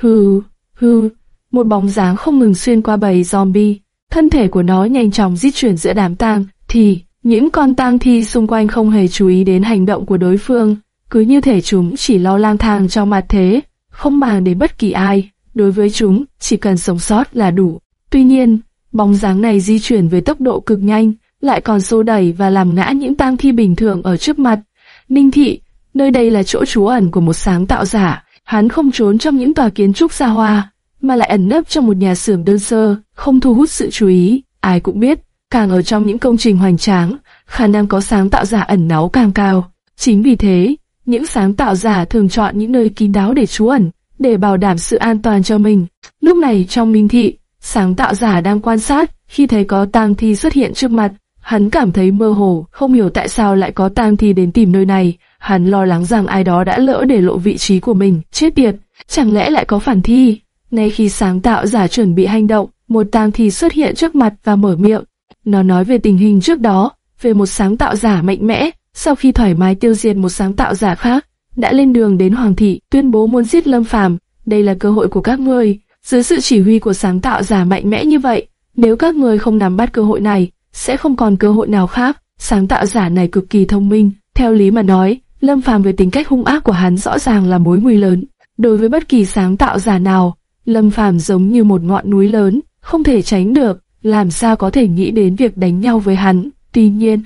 Hừ, hừ, một bóng dáng không ngừng xuyên qua bầy zombie. Thân thể của nó nhanh chóng di chuyển giữa đám tang, thì những con tang thi xung quanh không hề chú ý đến hành động của đối phương, cứ như thể chúng chỉ lo lang thang trong mặt thế, không màng đến bất kỳ ai. Đối với chúng, chỉ cần sống sót là đủ. Tuy nhiên, bóng dáng này di chuyển với tốc độ cực nhanh, lại còn xô đẩy và làm ngã những tang thi bình thường ở trước mặt. Ninh thị, nơi đây là chỗ trú ẩn của một sáng tạo giả, hắn không trốn trong những tòa kiến trúc xa hoa, mà lại ẩn nấp trong một nhà xưởng đơn sơ, không thu hút sự chú ý. Ai cũng biết, càng ở trong những công trình hoành tráng, khả năng có sáng tạo giả ẩn náu càng cao. Chính vì thế, những sáng tạo giả thường chọn những nơi kín đáo để trú ẩn, để bảo đảm sự an toàn cho mình. Lúc này trong minh thị, sáng tạo giả đang quan sát, khi thấy có tang thi xuất hiện trước mặt, hắn cảm thấy mơ hồ, không hiểu tại sao lại có tang thi đến tìm nơi này. Hắn lo lắng rằng ai đó đã lỡ để lộ vị trí của mình, chết tiệt, chẳng lẽ lại có phản thi? Ngay khi sáng tạo giả chuẩn bị hành động, một tang thi xuất hiện trước mặt và mở miệng. Nó nói về tình hình trước đó, về một sáng tạo giả mạnh mẽ, sau khi thoải mái tiêu diệt một sáng tạo giả khác, đã lên đường đến Hoàng thị, tuyên bố muốn giết Lâm Phàm. Đây là cơ hội của các ngươi. Dưới sự chỉ huy của sáng tạo giả mạnh mẽ như vậy, nếu các ngươi không nắm bắt cơ hội này, sẽ không còn cơ hội nào khác. Sáng tạo giả này cực kỳ thông minh, theo lý mà nói, Lâm Phàm về tính cách hung ác của hắn rõ ràng là mối nguy lớn. Đối với bất kỳ sáng tạo giả nào, Lâm Phàm giống như một ngọn núi lớn, không thể tránh được, làm sao có thể nghĩ đến việc đánh nhau với hắn. Tuy nhiên,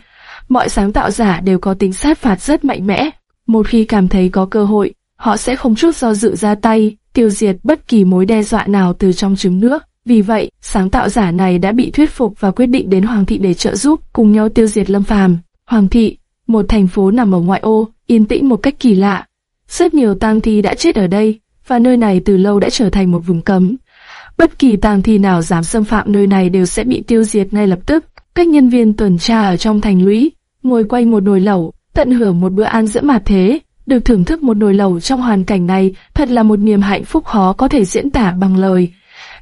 mọi sáng tạo giả đều có tính sát phạt rất mạnh mẽ. Một khi cảm thấy có cơ hội, họ sẽ không chút do dự ra tay, tiêu diệt bất kỳ mối đe dọa nào từ trong trứng nước. Vì vậy, sáng tạo giả này đã bị thuyết phục và quyết định đến Hoàng thị để trợ giúp, cùng nhau tiêu diệt Lâm Phàm. Hoàng thị, một thành phố nằm ở ngoại ô, yên tĩnh một cách kỳ lạ. Rất nhiều tang thi đã chết ở đây, và nơi này từ lâu đã trở thành một vùng cấm. Bất kỳ tang thi nào dám xâm phạm nơi này đều sẽ bị tiêu diệt ngay lập tức. Các nhân viên tuần tra ở trong thành lũy, ngồi quanh một nồi lẩu, tận hưởng một bữa ăn giữa mặt thế, được thưởng thức một nồi lẩu trong hoàn cảnh này thật là một niềm hạnh phúc khó có thể diễn tả bằng lời.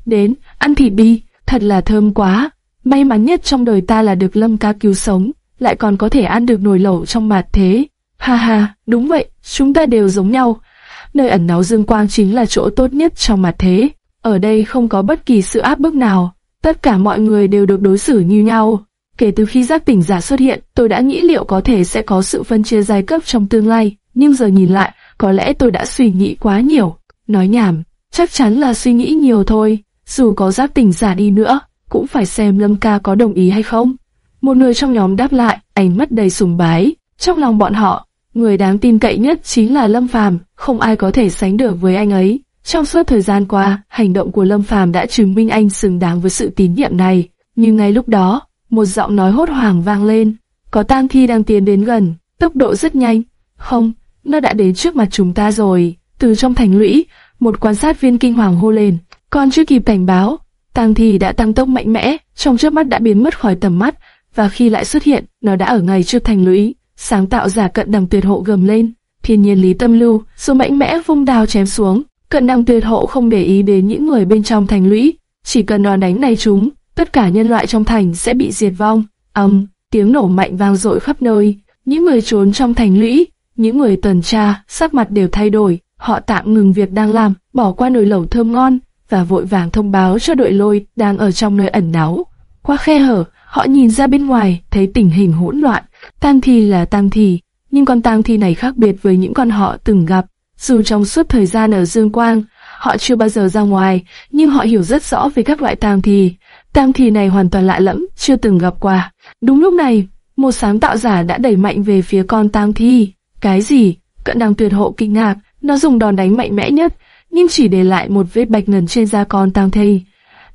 Đến, ăn thịt đi, thật là thơm quá. May mắn nhất trong đời ta là được Lâm ca cứu sống, lại còn có thể ăn được nồi lẩu trong mặt thế. Ha ha, đúng vậy, chúng ta đều giống nhau. Nơi ẩn náu dương quang chính là chỗ tốt nhất trong mặt thế. Ở đây không có bất kỳ sự áp bức nào, tất cả mọi người đều được đối xử như nhau. Kể từ khi giác tỉnh giả xuất hiện, tôi đã nghĩ liệu có thể sẽ có sự phân chia giai cấp trong tương lai, nhưng giờ nhìn lại, có lẽ tôi đã suy nghĩ quá nhiều. Nói nhảm, chắc chắn là suy nghĩ nhiều thôi, dù có giác tỉnh giả đi nữa, cũng phải xem Lâm ca có đồng ý hay không. Một người trong nhóm đáp lại, ánh mắt đầy sùng bái. Trong lòng bọn họ, người đáng tin cậy nhất chính là Lâm Phàm, không ai có thể sánh được với anh ấy. Trong suốt thời gian qua, hành động của Lâm Phàm đã chứng minh anh xứng đáng với sự tín nhiệm này. Nhưng ngay lúc đó, một giọng nói hốt hoảng vang lên, có tang thi đang tiến đến gần, tốc độ rất nhanh. Không, nó đã đến trước mặt chúng ta rồi. Từ trong thành lũy, một quan sát viên kinh hoàng hô lên, còn chưa kịp cảnh báo, tang thi đã tăng tốc mạnh mẽ, trong chớp mắt đã biến mất khỏi tầm mắt, và khi lại xuất hiện, nó đã ở ngay trước thành lũy. Sáng tạo giả cận đằng tuyệt hộ gầm lên, thiên nhiên lý tâm lưu, số mạnh mẽ vung đao chém xuống. Cận đằng tuyệt hộ không để ý đến những người bên trong thành lũy, chỉ cần đòn đánh này chúng, tất cả nhân loại trong thành sẽ bị diệt vong. Âm, um, tiếng nổ mạnh vang dội khắp nơi. Những người trốn trong thành lũy, những người tuần tra, sắc mặt đều thay đổi. Họ tạm ngừng việc đang làm, bỏ qua nồi lẩu thơm ngon và vội vàng thông báo cho đội lôi đang ở trong nơi ẩn náu. Qua khe hở, họ nhìn ra bên ngoài, thấy tình hình hỗn loạn. Tang thi là tang thi, nhưng con tang thi này khác biệt với những con họ từng gặp. Dù trong suốt thời gian ở Dương Quang, họ chưa bao giờ ra ngoài, nhưng họ hiểu rất rõ về các loại tang thi. Tang thi này hoàn toàn lạ lẫm, chưa từng gặp qua. Đúng lúc này, một sáng tạo giả đã đẩy mạnh về phía con tang thi. Cái gì? Cận đang tuyệt hộ kinh ngạc, nó dùng đòn đánh mạnh mẽ nhất, nhưng chỉ để lại một vết bạch ngần trên da con tang thi.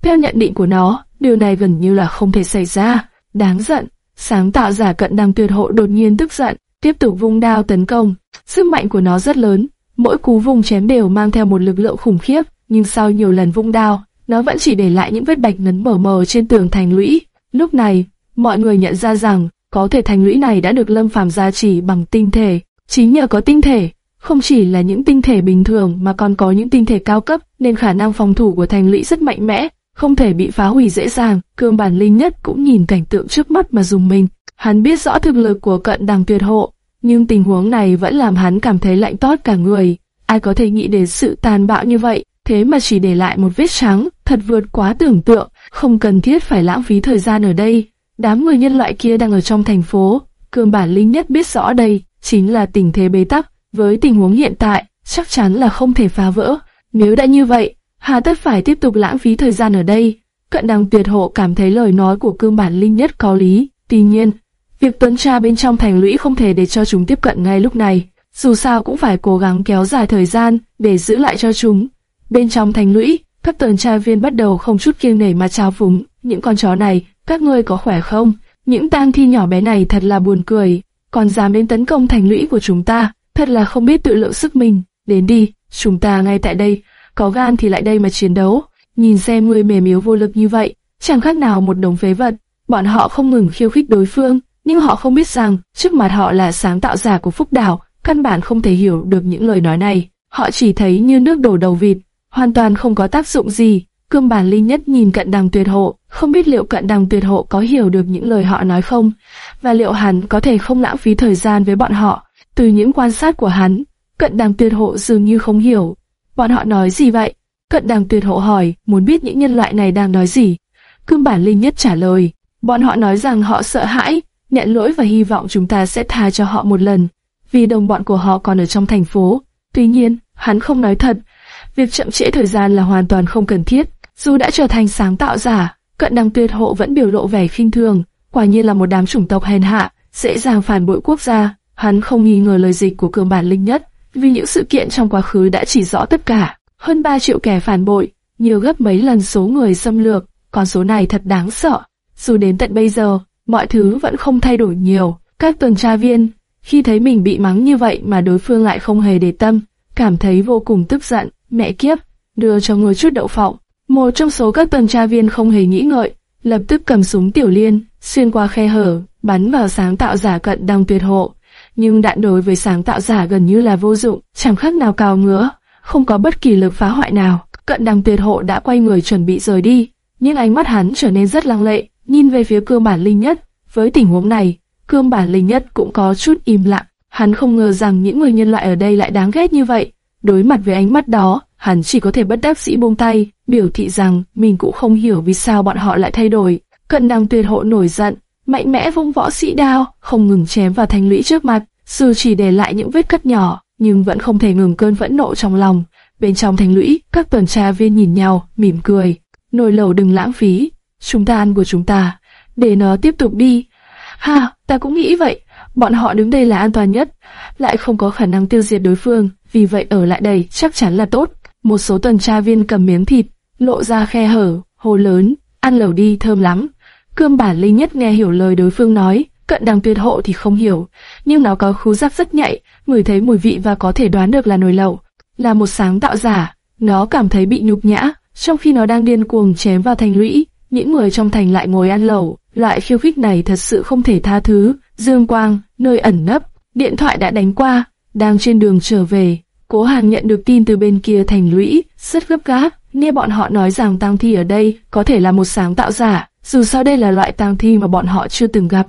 Theo nhận định của nó, điều này gần như là không thể xảy ra. Đáng giận, sáng tạo giả cận đang tuyệt hộ đột nhiên tức giận, tiếp tục vung đao tấn công. Sức mạnh của nó rất lớn, mỗi cú vùng chém đều mang theo một lực lượng khủng khiếp, nhưng sau nhiều lần vung đao, nó vẫn chỉ để lại những vết bạch ngấn mờ mờ trên tường thành lũy. Lúc này, mọi người nhận ra rằng, có thể thành lũy này đã được Lâm Phàm gia trì bằng tinh thể. Chính nhờ có tinh thể, không chỉ là những tinh thể bình thường mà còn có những tinh thể cao cấp, nên khả năng phòng thủ của thành lũy rất mạnh mẽ, không thể bị phá hủy dễ dàng. Cương bản linh nhất cũng nhìn cảnh tượng trước mắt mà dùng mình. Hắn biết rõ thực lực của cận đằng tuyệt hộ, nhưng tình huống này vẫn làm hắn cảm thấy lạnh toát cả người. Ai có thể nghĩ đến sự tàn bạo như vậy? thế mà chỉ để lại một vết trắng, thật vượt quá tưởng tượng, không cần thiết phải lãng phí thời gian ở đây. Đám người nhân loại kia đang ở trong thành phố, cương bản linh nhất biết rõ đây chính là tình thế bế tắc, với tình huống hiện tại, chắc chắn là không thể phá vỡ. Nếu đã như vậy, hà tất phải tiếp tục lãng phí thời gian ở đây. Cận đằng tuyệt hộ cảm thấy lời nói của cương bản linh nhất có lý, tuy nhiên, việc tuần tra bên trong thành lũy không thể để cho chúng tiếp cận ngay lúc này, dù sao cũng phải cố gắng kéo dài thời gian để giữ lại cho chúng. Bên trong thành lũy, các tuần tra viên bắt đầu không chút kiêng nể mà trao phúng, những con chó này, các ngươi có khỏe không? Những tang thi nhỏ bé này thật là buồn cười, còn dám đến tấn công thành lũy của chúng ta, thật là không biết tự lượng sức mình. Đến đi, chúng ta ngay tại đây, có gan thì lại đây mà chiến đấu. Nhìn xem người mềm yếu vô lực như vậy, chẳng khác nào một đống phế vật. Bọn họ không ngừng khiêu khích đối phương, nhưng họ không biết rằng trước mặt họ là sáng tạo giả của Phúc Đảo, căn bản không thể hiểu được những lời nói này. Họ chỉ thấy như nước đổ đầu vịt, hoàn toàn không có tác dụng gì. Cương bản linh nhất nhìn cận đằng tuyệt hộ, không biết liệu cận đằng tuyệt hộ có hiểu được những lời họ nói không, và liệu hắn có thể không lãng phí thời gian với bọn họ. Từ những quan sát của hắn, cận đằng tuyệt hộ dường như không hiểu. Bọn họ nói gì vậy? Cận đằng tuyệt hộ hỏi, muốn biết những nhân loại này đang nói gì. Cương bản linh nhất trả lời, bọn họ nói rằng họ sợ hãi, nhận lỗi và hy vọng chúng ta sẽ tha cho họ một lần, vì đồng bọn của họ còn ở trong thành phố. Tuy nhiên, hắn không nói thật, việc chậm trễ thời gian là hoàn toàn không cần thiết. Dù đã trở thành sáng tạo giả, cận đằng tuyệt hộ vẫn biểu lộ vẻ khinh thường, quả nhiên là một đám chủng tộc hèn hạ, dễ dàng phản bội quốc gia. Hắn không nghi ngờ lời dịch của cường bản linh nhất, vì những sự kiện trong quá khứ đã chỉ rõ tất cả. Hơn 3 triệu kẻ phản bội, nhiều gấp mấy lần số người xâm lược, con số này thật đáng sợ. Dù đến tận bây giờ, mọi thứ vẫn không thay đổi nhiều. Các tuần tra viên, khi thấy mình bị mắng như vậy mà đối phương lại không hề để tâm, cảm thấy vô cùng tức giận, mẹ kiếp, đưa cho người chút đậu phộng. Một trong số các tuần tra viên không hề nghĩ ngợi, lập tức cầm súng tiểu liên, xuyên qua khe hở, bắn vào sáng tạo giả cận đang tuyệt hộ. Nhưng đạn đối với sáng tạo giả gần như là vô dụng, chẳng khác nào cào ngứa, không có bất kỳ lực phá hoại nào. Cận đằng tuyệt hộ đã quay người chuẩn bị rời đi, nhưng ánh mắt hắn trở nên rất lăng lệ, nhìn về phía cương bản linh nhất. Với tình huống này, cương bản linh nhất cũng có chút im lặng. Hắn không ngờ rằng những người nhân loại ở đây lại đáng ghét như vậy. Đối mặt với ánh mắt đó, hắn chỉ có thể bất đắc dĩ buông tay, biểu thị rằng mình cũng không hiểu vì sao bọn họ lại thay đổi. Cận đằng tuyệt hộ nổi giận, mạnh mẽ vung võ sĩ đao, không ngừng chém vào thành lũy trước mặt, dù chỉ để lại những vết cắt nhỏ, nhưng vẫn không thể ngừng cơn vẫn nộ trong lòng. Bên trong thành lũy, các tuần tra viên nhìn nhau, mỉm cười. Nồi lẩu đừng lãng phí, chúng ta ăn của chúng ta, để nó tiếp tục đi. Ha, ta cũng nghĩ vậy, bọn họ đứng đây là an toàn nhất, lại không có khả năng tiêu diệt đối phương, vì vậy ở lại đây chắc chắn là tốt. Một số tuần tra viên cầm miếng thịt, lộ ra khe hở, hồ lớn, ăn lẩu đi thơm lắm. Cương bản linh nhất nghe hiểu lời đối phương nói, cận đằng tuyệt hộ thì không hiểu, nhưng nó có khứu giác rất nhạy, ngửi thấy mùi vị và có thể đoán được là nồi lẩu. Là một sáng tạo giả, nó cảm thấy bị nhục nhã, trong khi nó đang điên cuồng chém vào thành lũy, những người trong thành lại ngồi ăn lẩu, loại khiêu khích này thật sự không thể tha thứ. Dương Quang, nơi ẩn nấp, điện thoại đã đánh qua, đang trên đường trở về. Cố Hàn nhận được tin từ bên kia thành lũy, rất gấp gáp, nghe bọn họ nói rằng tang thi ở đây có thể là một sáng tạo giả, dù sao đây là loại tang thi mà bọn họ chưa từng gặp.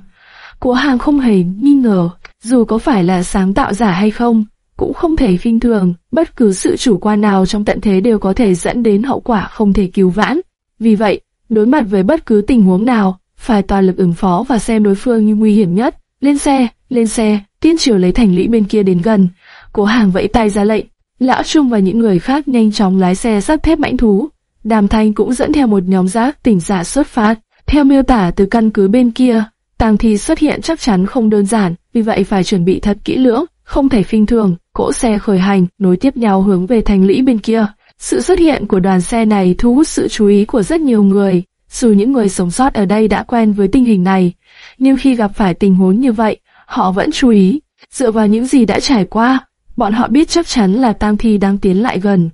Cố hàng không hề nghi ngờ, dù có phải là sáng tạo giả hay không, cũng không thể khinh thường, bất cứ sự chủ quan nào trong tận thế đều có thể dẫn đến hậu quả không thể cứu vãn. Vì vậy, đối mặt với bất cứ tình huống nào, phải toàn lực ứng phó và xem đối phương như nguy hiểm nhất. Lên xe, lên xe, tiên triều lấy thành lũy bên kia đến gần. Cố hàng vẫy tay ra lệnh, lão trung và những người khác nhanh chóng lái xe sắt thép mãnh thú. Đàm Thanh cũng dẫn theo một nhóm giác tỉnh giả xuất phát. Theo miêu tả từ căn cứ bên kia, tang thi xuất hiện chắc chắn không đơn giản, vì vậy phải chuẩn bị thật kỹ lưỡng, không thể phinh thường. Cỗ xe khởi hành, nối tiếp nhau hướng về thành lũy bên kia. Sự xuất hiện của đoàn xe này thu hút sự chú ý của rất nhiều người. Dù những người sống sót ở đây đã quen với tình hình này, nhưng khi gặp phải tình huống như vậy, họ vẫn chú ý. Dựa vào những gì đã trải qua, bọn họ biết chắc chắn là tang thi đang tiến lại gần.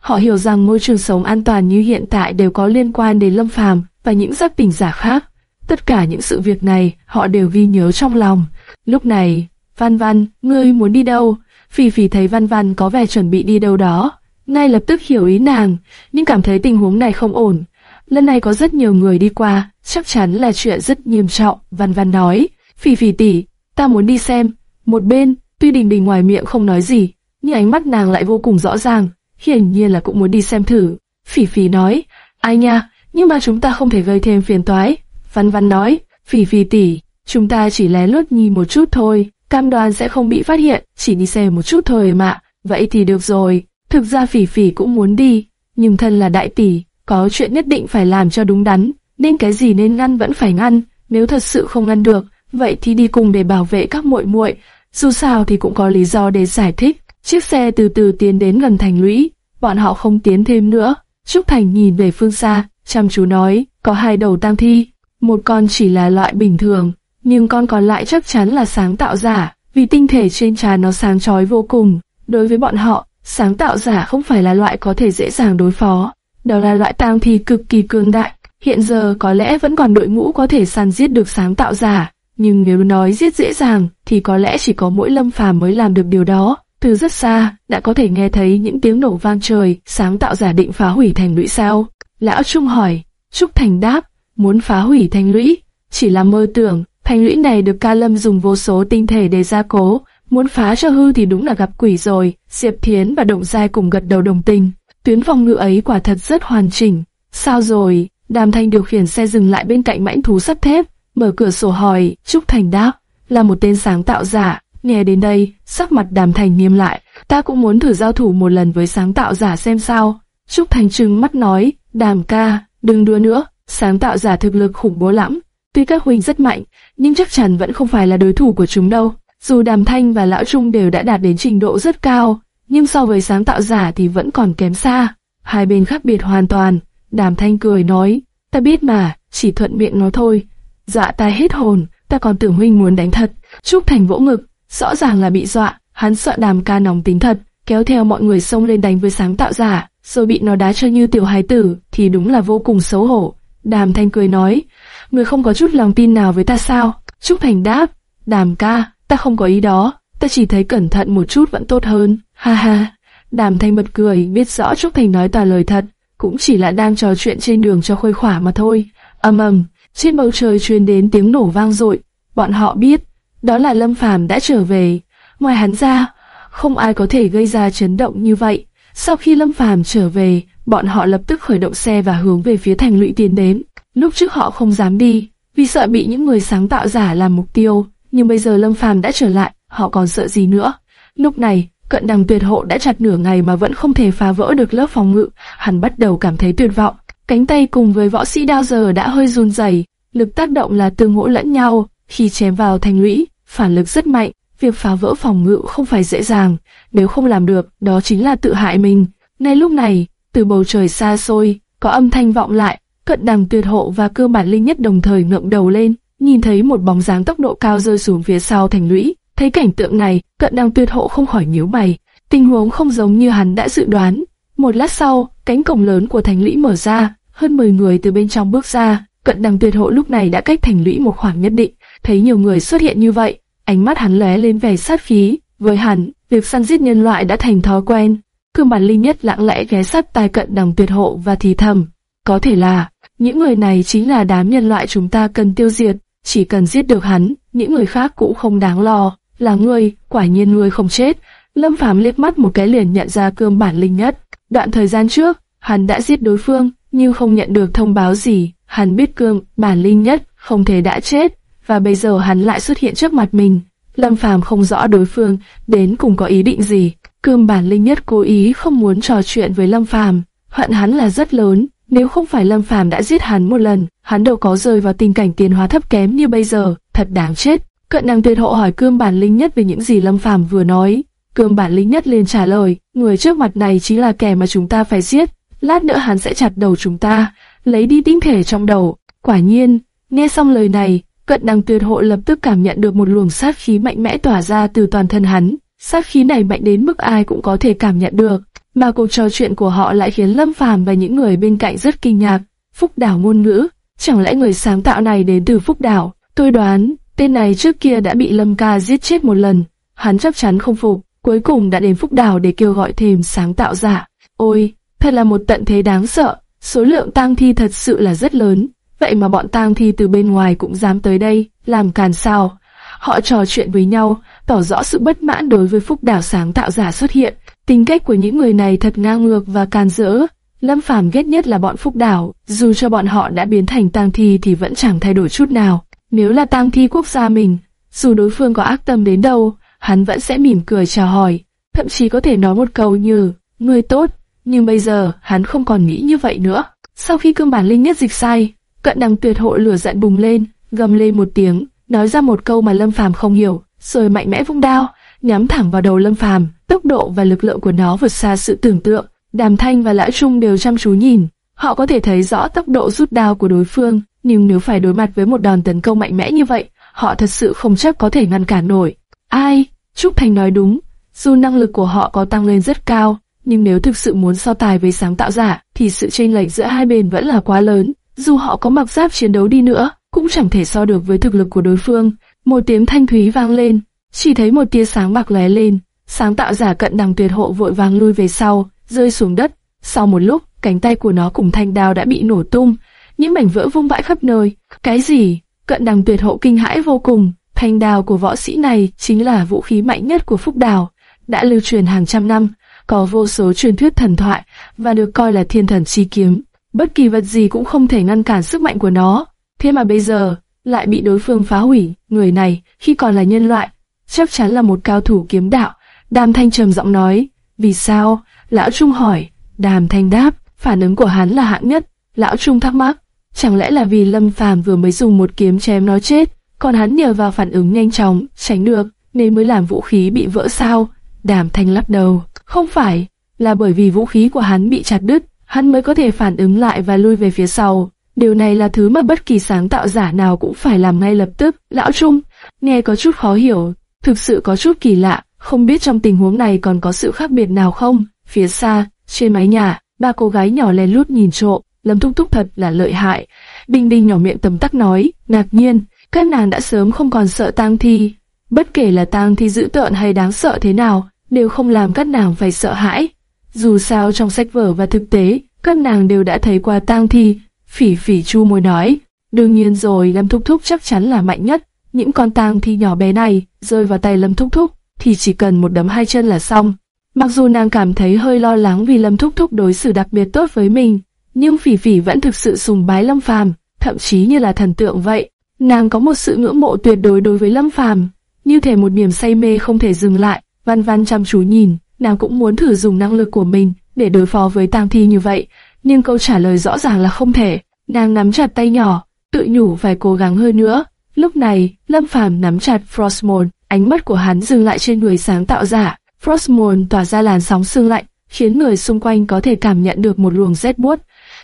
Họ hiểu rằng môi trường sống an toàn như hiện tại đều có liên quan đến Lâm Phàm và những giác tỉnh giả khác. Tất cả những sự việc này họ đều ghi nhớ trong lòng. Lúc này, Văn Văn, ngươi muốn đi đâu? Phỉ Phỉ thấy Văn Văn có vẻ chuẩn bị đi đâu đó, ngay lập tức hiểu ý nàng, nhưng cảm thấy tình huống này không ổn. Lần này có rất nhiều người đi qua, chắc chắn là chuyện rất nghiêm trọng, Văn Văn nói. Phỉ Phỉ tỷ, ta muốn đi xem. Một bên, tuy Đình Đình ngoài miệng không nói gì, nhưng ánh mắt nàng lại vô cùng rõ ràng. hiển nhiên là cũng muốn đi xem thử. Phỉ phỉ nói, ai nha, nhưng mà chúng ta không thể gây thêm phiền toái. Văn văn nói, phỉ phỉ tỷ, chúng ta chỉ lén lút nhìn một chút thôi, cam đoan sẽ không bị phát hiện, chỉ đi xe một chút thôi mà. Vậy thì được rồi, thực ra phỉ phỉ cũng muốn đi, nhưng thân là đại tỷ, có chuyện nhất định phải làm cho đúng đắn, nên cái gì nên ngăn vẫn phải ngăn, nếu thật sự không ngăn được, vậy thì đi cùng để bảo vệ các muội muội. Dù sao thì cũng có lý do để giải thích. Chiếc xe từ từ tiến đến gần thành lũy, bọn họ không tiến thêm nữa. Trúc Thành nhìn về phương xa, chăm chú nói, có hai đầu tang thi, một con chỉ là loại bình thường, nhưng con còn lại chắc chắn là sáng tạo giả, vì tinh thể trên trà nó sáng chói vô cùng. Đối với bọn họ, sáng tạo giả không phải là loại có thể dễ dàng đối phó, đó là loại tang thi cực kỳ cường đại. Hiện giờ có lẽ vẫn còn đội ngũ có thể săn giết được sáng tạo giả, nhưng nếu nói giết dễ dàng thì có lẽ chỉ có mỗi lâm phàm mới làm được điều đó. Từ rất xa, đã có thể nghe thấy những tiếng nổ vang trời, sáng tạo giả định phá hủy thành lũy sao. Lão Trung hỏi, Trúc Thành đáp, muốn phá hủy thành lũy, chỉ là mơ tưởng, thành lũy này được ca lâm dùng vô số tinh thể để gia cố, muốn phá cho hư thì đúng là gặp quỷ rồi, Diệp Thiến và Động Giai cùng gật đầu đồng tình, tuyến phòng ngự ấy quả thật rất hoàn chỉnh. Sao rồi, Đàm Thanh điều khiển xe dừng lại bên cạnh mãnh thú sắt thép, mở cửa sổ hỏi, Trúc Thành đáp, là một tên sáng tạo giả. Nghe đến đây, sắc mặt Đàm Thành nghiêm lại, ta cũng muốn thử giao thủ một lần với sáng tạo giả xem sao. Trúc Thành trừng mắt nói, Đàm ca, đừng đùa nữa, sáng tạo giả thực lực khủng bố lắm. Tuy các huynh rất mạnh, nhưng chắc chắn vẫn không phải là đối thủ của chúng đâu. Dù Đàm Thanh và Lão Trung đều đã đạt đến trình độ rất cao, nhưng so với sáng tạo giả thì vẫn còn kém xa. Hai bên khác biệt hoàn toàn. Đàm Thanh cười nói, ta biết mà, chỉ thuận miệng nói thôi. Dọa ta hết hồn, ta còn tưởng huynh muốn đánh thật. Trúc Thành vỗ ngực, rõ ràng là bị dọa, hắn sợ đàm ca nóng tính thật, kéo theo mọi người xông lên đánh với sáng tạo giả, rồi bị nó đá cho như tiểu hài tử, thì đúng là vô cùng xấu hổ. Đàm Thanh cười nói, người không có chút lòng tin nào với ta sao? Trúc Thành đáp, đàm ca, ta không có ý đó, ta chỉ thấy cẩn thận một chút vẫn tốt hơn. Ha ha, đàm Thanh bật cười, biết rõ Trúc Thành nói toàn lời thật, cũng chỉ là đang trò chuyện trên đường cho khuây khỏa mà thôi. Ầm ầm, trên bầu trời truyền đến tiếng nổ vang dội. Bọn họ biết, đó là Lâm Phàm đã trở về. Ngoài hắn ra, không ai có thể gây ra chấn động như vậy. Sau khi Lâm Phàm trở về, bọn họ lập tức khởi động xe và hướng về phía thành lũy tiến đến. Lúc trước họ không dám đi, vì sợ bị những người sáng tạo giả làm mục tiêu. Nhưng bây giờ Lâm Phàm đã trở lại, họ còn sợ gì nữa? Lúc này, cận đằng tuyệt hộ đã chặt nửa ngày mà vẫn không thể phá vỡ được lớp phòng ngự. Hắn bắt đầu cảm thấy tuyệt vọng. Cánh tay cùng với võ sĩ đao giờ đã hơi run rẩy, lực tác động là tương hỗ lẫn nhau. Khi chém vào thành lũy, phản lực rất mạnh, việc phá vỡ phòng ngự không phải dễ dàng, nếu không làm được, đó chính là tự hại mình. Ngay lúc này, từ bầu trời xa xôi, có âm thanh vọng lại, cận đằng tuyệt hộ và cơ bản linh nhất đồng thời ngượng đầu lên, nhìn thấy một bóng dáng tốc độ cao rơi xuống phía sau thành lũy. Thấy cảnh tượng này, cận đằng tuyệt hộ không khỏi nhíu mày, tình huống không giống như hắn đã dự đoán. Một lát sau, cánh cổng lớn của thành lũy mở ra, hơn 10 người từ bên trong bước ra, cận đằng tuyệt hộ lúc này đã cách thành lũy một khoảng nhất định, thấy nhiều người xuất hiện như vậy, ánh mắt hắn lóe lên vẻ sát khí. Với hắn, việc săn giết nhân loại đã thành thói quen. Cương bản linh nhất lặng lẽ ghé sát tai cận đằng tuyệt hộ và thì thầm, có thể là những người này chính là đám nhân loại chúng ta cần tiêu diệt, chỉ cần giết được hắn, những người khác cũng không đáng lo. Là ngươi, quả nhiên ngươi không chết. Lâm Phàm liếc mắt một cái liền nhận ra cương bản linh nhất. Đoạn thời gian trước, hắn đã giết đối phương, nhưng không nhận được thông báo gì. Hắn biết cương bản linh nhất không thể đã chết, và bây giờ hắn lại xuất hiện trước mặt mình. Lâm Phàm không rõ đối phương đến cùng có ý định gì. Cương bản linh nhất cố ý không muốn trò chuyện với Lâm Phàm, hận hắn là rất lớn. Nếu không phải Lâm Phàm đã giết hắn một lần, hắn đâu có rơi vào tình cảnh tiền hóa thấp kém như bây giờ, thật đáng chết. Cận nàng tuyệt hộ hỏi cương bản linh nhất về những gì Lâm Phàm vừa nói. Cương bản linh nhất liền trả lời, người trước mặt này chính là kẻ mà chúng ta phải giết. Lát nữa hắn sẽ chặt đầu chúng ta, lấy đi tinh thể trong đầu. Quả nhiên, nghe xong lời này, cận đằng tuyệt hộ lập tức cảm nhận được một luồng sát khí mạnh mẽ tỏa ra từ toàn thân hắn. Sát khí này mạnh đến mức ai cũng có thể cảm nhận được, mà cuộc trò chuyện của họ lại khiến Lâm Phàm và những người bên cạnh rất kinh ngạc. Phúc đảo ngôn ngữ, chẳng lẽ người sáng tạo này đến từ Phúc đảo? Tôi đoán, tên này trước kia đã bị Lâm Ca giết chết một lần, hắn chắc chắn không phục, cuối cùng đã đến Phúc đảo để kêu gọi thêm sáng tạo giả. Ôi, thật là một tận thế đáng sợ, số lượng tang thi thật sự là rất lớn. Vậy mà bọn tang thi từ bên ngoài cũng dám tới đây, làm càn sao? Họ trò chuyện với nhau, tỏ rõ sự bất mãn đối với phúc đảo sáng tạo giả xuất hiện. Tính cách của những người này thật ngang ngược và càn rỡ. Lâm Phàm ghét nhất là bọn Phúc Đảo, dù cho bọn họ đã biến thành tang thi thì vẫn chẳng thay đổi chút nào. Nếu là tang thi quốc gia mình, dù đối phương có ác tâm đến đâu, hắn vẫn sẽ mỉm cười chào hỏi, thậm chí có thể nói một câu như, người tốt, nhưng bây giờ hắn không còn nghĩ như vậy nữa. Sau khi cương bản linh nhất dịch sai, cận đằng tuyệt hộ lửa giận bùng lên, gầm lên một tiếng, nói ra một câu mà Lâm Phàm không hiểu, rồi mạnh mẽ vung đao, nhắm thẳng vào đầu Lâm Phàm. Tốc độ và lực lượng của nó vượt xa sự tưởng tượng. Đàm Thanh và Lã Trung đều chăm chú nhìn, họ có thể thấy rõ tốc độ rút đao của đối phương, nhưng nếu phải đối mặt với một đòn tấn công mạnh mẽ như vậy, họ thật sự không chắc có thể ngăn cản nổi. Ai? Trúc Thành nói đúng, dù năng lực của họ có tăng lên rất cao, nhưng nếu thực sự muốn so tài với sáng tạo giả, thì sự chênh lệch giữa hai bên vẫn là quá lớn. Dù họ có mặc giáp chiến đấu đi nữa, cũng chẳng thể so được với thực lực của đối phương. Một tiếng thanh thúy vang lên, chỉ thấy một tia sáng bạc lóe lên, sáng tạo giả cận đằng tuyệt hộ vội vàng lui về sau, rơi xuống đất. Sau một lúc, cánh tay của nó cùng thanh đao đã bị nổ tung, những mảnh vỡ vung vãi khắp nơi. Cái gì? Cận đằng tuyệt hộ kinh hãi vô cùng. Thanh đao của võ sĩ này chính là vũ khí mạnh nhất của Phúc Đào, đã lưu truyền hàng trăm năm, có vô số truyền thuyết thần thoại và được coi là thiên thần chi kiếm. Bất kỳ vật gì cũng không thể ngăn cản sức mạnh của nó. Thế mà bây giờ, lại bị đối phương phá hủy, người này, khi còn là nhân loại, chắc chắn là một cao thủ kiếm đạo. Đàm Thanh trầm giọng nói, vì sao? Lão Trung hỏi, Đàm Thanh đáp, phản ứng của hắn là hạng nhất. Lão Trung thắc mắc, chẳng lẽ là vì Lâm Phàm vừa mới dùng một kiếm chém nó chết, còn hắn nhờ vào phản ứng nhanh chóng, tránh được, nên mới làm vũ khí bị vỡ sao? Đàm Thanh lắc đầu, không phải, là bởi vì vũ khí của hắn bị chặt đứt, hắn mới có thể phản ứng lại và lui về phía sau. Điều này là thứ mà bất kỳ sáng tạo giả nào cũng phải làm ngay lập tức. Lão Trung, nghe có chút khó hiểu, thực sự có chút kỳ lạ, không biết trong tình huống này còn có sự khác biệt nào không? Phía xa, trên mái nhà, ba cô gái nhỏ lén lút nhìn trộm, Lâm Thúc Thúc thật là lợi hại. Bình Bình nhỏ miệng tầm tắc nói, ngạc nhiên, các nàng đã sớm không còn sợ tang thi. Bất kể là tang thi dữ tợn hay đáng sợ thế nào, đều không làm các nàng phải sợ hãi. Dù sao trong sách vở và thực tế, các nàng đều đã thấy qua tang thi, phỉ phỉ chu môi nói. Đương nhiên rồi, Lâm Thúc Thúc chắc chắn là mạnh nhất. Những con tang thi nhỏ bé này rơi vào tay Lâm Thúc Thúc, thì chỉ cần một đấm hai chân là xong. Mặc dù nàng cảm thấy hơi lo lắng vì Lâm Thúc Thúc đối xử đặc biệt tốt với mình, nhưng Phỉ Phỉ vẫn thực sự sùng bái Lâm Phàm, thậm chí như là thần tượng vậy. Nàng có một sự ngưỡng mộ tuyệt đối đối với Lâm Phàm, như thể một niềm say mê không thể dừng lại. Văn Văn chăm chú nhìn, nàng cũng muốn thử dùng năng lực của mình để đối phó với tang thi như vậy, nhưng câu trả lời rõ ràng là không thể. Nàng nắm chặt tay nhỏ, tự nhủ phải cố gắng hơn nữa. Lúc này, Lâm Phàm nắm chặt Frostmourne, ánh mắt của hắn dừng lại trên người sáng tạo giả. Frostmourne tỏa ra làn sóng sương lạnh, khiến người xung quanh có thể cảm nhận được một luồng rét buốt,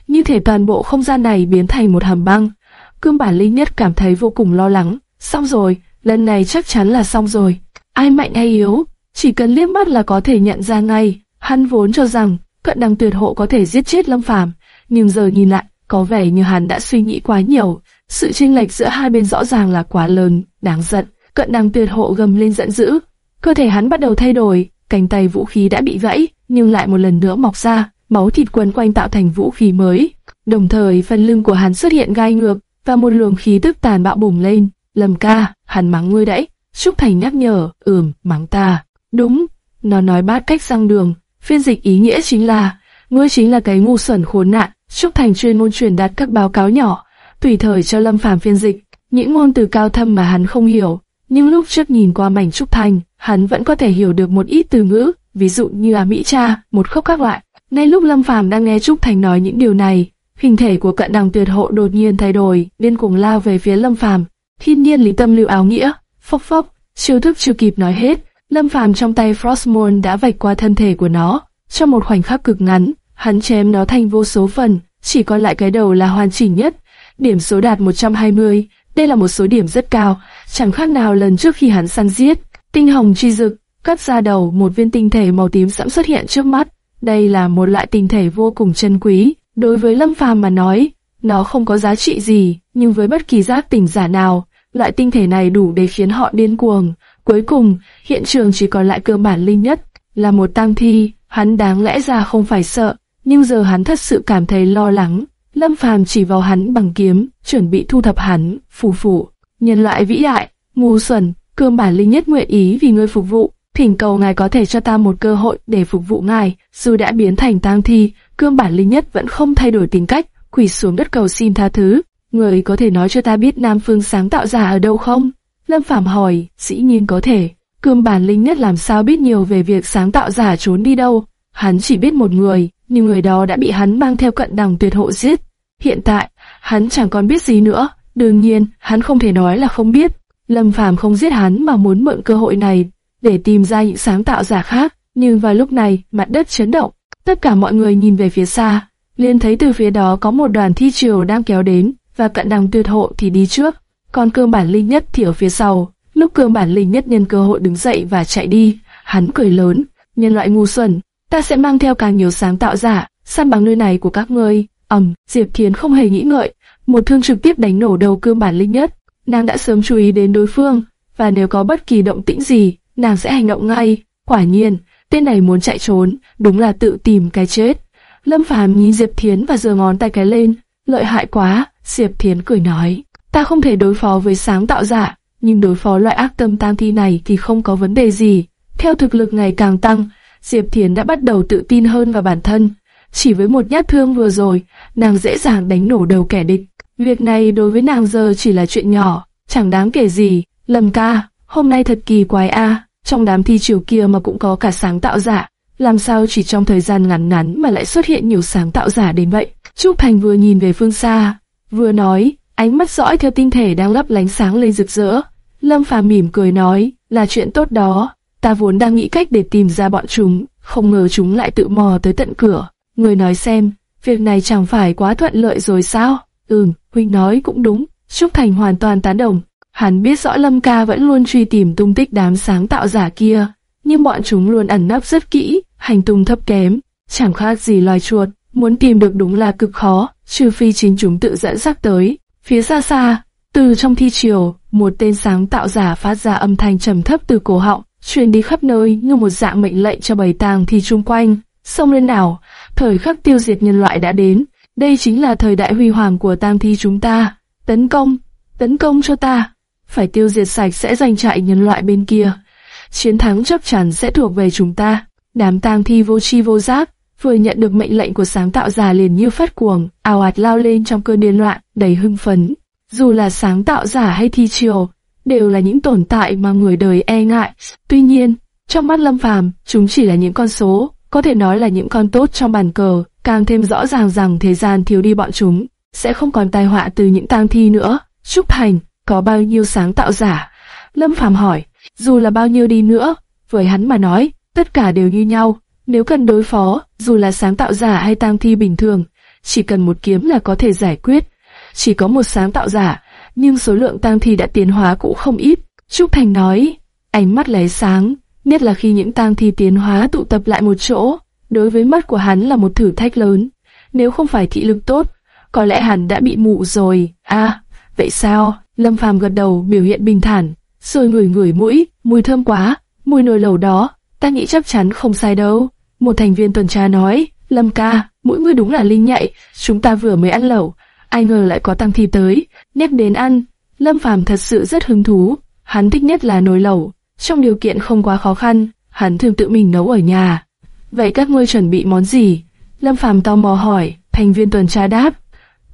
như thể toàn bộ không gian này biến thành một hầm băng. Cương bản linh nhất cảm thấy vô cùng lo lắng. Xong rồi, lần này chắc chắn là xong rồi. Ai mạnh hay yếu, chỉ cần liếc mắt là có thể nhận ra ngay. Hắn vốn cho rằng cận đằng tuyệt hộ có thể giết chết Lâm Phàm, nhưng giờ nhìn lại, có vẻ như hắn đã suy nghĩ quá nhiều. Sự chênh lệch giữa hai bên rõ ràng là quá lớn, đáng giận. Cận đằng tuyệt hộ gầm lên giận dữ, cơ thể hắn bắt đầu thay đổi, cánh tay vũ khí đã bị gãy, nhưng lại một lần nữa mọc ra, máu thịt quấn quanh tạo thành vũ khí mới. Đồng thời phần lưng của hắn xuất hiện gai ngược, và một luồng khí tức tàn bạo bùng lên. Lâm ca, hắn mắng ngươi đấy. Trúc Thành nhắc nhở, ừm, mắng ta. Đúng, nó nói bát cách sang đường. Phiên dịch ý nghĩa chính là, ngươi chính là cái ngu xuẩn khốn nạn. Trúc Thành chuyên môn truyền đạt các báo cáo nhỏ, tùy thời cho Lâm Phàm phiên dịch. Những ngôn từ cao thâm mà hắn không hiểu, nhưng lúc trước nhìn qua mảnh Trúc Thành, hắn vẫn có thể hiểu được một ít từ ngữ, ví dụ như là Mỹ cha, một khốc các loại. Ngay lúc Lâm Phàm đang nghe Trúc Thành nói những điều này, hình thể của cận đằng tuyệt hộ đột nhiên thay đổi, điên cuồng lao về phía Lâm Phàm. Thiên nhiên lý tâm lưu áo nghĩa, phốc phốc, chiêu thức chưa kịp nói hết, Lâm Phàm trong tay Frostmourne đã vạch qua thân thể của nó. Trong một khoảnh khắc cực ngắn, hắn chém nó thành vô số phần, chỉ còn lại cái đầu là hoàn chỉnh nhất. Điểm số đạt 120, đây là một số điểm rất cao, chẳng khác nào lần trước khi hắn săn giết. Tinh hồng chi dực, cắt ra đầu một viên tinh thể màu tím sẫm xuất hiện trước mắt. Đây là một loại tinh thể vô cùng chân quý, đối với Lâm Phàm mà nói, nó không có giá trị gì, nhưng với bất kỳ giác tỉnh giả nào, loại tinh thể này đủ để khiến họ điên cuồng. Cuối cùng, hiện trường chỉ còn lại cơ bản linh nhất, là một tang thi, hắn đáng lẽ ra không phải sợ, nhưng giờ hắn thật sự cảm thấy lo lắng. Lâm Phàm chỉ vào hắn bằng kiếm, chuẩn bị thu thập hắn, phù phụ. Nhân loại vĩ đại, ngu xuẩn, cơ bản linh nhất nguyện ý vì ngươi phục vụ. thỉnh cầu ngài có thể cho ta một cơ hội để phục vụ ngài. Dù đã biến thành tang thi, cương bản linh nhất vẫn không thay đổi tính cách, quỳ xuống đất cầu xin tha thứ. Người có thể nói cho ta biết Nam Phương sáng tạo giả ở đâu không? Lâm Phạm hỏi, dĩ nhiên có thể. Cương bản linh nhất làm sao biết nhiều về việc sáng tạo giả trốn đi đâu? Hắn chỉ biết một người, nhưng người đó đã bị hắn mang theo cận đằng tuyệt hộ giết. Hiện tại, hắn chẳng còn biết gì nữa. Đương nhiên, hắn không thể nói là không biết. Lâm Phàm không giết hắn mà muốn mượn cơ hội này để tìm ra những sáng tạo giả khác. Nhưng vào lúc này, mặt đất chấn động. Tất cả mọi người nhìn về phía xa, liền thấy từ phía đó có một đoàn thi triều đang kéo đến, và cận đằng tuyệt hộ thì đi trước. Còn cương bản linh nhất thì ở phía sau. Lúc cương bản linh nhất nhân cơ hội đứng dậy và chạy đi, hắn cười lớn. Nhân loại ngu xuẩn, ta sẽ mang theo càng nhiều sáng tạo giả, săn bằng nơi này của các ngươi. ầm, Diệp Thiến không hề nghĩ ngợi, một thương trực tiếp đánh nổ đầu cương bản linh nhất. Nàng đã sớm chú ý đến đối phương, và nếu có bất kỳ động tĩnh gì, nàng sẽ hành động ngay. Quả nhiên, tên này muốn chạy trốn, đúng là tự tìm cái chết. Lâm Phàm nhìn Diệp Thiến và giơ ngón tay cái lên, lợi hại quá. Diệp Thiến cười nói, ta không thể đối phó với sáng tạo giả, nhưng đối phó loại ác tâm tang thi này thì không có vấn đề gì. Theo thực lực ngày càng tăng, Diệp Thiến đã bắt đầu tự tin hơn vào bản thân. Chỉ với một nhát thương vừa rồi, nàng dễ dàng đánh nổ đầu kẻ địch. Việc này đối với nàng giờ chỉ là chuyện nhỏ, chẳng đáng kể gì. Lâm ca, hôm nay thật kỳ quái a, trong đám thi chiều kia mà cũng có cả sáng tạo giả. Làm sao chỉ trong thời gian ngắn ngắn mà lại xuất hiện nhiều sáng tạo giả đến vậy? Trúc Thành vừa nhìn về phương xa, vừa nói, ánh mắt dõi theo tinh thể đang lấp lánh sáng lên rực rỡ. Lâm Phàm mỉm cười nói, là chuyện tốt đó, ta vốn đang nghĩ cách để tìm ra bọn chúng, không ngờ chúng lại tự mò tới tận cửa. Người nói xem, việc này chẳng phải quá thuận lợi rồi sao? Ừm, huynh nói cũng đúng. Trúc Thành hoàn toàn tán đồng. Hắn biết rõ Lâm Ca vẫn luôn truy tìm tung tích đám sáng tạo giả kia, nhưng bọn chúng luôn ẩn nấp rất kỹ, hành tung thấp kém, chẳng khác gì loài chuột. Muốn tìm được đúng là cực khó, trừ phi chính chúng tự dẫn dắt tới. Phía xa xa, từ trong thi triều, một tên sáng tạo giả phát ra âm thanh trầm thấp từ cổ họng, truyền đi khắp nơi như một dạng mệnh lệnh cho bầy tàng thi chung quanh. Xông lên nào, thời khắc tiêu diệt nhân loại đã đến. Đây chính là thời đại huy hoàng của tang thi chúng ta. Tấn công, tấn công cho ta. Phải tiêu diệt sạch sẽ giành trại nhân loại bên kia. Chiến thắng chắc chắn sẽ thuộc về chúng ta. Đám tang thi vô tri vô giác, vừa nhận được mệnh lệnh của sáng tạo giả liền như phát cuồng, ào ạt lao lên trong cơn điên loạn, đầy hưng phấn. Dù là sáng tạo giả hay thi triều, đều là những tồn tại mà người đời e ngại. Tuy nhiên, trong mắt Lâm Phàm, chúng chỉ là những con số, có thể nói là những con tốt trong bàn cờ, càng thêm rõ ràng rằng thế gian thiếu đi bọn chúng, sẽ không còn tai họa từ những tang thi nữa. Trúc Thành, có bao nhiêu sáng tạo giả? Lâm Phàm hỏi, dù là bao nhiêu đi nữa, với hắn mà nói, tất cả đều như nhau. Nếu cần đối phó, dù là sáng tạo giả hay tang thi bình thường, chỉ cần một kiếm là có thể giải quyết. Chỉ có một sáng tạo giả, nhưng số lượng tang thi đã tiến hóa cũng không ít. Trúc Thành nói, ánh mắt lóe sáng, nhất là khi những tang thi tiến hóa tụ tập lại một chỗ, đối với mắt của hắn là một thử thách lớn. Nếu không phải thị lực tốt, có lẽ hắn đã bị mụ rồi. À, vậy sao? Lâm Phàm gật đầu biểu hiện bình thản, rồi ngửi ngửi mũi, mùi thơm quá, mùi nồi lẩu đó, ta nghĩ chắc chắn không sai đâu. Một thành viên tuần tra nói, Lâm ca, mỗi người đúng là linh nhạy, chúng ta vừa mới ăn lẩu, ai ngờ lại có tăng thi tới, nếp đến ăn. Lâm Phàm thật sự rất hứng thú, hắn thích nhất là nồi lẩu, trong điều kiện không quá khó khăn, hắn thường tự mình nấu ở nhà. Vậy các ngươi chuẩn bị món gì? Lâm Phàm tò mò hỏi, thành viên tuần tra đáp.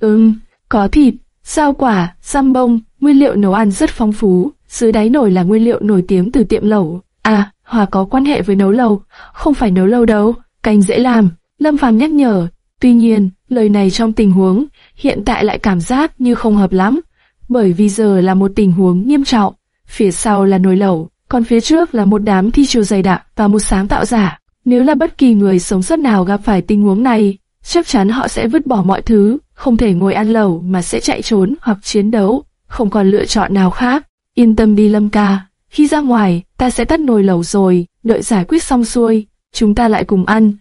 Ừm, có thịt, rau quả, xăm bông, nguyên liệu nấu ăn rất phong phú, dưới đáy nồi là nguyên liệu nổi tiếng từ tiệm lẩu. À, Hòa có quan hệ với nấu lầu, không phải nấu lâu đâu, canh dễ làm. Lâm Phàm nhắc nhở, tuy nhiên, lời này trong tình huống hiện tại lại cảm giác như không hợp lắm, bởi vì giờ là một tình huống nghiêm trọng, phía sau là nồi lẩu, còn phía trước là một đám thi chiều dày đặc và một sáng tạo giả. Nếu là bất kỳ người sống sót nào gặp phải tình huống này, chắc chắn họ sẽ vứt bỏ mọi thứ, không thể ngồi ăn lẩu mà sẽ chạy trốn hoặc chiến đấu, không còn lựa chọn nào khác. Yên tâm đi Lâm ca, khi ra ngoài, ta sẽ tắt nồi lẩu rồi, đợi giải quyết xong xuôi, chúng ta lại cùng ăn.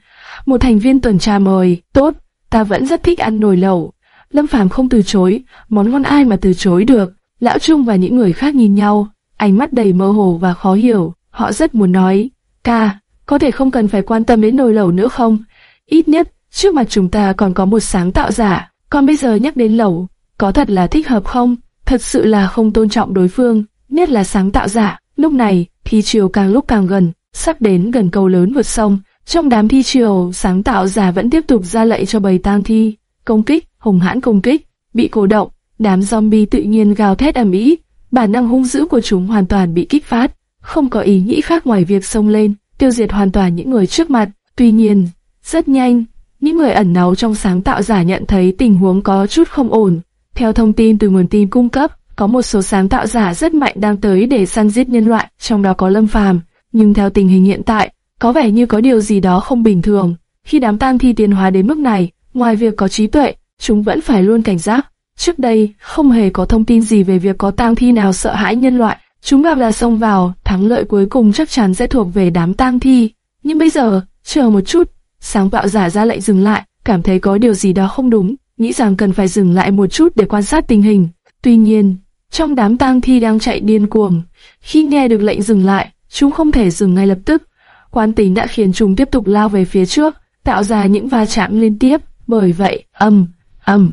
Một thành viên tuần tra mời, tốt, ta vẫn rất thích ăn nồi lẩu. Lâm Phàm không từ chối, món ngon ai mà từ chối được. Lão Trung và những người khác nhìn nhau, ánh mắt đầy mơ hồ và khó hiểu. Họ rất muốn nói, ca, có thể không cần phải quan tâm đến nồi lẩu nữa không? Ít nhất, trước mặt chúng ta còn có một sáng tạo giả. Còn bây giờ nhắc đến lẩu, có thật là thích hợp không? Thật sự là không tôn trọng đối phương, nhất là sáng tạo giả. Lúc này, thi triều càng lúc càng gần, sắp đến gần cầu lớn vượt sông. Trong đám thi triều, sáng tạo giả vẫn tiếp tục ra lệnh cho bầy tang thi, công kích, hùng hãn công kích, bị cổ động, đám zombie tự nhiên gào thét ầm ĩ, bản năng hung dữ của chúng hoàn toàn bị kích phát, không có ý nghĩ khác ngoài việc xông lên, tiêu diệt hoàn toàn những người trước mặt. Tuy nhiên, rất nhanh, những người ẩn náu trong sáng tạo giả nhận thấy tình huống có chút không ổn. Theo thông tin từ nguồn tin cung cấp, có một số sáng tạo giả rất mạnh đang tới để săn giết nhân loại, trong đó có Lâm Phàm. Nhưng theo tình hình hiện tại, có vẻ như có điều gì đó không bình thường. Khi đám tang thi tiến hóa đến mức này, ngoài việc có trí tuệ, chúng vẫn phải luôn cảnh giác. Trước đây, không hề có thông tin gì về việc có tang thi nào sợ hãi nhân loại. Chúng gặp là xông vào, thắng lợi cuối cùng chắc chắn sẽ thuộc về đám tang thi. Nhưng bây giờ, chờ một chút, sáng tạo giả ra lệnh dừng lại, cảm thấy có điều gì đó không đúng, nghĩ rằng cần phải dừng lại một chút để quan sát tình hình. Tuy nhiên, trong đám tang thi đang chạy điên cuồng, khi nghe được lệnh dừng lại, chúng không thể dừng ngay lập tức. Quán tính đã khiến chúng tiếp tục lao về phía trước, tạo ra những va chạm liên tiếp. Bởi vậy, ầm, ầm,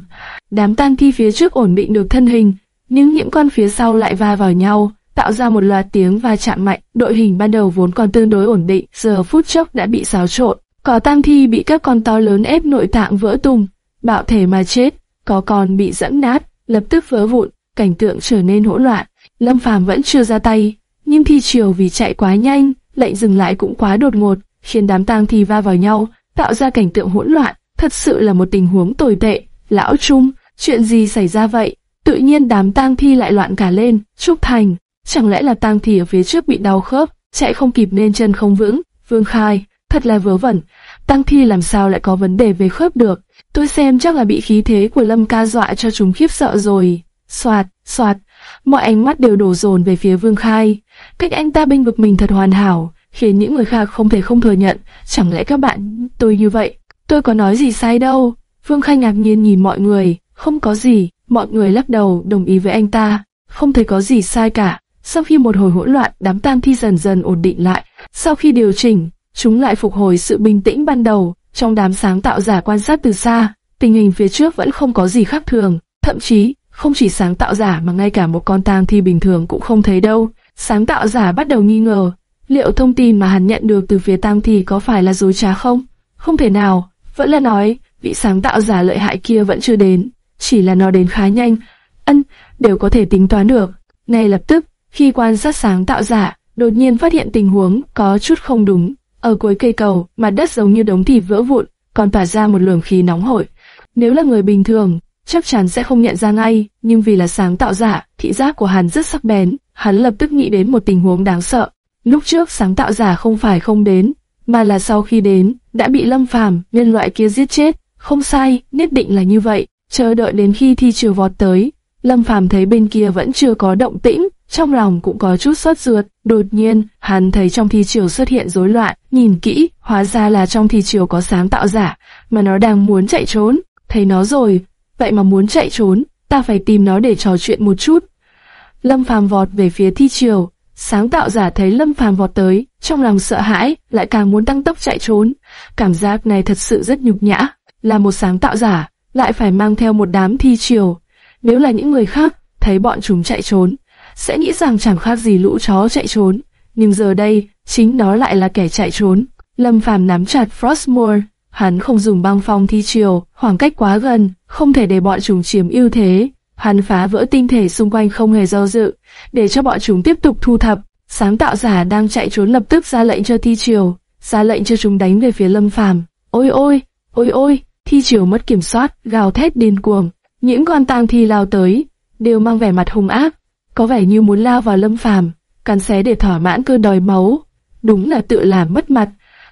đám tang thi phía trước ổn định được thân hình, nhưng những con phía sau lại va vào nhau, tạo ra một loạt tiếng va chạm mạnh. Đội hình ban đầu vốn còn tương đối ổn định, giờ phút chốc đã bị xáo trộn. Có tang thi bị các con to lớn ép nội tạng vỡ tung, bạo thể mà chết, có con bị dẫm nát, lập tức vỡ vụn, cảnh tượng trở nên hỗn loạn. Lâm Phàm vẫn chưa ra tay, nhưng thi triều vì chạy quá nhanh, lệnh dừng lại cũng quá đột ngột, khiến đám tang thi va vào nhau, tạo ra cảnh tượng hỗn loạn. Thật sự là một tình huống tồi tệ. Lão Trung, chuyện gì xảy ra vậy? Tự nhiên đám tang thi lại loạn cả lên. Trúc Thành, chẳng lẽ là tang thi ở phía trước bị đau khớp, chạy không kịp nên chân không vững? Vương Khai, thật là vớ vẩn. Tăng thi làm sao lại có vấn đề về khớp được? Tôi xem chắc là bị khí thế của Lâm Ca dọa cho chúng khiếp sợ rồi. Soạt, soạt, mọi ánh mắt đều đổ dồn về phía Vương Khai. Cách anh ta binh vực mình thật hoàn hảo, khiến những người khác không thể không thừa nhận. Chẳng lẽ các bạn, tôi như vậy, tôi có nói gì sai đâu. Vương Khai ngạc nhiên nhìn mọi người, không có gì, mọi người lắc đầu đồng ý với anh ta, không thấy có gì sai cả. Sau khi một hồi hỗn loạn, đám tang thi dần dần ổn định lại. Sau khi điều chỉnh, chúng lại phục hồi sự bình tĩnh ban đầu. Trong đám sáng tạo giả quan sát từ xa, tình hình phía trước vẫn không có gì khác thường. Thậm chí, không chỉ sáng tạo giả mà ngay cả một con tang thi bình thường cũng không thấy đâu. Sáng tạo giả bắt đầu nghi ngờ, liệu thông tin mà hắn nhận được từ phía tang thi có phải là dối trá không? Không thể nào, vẫn là nói, vị sáng tạo giả lợi hại kia vẫn chưa đến, chỉ là nó đến khá nhanh, ân, đều có thể tính toán được. Ngay lập tức, khi quan sát sáng tạo giả, đột nhiên phát hiện tình huống có chút không đúng. Ở cuối cây cầu, mặt đất giống như đống thịt vỡ vụn, còn tỏa ra một luồng khí nóng hổi. Nếu là người bình thường, chắc chắn sẽ không nhận ra ngay, nhưng vì là sáng tạo giả, thị giác của hắn rất sắc bén, hắn lập tức nghĩ đến một tình huống đáng sợ. Lúc trước sáng tạo giả không phải không đến, mà là sau khi đến, đã bị lâm phàm, nhân loại kia giết chết. Không sai, nhất định là như vậy. Chờ đợi đến khi thi trường vọt tới, lâm phàm thấy bên kia vẫn chưa có động tĩnh, trong lòng cũng có chút sốt ruột. Đột nhiên, hắn thấy trong thi chiều xuất hiện rối loạn, nhìn kỹ, hóa ra là trong thi chiều có sáng tạo giả, mà nó đang muốn chạy trốn. Thấy nó rồi, vậy mà muốn chạy trốn, ta phải tìm nó để trò chuyện một chút. Lâm Phàm vọt về phía thi triều, sáng tạo giả thấy Lâm Phàm vọt tới, trong lòng sợ hãi, lại càng muốn tăng tốc chạy trốn. Cảm giác này thật sự rất nhục nhã, là một sáng tạo giả, lại phải mang theo một đám thi triều. Nếu là những người khác, thấy bọn chúng chạy trốn, sẽ nghĩ rằng chẳng khác gì lũ chó chạy trốn. Nhưng giờ đây, chính nó lại là kẻ chạy trốn. Lâm Phàm nắm chặt Frostmore, Hắn không dùng băng phong thi chiều, khoảng cách quá gần, không thể để bọn chúng chiếm ưu thế. Hắn phá vỡ tinh thể xung quanh không hề do dự, để cho bọn chúng tiếp tục thu thập. Sáng tạo giả đang chạy trốn lập tức ra lệnh cho thi triều, ra lệnh cho chúng đánh về phía lâm phàm. Ôi ôi, ôi ôi, thi triều mất kiểm soát, gào thét điên cuồng. Những con tang thi lao tới, đều mang vẻ mặt hung ác, có vẻ như muốn lao vào lâm phàm, cắn xé để thỏa mãn cơn đòi máu. Đúng là tự làm mất mặt.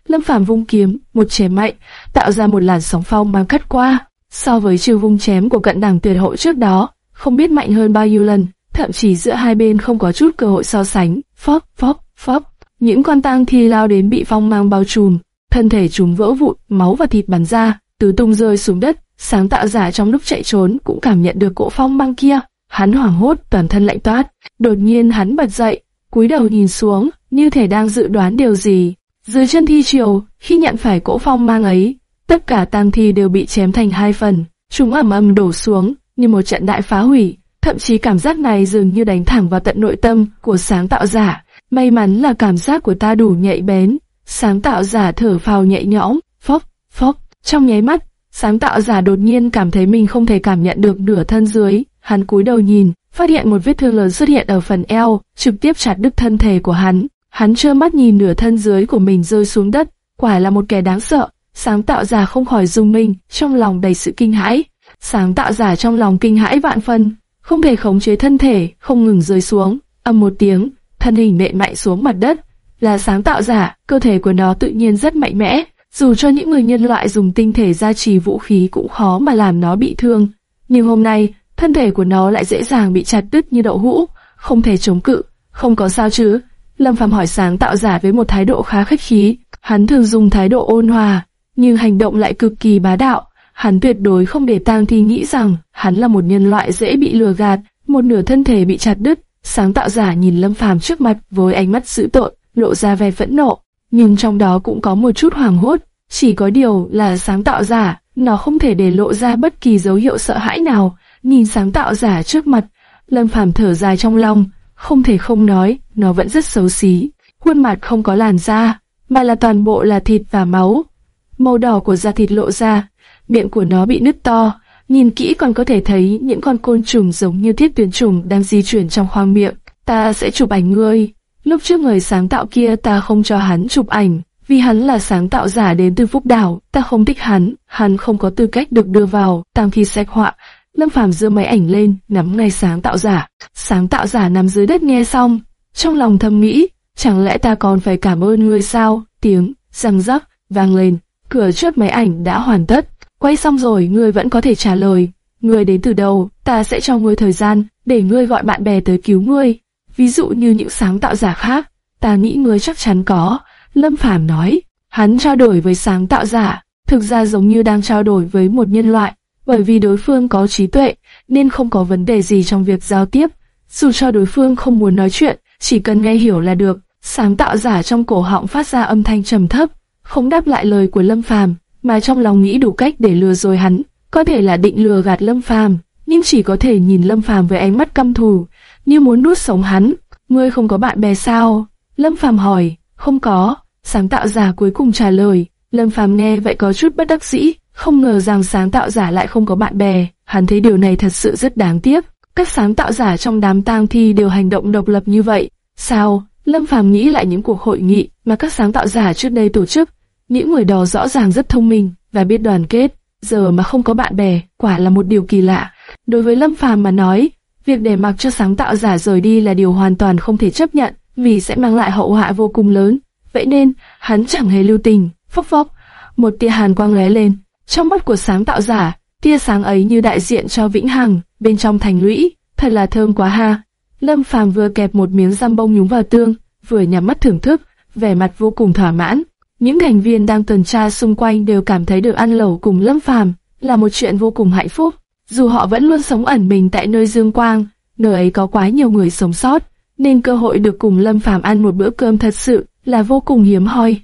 Lâm Phàm vung kiếm, một chém mạnh, tạo ra một làn sóng phong mang cắt qua. So với chiêu vung chém của cận đảng tuyệt hộ trước đó, không biết mạnh hơn bao nhiêu lần, thậm chí giữa hai bên không có chút cơ hội so sánh. Phóp, phóp, phóp, những con tang thi lao đến bị phong mang bao trùm, thân thể chúng vỡ vụn, máu và thịt bắn ra, tứ tung rơi xuống đất. Sáng tạo giả trong lúc chạy trốn cũng cảm nhận được cỗ phong mang kia, hắn hoảng hốt, toàn thân lạnh toát. Đột nhiên hắn bật dậy, cúi đầu nhìn xuống, như thể đang dự đoán điều gì. Dưới chân thi triều, khi nhận phải cỗ phong mang ấy, tất cả tang thi đều bị chém thành hai phần, chúng ầm ầm đổ xuống như một trận đại phá hủy. Thậm chí cảm giác này dường như đánh thẳng vào tận nội tâm của sáng tạo giả. May mắn là cảm giác của ta đủ nhạy bén. Sáng tạo giả thở phào nhẹ nhõm, phốc, phốc, trong nháy mắt, sáng tạo giả đột nhiên cảm thấy mình không thể cảm nhận được nửa thân dưới. Hắn cúi đầu nhìn, phát hiện một vết thương lớn xuất hiện ở phần eo, trực tiếp chặt đứt thân thể của hắn. Hắn trơ mắt nhìn nửa thân dưới của mình rơi xuống đất, quả là một kẻ đáng sợ. Sáng tạo giả không khỏi rung mình, trong lòng đầy sự kinh hãi. Sáng tạo giả trong lòng kinh hãi vạn phân, không thể khống chế thân thể, không ngừng rơi xuống. Âm một tiếng, thân hình nện mạnh xuống mặt đất. Là sáng tạo giả, cơ thể của nó tự nhiên rất mạnh mẽ, dù cho những người nhân loại dùng tinh thể gia trì vũ khí cũng khó mà làm nó bị thương. Nhưng hôm nay, thân thể của nó lại dễ dàng bị chặt đứt như đậu hũ, không thể chống cự, không có sao chứ. Lâm Phàm hỏi sáng tạo giả với một thái độ khá khách khí, hắn thường dùng thái độ ôn hòa, nhưng hành động lại cực kỳ bá đạo. Hắn tuyệt đối không để tang thi nghĩ rằng hắn là một nhân loại dễ bị lừa gạt, một nửa thân thể bị chặt đứt. Sáng tạo giả nhìn Lâm Phàm trước mặt với ánh mắt dữ tợn, lộ ra vẻ phẫn nộ, nhưng trong đó cũng có một chút hoảng hốt. Chỉ có điều là sáng tạo giả, nó không thể để lộ ra bất kỳ dấu hiệu sợ hãi nào. Nhìn sáng tạo giả trước mặt, Lâm Phàm thở dài trong lòng, không thể không nói, nó vẫn rất xấu xí. Khuôn mặt không có làn da, mà là toàn bộ là thịt và máu. Màu đỏ của da thịt lộ ra, miệng của nó bị nứt to, nhìn kỹ còn có thể thấy những con côn trùng giống như thiết tuyến trùng đang di chuyển trong khoang miệng. Ta sẽ chụp ảnh ngươi. Lúc trước người sáng tạo kia ta không cho hắn chụp ảnh, vì hắn là sáng tạo giả đến từ Phúc Đảo, ta không thích hắn, hắn không có tư cách được đưa vào tam thi sách họa. Lâm Phàm giơ máy ảnh lên, nắm ngay sáng tạo giả. Sáng tạo giả nằm dưới đất nghe xong, trong lòng thầm nghĩ, chẳng lẽ ta còn phải cảm ơn ngươi sao? Tiếng răng rắc vang lên, cửa chốt máy ảnh đã hoàn tất. Quay xong rồi, ngươi vẫn có thể trả lời. Ngươi đến từ đâu? Ta sẽ cho ngươi thời gian để ngươi gọi bạn bè tới cứu ngươi. Ví dụ như những sáng tạo giả khác, ta nghĩ ngươi chắc chắn có. Lâm Phàm nói, hắn trao đổi với sáng tạo giả, thực ra giống như đang trao đổi với một nhân loại, bởi vì đối phương có trí tuệ, nên không có vấn đề gì trong việc giao tiếp. Dù cho đối phương không muốn nói chuyện, chỉ cần nghe hiểu là được. Sáng tạo giả trong cổ họng phát ra âm thanh trầm thấp, không đáp lại lời của Lâm Phàm, mà trong lòng nghĩ đủ cách để lừa dối hắn. Có thể là định lừa gạt Lâm Phàm, nhưng chỉ có thể nhìn Lâm Phàm với ánh mắt căm thù, như muốn nuốt sống hắn. Ngươi không có bạn bè sao? Lâm Phàm hỏi. Không có. Sáng tạo giả cuối cùng trả lời. Lâm Phàm nghe vậy có chút bất đắc dĩ, không ngờ rằng sáng tạo giả lại không có bạn bè. Hắn thấy điều này thật sự rất đáng tiếc. Các sáng tạo giả trong đám tang thi đều hành động độc lập như vậy. Sao? Lâm Phàm nghĩ lại những cuộc hội nghị mà các sáng tạo giả trước đây tổ chức. Những người đó rõ ràng rất thông minh và biết đoàn kết, giờ mà không có bạn bè, quả là một điều kỳ lạ. Đối với Lâm Phàm mà nói, việc để mặc cho sáng tạo giả rời đi là điều hoàn toàn không thể chấp nhận, vì sẽ mang lại hậu họa vô cùng lớn. Vậy nên, hắn chẳng hề lưu tình, phốc phốc, một tia hàn quang lóe lên. Trong mắt của sáng tạo giả, tia sáng ấy như đại diện cho vĩnh hằng, bên trong thành lũy, thật là thơm quá ha. Lâm Phàm vừa kẹp một miếng răm bông nhúng vào tương, vừa nhắm mắt thưởng thức, vẻ mặt vô cùng thỏa mãn. Những thành viên đang tuần tra xung quanh đều cảm thấy được ăn lẩu cùng Lâm Phàm là một chuyện vô cùng hạnh phúc. Dù họ vẫn luôn sống ẩn mình tại nơi dương quang, nơi ấy có quá nhiều người sống sót, nên cơ hội được cùng Lâm Phàm ăn một bữa cơm thật sự là vô cùng hiếm hoi.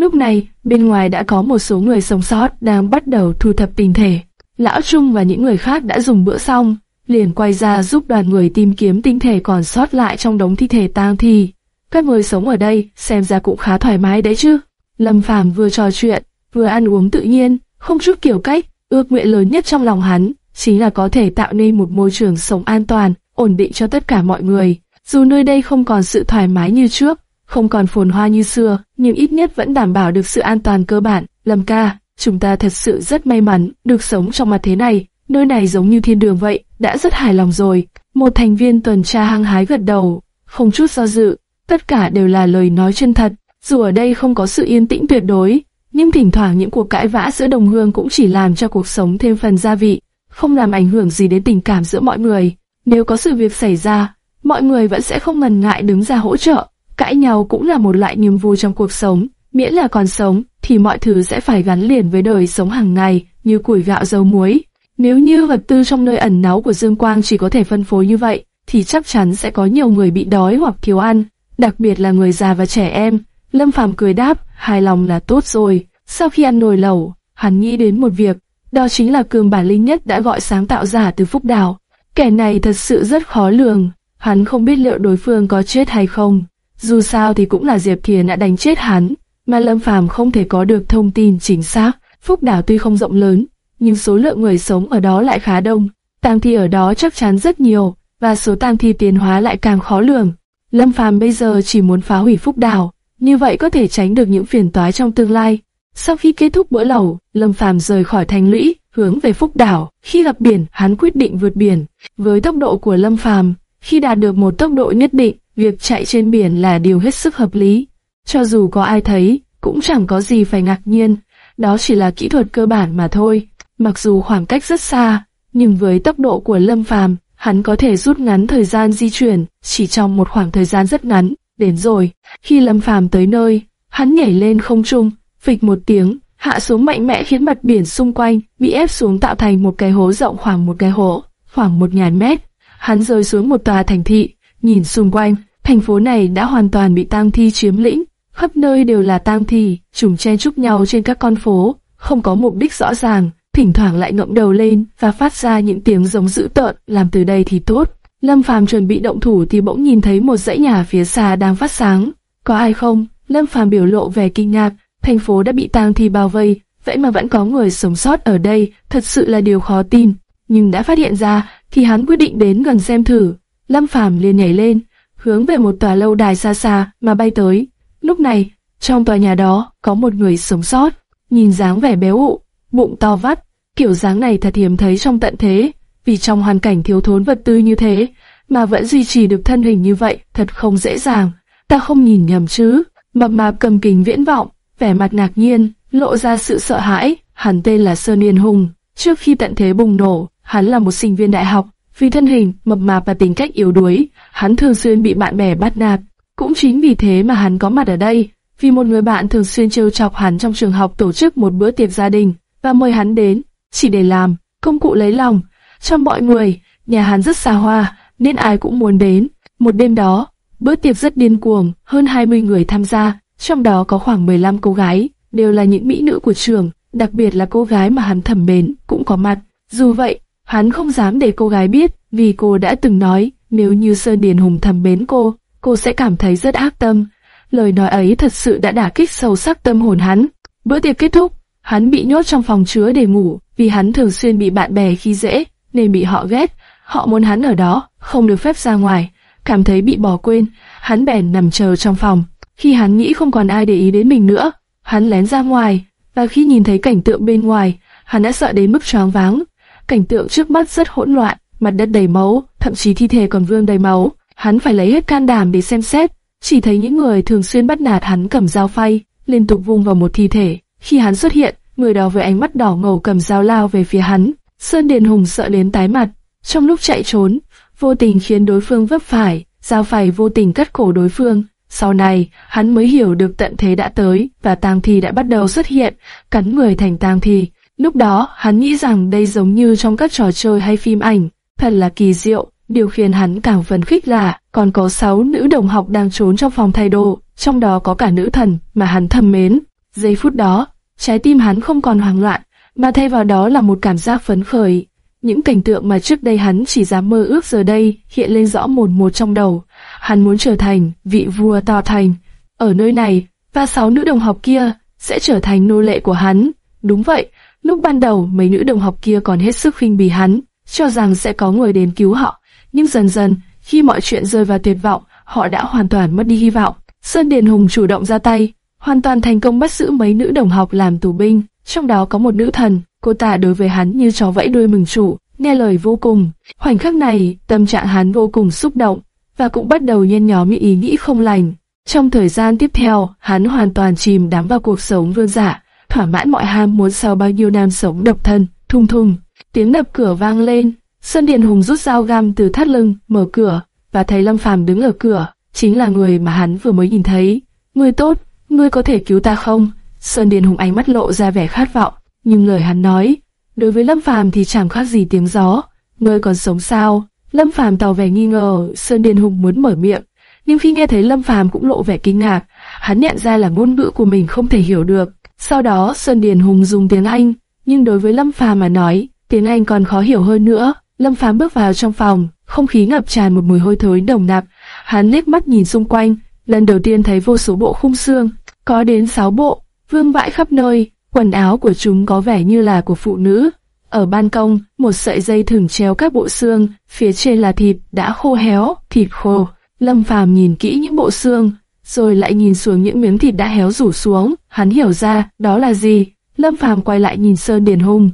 Lúc này, bên ngoài đã có một số người sống sót đang bắt đầu thu thập tinh thể. Lão Trung và những người khác đã dùng bữa xong, liền quay ra giúp đoàn người tìm kiếm tinh thể còn sót lại trong đống thi thể tang thi. Các người sống ở đây xem ra cũng khá thoải mái đấy chứ. Lâm Phàm vừa trò chuyện, vừa ăn uống tự nhiên, không chút kiểu cách, ước nguyện lớn nhất trong lòng hắn chính là có thể tạo nên một môi trường sống an toàn, ổn định cho tất cả mọi người. Dù nơi đây không còn sự thoải mái như trước, không còn phồn hoa như xưa, nhưng ít nhất vẫn đảm bảo được sự an toàn cơ bản. Lâm ca, chúng ta thật sự rất may mắn được sống trong mặt thế này, nơi này giống như thiên đường vậy, đã rất hài lòng rồi. Một thành viên tuần tra hăng hái gật đầu, không chút do dự, tất cả đều là lời nói chân thật. Dù ở đây không có sự yên tĩnh tuyệt đối, nhưng thỉnh thoảng những cuộc cãi vã giữa đồng hương cũng chỉ làm cho cuộc sống thêm phần gia vị, không làm ảnh hưởng gì đến tình cảm giữa mọi người. Nếu có sự việc xảy ra, mọi người vẫn sẽ không ngần ngại đứng ra hỗ trợ. Cãi nhau cũng là một loại niềm vui trong cuộc sống, miễn là còn sống thì mọi thứ sẽ phải gắn liền với đời sống hàng ngày như củi gạo dầu muối. Nếu như vật tư trong nơi ẩn náu của Dương Quang chỉ có thể phân phối như vậy, thì chắc chắn sẽ có nhiều người bị đói hoặc thiếu ăn, đặc biệt là người già và trẻ em. Lâm Phàm cười đáp, hài lòng là tốt rồi. Sau khi ăn nồi lẩu, hắn nghĩ đến một việc, đó chính là cường bản linh nhất đã gọi sáng tạo giả từ Phúc Đảo. Kẻ này thật sự rất khó lường, hắn không biết liệu đối phương có chết hay không dù sao thì cũng là Diệp Thiền đã đánh chết hắn, mà Lâm Phàm không thể có được thông tin chính xác. Phúc đảo tuy không rộng lớn, nhưng số lượng người sống ở đó lại khá đông. Tang thi ở đó chắc chắn rất nhiều, và số tang thi tiến hóa lại càng khó lường. Lâm Phàm bây giờ chỉ muốn phá hủy Phúc đảo, như vậy có thể tránh được những phiền toái trong tương lai. Sau khi kết thúc bữa lẩu, Lâm Phàm rời khỏi thành lũy, hướng về Phúc đảo. Khi gặp biển, hắn quyết định vượt biển. Với tốc độ của Lâm Phàm, khi đạt được một tốc độ nhất định, việc chạy trên biển là điều hết sức hợp lý. Cho dù có ai thấy, cũng chẳng có gì phải ngạc nhiên, đó chỉ là kỹ thuật cơ bản mà thôi. Mặc dù khoảng cách rất xa, nhưng với tốc độ của Lâm Phàm, hắn có thể rút ngắn thời gian di chuyển, chỉ trong một khoảng thời gian rất ngắn. Đến rồi, khi Lâm Phàm tới nơi, hắn nhảy lên không trung, phịch một tiếng, hạ xuống mạnh mẽ khiến mặt biển xung quanh bị ép xuống tạo thành một cái hố rộng khoảng một cái hố, khoảng một ngàn mét. Hắn rơi xuống một tòa thành thị, nhìn xung quanh, thành phố này đã hoàn toàn bị tang thi chiếm lĩnh, khắp nơi đều là tang thi, trùng chen chúc nhau trên các con phố, không có mục đích rõ ràng, thỉnh thoảng lại ngậm đầu lên và phát ra những tiếng giống dữ tợn, làm từ đây thì tốt. Lâm Phàm chuẩn bị động thủ thì bỗng nhìn thấy một dãy nhà phía xa đang phát sáng. Có ai không? Lâm Phàm biểu lộ vẻ kinh ngạc, thành phố đã bị tang thi bao vây, vậy mà vẫn có người sống sót ở đây, thật sự là điều khó tin. Nhưng đã phát hiện ra, thì hắn quyết định đến gần xem thử. Lâm Phàm liền nhảy lên, hướng về một tòa lâu đài xa xa mà bay tới. Lúc này, trong tòa nhà đó có một người sống sót, nhìn dáng vẻ béo ụ, bụng to vắt, kiểu dáng này thật hiếm thấy trong tận thế, vì trong hoàn cảnh thiếu thốn vật tư như thế, mà vẫn duy trì được thân hình như vậy, thật không dễ dàng. Ta không nhìn nhầm chứ? Mập mạp cầm kính viễn vọng, vẻ mặt ngạc nhiên, lộ ra sự sợ hãi. Hắn tên là Sơn Yên Hùng. Trước khi tận thế bùng nổ, hắn là một sinh viên đại học. Vì thân hình, mập mạp và tính cách yếu đuối, hắn thường xuyên bị bạn bè bắt nạt. Cũng chính vì thế mà hắn có mặt ở đây. Vì một người bạn thường xuyên trêu chọc hắn trong trường học tổ chức một bữa tiệc gia đình và mời hắn đến, chỉ để làm công cụ lấy lòng. Trong mọi người, nhà hắn rất xa hoa, nên ai cũng muốn đến. Một đêm đó, bữa tiệc rất điên cuồng, hơn 20 người tham gia, trong đó có khoảng 15 cô gái, đều là những mỹ nữ của trường, đặc biệt là cô gái mà hắn thầm mến cũng có mặt. Dù vậy, hắn không dám để cô gái biết, vì cô đã từng nói, nếu như Sơn Điền Hùng thầm mến cô, cô sẽ cảm thấy rất ác tâm. Lời nói ấy thật sự đã đả kích sâu sắc tâm hồn hắn. Bữa tiệc kết thúc, hắn bị nhốt trong phòng chứa để ngủ, vì hắn thường xuyên bị bạn bè khi dễ, nên bị họ ghét. Họ muốn hắn ở đó, không được phép ra ngoài. Cảm thấy bị bỏ quên, hắn bèn nằm chờ trong phòng. Khi hắn nghĩ không còn ai để ý đến mình nữa, hắn lén ra ngoài, và khi nhìn thấy cảnh tượng bên ngoài, hắn đã sợ đến mức choáng váng. Cảnh tượng trước mắt rất hỗn loạn, mặt đất đầy máu, thậm chí thi thể còn vương đầy máu. Hắn phải lấy hết can đảm để xem xét, chỉ thấy những người thường xuyên bắt nạt hắn cầm dao phay, liên tục vung vào một thi thể. Khi hắn xuất hiện, người đó với ánh mắt đỏ ngầu cầm dao lao về phía hắn. Sơn Điền Hùng sợ đến tái mặt, trong lúc chạy trốn, vô tình khiến đối phương vấp phải, dao phay vô tình cắt cổ đối phương. Sau này, hắn mới hiểu được tận thế đã tới và tang thi đã bắt đầu xuất hiện, cắn người thành tang thi. Lúc đó, hắn nghĩ rằng đây giống như trong các trò chơi hay phim ảnh, thật là kỳ diệu. Điều khiến hắn càng phấn khích là còn có 6 nữ đồng học đang trốn trong phòng thay đồ, trong đó có cả nữ thần mà hắn thầm mến. Giây phút đó, trái tim hắn không còn hoảng loạn, mà thay vào đó là một cảm giác phấn khởi. Những cảnh tượng mà trước đây hắn chỉ dám mơ ước giờ đây hiện lên rõ một một trong đầu. Hắn muốn trở thành vị vua to thành. Ở nơi này, và sáu nữ đồng học kia sẽ trở thành nô lệ của hắn. Đúng vậy, lúc ban đầu mấy nữ đồng học kia còn hết sức khinh bỉ hắn, cho rằng sẽ có người đến cứu họ. Nhưng dần dần, khi mọi chuyện rơi vào tuyệt vọng, họ đã hoàn toàn mất đi hy vọng. Sơn Điền Hùng chủ động ra tay, hoàn toàn thành công bắt giữ mấy nữ đồng học làm tù binh, trong đó có một nữ thần, cô ta đối với hắn như chó vẫy đuôi mừng chủ, nghe lời vô cùng. Khoảnh khắc này, tâm trạng hắn vô cùng xúc động, và cũng bắt đầu nhen nhóm những ý nghĩ không lành. Trong thời gian tiếp theo, hắn hoàn toàn chìm đắm vào cuộc sống vương giả, thỏa mãn mọi ham muốn sau bao nhiêu năm sống độc thân, thung thùng Tiếng đập cửa vang lên, Sơn Điền Hùng rút dao găm từ thắt lưng, mở cửa, và thấy Lâm Phàm đứng ở cửa, chính là người mà hắn vừa mới nhìn thấy. Ngươi tốt, ngươi có thể cứu ta không? Sơn Điền Hùng ánh mắt lộ ra vẻ khát vọng, nhưng lời hắn nói, đối với Lâm Phàm thì chẳng khác gì tiếng gió. Ngươi còn sống sao? Lâm Phàm tỏ vẻ nghi ngờ, Sơn Điền Hùng muốn mở miệng, nhưng khi nghe thấy Lâm Phàm cũng lộ vẻ kinh ngạc, hắn nhận ra là ngôn ngữ của mình không thể hiểu được. Sau đó Sơn Điền Hùng dùng tiếng Anh, nhưng đối với Lâm Phàm mà nói, tiếng Anh còn khó hiểu hơn nữa. Lâm Phàm bước vào trong phòng, không khí ngập tràn một mùi hôi thối nồng nặc. Hắn liếc mắt nhìn xung quanh, lần đầu tiên thấy vô số bộ khung xương, có đến 6 bộ, vương vãi khắp nơi, quần áo của chúng có vẻ như là của phụ nữ. Ở ban công, một sợi dây thừng treo các bộ xương, phía trên là thịt đã khô héo, thịt khô. Lâm Phàm nhìn kỹ những bộ xương, rồi lại nhìn xuống những miếng thịt đã héo rủ xuống, hắn hiểu ra đó là gì. Lâm Phàm quay lại nhìn Sơn Điền Hùng,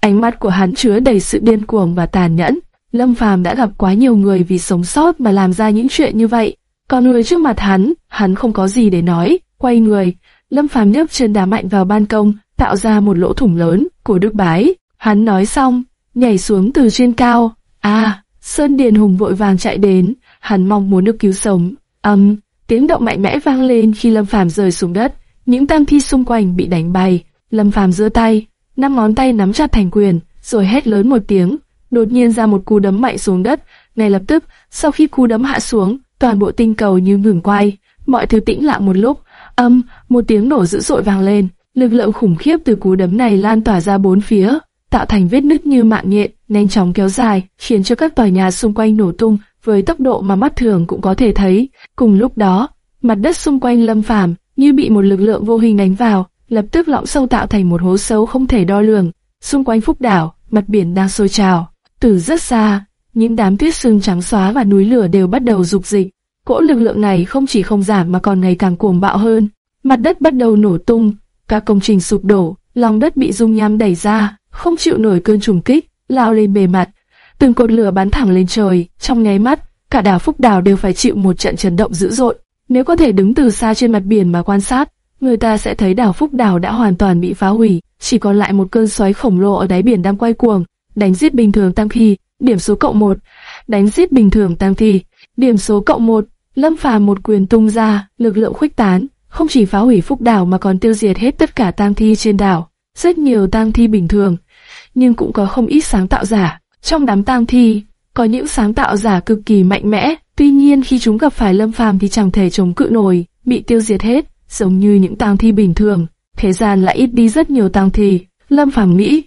ánh mắt của hắn chứa đầy sự điên cuồng và tàn nhẫn. Lâm Phàm đã gặp quá nhiều người vì sống sót mà làm ra những chuyện như vậy, còn người trước mặt hắn, hắn không có gì để nói, quay người, Lâm Phàm nhấc chân đá mạnh vào ban công, tạo ra một lỗ thủng lớn của Đức Bái. Hắn nói xong, nhảy xuống từ trên cao. À, Sơn Điền Hùng vội vàng chạy đến, hắn mong muốn được cứu sống. Âm, um, tiếng động mạnh mẽ vang lên khi Lâm Phàm rơi xuống đất, những tang thi xung quanh bị đánh bay. Lâm Phàm giơ tay, năm ngón tay nắm chặt thành quyền, rồi hét lớn một tiếng, đột nhiên ra một cú đấm mạnh xuống đất. Ngay lập tức, sau khi cú đấm hạ xuống, toàn bộ tinh cầu như ngừng quay, mọi thứ tĩnh lặng một lúc. Âm, một tiếng nổ dữ dội vang lên, lực lượng khủng khiếp từ cú đấm này lan tỏa ra bốn phía, tạo thành vết nứt như mạng nhện, nhanh chóng kéo dài, khiến cho các tòa nhà xung quanh nổ tung với tốc độ mà mắt thường cũng có thể thấy. Cùng lúc đó, mặt đất xung quanh Lâm Phàm như bị một lực lượng vô hình đánh vào, lập tức lõm sâu tạo thành một hố sâu không thể đo lường. Xung quanh Phúc đảo, mặt biển đang sôi trào. Từ rất xa, những đám tuyết sương trắng xóa và núi lửa đều bắt đầu rục dịch. Cỗ lực lượng này không chỉ không giảm mà còn ngày càng cuồng bạo hơn. Mặt đất bắt đầu nổ tung, các công trình sụp đổ, lòng đất bị dung nham đẩy ra, không chịu nổi cơn trùng kích, lao lên bề mặt. Từng cột lửa bắn thẳng lên trời, trong nháy mắt, cả đảo Phúc Đảo đều phải chịu một trận chấn động dữ dội. Nếu có thể đứng từ xa trên mặt biển mà quan sát, người ta sẽ thấy đảo Phúc Đảo đã hoàn toàn bị phá hủy, chỉ còn lại một cơn xoáy khổng lồ ở đáy biển đang quay cuồng, đánh giết bình thường tăng thi, điểm số cộng 1, đánh giết bình thường tăng thi, điểm số cộng 1, Lâm Phàm một quyền tung ra, lực lượng khuếch tán, không chỉ phá hủy Phúc Đảo mà còn tiêu diệt hết tất cả tăng thi trên đảo. Rất nhiều tăng thi bình thường, nhưng cũng có không ít sáng tạo giả. Trong đám tang thi, có những sáng tạo giả cực kỳ mạnh mẽ, tuy nhiên khi chúng gặp phải Lâm Phàm thì chẳng thể chống cự nổi, bị tiêu diệt hết, giống như những tang thi bình thường. Thế gian lại ít đi rất nhiều tang thi. Lâm Phàm nghĩ,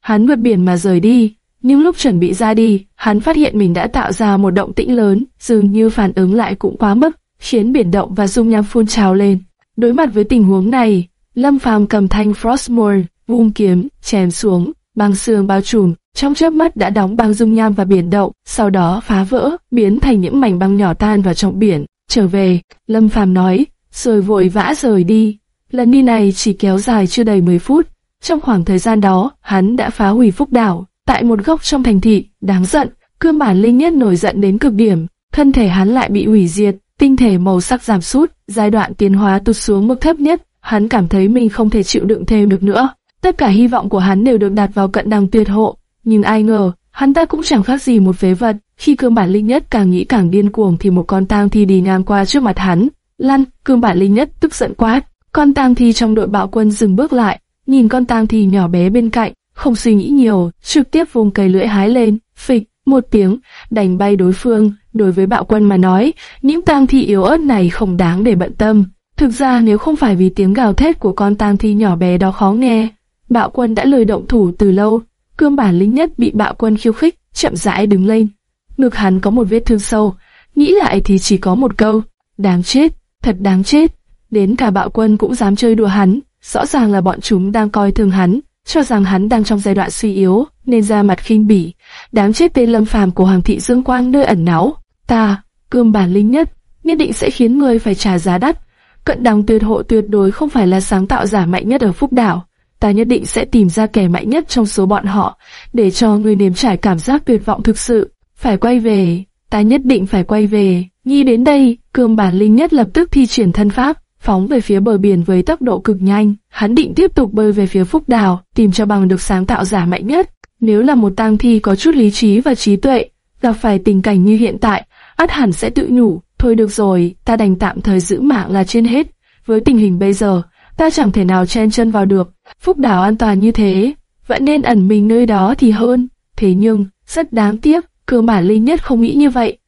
hắn vượt biển mà rời đi, nhưng lúc chuẩn bị ra đi, hắn phát hiện mình đã tạo ra một động tĩnh lớn, dường như phản ứng lại cũng quá mức, khiến biển động và dung nham phun trào lên. Đối mặt với tình huống này, Lâm Phàm cầm thanh Frostmourne, vung kiếm, chém xuống, băng xương bao trùm, trong chớp mắt đã đóng băng dung nham và biển động, sau đó phá vỡ, biến thành những mảnh băng nhỏ tan vào trong biển. Trở về, Lâm Phàm nói, rồi vội vã rời đi. Lần đi này chỉ kéo dài chưa đầy 10 phút. Trong khoảng thời gian đó, hắn đã phá hủy phúc đảo, tại một góc trong thành thị, đáng giận, cương bản linh nhất nổi giận đến cực điểm, thân thể hắn lại bị hủy diệt, tinh thể màu sắc giảm sút, giai đoạn tiến hóa tụt xuống mức thấp nhất, hắn cảm thấy mình không thể chịu đựng thêm được nữa. Tất cả hy vọng của hắn đều được đặt vào cận đằng tuyệt hộ, nhưng ai ngờ, hắn ta cũng chẳng khác gì một phế vật. Khi cương bản linh nhất càng nghĩ càng điên cuồng thì một con tang thi đi ngang qua trước mặt hắn. Lăn, cương bản linh nhất tức giận quát. Con tang thi trong đội bạo quân dừng bước lại, nhìn con tang thi nhỏ bé bên cạnh, không suy nghĩ nhiều, trực tiếp vùng cây lưỡi hái lên, phịch, một tiếng, đánh bay đối phương. Đối với bạo quân mà nói, những tang thi yếu ớt này không đáng để bận tâm. Thực ra nếu không phải vì tiếng gào thét của con tang thi nhỏ bé đó khó nghe, bạo quân đã lời động thủ từ lâu. Cương bản lính nhất bị bạo quân khiêu khích, chậm rãi đứng lên. Ngực hắn có một vết thương sâu, nghĩ lại thì chỉ có một câu, đáng chết, thật đáng chết. Đến cả bạo quân cũng dám chơi đùa hắn, rõ ràng là bọn chúng đang coi thường hắn, cho rằng hắn đang trong giai đoạn suy yếu, nên ra mặt khinh bỉ. Đáng chết tên lâm phàm của Hoàng thị Dương Quang nơi ẩn náu. Ta, cương bản linh nhất, nhất định sẽ khiến người phải trả giá đắt. Cận đằng tuyệt hộ tuyệt đối không phải là sáng tạo giả mạnh nhất ở Phúc Đảo. Ta nhất định sẽ tìm ra kẻ mạnh nhất trong số bọn họ, để cho ngươi nếm trải cảm giác tuyệt vọng thực sự. Phải quay về, ta nhất định phải quay về. nghĩ đến đây, cương bản linh nhất lập tức thi triển thân pháp, phóng về phía bờ biển với tốc độ cực nhanh. Hắn định tiếp tục bơi về phía Phúc Đào, tìm cho bằng được sáng tạo giả mạnh nhất. Nếu là một tang thi có chút lý trí và trí tuệ, gặp phải tình cảnh như hiện tại, ắt hẳn sẽ tự nhủ, thôi được rồi, ta đành tạm thời giữ mạng là trên hết. Với tình hình bây giờ, ta chẳng thể nào chen chân vào được. Phúc đảo an toàn như thế, vẫn nên ẩn mình nơi đó thì hơn. Thế nhưng, rất đáng tiếc, cơ bản linh nhất không nghĩ như vậy.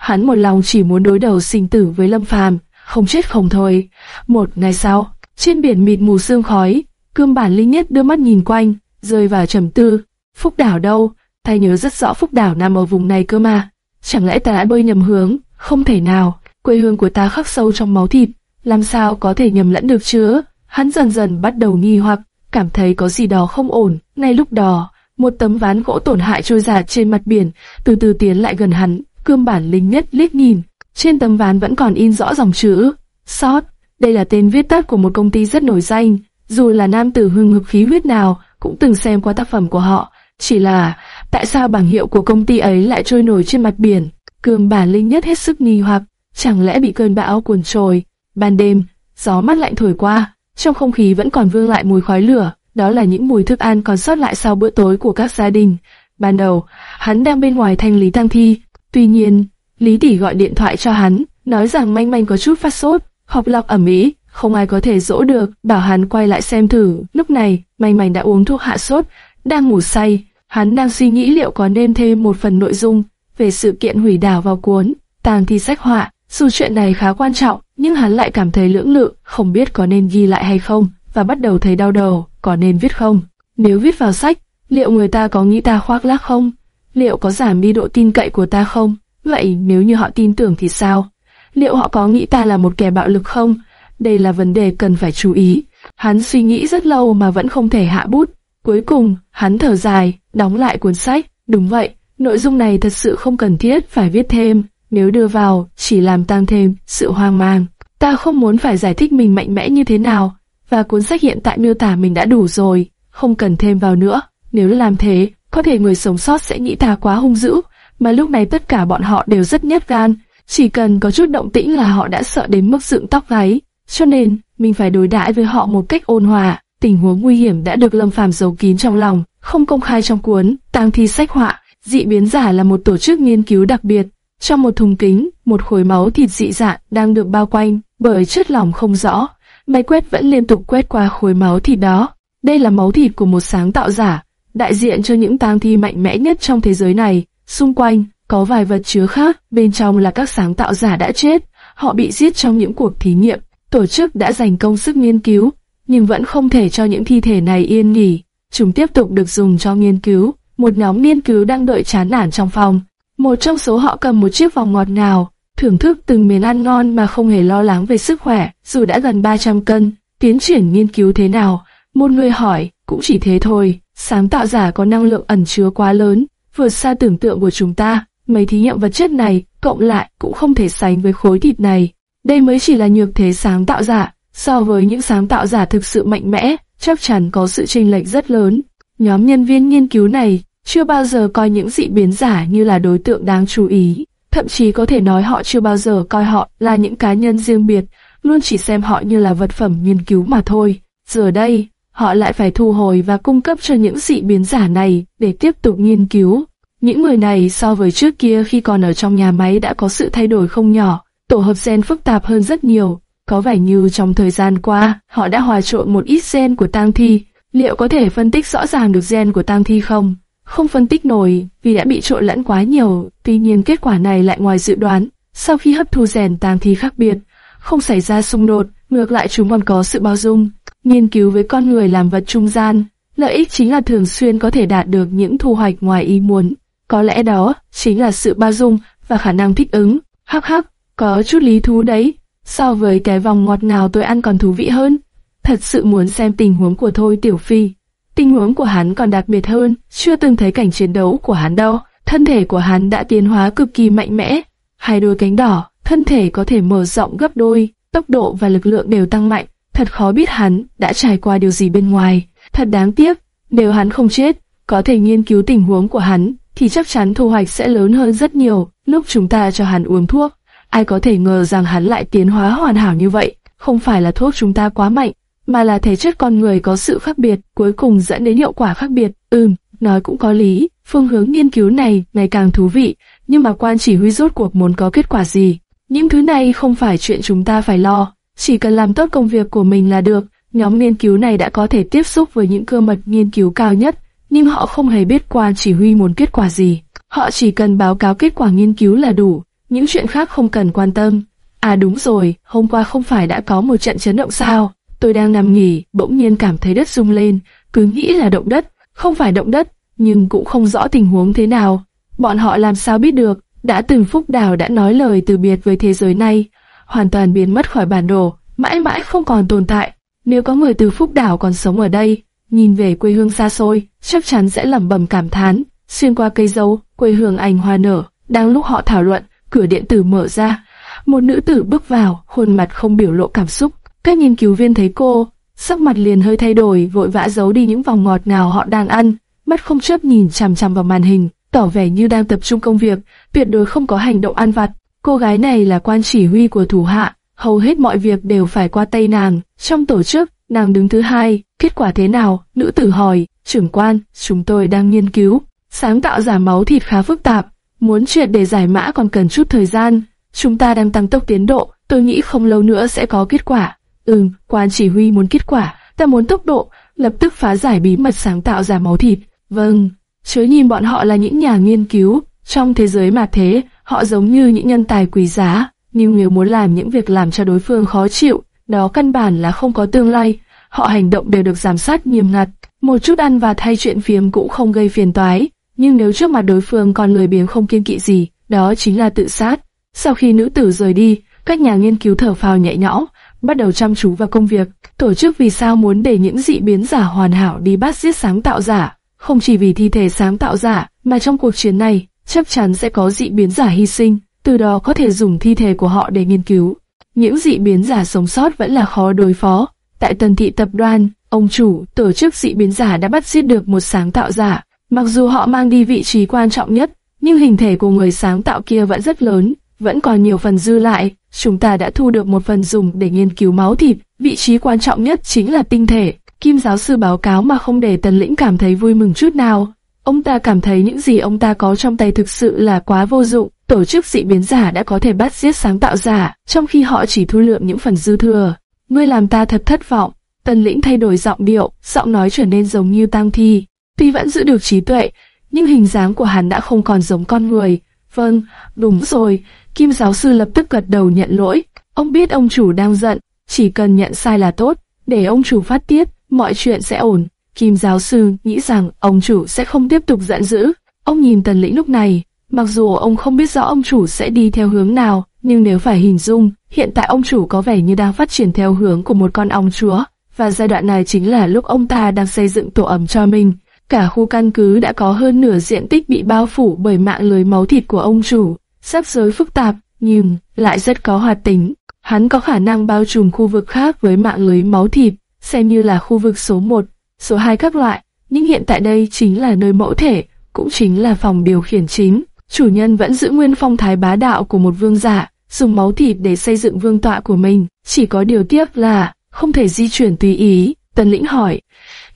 Hắn một lòng chỉ muốn đối đầu sinh tử với Lâm Phàm, không chết không thôi. Một ngày sau, trên biển mịt mù sương khói, cương bản linh nhất đưa mắt nhìn quanh, rơi vào trầm tư. Phúc đảo đâu? Ta nhớ rất rõ Phúc đảo nằm ở vùng này cơ mà. Chẳng lẽ ta đã bơi nhầm hướng? Không thể nào. quê hương của ta khắc sâu trong máu thịt, làm sao có thể nhầm lẫn được chứ? Hắn dần dần bắt đầu nghi hoặc, cảm thấy có gì đó không ổn. Ngay lúc đó, một tấm ván gỗ tổn hại trôi giạt trên mặt biển, từ từ tiến lại gần hắn. Cương bản linh nhất liếc nhìn, trên tấm ván vẫn còn in rõ dòng chữ Sót. Đây là tên viết tắt của một công ty rất nổi danh. Dù là nam tử hưng hực khí huyết nào, cũng từng xem qua tác phẩm của họ. Chỉ là, tại sao bảng hiệu của công ty ấy lại trôi nổi trên mặt biển? Cương bản linh nhất hết sức nghi hoặc, chẳng lẽ bị cơn bão cuốn trôi? Ban đêm, gió mát lạnh thổi qua, trong không khí vẫn còn vương lại mùi khói lửa, đó là những mùi thức ăn còn sót lại sau bữa tối của các gia đình. Ban đầu, hắn đang bên ngoài thanh lý tang thi, tuy nhiên, Lý Tỷ gọi điện thoại cho hắn, nói rằng manh manh có chút phát sốt, học lọc ở Mỹ, không ai có thể dỗ được, bảo hắn quay lại xem thử. Lúc này, manh manh đã uống thuốc hạ sốt, đang ngủ say, hắn đang suy nghĩ liệu có nên thêm một phần nội dung về sự kiện hủy đảo vào cuốn tàng thi sách họa. Dù chuyện này khá quan trọng, nhưng hắn lại cảm thấy lưỡng lự, không biết có nên ghi lại hay không, và bắt đầu thấy đau đầu, có nên viết không? Nếu viết vào sách, liệu người ta có nghĩ ta khoác lác không? Liệu có giảm đi độ tin cậy của ta không? Vậy nếu như họ tin tưởng thì sao? Liệu họ có nghĩ ta là một kẻ bạo lực không? Đây là vấn đề cần phải chú ý. Hắn suy nghĩ rất lâu mà vẫn không thể hạ bút. Cuối cùng, hắn thở dài, đóng lại cuốn sách. Đúng vậy, nội dung này thật sự không cần thiết phải viết thêm. Nếu đưa vào, chỉ làm tăng thêm sự hoang mang. Ta không muốn phải giải thích mình mạnh mẽ như thế nào, và cuốn sách hiện tại miêu tả mình đã đủ rồi, không cần thêm vào nữa. Nếu làm thế, có thể người sống sót sẽ nghĩ ta quá hung dữ, mà lúc này tất cả bọn họ đều rất nhát gan, chỉ cần có chút động tĩnh là họ đã sợ đến mức dựng tóc gáy. Cho nên, mình phải đối đãi với họ một cách ôn hòa. Tình huống nguy hiểm đã được Lâm Phàm giấu kín trong lòng, không công khai trong cuốn tang thi sách họa. Dị biến giả là một tổ chức nghiên cứu đặc biệt. Trong một thùng kính, một khối máu thịt dị dạng đang được bao quanh bởi chất lỏng không rõ. Máy quét vẫn liên tục quét qua khối máu thịt đó. Đây là máu thịt của một sáng tạo giả, đại diện cho những tang thi mạnh mẽ nhất trong thế giới này. Xung quanh, có vài vật chứa khác, bên trong là các sáng tạo giả đã chết. Họ bị giết trong những cuộc thí nghiệm. Tổ chức đã dành công sức nghiên cứu, nhưng vẫn không thể cho những thi thể này yên nghỉ. Chúng tiếp tục được dùng cho nghiên cứu. Một nhóm nghiên cứu đang đợi chán nản trong phòng. Một trong số họ cầm một chiếc vòng ngọt ngào, thưởng thức từng miếng ăn ngon mà không hề lo lắng về sức khỏe, dù đã gần 300 cân. Tiến triển nghiên cứu thế nào? Một người hỏi, cũng chỉ thế thôi. Sáng tạo giả có năng lượng ẩn chứa quá lớn, vượt xa tưởng tượng của chúng ta. Mấy thí nghiệm vật chất này, cộng lại, cũng không thể sánh với khối thịt này. Đây mới chỉ là nhược thế sáng tạo giả, so với những sáng tạo giả thực sự mạnh mẽ, chắc chắn có sự chênh lệch rất lớn. Nhóm nhân viên nghiên cứu này chưa bao giờ coi những dị biến giả như là đối tượng đáng chú ý, thậm chí có thể nói họ chưa bao giờ coi họ là những cá nhân riêng biệt, luôn chỉ xem họ như là vật phẩm nghiên cứu mà thôi. Giờ đây, họ lại phải thu hồi và cung cấp cho những dị biến giả này để tiếp tục nghiên cứu. Những người này so với trước kia khi còn ở trong nhà máy đã có sự thay đổi không nhỏ, tổ hợp gen phức tạp hơn rất nhiều. Có vẻ như trong thời gian qua, họ đã hòa trộn một ít gen của tang thi. Liệu có thể phân tích rõ ràng được gen của tang thi không? Không phân tích nổi vì đã bị trộn lẫn quá nhiều. Tuy nhiên kết quả này lại ngoài dự đoán. Sau khi hấp thu rèn tàng thi khác biệt, không xảy ra xung đột, ngược lại chúng còn có sự bao dung. Nghiên cứu với con người làm vật trung gian, lợi ích chính là thường xuyên có thể đạt được những thu hoạch ngoài ý muốn. Có lẽ đó chính là sự bao dung và khả năng thích ứng. Hắc hắc, có chút lý thú đấy. So với cái vòng ngọt ngào tôi ăn còn thú vị hơn. Thật sự muốn xem tình huống của Thôi Tiểu Phi. Tình huống của hắn còn đặc biệt hơn, chưa từng thấy cảnh chiến đấu của hắn đâu. Thân thể của hắn đã tiến hóa cực kỳ mạnh mẽ. Hai đôi cánh đỏ, thân thể có thể mở rộng gấp đôi, tốc độ và lực lượng đều tăng mạnh. Thật khó biết hắn đã trải qua điều gì bên ngoài. Thật đáng tiếc, nếu hắn không chết, có thể nghiên cứu tình huống của hắn thì chắc chắn thu hoạch sẽ lớn hơn rất nhiều lúc chúng ta cho hắn uống thuốc. Ai có thể ngờ rằng hắn lại tiến hóa hoàn hảo như vậy, không phải là thuốc chúng ta quá mạnh, mà là thể chất con người có sự khác biệt, cuối cùng dẫn đến hiệu quả khác biệt. Ừm, nói cũng có lý, phương hướng nghiên cứu này ngày càng thú vị, nhưng mà quan chỉ huy rốt cuộc muốn có kết quả gì. Những thứ này không phải chuyện chúng ta phải lo, chỉ cần làm tốt công việc của mình là được. Nhóm nghiên cứu này đã có thể tiếp xúc với những cơ mật nghiên cứu cao nhất, nhưng họ không hề biết quan chỉ huy muốn kết quả gì. Họ chỉ cần báo cáo kết quả nghiên cứu là đủ, những chuyện khác không cần quan tâm. À đúng rồi, hôm qua không phải đã có một trận chấn động sao? Tôi đang nằm nghỉ, bỗng nhiên cảm thấy đất rung lên, cứ nghĩ là động đất, không phải động đất, nhưng cũng không rõ tình huống thế nào. Bọn họ làm sao biết được, đã từng Phúc Đào đã nói lời từ biệt với thế giới này, hoàn toàn biến mất khỏi bản đồ, mãi mãi không còn tồn tại. Nếu có người từ Phúc Đảo còn sống ở đây, nhìn về quê hương xa xôi, chắc chắn sẽ lẩm bẩm cảm thán. Xuyên qua cây dâu, quê hương anh hoa nở. Đang lúc họ thảo luận, cửa điện tử mở ra, một nữ tử bước vào, khuôn mặt không biểu lộ cảm xúc. Các nghiên cứu viên thấy cô, sắc mặt liền hơi thay đổi, vội vã giấu đi những vòng ngọt ngào họ đang ăn, mắt không chớp nhìn chằm chằm vào màn hình, tỏ vẻ như đang tập trung công việc, tuyệt đối không có hành động ăn vặt. Cô gái này là quan chỉ huy của thủ hạ, hầu hết mọi việc đều phải qua tay nàng. Trong tổ chức, nàng đứng thứ hai, kết quả thế nào? Nữ tử hỏi, trưởng quan, chúng tôi đang nghiên cứu, sáng tạo giả máu thịt khá phức tạp, muốn triệt để giải mã còn cần chút thời gian. Chúng ta đang tăng tốc tiến độ, tôi nghĩ không lâu nữa sẽ có kết quả. Ừm, quan chỉ huy muốn kết quả, ta muốn tốc độ, lập tức phá giải bí mật sáng tạo ra máu thịt. Vâng, chớ nhìn bọn họ là những nhà nghiên cứu, trong thế giới mà thế, họ giống như những nhân tài quý giá, nhưng nếu muốn làm những việc làm cho đối phương khó chịu, đó căn bản là không có tương lai. Họ hành động đều được giám sát nghiêm ngặt, một chút ăn và thay chuyện phiếm cũng không gây phiền toái. Nhưng nếu trước mặt đối phương còn lười biếng không kiên kỵ gì, đó chính là tự sát. Sau khi nữ tử rời đi, các nhà nghiên cứu thở phào nhẹ nhõm, bắt đầu chăm chú vào công việc. Tổ chức vì sao muốn để những dị biến giả hoàn hảo đi bắt giết sáng tạo giả, không chỉ vì thi thể sáng tạo giả, mà trong cuộc chiến này, chắc chắn sẽ có dị biến giả hy sinh, từ đó có thể dùng thi thể của họ để nghiên cứu. Những dị biến giả sống sót vẫn là khó đối phó. Tại tần thị tập đoàn, ông chủ, tổ chức dị biến giả đã bắt giết được một sáng tạo giả. Mặc dù họ mang đi vị trí quan trọng nhất, nhưng hình thể của người sáng tạo kia vẫn rất lớn, vẫn còn nhiều phần dư lại. Chúng ta đã thu được một phần dùng để nghiên cứu máu thịt, vị trí quan trọng nhất chính là tinh thể. Kim giáo sư báo cáo mà không để tần lĩnh cảm thấy vui mừng chút nào. Ông ta cảm thấy những gì ông ta có trong tay thực sự là quá vô dụng. Tổ chức dị biến giả đã có thể bắt giết sáng tạo giả, trong khi họ chỉ thu lượm những phần dư thừa. Ngươi làm ta thật thất vọng. Tần lĩnh thay đổi giọng điệu, giọng nói trở nên giống như tang thi. Tuy vẫn giữ được trí tuệ, nhưng hình dáng của hắn đã không còn giống con người. Vâng, đúng rồi. Kim giáo sư lập tức gật đầu nhận lỗi. Ông biết ông chủ đang giận, chỉ cần nhận sai là tốt, để ông chủ phát tiết, mọi chuyện sẽ ổn. Kim giáo sư nghĩ rằng ông chủ sẽ không tiếp tục giận dữ. Ông nhìn tần lĩnh lúc này, mặc dù ông không biết rõ ông chủ sẽ đi theo hướng nào, nhưng nếu phải hình dung, hiện tại ông chủ có vẻ như đang phát triển theo hướng của một con ong chúa, và giai đoạn này chính là lúc ông ta đang xây dựng tổ ẩm cho mình. Cả khu căn cứ đã có hơn nửa diện tích bị bao phủ bởi mạng lưới máu thịt của ông chủ, sắp giới phức tạp, nhưng lại rất có hoạt tính. Hắn có khả năng bao trùm khu vực khác với mạng lưới máu thịt, xem như là khu vực số 1 số 2 các loại, nhưng hiện tại đây chính là nơi mẫu thể, cũng chính là phòng điều khiển chính. Chủ nhân vẫn giữ nguyên phong thái bá đạo của một vương giả, dùng máu thịt để xây dựng vương tọa của mình. Chỉ có điều tiếc là không thể di chuyển tùy ý. Tần lĩnh hỏi,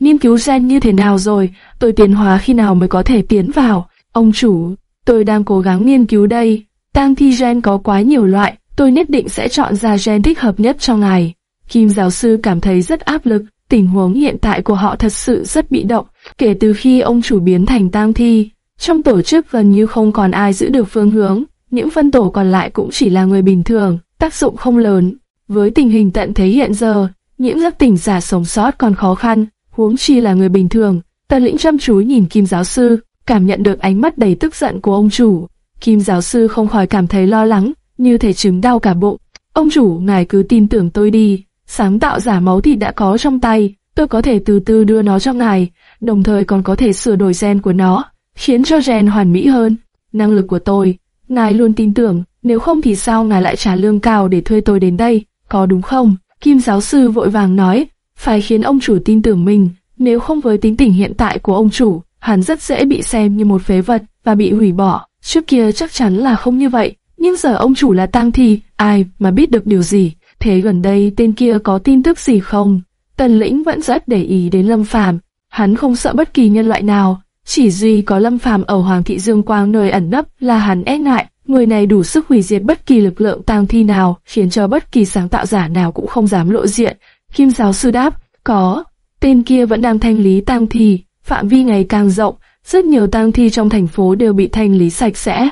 nghiên cứu gen như thế nào rồi, tôi tiến hóa khi nào mới có thể tiến vào? Ông chủ, tôi đang cố gắng nghiên cứu đây. Tang thi gen có quá nhiều loại, tôi nhất định sẽ chọn ra gen thích hợp nhất cho ngài. Kim giáo sư cảm thấy rất áp lực, Tình huống hiện tại của họ thật sự rất bị động, kể từ khi ông chủ biến thành tang thi. Trong tổ chức gần như không còn ai giữ được phương hướng, những phân tổ còn lại cũng chỉ là người bình thường, tác dụng không lớn. Với tình hình tận thế hiện giờ, những giấc tỉnh giả sống sót còn khó khăn, huống chi là người bình thường. Tần lĩnh chăm chú nhìn Kim giáo sư, cảm nhận được ánh mắt đầy tức giận của ông chủ. Kim giáo sư không khỏi cảm thấy lo lắng, như thể chứng đau cả bụng. Ông chủ, ngài cứ tin tưởng tôi đi, sáng tạo giả máu thịt đã có trong tay, tôi có thể từ từ đưa nó cho ngài, đồng thời còn có thể sửa đổi gen của nó, khiến cho gen hoàn mỹ hơn. Năng lực của tôi, ngài luôn tin tưởng, nếu không thì sao ngài lại trả lương cao để thuê tôi đến đây, có đúng không? Kim giáo sư vội vàng nói, phải khiến ông chủ tin tưởng mình, nếu không với tính tình hiện tại của ông chủ, hắn rất dễ bị xem như một phế vật và bị hủy bỏ. Trước kia chắc chắn là không như vậy, nhưng giờ ông chủ là tang thi, ai mà biết được điều gì? Thế gần đây tên kia có tin tức gì không? Tần lĩnh vẫn rất để ý đến Lâm Phàm, hắn không sợ bất kỳ nhân loại nào, chỉ duy có Lâm Phàm ở Hoàng thị Dương Quang nơi ẩn nấp là hắn e ngại, người này đủ sức hủy diệt bất kỳ lực lượng tang thi nào, khiến cho bất kỳ sáng tạo giả nào cũng không dám lộ diện. Kim giáo sư đáp, có, tên kia vẫn đang thanh lý tang thi, phạm vi ngày càng rộng, rất nhiều tang thi trong thành phố đều bị thanh lý sạch sẽ.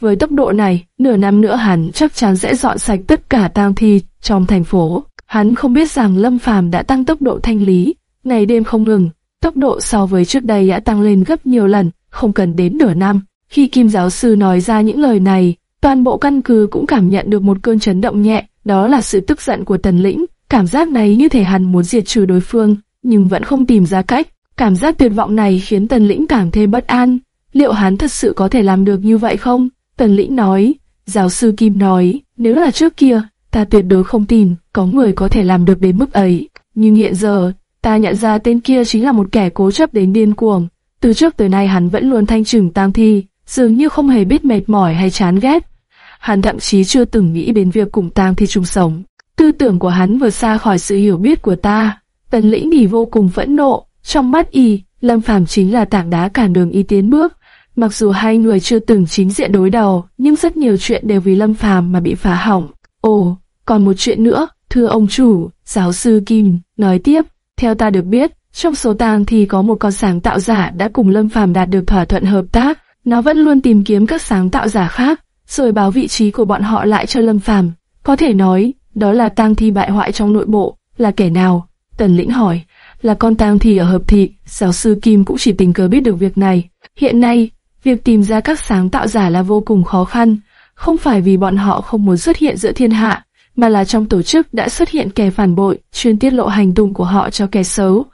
Với tốc độ này, nửa năm nữa hắn chắc chắn sẽ dọn sạch tất cả tang thi trong thành phố. Hắn không biết rằng Lâm Phàm đã tăng tốc độ thanh lý, ngày đêm không ngừng, tốc độ so với trước đây đã tăng lên gấp nhiều lần, không cần đến nửa năm. Khi Kim giáo sư nói ra những lời này, toàn bộ căn cứ cũng cảm nhận được một cơn chấn động nhẹ, đó là sự tức giận của Tần Lĩnh. Cảm giác này như thể hắn muốn diệt trừ đối phương, nhưng vẫn không tìm ra cách. Cảm giác tuyệt vọng này khiến Tần Lĩnh càng thêm bất an. Liệu hắn thật sự có thể làm được như vậy không? Tần Lĩnh nói. Giáo sư Kim nói, nếu là trước kia, ta tuyệt đối không tin có người có thể làm được đến mức ấy. Nhưng hiện giờ, ta nhận ra tên kia chính là một kẻ cố chấp đến điên cuồng. Từ trước tới nay hắn vẫn luôn thanh trừng tang thi, dường như không hề biết mệt mỏi hay chán ghét. Hắn thậm chí chưa từng nghĩ đến việc cùng tang thi chung sống. Tư tưởng của hắn vượt xa khỏi sự hiểu biết của ta. Tần lĩnh thì vô cùng phẫn nộ, trong mắt y, Lâm Phàm chính là tảng đá cản đường y tiến bước. Mặc dù hai người chưa từng chính diện đối đầu, nhưng rất nhiều chuyện đều vì Lâm Phàm mà bị phá hỏng. Ồ, còn một chuyện nữa, thưa ông chủ, giáo sư Kim nói tiếp, theo ta được biết, trong số tang thì có một con sáng tạo giả đã cùng Lâm Phàm đạt được thỏa thuận hợp tác, nó vẫn luôn tìm kiếm các sáng tạo giả khác, rồi báo vị trí của bọn họ lại cho Lâm Phàm. Có thể nói, đó là tang thi bại hoại trong nội bộ, là kẻ nào? Tần Lĩnh hỏi, là con tang thi ở hợp thị, giáo sư Kim cũng chỉ tình cờ biết được việc này. Hiện nay, việc tìm ra các sáng tạo giả là vô cùng khó khăn, không phải vì bọn họ không muốn xuất hiện giữa thiên hạ, mà là trong tổ chức đã xuất hiện kẻ phản bội, chuyên tiết lộ hành tung của họ cho kẻ xấu.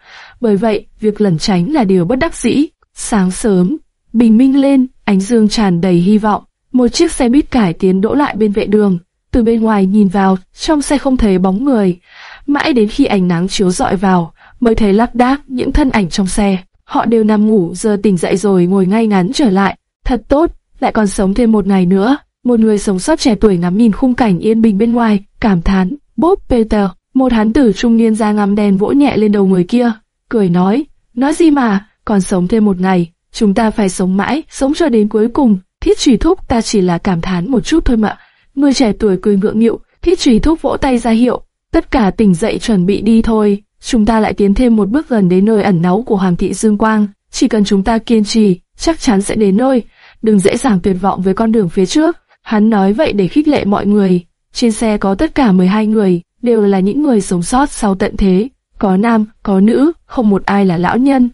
Bởi vậy, việc lẩn tránh là điều bất đắc dĩ. Sáng sớm, bình minh lên, ánh dương tràn đầy hy vọng. Một chiếc xe buýt cải tiến đỗ lại bên vệ đường. Từ bên ngoài nhìn vào, trong xe không thấy bóng người. Mãi đến khi ánh nắng chiếu rọi vào, mới thấy lác đác những thân ảnh trong xe. Họ đều nằm ngủ, giờ tỉnh dậy rồi ngồi ngay ngắn trở lại. Thật tốt, lại còn sống thêm một ngày nữa. Một người sống sót trẻ tuổi ngắm nhìn khung cảnh yên bình bên ngoài, cảm thán. Bob Peter, một hán tử trung niên da ngăm đen vỗ nhẹ lên đầu người kia, cười nói, nói gì mà, còn sống thêm một ngày, chúng ta phải sống mãi, sống cho đến cuối cùng. Thiết trùy thúc ta chỉ là cảm thán một chút thôi mà. Người trẻ tuổi cười ngượng nghịu, thiết trùy thúc vỗ tay ra hiệu, tất cả tỉnh dậy chuẩn bị đi thôi. Chúng ta lại tiến thêm một bước gần đến nơi ẩn náu của Hoàng thị Dương Quang. Chỉ cần chúng ta kiên trì, chắc chắn sẽ đến nơi. Đừng dễ dàng tuyệt vọng với con đường phía trước. Hắn nói vậy để khích lệ mọi người. Trên xe có tất cả 12 người, đều là những người sống sót sau tận thế. Có nam, có nữ, không một ai là lão nhân.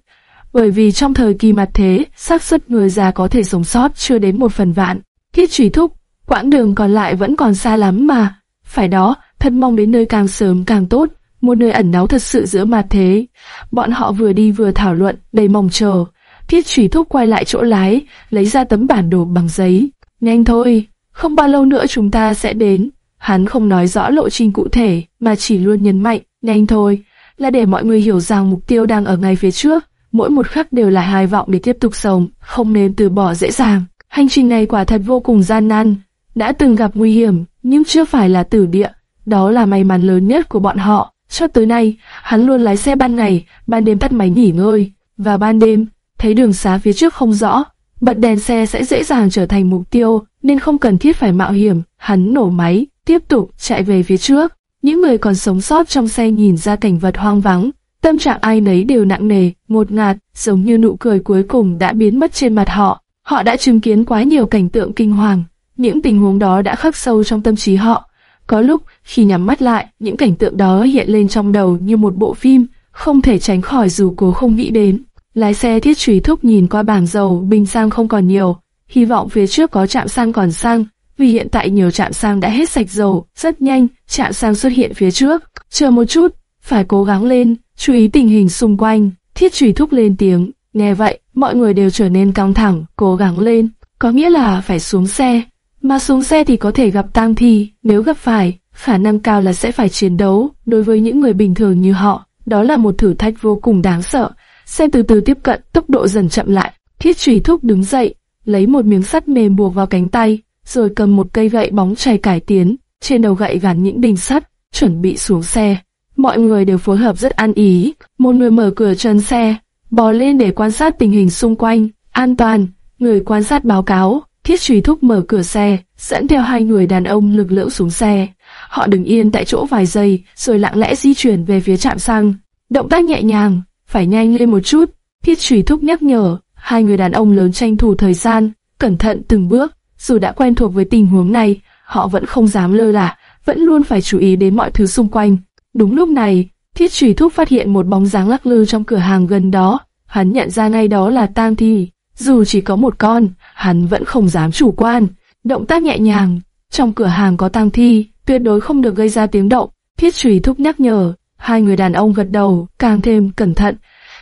Bởi vì trong thời kỳ mặt thế, xác suất người già có thể sống sót chưa đến một phần vạn. Thiết trùy thúc, quãng đường còn lại vẫn còn xa lắm mà. Phải đó, thật mong đến nơi càng sớm càng tốt, một nơi ẩn náu thật sự giữa mặt thế. Bọn họ vừa đi vừa thảo luận, đầy mong chờ. Thiết trùy thúc quay lại chỗ lái, lấy ra tấm bản đồ bằng giấy. Nhanh thôi, không bao lâu nữa chúng ta sẽ đến. Hắn không nói rõ lộ trình cụ thể, mà chỉ luôn nhấn mạnh, nhanh thôi, là để mọi người hiểu rằng mục tiêu đang ở ngay phía trước. Mỗi một khắc đều là hai vọng để tiếp tục sống, không nên từ bỏ dễ dàng. Hành trình này quả thật vô cùng gian nan, đã từng gặp nguy hiểm, nhưng chưa phải là tử địa. Đó là may mắn lớn nhất của bọn họ. Cho tới nay, hắn luôn lái xe ban ngày, ban đêm tắt máy nghỉ ngơi. Và ban đêm, thấy đường xá phía trước không rõ, bật đèn xe sẽ dễ dàng trở thành mục tiêu, nên không cần thiết phải mạo hiểm. Hắn nổ máy, tiếp tục chạy về phía trước. Những người còn sống sót trong xe nhìn ra cảnh vật hoang vắng, tâm trạng ai nấy đều nặng nề, ngột ngạt, giống như nụ cười cuối cùng đã biến mất trên mặt họ. Họ đã chứng kiến quá nhiều cảnh tượng kinh hoàng, những tình huống đó đã khắc sâu trong tâm trí họ. Có lúc, khi nhắm mắt lại, những cảnh tượng đó hiện lên trong đầu như một bộ phim, không thể tránh khỏi dù cố không nghĩ đến. Lái xe thiết trùy thúc nhìn qua bảng dầu, bình xăng không còn nhiều, hy vọng phía trước có trạm xăng còn xăng, vì hiện tại nhiều trạm xăng đã hết sạch dầu, rất nhanh, trạm xăng xuất hiện phía trước. Chờ một chút, phải cố gắng lên, chú ý tình hình xung quanh. Thiết trùy thúc lên tiếng, nghe vậy, mọi người đều trở nên căng thẳng, cố gắng lên, có nghĩa là phải xuống xe. Mà xuống xe thì có thể gặp tang thi, nếu gặp phải, khả năng cao là sẽ phải chiến đấu. Đối với những người bình thường như họ, đó là một thử thách vô cùng đáng sợ. Xe từ từ tiếp cận, tốc độ dần chậm lại. Thiết trùy thúc đứng dậy, lấy một miếng sắt mềm buộc vào cánh tay, rồi cầm một cây gậy bóng chày cải tiến, trên đầu gậy gắn những đinh sắt, chuẩn bị xuống xe. Mọi người đều phối hợp rất an ý, một người mở cửa chân xe, bò lên để quan sát tình hình xung quanh, an toàn, người quan sát báo cáo, thiết trùy thúc mở cửa xe, dẫn theo hai người đàn ông lực lưỡng xuống xe. Họ đứng yên tại chỗ vài giây, rồi lặng lẽ di chuyển về phía trạm xăng. Động tác nhẹ nhàng, phải nhanh lên một chút. Thiết trùy thúc nhắc nhở, hai người đàn ông lớn tranh thủ thời gian, cẩn thận từng bước. Dù đã quen thuộc với tình huống này, họ vẫn không dám lơ là, vẫn luôn phải chú ý đến mọi thứ xung quanh. Đúng lúc này, Thiết Trùy Thúc phát hiện một bóng dáng lắc lư trong cửa hàng gần đó. Hắn nhận ra ngay đó là Tang Thi dù chỉ có một con, hắn vẫn không dám chủ quan. Động tác nhẹ nhàng, trong cửa hàng có tang thi, tuyệt đối không được gây ra tiếng động. Thiết Trùy thúc nhắc nhở, hai người đàn ông gật đầu, càng thêm cẩn thận.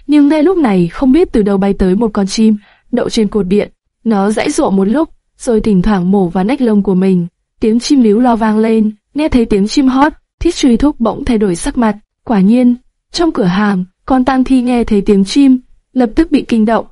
Nhưng ngay lúc này không biết từ đâu bay tới một con chim, đậu trên cột điện. Nó dãy dụa một lúc, rồi thỉnh thoảng mổ vào nách lông của mình. Tiếng chim líu lo vang lên, nghe thấy tiếng chim hót, Thiết Truy Thúc bỗng thay đổi sắc mặt. Quả nhiên, trong cửa hàng, con tang thi nghe thấy tiếng chim, lập tức bị kinh động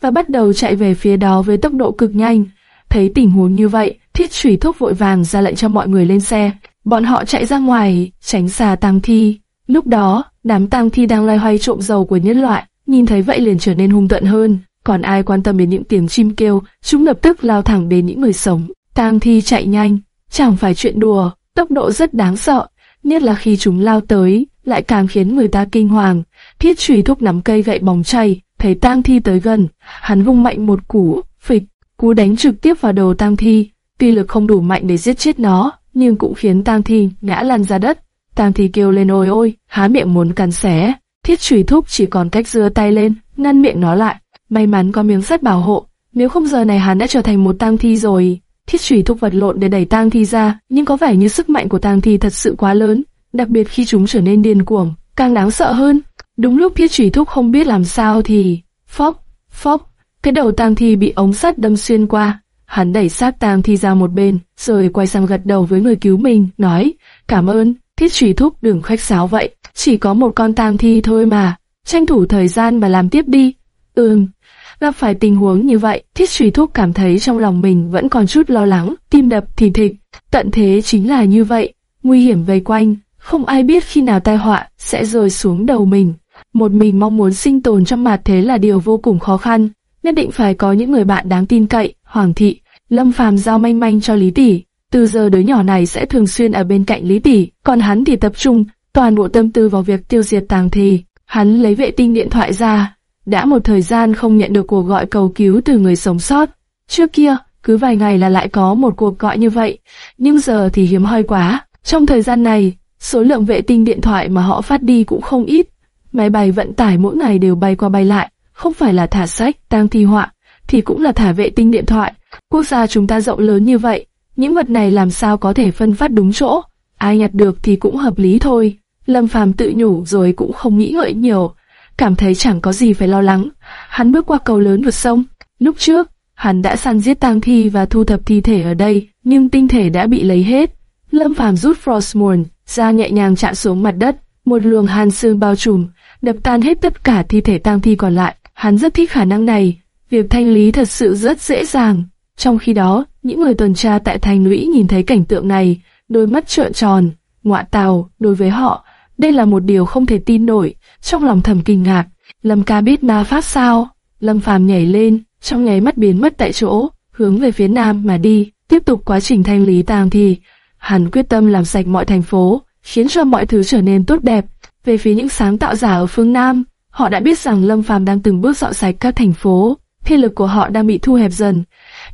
và bắt đầu chạy về phía đó với tốc độ cực nhanh. Thấy tình huống như vậy, Thiết Trùy Thúc vội vàng ra lệnh cho mọi người lên xe. Bọn họ chạy ra ngoài, tránh xa tang thi. Lúc đó, đám tang thi đang loay hoay trộm dầu của nhân loại, nhìn thấy vậy liền trở nên hung tận hơn. Còn ai quan tâm đến những tiếng chim kêu, chúng lập tức lao thẳng đến những người sống. Tang thi chạy nhanh, chẳng phải chuyện đùa, tốc độ rất đáng sợ, nhất là khi chúng lao tới, lại càng khiến người ta kinh hoàng. Thiết Trùy thúc nắm cây gậy bóng chay, thấy tang thi tới gần, hắn vung mạnh một cú, phịch, cú đánh trực tiếp vào đầu tang thi. Tuy lực không đủ mạnh để giết chết nó, nhưng cũng khiến tang thi ngã lăn ra đất. Tang thi kêu lên ôi ôi, há miệng muốn cắn xé. Thiết chùy thúc chỉ còn cách dưa tay lên, ngăn miệng nó lại. May mắn có miếng sắt bảo hộ, nếu không giờ này hắn đã trở thành một tang thi rồi. Thiết chủy thúc vật lộn để đẩy tang thi ra, nhưng có vẻ như sức mạnh của tang thi thật sự quá lớn, đặc biệt khi chúng trở nên điên cuồng, càng đáng sợ hơn. Đúng lúc thiết chủy thúc không biết làm sao thì, phốc, phốc, cái đầu tang thi bị ống sắt đâm xuyên qua. Hắn đẩy xác tang thi ra một bên, rồi quay sang gật đầu với người cứu mình, nói, cảm ơn, thiết chủy thúc đừng khách sáo vậy, chỉ có một con tang thi thôi mà, tranh thủ thời gian mà làm tiếp đi. Ừm, Gặp phải tình huống như vậy, thiết truy thúc cảm thấy trong lòng mình vẫn còn chút lo lắng, tim đập thì thịch. Tận thế chính là như vậy, nguy hiểm vây quanh, không ai biết khi nào tai họa sẽ rơi xuống đầu mình. Một mình mong muốn sinh tồn trong mặt thế là điều vô cùng khó khăn, nhất định phải có những người bạn đáng tin cậy, Hoàng thị, Lâm Phàm giao manh manh cho Lý Tỷ. Từ giờ đứa nhỏ này sẽ thường xuyên ở bên cạnh Lý Tỷ, còn hắn thì tập trung toàn bộ tâm tư vào việc tiêu diệt tàng thì. Hắn lấy vệ tinh điện thoại ra, đã một thời gian không nhận được cuộc gọi cầu cứu từ người sống sót. Trước kia, cứ vài ngày là lại có một cuộc gọi như vậy, nhưng giờ thì hiếm hoi quá. Trong thời gian này, số lượng vệ tinh điện thoại mà họ phát đi cũng không ít. Máy bay vận tải mỗi ngày đều bay qua bay lại, không phải là thả sách, tang thi họa, thì cũng là thả vệ tinh điện thoại. Quốc gia chúng ta rộng lớn như vậy, những vật này làm sao có thể phân phát đúng chỗ? Ai nhặt được thì cũng hợp lý thôi. Lâm Phàm tự nhủ rồi cũng không nghĩ ngợi nhiều, cảm thấy chẳng có gì phải lo lắng. Hắn bước qua cầu lớn vượt sông. Lúc trước, hắn đã săn giết tang thi và thu thập thi thể ở đây, nhưng tinh thể đã bị lấy hết. Lâm Phàm rút Frostmourne ra nhẹ nhàng chạm xuống mặt đất, một luồng hàn sương bao trùm, đập tan hết tất cả thi thể tang thi còn lại. Hắn rất thích khả năng này, việc thanh lý thật sự rất dễ dàng. Trong khi đó, những người tuần tra tại thành lũy nhìn thấy cảnh tượng này, đôi mắt trợn tròn, ngọa tào, đối với họ, đây là một điều không thể tin nổi, trong lòng thầm kinh ngạc. Lâm ca biết ma pháp sao? Lâm phàm nhảy lên, trong nháy mắt biến mất tại chỗ, hướng về phía nam mà đi, tiếp tục quá trình thanh lý tang thi. Hắn quyết tâm làm sạch mọi thành phố, khiến cho mọi thứ trở nên tốt đẹp. Về phía những sáng tạo giả ở phương Nam, họ đã biết rằng Lâm Phàm đang từng bước dọn sạch các thành phố, thế lực của họ đang bị thu hẹp dần.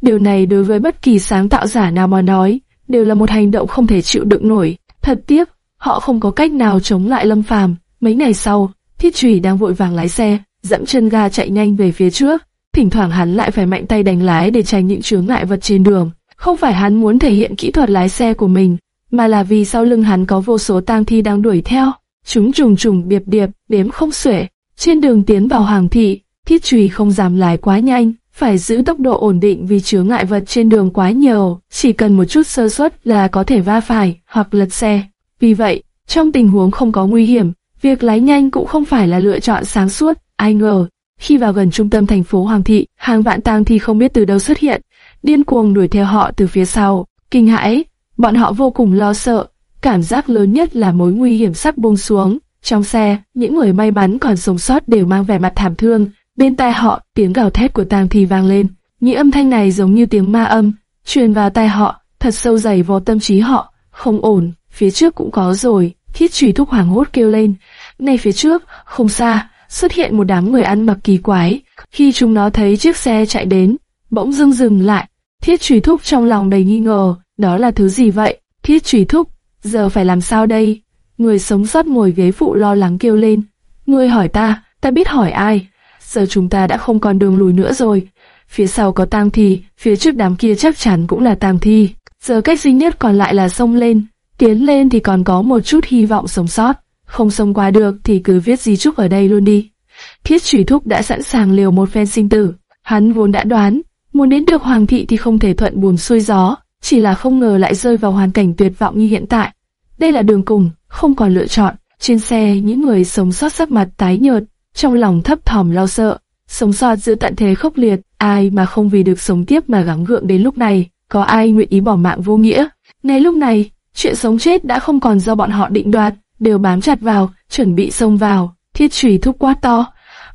Điều này đối với bất kỳ sáng tạo giả nào mà nói, đều là một hành động không thể chịu đựng nổi. Thật tiếc, họ không có cách nào chống lại Lâm Phàm. Mấy ngày sau, Thiết Trùy đang vội vàng lái xe, dẫm chân ga chạy nhanh về phía trước. Thỉnh thoảng hắn lại phải mạnh tay đánh lái để tránh những chướng ngại vật trên đường. Không phải hắn muốn thể hiện kỹ thuật lái xe của mình, mà là vì sau lưng hắn có vô số tang thi đang đuổi theo. Chúng trùng trùng điệp điệp, đếm không xuể. Trên đường tiến vào hàng thị, Thiết Trùy không dám lái quá nhanh, phải giữ tốc độ ổn định vì chứa ngại vật trên đường quá nhiều, chỉ cần một chút sơ suất là có thể va phải hoặc lật xe. Vì vậy, trong tình huống không có nguy hiểm, việc lái nhanh cũng không phải là lựa chọn sáng suốt. Ai ngờ, khi vào gần trung tâm thành phố Hoàng thị, hàng vạn tang thi không biết từ đâu xuất hiện, điên cuồng đuổi theo họ từ phía sau. Kinh hãi, bọn họ vô cùng lo sợ, cảm giác lớn nhất là mối nguy hiểm sắp buông xuống. Trong xe, những người may mắn còn sống sót đều mang vẻ mặt thảm thương. Bên tai họ, tiếng gào thét của tang thi vang lên. Những âm thanh này giống như tiếng ma âm, truyền vào tai họ, thật sâu dày vào tâm trí họ. Không ổn, phía trước cũng có rồi. Thiết trùy thúc hoàng hốt kêu lên. Ngay phía trước, không xa, xuất hiện một đám người ăn mặc kỳ quái. Khi chúng nó thấy chiếc xe chạy đến, bỗng dưng dừng lại. Thiết trùy thúc trong lòng đầy nghi ngờ, đó là thứ gì vậy? Thiết trùy thúc, giờ phải làm sao đây? Người sống sót ngồi ghế phụ lo lắng kêu lên. Ngươi hỏi ta, ta biết hỏi ai? Giờ chúng ta đã không còn đường lùi nữa rồi. phía sau có tang thi, phía trước đám kia chắc chắn cũng là tang thi. Giờ cách duy nhất còn lại là sông lên, tiến lên thì còn có một chút hy vọng sống sót, không sông qua được thì cứ viết di chúc ở đây luôn đi. Thiết Chủy Thúc đã sẵn sàng liều một phen sinh tử, hắn vốn đã đoán, muốn đến được hoàng thị thì không thể thuận buồm xuôi gió, chỉ là không ngờ lại rơi vào hoàn cảnh tuyệt vọng như hiện tại. Đây là đường cùng, không còn lựa chọn. Trên xe, những người sống sót sắc mặt tái nhợt, trong lòng thấp thỏm lo sợ. Sống sót giữa tận thế khốc liệt, ai mà không vì được sống tiếp mà gắng gượng đến lúc này, có ai nguyện ý bỏ mạng vô nghĩa. Ngay lúc này, chuyện sống chết đã không còn do bọn họ định đoạt, đều bám chặt vào, chuẩn bị xông vào. Thiết trùy thúc quát to.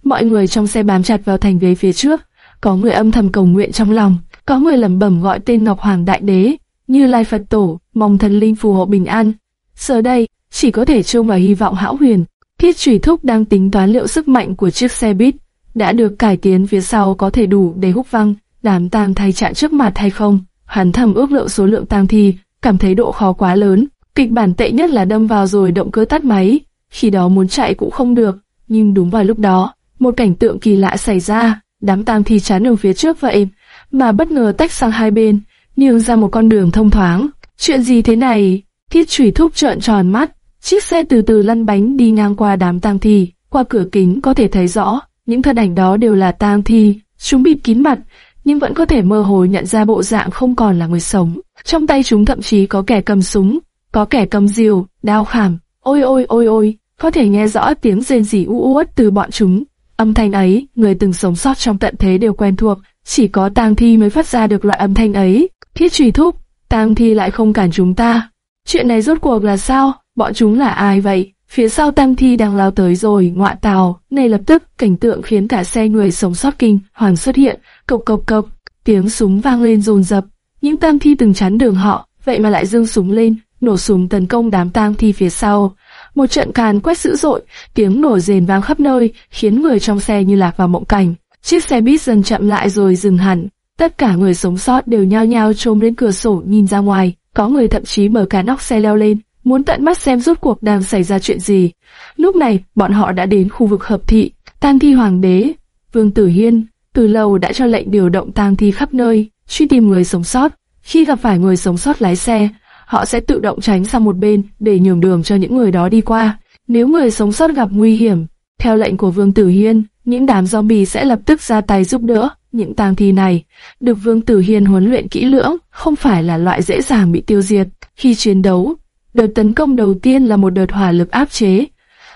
Mọi người trong xe bám chặt vào thành ghế phía trước, có người âm thầm cầu nguyện trong lòng, có người lẩm bẩm gọi tên Ngọc Hoàng Đại Đế, như Lai Phật Tổ, mong thần linh phù hộ bình an. Giờ đây, chỉ có thể trông vào hy vọng hão huyền. Thiết Chủy Thúc đang tính toán liệu sức mạnh của chiếc xe buýt đã được cải tiến phía sau có thể đủ để hút văng đám tang thay chặn trước mặt hay không. Hắn thầm ước lượng số lượng tang thi, cảm thấy độ khó quá lớn. Kịch bản tệ nhất là đâm vào rồi động cơ tắt máy, khi đó muốn chạy cũng không được. Nhưng đúng vào lúc đó, một cảnh tượng kỳ lạ xảy ra, đám tang thi chán ở phía trước vậy, mà bất ngờ tách sang hai bên, nhường ra một con đường thông thoáng. Chuyện gì thế này? Thiết chủy thúc trợn tròn mắt, chiếc xe từ từ lăn bánh đi ngang qua đám tang thi, qua cửa kính có thể thấy rõ, những thân ảnh đó đều là tang thi, chúng bịt kín mặt, nhưng vẫn có thể mơ hồ nhận ra bộ dạng không còn là người sống. Trong tay chúng thậm chí có kẻ cầm súng, có kẻ cầm diều, đao khảm. Ôi ôi ôi ôi, có thể nghe rõ tiếng rên rỉ u uất từ bọn chúng. Âm thanh ấy, người từng sống sót trong tận thế đều quen thuộc, chỉ có tang thi mới phát ra được loại âm thanh ấy. Thiết trùy thúc, tang thi lại không cản chúng ta. Chuyện này rốt cuộc là sao? Bọn chúng là ai vậy? Phía sau tang thi đang lao tới rồi, ngọa tàu. Này lập tức, cảnh tượng khiến cả xe người sống sót kinh, hoàng xuất hiện, cộc cộc cộc, tiếng súng vang lên rồn rập. Những tang thi từng chắn đường họ, vậy mà lại dương súng lên, nổ súng tấn công đám tang thi phía sau. Một trận càn quét dữ dội, tiếng nổ rền vang khắp nơi, khiến người trong xe như lạc vào mộng cảnh. Chiếc xe buýt dần chậm lại rồi dừng hẳn. Tất cả người sống sót đều nhao nhao trông lên cửa sổ nhìn ra ngoài. Có người thậm chí mở cả nóc xe leo lên, muốn tận mắt xem rốt cuộc đang xảy ra chuyện gì. Lúc này, bọn họ đã đến khu vực hợp thị, tang thi hoàng đế, Vương Tử Hiên, từ lâu đã cho lệnh điều động tang thi khắp nơi, truy tìm người sống sót. Khi gặp phải người sống sót lái xe, họ sẽ tự động tránh sang một bên để nhường đường cho những người đó đi qua. Nếu người sống sót gặp nguy hiểm, theo lệnh của Vương Tử Hiên, những đám zombie sẽ lập tức ra tay giúp đỡ. Những tang thi này được Vương Tử Hiên huấn luyện kỹ lưỡng, không phải là loại dễ dàng bị tiêu diệt. Khi chiến đấu, đợt tấn công đầu tiên là một đợt hỏa lực áp chế.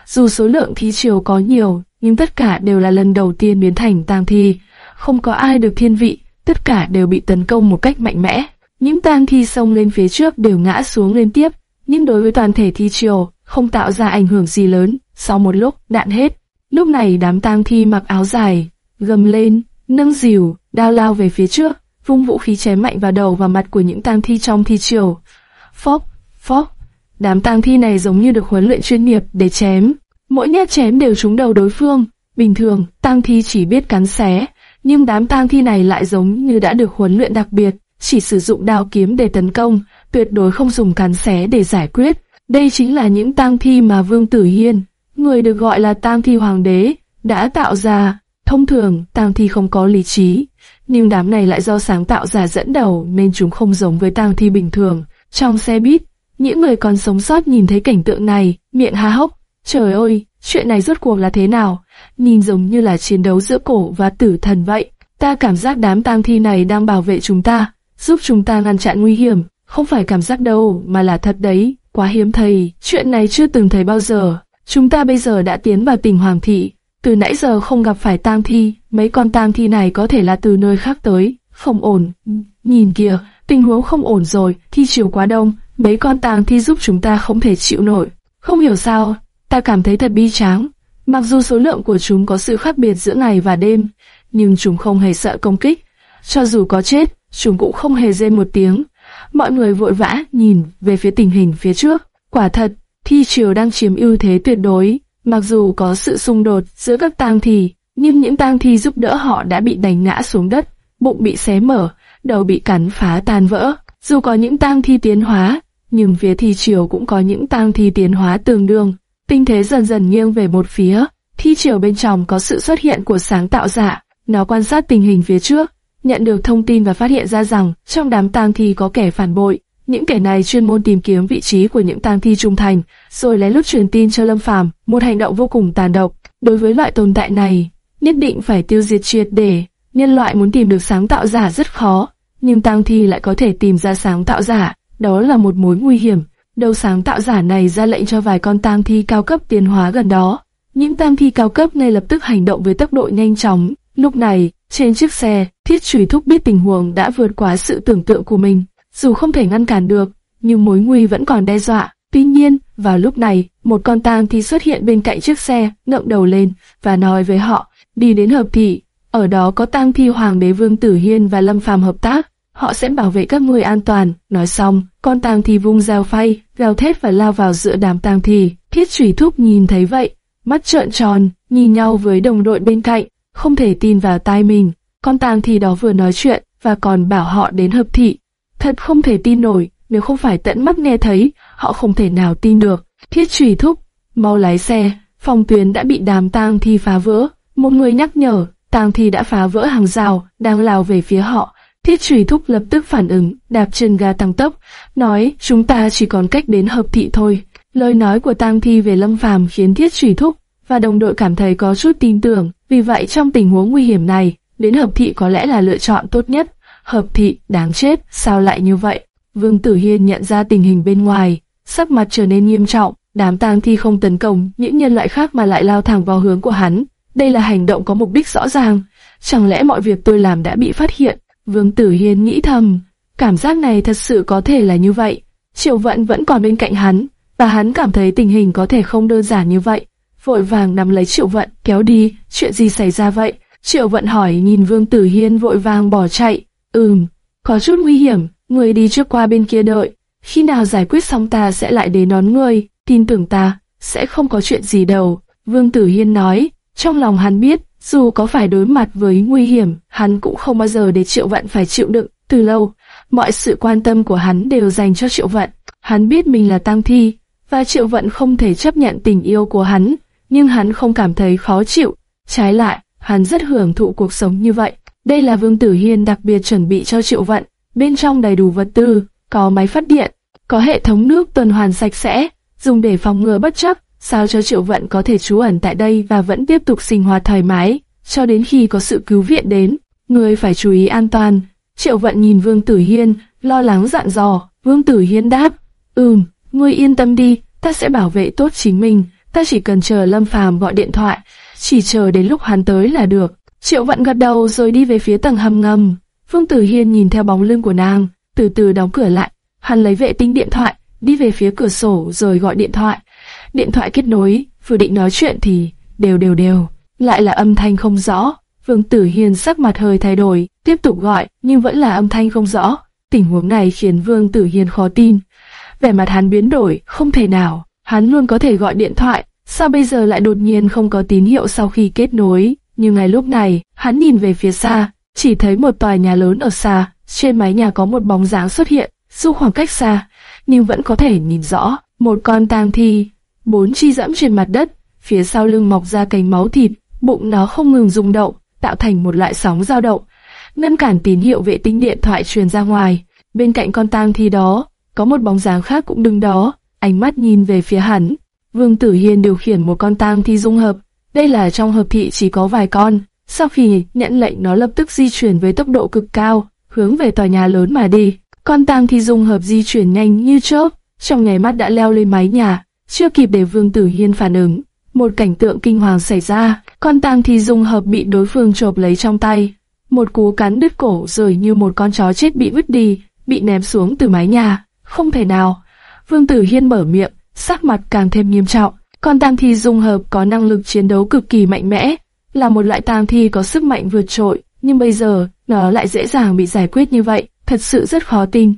Dù số lượng thi triều có nhiều, nhưng tất cả đều là lần đầu tiên biến thành tang thi. Không có ai được thiên vị, tất cả đều bị tấn công một cách mạnh mẽ. Những tang thi xông lên phía trước đều ngã xuống liên tiếp, nhưng đối với toàn thể thi triều, không tạo ra ảnh hưởng gì lớn. Sau một lúc, đạn hết. Lúc này đám tang thi mặc áo dài, gầm lên, nâng dìu, đao lao về phía trước, vung vũ khí chém mạnh vào đầu và mặt của những tang thi trong thi triều. Phốc, phốc, đám tang thi này giống như được huấn luyện chuyên nghiệp để chém. Mỗi nhát chém đều trúng đầu đối phương. Bình thường, tang thi chỉ biết cắn xé, nhưng đám tang thi này lại giống như đã được huấn luyện đặc biệt, chỉ sử dụng đao kiếm để tấn công, tuyệt đối không dùng cắn xé để giải quyết. Đây chính là những tang thi mà Vương Tử Hiên, người được gọi là tang thi hoàng đế, đã tạo ra. Thông thường, tang thi không có lý trí, nhưng đám này lại do sáng tạo giả dẫn đầu nên chúng không giống với tang thi bình thường. Trong xe buýt, những người còn sống sót nhìn thấy cảnh tượng này, miệng há hốc. Trời ơi, chuyện này rốt cuộc là thế nào? Nhìn giống như là chiến đấu giữa cổ và tử thần vậy. Ta cảm giác đám tang thi này đang bảo vệ chúng ta, giúp chúng ta ngăn chặn nguy hiểm. Không phải cảm giác đâu, mà là thật đấy, quá hiếm thầy, Chuyện này chưa từng thấy bao giờ. Chúng ta bây giờ đã tiến vào tỉnh Hoàng Thị, từ nãy giờ không gặp phải tang thi, mấy con tang thi này có thể là từ nơi khác tới, không ổn. Nhìn kìa, tình huống không ổn rồi, thi chiều quá đông, mấy con tang thi giúp chúng ta không thể chịu nổi. Không hiểu sao, ta cảm thấy thật bi tráng. Mặc dù số lượng của chúng có sự khác biệt giữa ngày và đêm, nhưng chúng không hề sợ công kích. Cho dù có chết, chúng cũng không hề rên một tiếng. Mọi người vội vã nhìn về phía tình hình phía trước. Quả thật, thi triều đang chiếm ưu thế tuyệt đối. Mặc dù có sự xung đột giữa các tang thi, nhưng những tang thi giúp đỡ họ đã bị đánh ngã xuống đất, bụng bị xé mở, đầu bị cắn phá tan vỡ. Dù có những tang thi tiến hóa, nhưng phía thi triều cũng có những tang thi tiến hóa tương đương. Tinh thế dần dần nghiêng về một phía, thi triều bên trong có sự xuất hiện của sáng tạo giả, nó quan sát tình hình phía trước, nhận được thông tin và phát hiện ra rằng trong đám tang thi có kẻ phản bội. Những kẻ này chuyên môn tìm kiếm vị trí của những tang thi trung thành, rồi lén lút truyền tin cho Lâm Phàm, một hành động vô cùng tàn độc. Đối với loại tồn tại này, nhất định phải tiêu diệt triệt để. Nhân loại muốn tìm được sáng tạo giả rất khó, nhưng tang thi lại có thể tìm ra sáng tạo giả, đó là một mối nguy hiểm. Đầu sáng tạo giả này ra lệnh cho vài con tang thi cao cấp tiến hóa gần đó. Những tang thi cao cấp ngay lập tức hành động với tốc độ nhanh chóng. Lúc này, trên chiếc xe, thiết chủy thúc biết tình huống đã vượt quá sự tưởng tượng của mình. Dù không thể ngăn cản được, nhưng mối nguy vẫn còn đe dọa. Tuy nhiên, vào lúc này, một con tang thi xuất hiện bên cạnh chiếc xe, ngậm đầu lên và nói với họ, đi đến hợp thị. Ở đó có tang thi hoàng đế Vương Tử Hiên và Lâm Phàm hợp tác, họ sẽ bảo vệ các người an toàn. Nói xong, con tang thi vung dao phay, gào thét và lao vào giữa đám tang thi. Thiết chủy thúc nhìn thấy vậy, mắt trợn tròn, nhìn nhau với đồng đội bên cạnh, không thể tin vào tai mình. Con tang thi đó vừa nói chuyện và còn bảo họ đến hợp thị. Thật không thể tin nổi, nếu không phải tận mắt nghe thấy, họ không thể nào tin được. Thiết trùy thúc, mau lái xe, phòng tuyến đã bị đám tang thi phá vỡ. Một người nhắc nhở, tang thi đã phá vỡ hàng rào, đang lao về phía họ. Thiết trùy thúc lập tức phản ứng, đạp chân ga tăng tốc, nói chúng ta chỉ còn cách đến hợp thị thôi. Lời nói của tang thi về lâm phàm khiến thiết trùy thúc và đồng đội cảm thấy có chút tin tưởng, vì vậy trong tình huống nguy hiểm này, đến hợp thị có lẽ là lựa chọn tốt nhất. Hợp thị, đáng chết, sao lại như vậy? Vương Tử Hiên nhận ra tình hình bên ngoài, sắc mặt trở nên nghiêm trọng, đám tang thi không tấn công những nhân loại khác mà lại lao thẳng vào hướng của hắn. Đây là hành động có mục đích rõ ràng. Chẳng lẽ mọi việc tôi làm đã bị phát hiện? Vương Tử Hiên nghĩ thầm, cảm giác này thật sự có thể là như vậy. Triệu Vận vẫn còn bên cạnh hắn, và hắn cảm thấy tình hình có thể không đơn giản như vậy. Vội vàng nắm lấy Triệu Vận, kéo đi, chuyện gì xảy ra vậy? Triệu Vận hỏi nhìn Vương Tử Hiên vội vàng bỏ chạy. Ừm, có chút nguy hiểm, người đi trước qua bên kia đợi. Khi nào giải quyết xong ta sẽ lại đến đón ngươi, tin tưởng ta, sẽ không có chuyện gì đâu. Vương Tử Hiên nói, trong lòng hắn biết, dù có phải đối mặt với nguy hiểm, hắn cũng không bao giờ để Triệu Vận phải chịu đựng. Từ lâu, mọi sự quan tâm của hắn đều dành cho Triệu Vận. Hắn biết mình là tăng thi, và Triệu Vận không thể chấp nhận tình yêu của hắn, nhưng hắn không cảm thấy khó chịu. Trái lại, hắn rất hưởng thụ cuộc sống như vậy. Đây là Vương Tử Hiên đặc biệt chuẩn bị cho Triệu Vận, bên trong đầy đủ vật tư, có máy phát điện, có hệ thống nước tuần hoàn sạch sẽ, dùng để phòng ngừa bất chấp, sao cho Triệu Vận có thể trú ẩn tại đây và vẫn tiếp tục sinh hoạt thoải mái, cho đến khi có sự cứu viện đến. Người phải chú ý an toàn. Triệu Vận nhìn Vương Tử Hiên, lo lắng dặn dò. Vương Tử Hiên đáp, ừm, ngươi yên tâm đi, ta sẽ bảo vệ tốt chính mình, ta chỉ cần chờ Lâm Phàm gọi điện thoại, chỉ chờ đến lúc hắn tới là được. Triệu Vận gật đầu rồi đi về phía tầng hầm ngầm. Phương Tử Hiên nhìn theo bóng lưng của nàng, từ từ đóng cửa lại. Hắn lấy vệ tinh điện thoại, đi về phía cửa sổ rồi gọi điện thoại. Điện thoại kết nối, vừa định nói chuyện thì đều đều đều, lại là âm thanh không rõ. Vương Tử Hiên sắc mặt hơi thay đổi, tiếp tục gọi, nhưng vẫn là âm thanh không rõ. Tình huống này khiến Vương Tử Hiên khó tin. Vẻ mặt hắn biến đổi, không thể nào, hắn luôn có thể gọi điện thoại, sao bây giờ lại đột nhiên không có tín hiệu sau khi kết nối. Nhưng ngay lúc này, hắn nhìn về phía xa, chỉ thấy một tòa nhà lớn ở xa, trên mái nhà có một bóng dáng xuất hiện, dù khoảng cách xa, nhưng vẫn có thể nhìn rõ, một con tang thi, bốn chi dẫm trên mặt đất, phía sau lưng mọc ra cánh máu thịt, bụng nó không ngừng rung động, tạo thành một loại sóng dao động, ngăn cản tín hiệu vệ tinh điện thoại truyền ra ngoài. Bên cạnh con tang thi đó, có một bóng dáng khác cũng đứng đó, ánh mắt nhìn về phía hắn. Vương Tử Hiên điều khiển một con tang thi dung hợp, đây là trong hợp thị chỉ có vài con. Sau khi nhận lệnh nó lập tức di chuyển với tốc độ cực cao, hướng về tòa nhà lớn mà đi. Con tang thì dùng hợp di chuyển nhanh như chớp, trong nháy mắt đã leo lên mái nhà, chưa kịp để Vương Tử Hiên phản ứng. Một cảnh tượng kinh hoàng xảy ra, con tang thì dùng hợp bị đối phương chộp lấy trong tay. Một cú cắn đứt cổ rồi như một con chó chết bị vứt đi, bị ném xuống từ mái nhà. Không thể nào. Vương Tử Hiên mở miệng, sắc mặt càng thêm nghiêm trọng. Con tang thi dung hợp có năng lực chiến đấu cực kỳ mạnh mẽ, là một loại tang thi có sức mạnh vượt trội, nhưng bây giờ nó lại dễ dàng bị giải quyết như vậy, thật sự rất khó tin.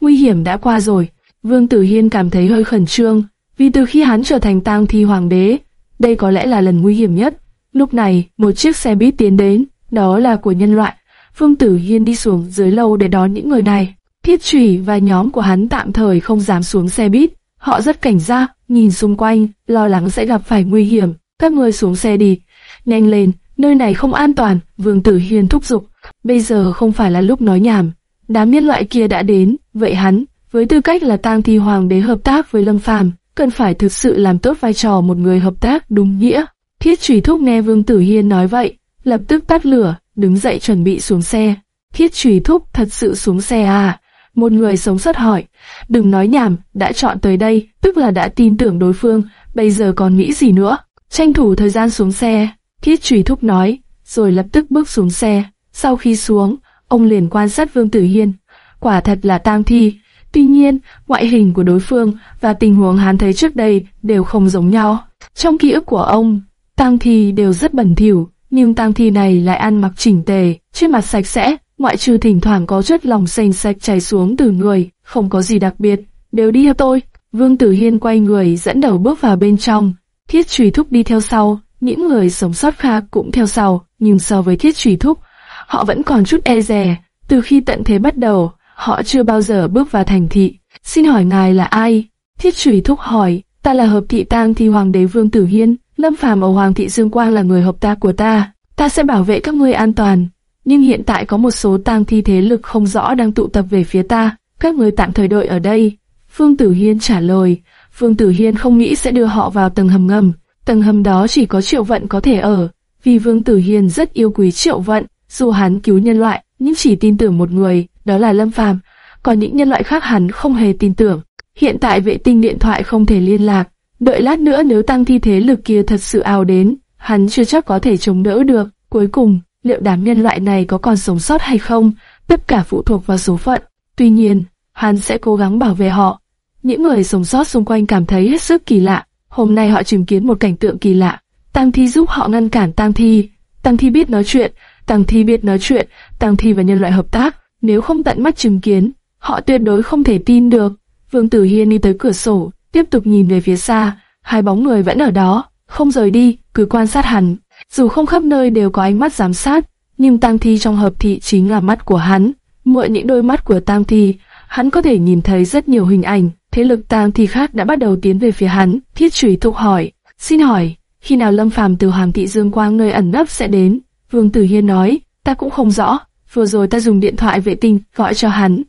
Nguy hiểm đã qua rồi, Vương Tử Hiên cảm thấy hơi khẩn trương, vì từ khi hắn trở thành tang thi hoàng đế, đây có lẽ là lần nguy hiểm nhất. Lúc này, một chiếc xe buýt tiến đến, đó là của nhân loại. Vương Tử Hiên đi xuống dưới lầu để đón những người này. Thiết Trùy và nhóm của hắn tạm thời không dám xuống xe buýt, họ rất cảnh giác, nhìn xung quanh, lo lắng sẽ gặp phải nguy hiểm. Các người xuống xe đi, nhanh lên, nơi này không an toàn, Vương Tử Hiên thúc giục. Bây giờ không phải là lúc nói nhảm, đám miết loại kia đã đến, vậy hắn, với tư cách là tang thi hoàng đế hợp tác với Lâm Phàm, cần phải thực sự làm tốt vai trò một người hợp tác đúng nghĩa. Thiết Trùy Thúc nghe Vương Tử Hiên nói vậy, lập tức tắt lửa, đứng dậy chuẩn bị xuống xe. Thiết Trùy Thúc thật sự xuống xe à? Một người sống sót hỏi, đừng nói nhảm, đã chọn tới đây, tức là đã tin tưởng đối phương, bây giờ còn nghĩ gì nữa? Tranh thủ thời gian xuống xe, Thiết Trùy Thúc nói, rồi lập tức bước xuống xe. Sau khi xuống, ông liền quan sát Vương Tử Hiên. Quả thật là tang thi, tuy nhiên, ngoại hình của đối phương và tình huống hắn thấy trước đây đều không giống nhau. Trong ký ức của ông, tang thi đều rất bẩn thỉu, nhưng tang thi này lại ăn mặc chỉnh tề, trên mặt sạch sẽ, ngoại trừ thỉnh thoảng có chất lòng xanh sạch chảy xuống từ người, không có gì đặc biệt, đều đi theo tôi. Vương Tử Hiên quay người dẫn đầu bước vào bên trong, thiết trùy thúc đi theo sau, những người sống sót khác cũng theo sau, nhưng so với thiết trùy thúc, họ vẫn còn chút e dè. Từ khi tận thế bắt đầu, họ chưa bao giờ bước vào thành thị. Xin hỏi ngài là ai? Thiết trùy thúc hỏi, ta là hợp thị tang thi hoàng đế Vương Tử Hiên, Lâm Phàm ở Hoàng thị Dương Quang là người hợp ta của ta, ta sẽ bảo vệ các ngươi an toàn. Nhưng hiện tại có một số tang thi thế lực không rõ đang tụ tập về phía ta, các người tạm thời đợi ở đây. Phương Tử Hiên trả lời, Phương Tử Hiên không nghĩ sẽ đưa họ vào tầng hầm ngầm, tầng hầm đó chỉ có Triệu Vận có thể ở, vì Vương Tử Hiên rất yêu quý Triệu Vận, dù hắn cứu nhân loại, nhưng chỉ tin tưởng một người, đó là Lâm Phàm, còn những nhân loại khác hắn không hề tin tưởng. Hiện tại vệ tinh điện thoại không thể liên lạc, đợi lát nữa nếu tăng thi thế lực kia thật sự ào đến, hắn chưa chắc có thể chống đỡ được. Cuối cùng, liệu đám nhân loại này có còn sống sót hay không, tất cả phụ thuộc vào số phận. Tuy nhiên, hắn sẽ cố gắng bảo vệ họ. Những người sống sót xung quanh cảm thấy hết sức kỳ lạ. Hôm nay họ chứng kiến một cảnh tượng kỳ lạ. Tăng thi giúp họ ngăn cản Tăng thi. Tăng thi biết nói chuyện, Tăng thi biết nói chuyện, Tăng thi và nhân loại hợp tác. Nếu không tận mắt chứng kiến, họ tuyệt đối không thể tin được. Vương Tử Hiên đi tới cửa sổ, tiếp tục nhìn về phía xa, hai bóng người vẫn ở đó, không rời đi, cứ quan sát hắn. Dù không khắp nơi đều có ánh mắt giám sát, nhưng tang thi trong hợp thị chính là mắt của hắn. Mượn những đôi mắt của tang thi, hắn có thể nhìn thấy rất nhiều hình ảnh. Thế lực tang thi khác đã bắt đầu tiến về phía hắn. Thiết Chủy thục hỏi, xin hỏi, khi nào Lâm Phàm từ Hoàng thị Dương Quang nơi ẩn nấp sẽ đến? Vương Tử Hiên nói, ta cũng không rõ. Vừa rồi ta dùng điện thoại vệ tinh gọi cho hắn,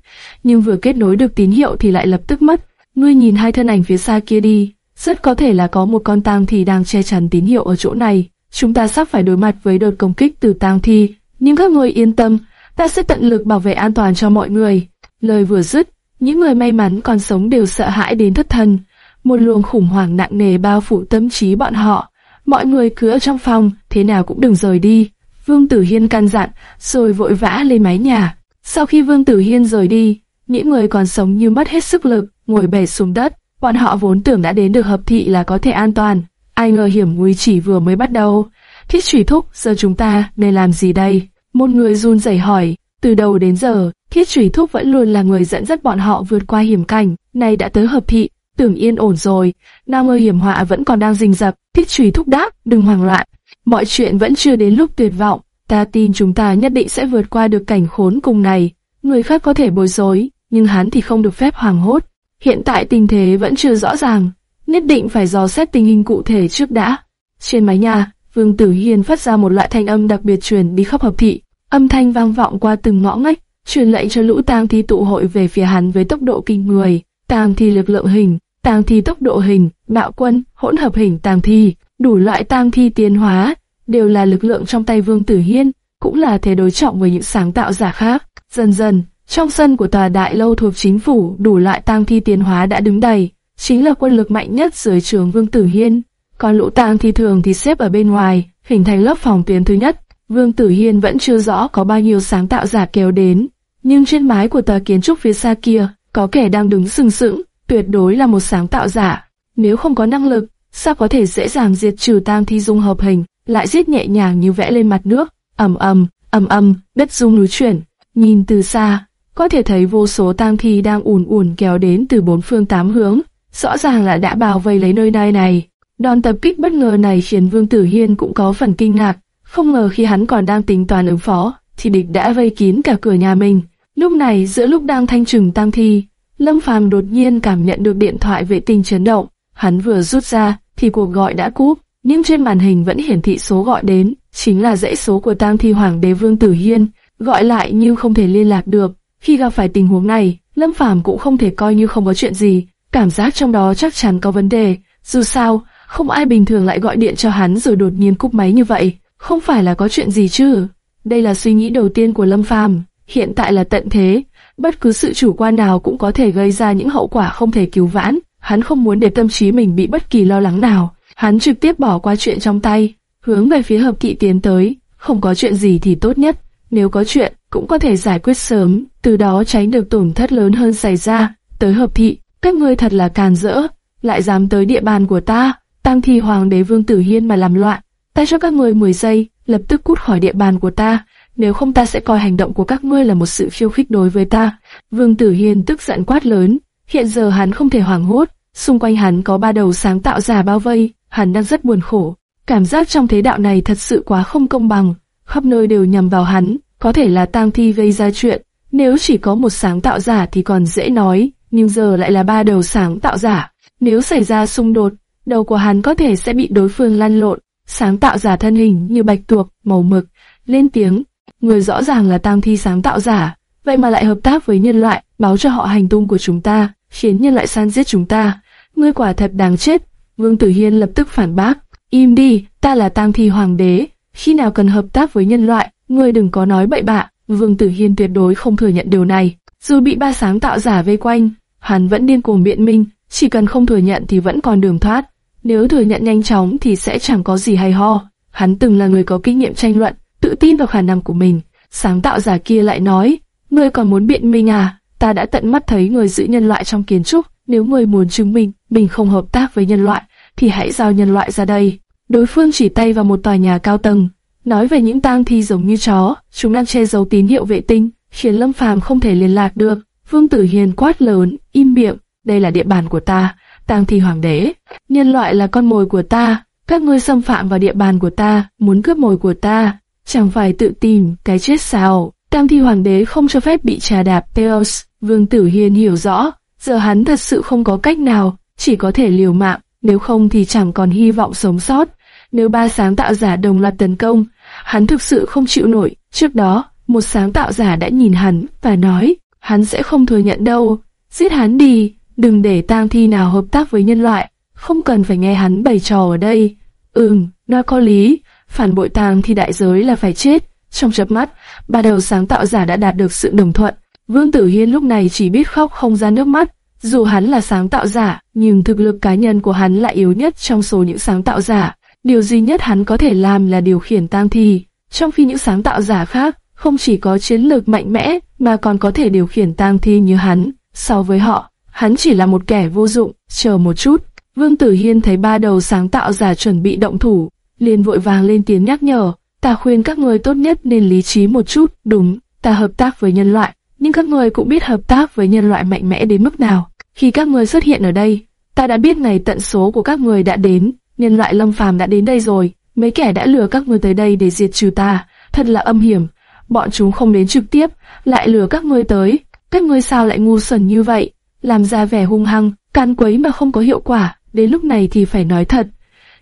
nhưng vừa kết nối được tín hiệu thì lại lập tức mất. Ngươi nhìn hai thân ảnh phía xa kia đi, rất có thể là có một con tang thi đang che chắn tín hiệu ở chỗ này. Chúng ta sắp phải đối mặt với đợt công kích từ tang thi, nhưng các ngươi yên tâm, ta sẽ tận lực bảo vệ an toàn cho mọi người. Lời vừa dứt, những người may mắn còn sống đều sợ hãi đến thất thần. Một luồng khủng hoảng nặng nề bao phủ tâm trí bọn họ. Mọi người cứ ở trong phòng, thế nào cũng đừng rời đi. Vương Tử Hiên căn dặn, rồi vội vã lên mái nhà. Sau khi Vương Tử Hiên rời đi, những người còn sống như mất hết sức lực, ngồi bệt xuống đất. Bọn họ vốn tưởng đã đến được hợp thị là có thể an toàn. Ai ngờ hiểm nguy chỉ vừa mới bắt đầu. Thiết trùy thúc, giờ chúng ta nên làm gì đây? Một người run rẩy hỏi. Từ đầu đến giờ, Thiết trùy thúc vẫn luôn là người dẫn dắt bọn họ vượt qua hiểm cảnh. Nay đã tới hợp thị, tưởng yên ổn rồi. nam ngờ hiểm họa vẫn còn đang rình rập. Thiết trùy thúc đáp, đừng hoảng loạn. Mọi chuyện vẫn chưa đến lúc tuyệt vọng. Ta tin chúng ta nhất định sẽ vượt qua được cảnh khốn cùng này. Người khác có thể bối rối, nhưng hắn thì không được phép hoảng hốt. Hiện tại tình thế vẫn chưa rõ ràng, nhất định phải dò xét tình hình cụ thể trước đã. Trên mái nhà, Vương Tử Hiên phát ra một loại thanh âm đặc biệt truyền đi khắp hợp thị, âm thanh vang vọng qua từng ngõ ngách, truyền lệnh cho lũ tang thi tụ hội về phía hắn với tốc độ kinh người. Tang thi lực lượng hình, tang thi tốc độ hình, bạo quân, hỗn hợp hình tang thi, đủ loại tang thi tiến hóa, đều là lực lượng trong tay Vương Tử Hiên, cũng là thế đối trọng với những sáng tạo giả khác. Dần dần, trong sân của tòa đại lâu thuộc chính phủ, đủ loại tang thi tiến hóa đã đứng đầy, chính là quân lực mạnh nhất dưới trường Vương Tử Hiên. Còn lũ tang thi thường thì xếp ở bên ngoài, hình thành lớp phòng tuyến thứ nhất. Vương Tử Hiên vẫn chưa rõ có bao nhiêu sáng tạo giả kéo đến, nhưng trên mái của tòa kiến trúc phía xa kia, có kẻ đang đứng sừng sững, tuyệt đối là một sáng tạo giả. Nếu không có năng lực, sao có thể dễ dàng diệt trừ tang thi dung hợp hình, lại giết nhẹ nhàng như vẽ lên mặt nước, ầm ầm, ầm ầm, đất rung núi chuyển. Nhìn từ xa, có thể thấy vô số tang thi đang ùn ùn kéo đến từ bốn phương tám hướng, rõ ràng là đã bao vây lấy nơi này này. Đòn tập kích bất ngờ này khiến Vương Tử Hiên cũng có phần kinh ngạc, không ngờ khi hắn còn đang tính toán ứng phó, thì địch đã vây kín cả cửa nhà mình. Lúc này giữa lúc đang thanh trừng tang thi, Lâm Phàm đột nhiên cảm nhận được điện thoại vệ tinh chấn động, hắn vừa rút ra thì cuộc gọi đã cúp, nhưng trên màn hình vẫn hiển thị số gọi đến, chính là dãy số của tang thi hoàng đế Vương Tử Hiên, gọi lại nhưng không thể liên lạc được. Khi gặp phải tình huống này, Lâm Phàm cũng không thể coi như không có chuyện gì, cảm giác trong đó chắc chắn có vấn đề. Dù sao, không ai bình thường lại gọi điện cho hắn rồi đột nhiên cúp máy như vậy, không phải là có chuyện gì chứ? Đây là suy nghĩ đầu tiên của Lâm Phàm. Hiện tại là tận thế, bất cứ sự chủ quan nào cũng có thể gây ra những hậu quả không thể cứu vãn. Hắn không muốn để tâm trí mình bị bất kỳ lo lắng nào. Hắn trực tiếp bỏ qua chuyện trong tay, hướng về phía hợp kỵ tiến tới. Không có chuyện gì thì tốt nhất, nếu có chuyện cũng có thể giải quyết sớm, từ đó tránh được tổn thất lớn hơn xảy ra. Tới hợp thị, các ngươi thật là càn rỡ, lại dám tới địa bàn của ta, tăng thi hoàng đế vương tử hiên mà làm loạn. Ta cho các ngươi 10 giây, lập tức cút khỏi địa bàn của ta, nếu không ta sẽ coi hành động của các ngươi là một sự khiêu khích đối với ta. Vương Tử Hiên tức giận quát lớn, hiện giờ hắn không thể hoảng hốt, xung quanh hắn có ba đầu sáng tạo giả bao vây, hắn đang rất buồn khổ. Cảm giác trong thế đạo này thật sự quá không công bằng, khắp nơi đều nhằm vào hắn, có thể là tang thi gây ra chuyện. Nếu chỉ có một sáng tạo giả thì còn dễ nói, nhưng giờ lại là ba đầu sáng tạo giả. Nếu xảy ra xung đột, đầu của hắn có thể sẽ bị đối phương lăn lộn. Sáng tạo giả thân hình như bạch tuộc, màu mực, lên tiếng, người rõ ràng là tang thi sáng tạo giả, vậy mà lại hợp tác với nhân loại, báo cho họ hành tung của chúng ta, khiến nhân loại san giết chúng ta. Ngươi quả thật đáng chết. Vương Tử Hiên lập tức phản bác, im đi, ta là tang thi hoàng đế, khi nào cần hợp tác với nhân loại, ngươi đừng có nói bậy bạ. Vương Tử Hiên tuyệt đối không thừa nhận điều này. Dù bị ba sáng tạo giả vây quanh, hắn vẫn điên cuồng biện minh, chỉ cần không thừa nhận thì vẫn còn đường thoát. Nếu thừa nhận nhanh chóng thì sẽ chẳng có gì hay ho. Hắn từng là người có kinh nghiệm tranh luận, tự tin vào khả năng của mình. Sáng tạo giả kia lại nói, ngươi còn muốn biện minh à? Ta đã tận mắt thấy người giữ nhân loại trong kiến trúc. Nếu ngươi muốn chứng minh mình không hợp tác với nhân loại, thì hãy giao nhân loại ra đây. Đối phương chỉ tay vào một tòa nhà cao tầng, nói về những tang thi giống như chó, chúng đang che giấu tín hiệu vệ tinh, khiến Lâm Phàm không thể liên lạc được. Vương Tử Hiền quát lớn, im miệng, đây là địa bàn của ta, tang thi hoàng đế, nhân loại là con mồi của ta, các ngươi xâm phạm vào địa bàn của ta, muốn cướp mồi của ta, chẳng phải tự tìm cái chết sao? tang thi hoàng đế không cho phép bị trà đạp Teos, Vương Tử hiền hiểu rõ, giờ hắn thật sự không có cách nào, chỉ có thể liều mạng, nếu không thì chẳng còn hy vọng sống sót. Nếu ba sáng tạo giả đồng loạt tấn công, hắn thực sự không chịu nổi. Trước đó, một sáng tạo giả đã nhìn hắn và nói, hắn sẽ không thừa nhận đâu. Giết hắn đi, đừng để tang thi nào hợp tác với nhân loại, không cần phải nghe hắn bày trò ở đây. Ừm, nó có lý, phản bội tang thi đại giới là phải chết. Trong chớp mắt, ba đầu sáng tạo giả đã đạt được sự đồng thuận. Vương Tử Hiên lúc này chỉ biết khóc không ra nước mắt. Dù hắn là sáng tạo giả, nhưng thực lực cá nhân của hắn lại yếu nhất trong số những sáng tạo giả. Điều duy nhất hắn có thể làm là điều khiển tang thi, trong khi những sáng tạo giả khác không chỉ có chiến lược mạnh mẽ mà còn có thể điều khiển tang thi như hắn. So với họ, hắn chỉ là một kẻ vô dụng. Chờ một chút, Vương Tử Hiên thấy ba đầu sáng tạo giả chuẩn bị động thủ, liền vội vàng lên tiếng nhắc nhở, ta khuyên các người tốt nhất nên lý trí một chút, đúng, ta hợp tác với nhân loại, nhưng các người cũng biết hợp tác với nhân loại mạnh mẽ đến mức nào. Khi các người xuất hiện ở đây, ta đã biết ngày tận số của các người đã đến, nhân loại lâm phàm đã đến đây rồi, mấy kẻ đã lừa các người tới đây để diệt trừ ta, thật là âm hiểm. Bọn chúng không đến trực tiếp, lại lừa các ngươi tới, các ngươi sao lại ngu xuẩn như vậy, làm ra vẻ hung hăng, can quấy mà không có hiệu quả, đến lúc này thì phải nói thật,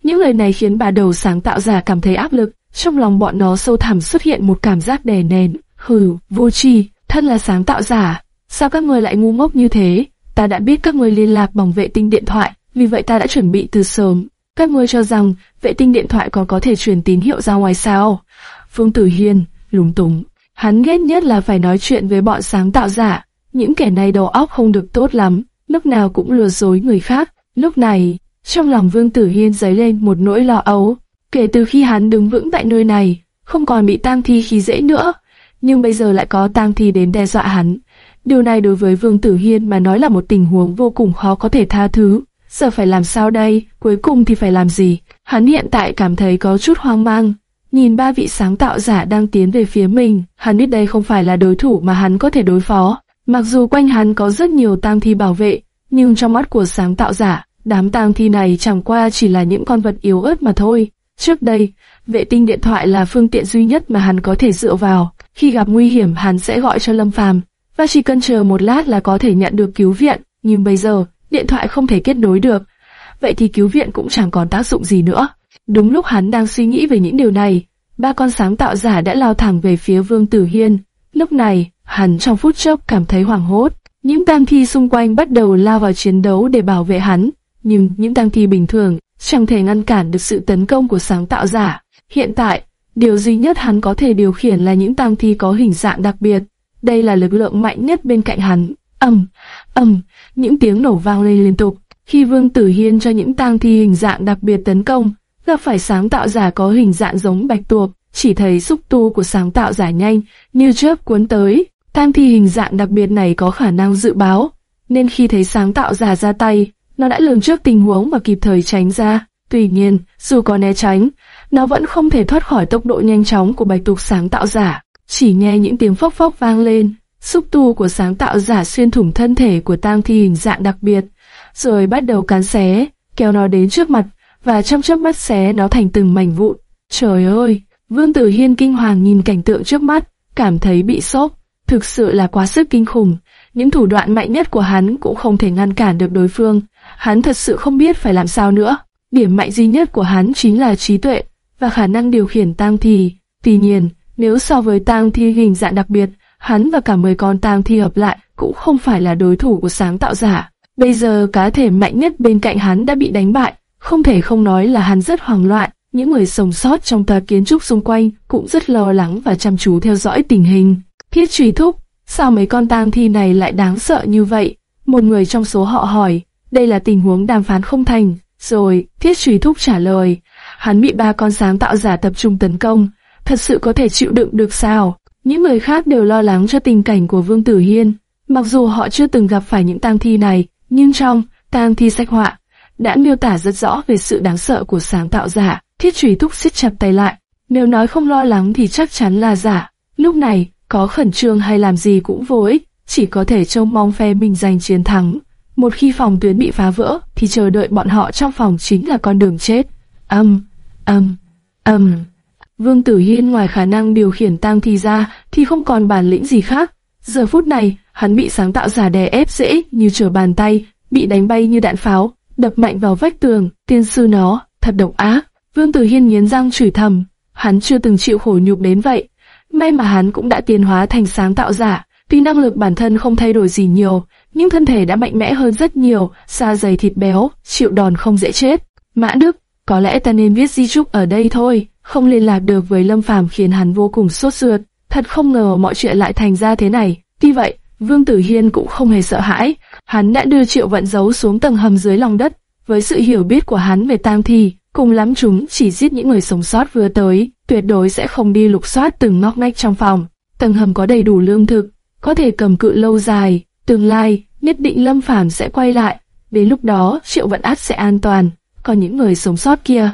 những lời này khiến bà đầu sáng tạo giả cảm thấy áp lực, trong lòng bọn nó sâu thẳm xuất hiện một cảm giác đè nén, hừ, vô tri, thân là sáng tạo giả, sao các ngươi lại ngu ngốc như thế? Ta đã biết các ngươi liên lạc bằng vệ tinh điện thoại, vì vậy ta đã chuẩn bị từ sớm. Các ngươi cho rằng vệ tinh điện thoại còn có thể truyền tín hiệu ra ngoài sao? Phương Tử Hiên, lúng túng. Hắn ghét nhất là phải nói chuyện với bọn sáng tạo giả. Những kẻ này đầu óc không được tốt lắm, lúc nào cũng lừa dối người khác. Lúc này, trong lòng Vương Tử Hiên dấy lên một nỗi lo âu. Kể từ khi hắn đứng vững tại nơi này, không còn bị tang thi khi dễ nữa, nhưng bây giờ lại có tang thi đến đe dọa hắn. Điều này đối với Vương Tử Hiên mà nói là một tình huống vô cùng khó có thể tha thứ. Giờ phải làm sao đây, cuối cùng thì phải làm gì? Hắn hiện tại cảm thấy có chút hoang mang. Nhìn ba vị sáng tạo giả đang tiến về phía mình, hắn biết đây không phải là đối thủ mà hắn có thể đối phó. Mặc dù quanh hắn có rất nhiều tang thi bảo vệ, nhưng trong mắt của sáng tạo giả, Đám tang thi này chẳng qua chỉ là những con vật yếu ớt mà thôi. Trước đây, vệ tinh điện thoại là phương tiện duy nhất mà hắn có thể dựa vào. Khi gặp nguy hiểm hắn sẽ gọi cho Lâm Phàm và chỉ cần chờ một lát là có thể nhận được cứu viện. Nhưng bây giờ, điện thoại không thể kết nối được. Vậy thì cứu viện cũng chẳng còn tác dụng gì nữa. Đúng lúc hắn đang suy nghĩ về những điều này, ba con sáng tạo giả đã lao thẳng về phía Vương Tử Hiên. Lúc này, hắn trong phút chốc cảm thấy hoảng hốt. Những tang thi xung quanh bắt đầu lao vào chiến đấu để bảo vệ hắn, nhưng những tang thi bình thường chẳng thể ngăn cản được sự tấn công của sáng tạo giả. Hiện tại, điều duy nhất hắn có thể điều khiển là những tang thi có hình dạng đặc biệt. Đây là lực lượng mạnh nhất bên cạnh hắn. ầm, ầm, những tiếng nổ vang lên liên tục. Khi Vương Tử Hiên cho những tang thi hình dạng đặc biệt tấn công, gặp phải sáng tạo giả có hình dạng giống bạch tuộc, chỉ thấy xúc tu của sáng tạo giả nhanh như chớp cuốn tới. Tang thi hình dạng đặc biệt này có khả năng dự báo, nên khi thấy sáng tạo giả ra tay, nó đã lường trước tình huống và kịp thời tránh ra. Tuy nhiên, dù có né tránh, nó vẫn không thể thoát khỏi tốc độ nhanh chóng của bạch tuộc sáng tạo giả. Chỉ nghe những tiếng phốc phốc vang lên, xúc tu của sáng tạo giả xuyên thủng thân thể của tang thi hình dạng đặc biệt, rồi bắt đầu cán xé, kéo nó đến trước mặt, và trong chớp mắt xé nó thành từng mảnh vụn. Trời ơi! Vương Tử Hiên kinh hoàng nhìn cảnh tượng trước mắt, cảm thấy bị sốc, thực sự là quá sức kinh khủng. Những thủ đoạn mạnh nhất của hắn cũng không thể ngăn cản được đối phương. Hắn thật sự không biết phải làm sao nữa. Điểm mạnh duy nhất của hắn chính là trí tuệ và khả năng điều khiển tang thi. Tuy nhiên, nếu so với tang thi hình dạng đặc biệt, hắn và cả 10 con tang thi hợp lại cũng không phải là đối thủ của sáng tạo giả. Bây giờ cá thể mạnh nhất bên cạnh hắn đã bị đánh bại, không thể không nói là hắn rất hoảng loạn. Những người sống sót trong tòa kiến trúc xung quanh cũng rất lo lắng và chăm chú theo dõi tình hình. Thiết trùy thúc, sao mấy con tang thi này lại đáng sợ như vậy? Một người trong số họ hỏi, đây là tình huống đàm phán không thành. Rồi, thiết trùy thúc trả lời, hắn bị ba con sáng tạo giả tập trung tấn công, thật sự có thể chịu đựng được sao? Những người khác đều lo lắng cho tình cảnh của Vương Tử Hiên, mặc dù họ chưa từng gặp phải những tang thi này, nhưng trong tang thi sách họa đã miêu tả rất rõ về sự đáng sợ của sáng tạo giả. Thiết Trùy Thúc siết chặt tay lại, nếu nói không lo lắng thì chắc chắn là giả. Lúc này, có khẩn trương hay làm gì cũng vô ích, chỉ có thể trông mong phe mình giành chiến thắng. Một khi phòng tuyến bị phá vỡ, thì chờ đợi bọn họ trong phòng chính là con đường chết. Âm, âm, âm. Vương Tử Hiên ngoài khả năng điều khiển tang thi ra, thì không còn bản lĩnh gì khác. Giờ phút này, hắn bị sáng tạo giả đè ép dễ như trở bàn tay, bị đánh bay như đạn pháo, đập mạnh vào vách tường. Tiên sư nó, thật độc ác. Vương Tử Hiên nghiến răng chửi thầm, hắn chưa từng chịu khổ nhục đến vậy. May mà hắn cũng đã tiến hóa thành sáng tạo giả, tuy năng lực bản thân không thay đổi gì nhiều, nhưng thân thể đã mạnh mẽ hơn rất nhiều, da dày thịt béo, chịu đòn không dễ chết. Mã Đức, có lẽ ta nên viết di trúc ở đây thôi, không liên lạc được với Lâm Phàm khiến hắn vô cùng sốt ruột. Thật không ngờ mọi chuyện lại thành ra thế này. Tuy vậy, Vương Tử Hiên cũng không hề sợ hãi, hắn đã đưa Triệu Vận giấu xuống tầng hầm dưới lòng đất. Với sự hiểu biết của hắn về tam thi, cùng lắm chúng chỉ giết những người sống sót vừa tới, tuyệt đối sẽ không đi lục soát từng ngóc ngách trong phòng. Tầng hầm có đầy đủ lương thực, có thể cầm cự lâu dài, tương lai, nhất định Lâm Phàm sẽ quay lại, đến lúc đó Triệu Vận Át sẽ an toàn, còn những người sống sót kia.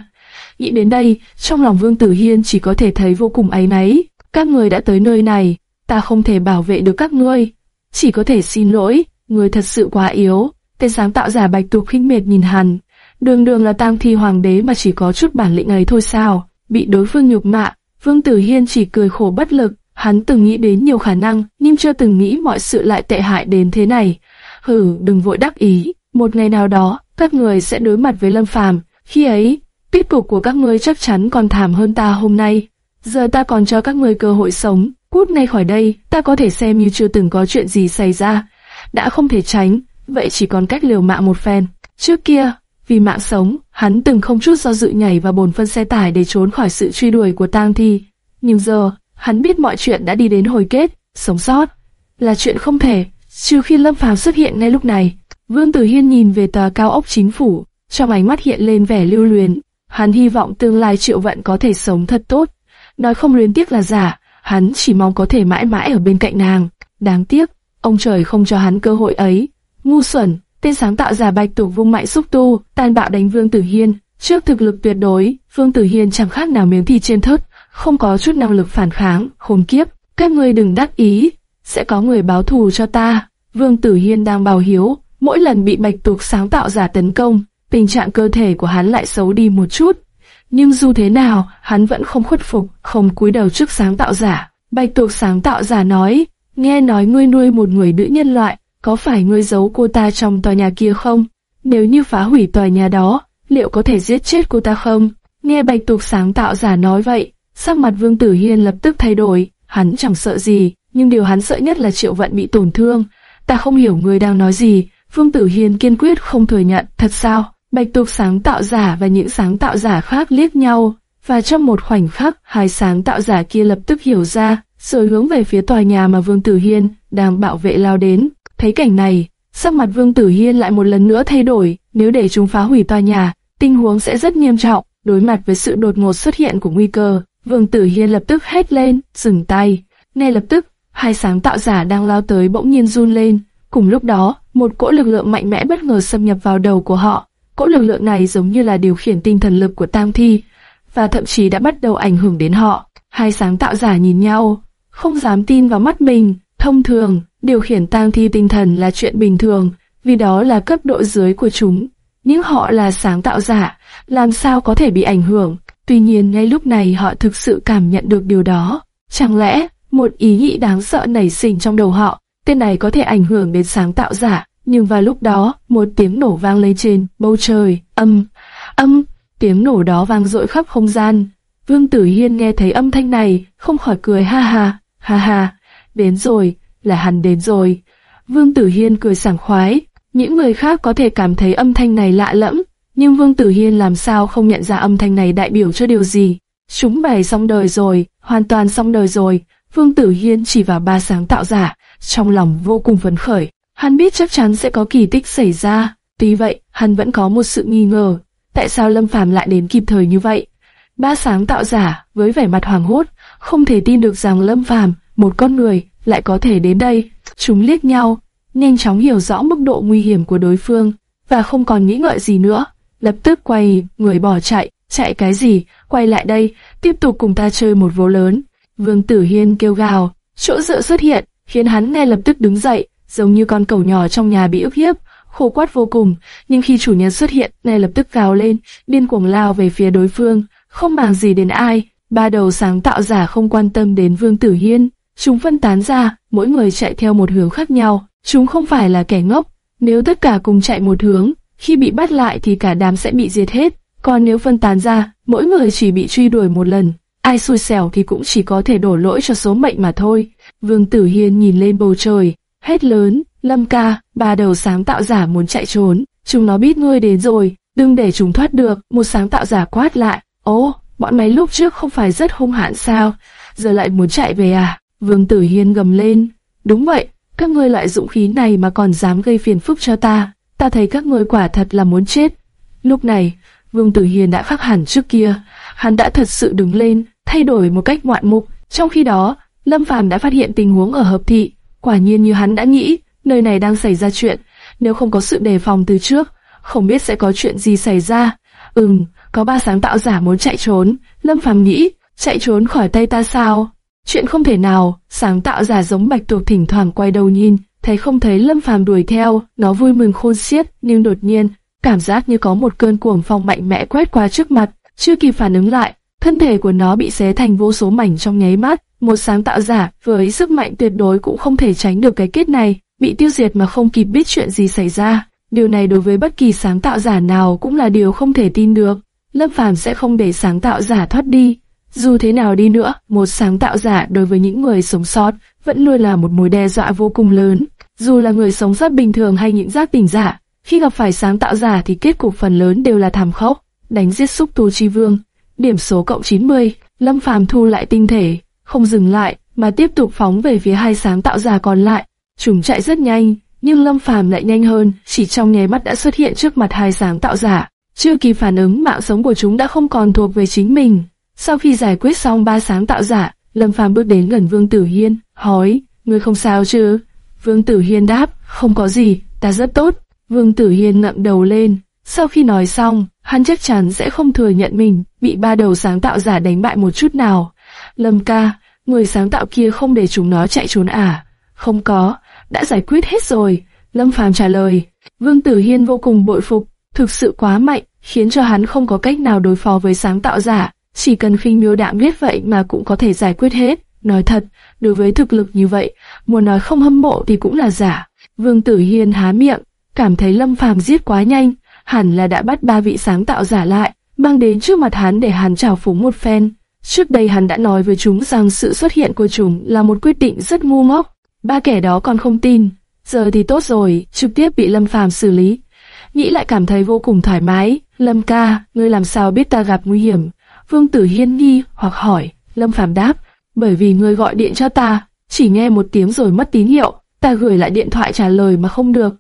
Nghĩ đến đây, trong lòng Vương Tử Hiên chỉ có thể thấy vô cùng áy náy. Các người đã tới nơi này, ta không thể bảo vệ được các ngươi, chỉ có thể xin lỗi, người thật sự quá yếu. Tên sáng tạo giả bạch tuộc khinh miệt nhìn hắn, đường đường là tang thi hoàng đế mà chỉ có chút bản lĩnh ấy thôi sao? Bị đối phương nhục mạ, Vương Tử Hiên chỉ cười khổ bất lực. Hắn từng nghĩ đến nhiều khả năng, nhưng chưa từng nghĩ mọi sự lại tệ hại đến thế này. Hử, đừng vội đắc ý. Một ngày nào đó, các người sẽ đối mặt với Lâm Phàm. Khi ấy, kết cục của các ngươi chắc chắn còn thảm hơn ta hôm nay. Giờ ta còn cho các ngươi cơ hội sống. Cút ngay khỏi đây, ta có thể xem như chưa từng có chuyện gì xảy ra. Đã không thể tránh, vậy chỉ còn cách liều mạng một phen. Trước kia, vì mạng sống, hắn từng không chút do dự nhảy vào bồn phân xe tải để trốn khỏi sự truy đuổi của tang thi. Nhưng giờ, hắn biết mọi chuyện đã đi đến hồi kết, sống sót là chuyện không thể, trừ khi Lâm Phàm xuất hiện ngay lúc này. Vương Tử Hiên nhìn về tòa cao ốc chính phủ, trong ánh mắt hiện lên vẻ lưu luyến. Hắn hy vọng tương lai Triệu Vận có thể sống thật tốt. Nói không luyến tiếc là giả, hắn chỉ mong có thể mãi mãi ở bên cạnh nàng. Đáng tiếc, ông trời không cho hắn cơ hội ấy. Ngu xuẩn, tên sáng tạo giả bạch tổ vung mạnh xúc tu, tàn bạo đánh Vương Tử Hiên. Trước thực lực tuyệt đối, Vương Tử Hiên chẳng khác nào miếng thịt trên thớt, không có chút năng lực phản kháng, khốn kiếp. Các ngươi đừng đắc ý, sẽ có người báo thù cho ta. Vương Tử Hiên đang bào hiếu, mỗi lần bị bạch tuộc sáng tạo giả tấn công, tình trạng cơ thể của hắn lại xấu đi một chút. Nhưng dù thế nào, hắn vẫn không khuất phục, không cúi đầu trước sáng tạo giả. Bạch tuộc sáng tạo giả nói, nghe nói ngươi nuôi một người nữ nhân loại, có phải ngươi giấu cô ta trong tòa nhà kia không? Nếu như phá hủy tòa nhà đó, liệu có thể giết chết cô ta không? Nghe Bạch Tuộc sáng tạo giả nói vậy, sắc mặt Vương Tử Hiên lập tức thay đổi, hắn chẳng sợ gì, nhưng điều hắn sợ nhất là Triệu Vận bị tổn thương. Ta không hiểu ngươi đang nói gì, Vương Tử Hiên kiên quyết không thừa nhận, thật sao? Bạch Tuộc sáng tạo giả và những sáng tạo giả khác liếc nhau, và trong một khoảnh khắc, hai sáng tạo giả kia lập tức hiểu ra, rồi hướng về phía tòa nhà mà Vương Tử Hiên đang bảo vệ lao đến. Thấy cảnh này, sắc mặt Vương Tử Hiên lại một lần nữa thay đổi, nếu để chúng phá hủy tòa nhà, tình huống sẽ rất nghiêm trọng. Đối mặt với sự đột ngột xuất hiện của nguy cơ, Vương Tử Hiên lập tức hét lên, dừng tay. Ngay lập tức, hai sáng tạo giả đang lao tới bỗng nhiên run lên. Cùng lúc đó, một cỗ lực lượng mạnh mẽ bất ngờ xâm nhập vào đầu của họ. Cỗ lực lượng này giống như là điều khiển tinh thần lực của Tam Thi, và thậm chí đã bắt đầu ảnh hưởng đến họ. Hai sáng tạo giả nhìn nhau, không dám tin vào mắt mình. Thông thường, điều khiển tang thi tinh thần là chuyện bình thường, vì đó là cấp độ dưới của chúng. Nhưng họ là sáng tạo giả, làm sao có thể bị ảnh hưởng? Tuy nhiên ngay lúc này họ thực sự cảm nhận được điều đó. Chẳng lẽ, một ý nghĩ đáng sợ nảy sinh trong đầu họ, tên này có thể ảnh hưởng đến sáng tạo giả? Nhưng vào lúc đó, một tiếng nổ vang lên trên bầu trời, âm, âm, tiếng nổ đó vang dội khắp không gian. Vương Tử Hiên nghe thấy âm thanh này, không khỏi cười ha ha, ha ha, đến rồi, là hắn đến rồi. Vương Tử Hiên cười sảng khoái, những người khác có thể cảm thấy âm thanh này lạ lẫm, nhưng Vương Tử Hiên làm sao không nhận ra âm thanh này đại biểu cho điều gì. Chúng bày xong đời rồi, hoàn toàn xong đời rồi, Vương Tử Hiên chỉ vào ba sáng tạo giả, trong lòng vô cùng phấn khởi. Hắn biết chắc chắn sẽ có kỳ tích xảy ra, tuy vậy, hắn vẫn có một sự nghi ngờ. Tại sao Lâm Phàm lại đến kịp thời như vậy? Ba sáng tạo giả, với vẻ mặt hoàng hốt, không thể tin được rằng Lâm Phàm, một con người, lại có thể đến đây. Chúng liếc nhau, nhanh chóng hiểu rõ mức độ nguy hiểm của đối phương, và không còn nghĩ ngợi gì nữa. Lập tức quay, người bỏ chạy, chạy cái gì, quay lại đây, tiếp tục cùng ta chơi một vố lớn. Vương Tử Hiên kêu gào, chỗ dựa xuất hiện, khiến hắn ngay lập tức đứng dậy, giống như con cẩu nhỏ trong nhà bị ức hiếp, khổ quát vô cùng, nhưng khi chủ nhân xuất hiện, ngay lập tức gào lên, điên cuồng lao về phía đối phương, không màng gì đến ai. Ba đầu sáng tạo giả không quan tâm đến Vương Tử Hiên, chúng phân tán ra, mỗi người chạy theo một hướng khác nhau. Chúng không phải là kẻ ngốc, nếu tất cả cùng chạy một hướng, khi bị bắt lại thì cả đám sẽ bị diệt hết. Còn nếu phân tán ra, mỗi người chỉ bị truy đuổi một lần, ai xui xẻo thì cũng chỉ có thể đổ lỗi cho số mệnh mà thôi. Vương Tử Hiên nhìn lên bầu trời, hét lớn, Lâm ca, ba đầu sáng tạo giả muốn chạy trốn, chúng nó biết ngươi đến rồi, đừng để chúng thoát được, một sáng tạo giả quát lại, ố, bọn mày lúc trước không phải rất hung hãn sao, giờ lại muốn chạy về à? Vương Tử Hiên gầm lên, đúng vậy, các ngươi loại dũng khí này mà còn dám gây phiền phức cho ta, ta thấy các ngươi quả thật là muốn chết. Lúc này, Vương Tử Hiên đã khác hẳn trước kia, hắn đã thật sự đứng lên, thay đổi một cách ngoạn mục. Trong khi đó, Lâm Phàm đã phát hiện tình huống ở hợp thị, quả nhiên như hắn đã nghĩ, nơi này đang xảy ra chuyện, nếu không có sự đề phòng từ trước, không biết sẽ có chuyện gì xảy ra. Ừm, có ba sáng tạo giả muốn chạy trốn, Lâm Phàm nghĩ, chạy trốn khỏi tay ta sao? Chuyện không thể nào, sáng tạo giả giống bạch tuộc thỉnh thoảng quay đầu nhìn, thấy không thấy Lâm Phàm đuổi theo, nó vui mừng khôn xiết, nhưng đột nhiên, cảm giác như có một cơn cuồng phong mạnh mẽ quét qua trước mặt, chưa kịp phản ứng lại, thân thể của nó bị xé thành vô số mảnh trong nháy mắt. Một sáng tạo giả với sức mạnh tuyệt đối cũng không thể tránh được cái kết này, bị tiêu diệt mà không kịp biết chuyện gì xảy ra. Điều này đối với bất kỳ sáng tạo giả nào cũng là điều không thể tin được. Lâm Phàm sẽ không để sáng tạo giả thoát đi. Dù thế nào đi nữa, một sáng tạo giả đối với những người sống sót vẫn luôn là một mối đe dọa vô cùng lớn. Dù là người sống sót bình thường hay những giác tỉnh giả, khi gặp phải sáng tạo giả thì kết cục phần lớn đều là thảm khốc, đánh giết xúc tu chi vương. Điểm số cộng 90, Lâm Phàm thu lại tinh thể, không dừng lại, mà tiếp tục phóng về phía hai sáng tạo giả còn lại. Chúng chạy rất nhanh, nhưng Lâm Phàm lại nhanh hơn, chỉ trong nháy mắt đã xuất hiện trước mặt hai sáng tạo giả. Chưa kịp phản ứng, mạng sống của chúng đã không còn thuộc về chính mình. Sau khi giải quyết xong ba sáng tạo giả, Lâm Phàm bước đến gần Vương Tử Hiên, hỏi, ngươi không sao chứ? Vương Tử Hiên đáp, không có gì, ta rất tốt. Vương Tử Hiên ngậm đầu lên. Sau khi nói xong, hắn chắc chắn sẽ không thừa nhận mình bị ba đầu sáng tạo giả đánh bại một chút nào. Lâm ca, người sáng tạo kia không để chúng nó chạy trốn à? Không có, đã giải quyết hết rồi. Lâm Phàm trả lời. Vương Tử Hiên vô cùng bội phục, thực sự quá mạnh, khiến cho hắn không có cách nào đối phó với sáng tạo giả. Chỉ cần khinh miêu đạm biết vậy mà cũng có thể giải quyết hết. Nói thật, đối với thực lực như vậy, muốn nói không hâm mộ thì cũng là giả. Vương Tử Hiên há miệng, cảm thấy Lâm Phàm giết quá nhanh, hẳn là đã bắt ba vị sáng tạo giả lại. mang đến trước mặt hắn để hắn chào phúng một phen. Trước đây hắn đã nói với chúng rằng sự xuất hiện của chúng là một quyết định rất ngu ngốc. Ba kẻ đó còn không tin. Giờ thì tốt rồi, trực tiếp bị Lâm Phàm xử lý. Nghĩ lại cảm thấy vô cùng thoải mái. Lâm ca, ngươi làm sao biết ta gặp nguy hiểm? Vương Tử Hiên nghi hoặc hỏi. Lâm Phàm đáp, bởi vì ngươi gọi điện cho ta, chỉ nghe một tiếng rồi mất tín hiệu, ta gửi lại điện thoại trả lời mà không được.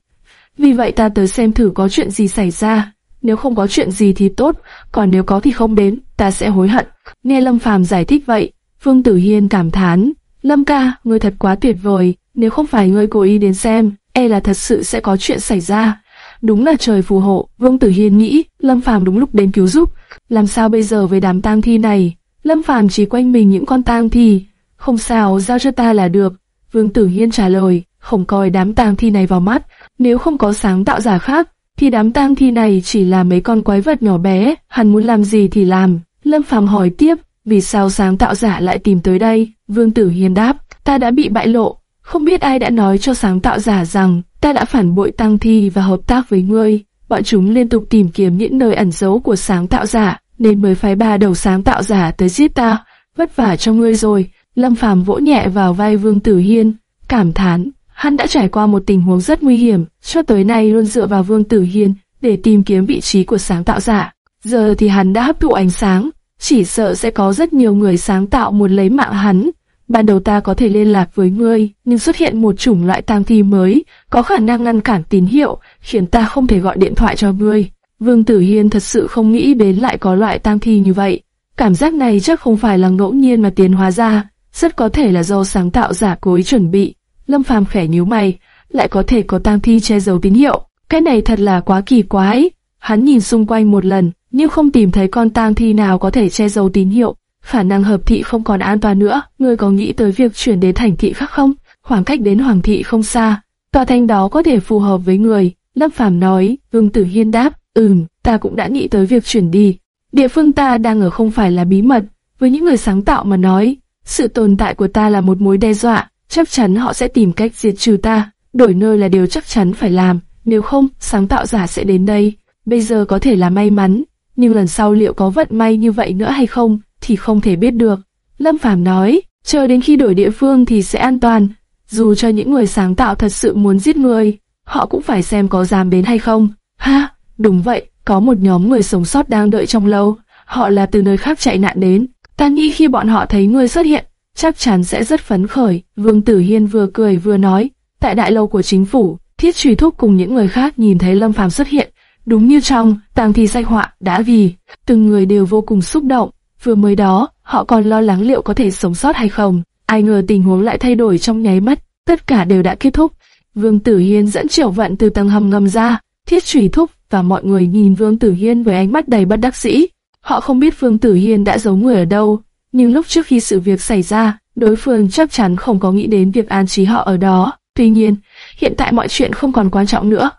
Vì vậy ta tới xem thử có chuyện gì xảy ra. Nếu không có chuyện gì thì tốt, còn nếu có thì không đến, ta sẽ hối hận. Nghe Lâm Phàm giải thích vậy, Vương Tử Hiên cảm thán. Lâm ca, ngươi thật quá tuyệt vời, nếu không phải ngươi cố ý đến xem, e là thật sự sẽ có chuyện xảy ra. Đúng là trời phù hộ, Vương Tử Hiên nghĩ, Lâm Phàm đúng lúc đến cứu giúp. Làm sao bây giờ với đám tang thi này? Lâm Phàm chỉ quanh mình những con tang thi. Không sao, giao cho ta là được. Vương Tử Hiên trả lời, không coi đám tang thi này vào mắt. Nếu không có sáng tạo giả khác, thì đám tang thi này chỉ là mấy con quái vật nhỏ bé, hắn muốn làm gì thì làm. Lâm Phàm hỏi tiếp, vì sao sáng tạo giả lại tìm tới đây? Vương Tử Hiên đáp, ta đã bị bại lộ, không biết ai đã nói cho sáng tạo giả rằng ta đã phản bội tang thi và hợp tác với ngươi. Bọn chúng liên tục tìm kiếm những nơi ẩn giấu của sáng tạo giả, nên mới phái ba đầu sáng tạo giả tới giết ta. Vất vả cho ngươi rồi. Lâm Phàm vỗ nhẹ vào vai Vương Tử Hiên, cảm thán. Hắn đã trải qua một tình huống rất nguy hiểm, cho tới nay luôn dựa vào Vương Tử Hiên để tìm kiếm vị trí của sáng tạo giả. Giờ thì hắn đã hấp thụ ánh sáng, chỉ sợ sẽ có rất nhiều người sáng tạo muốn lấy mạng hắn. Ban đầu ta có thể liên lạc với ngươi, nhưng xuất hiện một chủng loại tang thi mới, có khả năng ngăn cản tín hiệu, khiến ta không thể gọi điện thoại cho ngươi. Vương Tử Hiên thật sự không nghĩ đến lại có loại tang thi như vậy. Cảm giác này chắc không phải là ngẫu nhiên mà tiến hóa ra, rất có thể là do sáng tạo giả cố ý chuẩn bị. Lâm Phàm khẽ nhíu mày, lại có thể có tang thi che giấu tín hiệu. Cái này thật là quá kỳ quái. Hắn nhìn xung quanh một lần, nhưng không tìm thấy con tang thi nào có thể che giấu tín hiệu. Khả năng hợp thị không còn an toàn nữa, ngươi có nghĩ tới việc chuyển đến thành thị khác không? Khoảng cách đến hoàng thị không xa, tòa thành đó có thể phù hợp với người. Lâm Phàm nói, Vương Tử Hiên đáp, ừm, ta cũng đã nghĩ tới việc chuyển đi. Địa phương ta đang ở không phải là bí mật, với những người sáng tạo mà nói, sự tồn tại của ta là một mối đe dọa, chắc chắn họ sẽ tìm cách diệt trừ ta, đổi nơi là điều chắc chắn phải làm, nếu không, sáng tạo giả sẽ đến đây. Bây giờ có thể là may mắn, nhưng lần sau liệu có vận may như vậy nữa hay không, thì không thể biết được. Lâm Phàm nói, chờ đến khi đổi địa phương thì sẽ an toàn. Dù cho những người sáng tạo thật sự muốn giết người, họ cũng phải xem có dám đến hay không. Ha, đúng vậy, có một nhóm người sống sót đang đợi trong lâu. Họ là từ nơi khác chạy nạn đến. Ta nghĩ khi bọn họ thấy người xuất hiện, chắc chắn sẽ rất phấn khởi. Vương Tử Hiên vừa cười vừa nói, tại đại lâu của chính phủ, Thiết Trùy Thúc cùng những người khác nhìn thấy Lâm Phàm xuất hiện, đúng như trong tàng thi sách họa đã vì từng người đều vô cùng xúc động. Vừa mới đó, họ còn lo lắng liệu có thể sống sót hay không. Ai ngờ tình huống lại thay đổi trong nháy mắt, tất cả đều đã kết thúc. Vương Tử Hiên dẫn triệu vận từ tầng hầm ngầm ra, thiết trùy thúc và mọi người nhìn Vương Tử Hiên với ánh mắt đầy bất đắc dĩ. Họ không biết Vương Tử Hiên đã giấu người ở đâu, nhưng lúc trước khi sự việc xảy ra, đối phương chắc chắn không có nghĩ đến việc an trí họ ở đó. Tuy nhiên, hiện tại mọi chuyện không còn quan trọng nữa,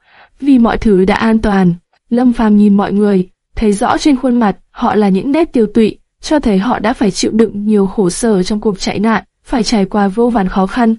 vì mọi thứ đã an toàn. Lâm Phàm nhìn mọi người, thấy rõ trên khuôn mặt họ là những nét tiêu tụy, cho thấy họ đã phải chịu đựng nhiều khổ sở trong cuộc chạy nạn, phải trải qua vô vàn khó khăn.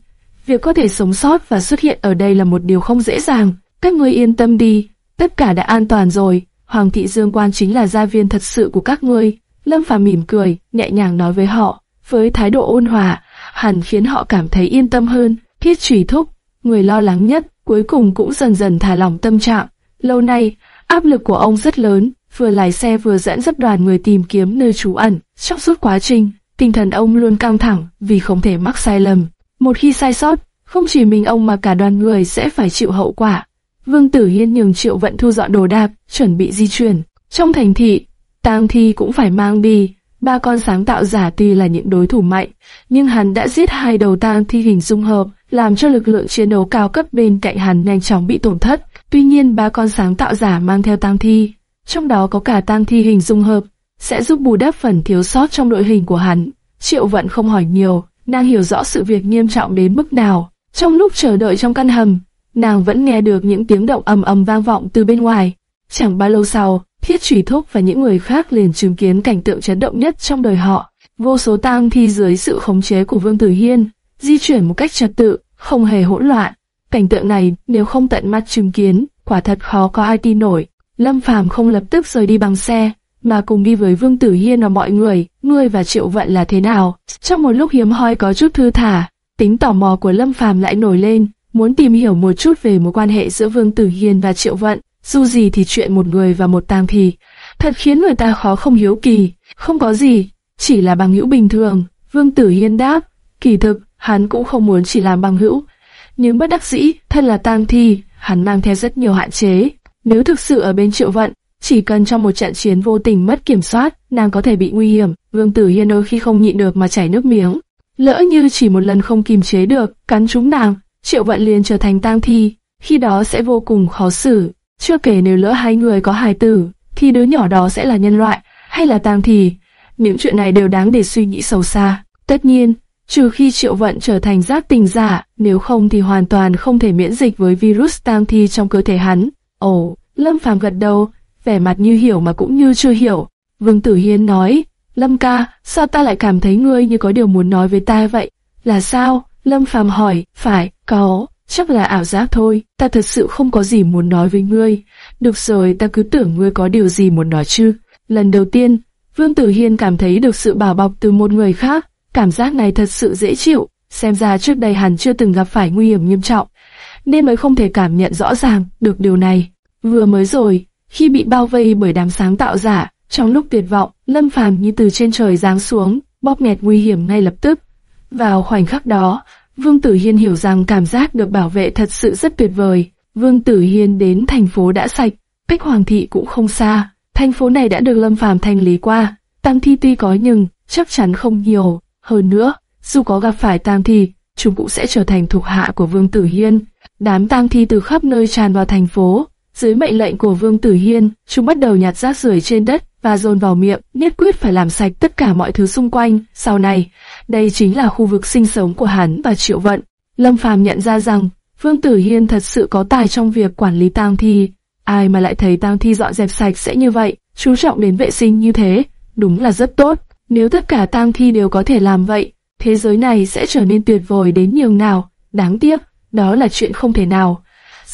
Việc có thể sống sót và xuất hiện ở đây là một điều không dễ dàng. Các ngươi yên tâm đi, tất cả đã an toàn rồi. Hoàng thị Dương Quan chính là gia viên thật sự của các ngươi. Lâm Phàm mỉm cười, nhẹ nhàng nói với họ, với thái độ ôn hòa, hẳn khiến họ cảm thấy yên tâm hơn. Thiết Trùy Thúc, người lo lắng nhất, cuối cùng cũng dần dần thả lỏng tâm trạng. Lâu nay, áp lực của ông rất lớn, vừa lái xe vừa dẫn dắt đoàn người tìm kiếm nơi trú ẩn. Trong suốt quá trình, tinh thần ông luôn căng thẳng vì không thể mắc sai lầm. Một khi sai sót, không chỉ mình ông mà cả đoàn người sẽ phải chịu hậu quả. Vương Tử Hiên nhường Triệu Vận thu dọn đồ đạc, chuẩn bị di chuyển. Trong thành thị, tang thi cũng phải mang đi. Ba con sáng tạo giả tuy là những đối thủ mạnh, nhưng hắn đã giết hai đầu tang thi hình dung hợp, làm cho lực lượng chiến đấu cao cấp bên cạnh hắn nhanh chóng bị tổn thất. Tuy nhiên ba con sáng tạo giả mang theo tang thi, trong đó có cả tang thi hình dung hợp, sẽ giúp bù đắp phần thiếu sót trong đội hình của hắn. Triệu Vận không hỏi nhiều, nàng hiểu rõ sự việc nghiêm trọng đến mức nào. Trong lúc chờ đợi trong căn hầm, nàng vẫn nghe được những tiếng động ầm ầm vang vọng từ bên ngoài. Chẳng bao lâu sau, Thiết Trùy Thúc và những người khác liền chứng kiến cảnh tượng chấn động nhất trong đời họ. Vô số tang thi dưới sự khống chế của Vương Tử Hiên, di chuyển một cách trật tự, không hề hỗn loạn. Cảnh tượng này nếu không tận mắt chứng kiến, quả thật khó có ai tin nổi. Lâm Phàm không lập tức rời đi bằng xe, mà cùng đi với Vương Tử Hiên và mọi người, ngươi và Triệu Vận là thế nào? Trong một lúc hiếm hoi có chút thư thả, tính tò mò của Lâm Phàm lại nổi lên, muốn tìm hiểu một chút về mối quan hệ giữa Vương Tử Hiên và Triệu Vận. Dù gì thì chuyện một người và một tang thì, thật khiến người ta khó không hiếu kỳ. Không có gì, chỉ là bằng hữu bình thường. Vương Tử Hiên đáp, kỳ thực, hắn cũng không muốn chỉ làm bằng hữu. Nhưng bất đắc dĩ, thân là tang thi, hắn mang theo rất nhiều hạn chế. Nếu thực sự ở bên Triệu Vận, chỉ cần trong một trận chiến vô tình mất kiểm soát, nàng có thể bị nguy hiểm. Vương Tử Hiên đôi khi không nhịn được mà chảy nước miếng. Lỡ như chỉ một lần không kiềm chế được, cắn trúng nàng, Triệu Vận liền trở thành tang thi, khi đó sẽ vô cùng khó xử. Chưa kể nếu lỡ hai người có hài tử, thì đứa nhỏ đó sẽ là nhân loại, hay là tang thì Những chuyện này đều đáng để suy nghĩ sâu xa. Tất nhiên, trừ khi Triệu Vận trở thành giác tình giả, nếu không thì hoàn toàn không thể miễn dịch với virus tang thi trong cơ thể hắn. Ồ, Lâm Phàm gật đầu, vẻ mặt như hiểu mà cũng như chưa hiểu. Vương Tử Hiên nói, Lâm ca, sao ta lại cảm thấy ngươi như có điều muốn nói với ta vậy? Là sao? Lâm Phàm hỏi, phải, có, chắc là ảo giác thôi, ta thật sự không có gì muốn nói với ngươi. Được rồi, ta cứ tưởng ngươi có điều gì muốn nói chứ. Lần đầu tiên, Vương Tử Hiên cảm thấy được sự bảo bọc từ một người khác, cảm giác này thật sự dễ chịu, xem ra trước đây hắn chưa từng gặp phải nguy hiểm nghiêm trọng, nên mới không thể cảm nhận rõ ràng được điều này. Vừa mới rồi, khi bị bao vây bởi đám sáng tạo giả, trong lúc tuyệt vọng, Lâm Phàm như từ trên trời giáng xuống, bóp nghẹt nguy hiểm ngay lập tức. Vào khoảnh khắc đó, Vương Tử Hiên hiểu rằng cảm giác được bảo vệ thật sự rất tuyệt vời. Vương Tử Hiên đến thành phố đã sạch, cách Hoàng thị cũng không xa. Thành phố này đã được Lâm Phàm thanh lý qua. Tam thi tuy có nhưng chắc chắn không nhiều. Hơn nữa, dù có gặp phải tam thi, chúng cũng sẽ trở thành thuộc hạ của Vương Tử Hiên. Đám tang thi từ khắp nơi tràn vào thành phố. Dưới mệnh lệnh của Vương Tử Hiên, chúng bắt đầu nhặt rác rưởi trên đất và dồn vào miệng, nhất quyết phải làm sạch tất cả mọi thứ xung quanh. Sau này, đây chính là khu vực sinh sống của hắn và Triệu Vận. Lâm Phàm nhận ra rằng, Vương Tử Hiên thật sự có tài trong việc quản lý tang thi. Ai mà lại thấy tang thi dọn dẹp sạch sẽ như vậy, chú trọng đến vệ sinh như thế, đúng là rất tốt. Nếu tất cả tang thi đều có thể làm vậy, thế giới này sẽ trở nên tuyệt vời đến nhường nào. Đáng tiếc, đó là chuyện không thể nào.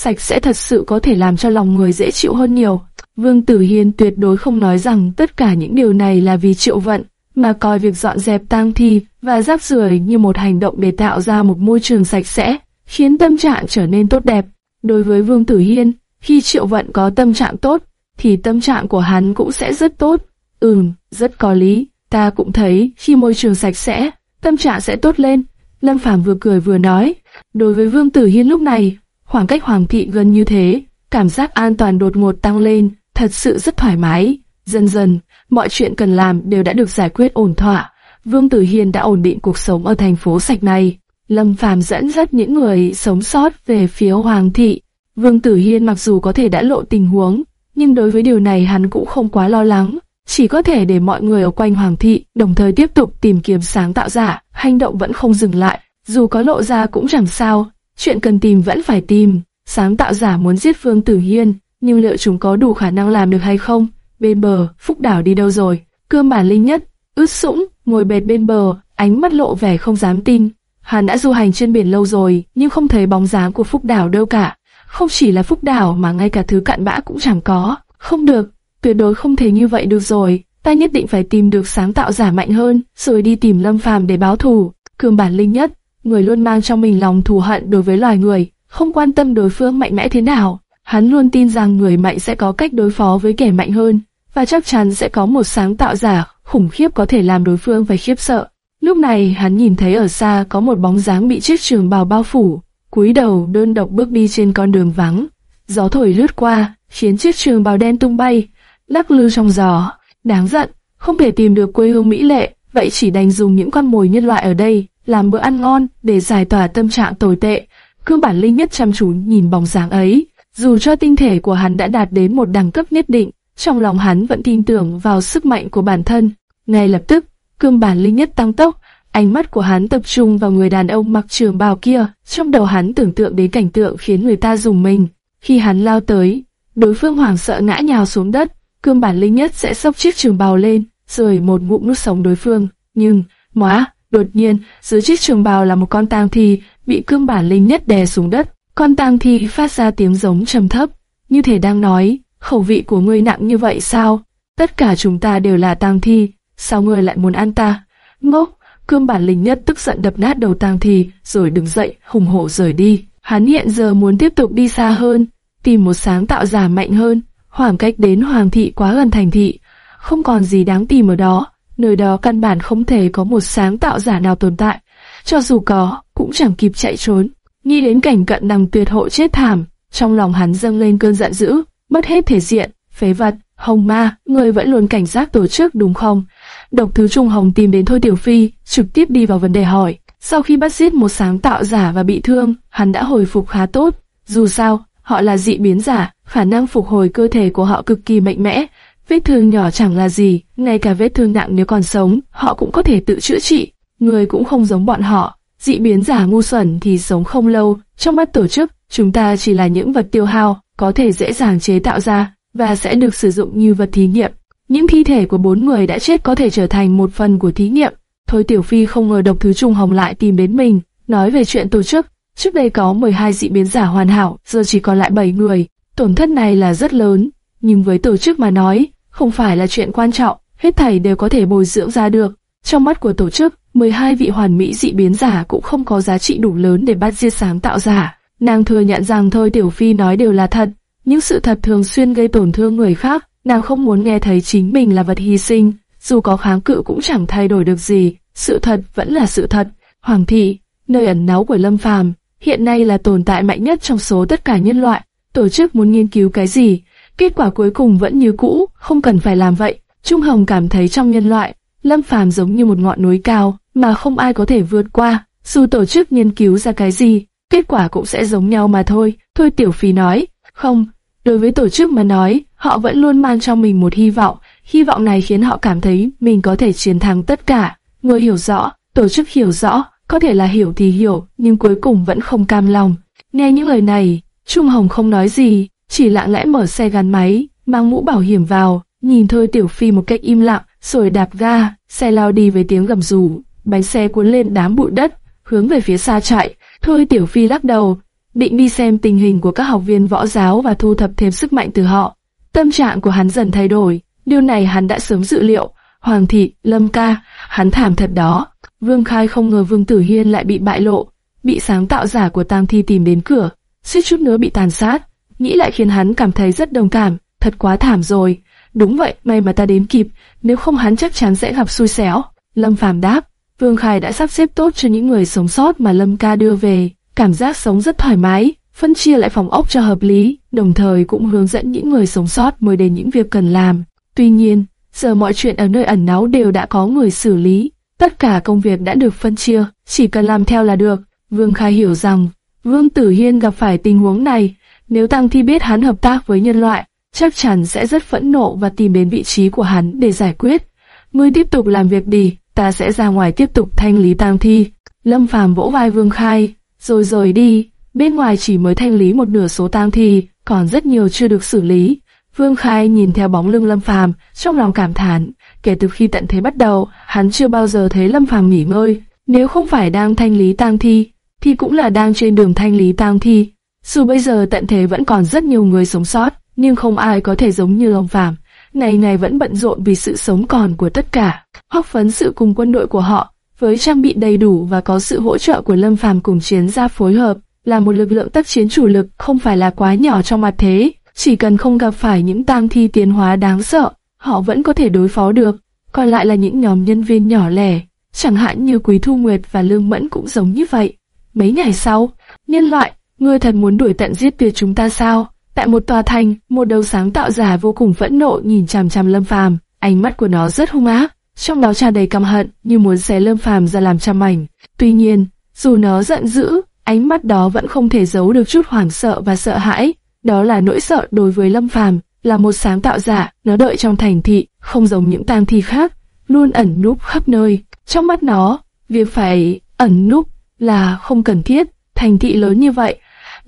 Sạch sẽ thật sự có thể làm cho lòng người dễ chịu hơn nhiều. Vương Tử Hiên tuyệt đối không nói rằng tất cả những điều này là vì triệu vận, mà coi việc dọn dẹp tang thi và rác rưởi như một hành động để tạo ra một môi trường sạch sẽ, khiến tâm trạng trở nên tốt đẹp. Đối với Vương Tử Hiên, khi triệu vận có tâm trạng tốt, thì tâm trạng của hắn cũng sẽ rất tốt. Ừm, rất có lý, ta cũng thấy khi môi trường sạch sẽ, tâm trạng sẽ tốt lên. Lâm Phàm vừa cười vừa nói, đối với Vương Tử Hiên lúc này, khoảng cách Hoàng thị gần như thế, cảm giác an toàn đột ngột tăng lên, thật sự rất thoải mái. Dần dần, mọi chuyện cần làm đều đã được giải quyết ổn thỏa. Vương Tử Hiên đã ổn định cuộc sống ở thành phố sạch này. Lâm Phàm dẫn dắt những người sống sót về phía Hoàng thị. Vương Tử Hiên mặc dù có thể đã lộ tình huống, nhưng đối với điều này hắn cũng không quá lo lắng. Chỉ có thể để mọi người ở quanh Hoàng thị đồng thời tiếp tục tìm kiếm sáng tạo giả, hành động vẫn không dừng lại. Dù có lộ ra cũng chẳng sao, chuyện cần tìm vẫn phải tìm. Sáng tạo giả muốn giết phương Tử Hiên, nhưng liệu chúng có đủ khả năng làm được hay không? Bên bờ, Phúc Đảo đi đâu rồi? Cương bản linh nhất, ướt sũng, ngồi bệt bên bờ, ánh mắt lộ vẻ không dám tin. Hắn đã du hành trên biển lâu rồi, nhưng không thấy bóng dáng của Phúc Đảo đâu cả. Không chỉ là Phúc Đảo mà ngay cả thứ cạn bã cũng chẳng có. Không được, tuyệt đối không thể như vậy được rồi. Ta nhất định phải tìm được sáng tạo giả mạnh hơn, rồi đi tìm Lâm Phàm để báo thù. Cương bản linh nhất, người luôn mang trong mình lòng thù hận đối với loài người, không quan tâm đối phương mạnh mẽ thế nào. Hắn luôn tin rằng người mạnh sẽ có cách đối phó với kẻ mạnh hơn, và chắc chắn sẽ có một sáng tạo giả khủng khiếp có thể làm đối phương phải khiếp sợ. Lúc này hắn nhìn thấy ở xa có một bóng dáng bị chiếc trường bào bao phủ, cúi đầu đơn độc bước đi trên con đường vắng. Gió thổi lướt qua, khiến chiếc trường bào đen tung bay, lắc lư trong gió. Đáng giận, không thể tìm được quê hương mỹ lệ, vậy chỉ đành dùng những con mồi nhân loại ở đây làm bữa ăn ngon để giải tỏa tâm trạng tồi tệ. Cương bản linh nhất chăm chú nhìn bóng dáng ấy, dù cho tinh thể của hắn đã đạt đến một đẳng cấp nhất định, trong lòng hắn vẫn tin tưởng vào sức mạnh của bản thân. Ngay lập tức, cương bản linh nhất tăng tốc, ánh mắt của hắn tập trung vào người đàn ông mặc trường bào kia, trong đầu hắn tưởng tượng đến cảnh tượng khiến người ta dùng mình. Khi hắn lao tới, đối phương hoảng sợ ngã nhào xuống đất, cương bản linh nhất sẽ sốc chiếc trường bào lên, rồi một ngụm nuốt sống đối phương. Nhưng, móa, đột nhiên, dưới chiếc trường bào là một con tang thi, bị cương bản linh nhất đè xuống đất. Con tang thi phát ra tiếng giống trầm thấp, như thể đang nói, khẩu vị của ngươi nặng như vậy sao? tất cả chúng ta đều là tang thi, sao ngươi lại muốn ăn ta? Ngốc, cương bản linh nhất tức giận đập nát đầu tang thi, rồi đứng dậy, hùng hổ rời đi. Hắn hiện giờ muốn tiếp tục đi xa hơn, tìm một sáng tạo giả mạnh hơn, khoảng cách đến hoàng thị quá gần thành thị, không còn gì đáng tìm ở đó, nơi đó căn bản không thể có một sáng tạo giả nào tồn tại, cho dù có, cũng chẳng kịp chạy trốn. Nghĩ đến cảnh cận đằng tuyệt hộ chết thảm, trong lòng hắn dâng lên cơn giận dữ, mất hết thể diện, phế vật, hồng ma, người vẫn luôn cảnh giác tổ chức đúng không? Độc thứ Trung Hồng tìm đến Thôi Tiểu Phi, trực tiếp đi vào vấn đề hỏi. Sau khi bắt giết một sáng tạo giả và bị thương, hắn đã hồi phục khá tốt. Dù sao, họ là dị biến giả, khả năng phục hồi cơ thể của họ cực kỳ mạnh mẽ. Vết thương nhỏ chẳng là gì, ngay cả vết thương nặng nếu còn sống, họ cũng có thể tự chữa trị. Người cũng không giống bọn họ, dị biến giả ngu xuẩn thì sống không lâu. Trong mắt tổ chức, chúng ta chỉ là những vật tiêu hao, có thể dễ dàng chế tạo ra, và sẽ được sử dụng như vật thí nghiệm. Những thi thể của bốn người đã chết có thể trở thành một phần của thí nghiệm. Thôi Tiểu Phi không ngờ độc thứ trùng Hồng lại tìm đến mình, nói về chuyện tổ chức. Trước đây có 12 dị biến giả hoàn hảo, giờ chỉ còn lại 7 người. Tổn thất này là rất lớn, nhưng với tổ chức mà nói, không phải là chuyện quan trọng, hết thảy đều có thể bồi dưỡng ra được. Trong mắt của tổ chức, 12 vị hoàn mỹ dị biến giả cũng không có giá trị đủ lớn để bắt giết sáng tạo giả. Nàng thừa nhận rằng thôi Tiểu Phi nói đều là thật, Những sự thật thường xuyên gây tổn thương người khác, nàng không muốn nghe thấy chính mình là vật hy sinh, dù có kháng cự cũng chẳng thay đổi được gì, sự thật vẫn là sự thật. Hoàng thị, nơi ẩn náu của Lâm Phàm, hiện nay là tồn tại mạnh nhất trong số tất cả nhân loại. Tổ chức muốn nghiên cứu cái gì, kết quả cuối cùng vẫn như cũ, không cần phải làm vậy. Trung Hồng cảm thấy trong nhân loại, Lâm Phàm giống như một ngọn núi cao mà không ai có thể vượt qua. Dù tổ chức nghiên cứu ra cái gì, kết quả cũng sẽ giống nhau mà thôi. Thôi Tiểu Phi nói, không, đối với tổ chức mà nói, họ vẫn luôn mang trong mình một hy vọng. Hy vọng này khiến họ cảm thấy mình có thể chiến thắng tất cả. Người hiểu rõ, tổ chức hiểu rõ, có thể là hiểu thì hiểu, nhưng cuối cùng vẫn không cam lòng. Nghe những lời này, Trung Hồng không nói gì, chỉ lặng lẽ mở xe gắn máy, mang mũ bảo hiểm vào, nhìn thôi Tiểu Phi một cách im lặng, rồi đạp ga, xe lao đi với tiếng gầm rú, bánh xe cuốn lên đám bụi đất, hướng về phía xa chạy. Thôi Tiểu Phi lắc đầu, định đi xem tình hình của các học viên võ giáo và thu thập thêm sức mạnh từ họ. Tâm trạng của hắn dần thay đổi, điều này hắn đã sớm dự liệu. Hoàng thị, Lâm ca, hắn thảm thật đó. Vương Khai không ngờ Vương Tử Hiên lại bị bại lộ, bị sáng tạo giả của Tam Thi tìm đến cửa, suýt chút nữa bị tàn sát. Nghĩ lại khiến hắn cảm thấy rất đồng cảm, thật quá thảm rồi. Đúng vậy, may mà ta đến kịp, nếu không hắn chắc chắn sẽ gặp xui xẻo. Lâm Phàm đáp, Vương Khai đã sắp xếp tốt cho những người sống sót mà Lâm ca đưa về, cảm giác sống rất thoải mái, phân chia lại phòng ốc cho hợp lý, đồng thời cũng hướng dẫn những người sống sót mới đến những việc cần làm. Tuy nhiên, giờ mọi chuyện ở nơi ẩn náu đều đã có người xử lý, tất cả công việc đã được phân chia, chỉ cần làm theo là được. Vương Khai hiểu rằng, Vương Tử Hiên gặp phải tình huống này, nếu Tăng Thi biết hắn hợp tác với nhân loại, chắc chắn sẽ rất phẫn nộ và tìm đến vị trí của hắn để giải quyết. Ngươi tiếp tục làm việc đi, ta sẽ ra ngoài tiếp tục thanh lý Tăng Thi. Lâm Phàm vỗ vai Vương Khai, rồi rời đi. Bên ngoài chỉ mới thanh lý một nửa số tang thi, còn rất nhiều chưa được xử lý. Vương Khai nhìn theo bóng lưng Lâm Phàm, trong lòng cảm thán, kể từ khi tận thế bắt đầu, hắn chưa bao giờ thấy Lâm Phàm nghỉ ngơi, nếu không phải đang thanh lý tang thi, thì cũng là đang trên đường thanh lý tang thi. Dù bây giờ tận thế vẫn còn rất nhiều người sống sót, nhưng không ai có thể giống như Lâm Phàm, ngày ngày vẫn bận rộn vì sự sống còn của tất cả. Hoắc phấn sự cùng quân đội của họ, với trang bị đầy đủ và có sự hỗ trợ của Lâm Phàm cùng chiến gia phối hợp, là một lực lượng tác chiến chủ lực không phải là quá nhỏ trong mặt thế. Chỉ cần không gặp phải những tang thi tiến hóa đáng sợ, họ vẫn có thể đối phó được. Còn lại là những nhóm nhân viên nhỏ lẻ, chẳng hạn như Quý Thu Nguyệt và Lương Mẫn cũng giống như vậy. Mấy ngày sau, nhân loại, ngươi thật muốn đuổi tận giết tuyệt chúng ta sao? Tại một tòa thành, một đầu sáng tạo giả vô cùng phẫn nộ nhìn chằm chằm Lâm Phàm, ánh mắt của nó rất hung ác, trong đó tràn đầy căm hận, như muốn xé Lâm Phàm ra làm trăm mảnh. Tuy nhiên, dù nó giận dữ, ánh mắt đó vẫn không thể giấu được chút hoảng sợ và sợ hãi. Đó là nỗi sợ đối với Lâm Phàm, là một sáng tạo giả, nó đợi trong thành thị, không giống những tang thi khác, luôn ẩn núp khắp nơi. Trong mắt nó, việc phải ẩn núp là không cần thiết, thành thị lớn như vậy,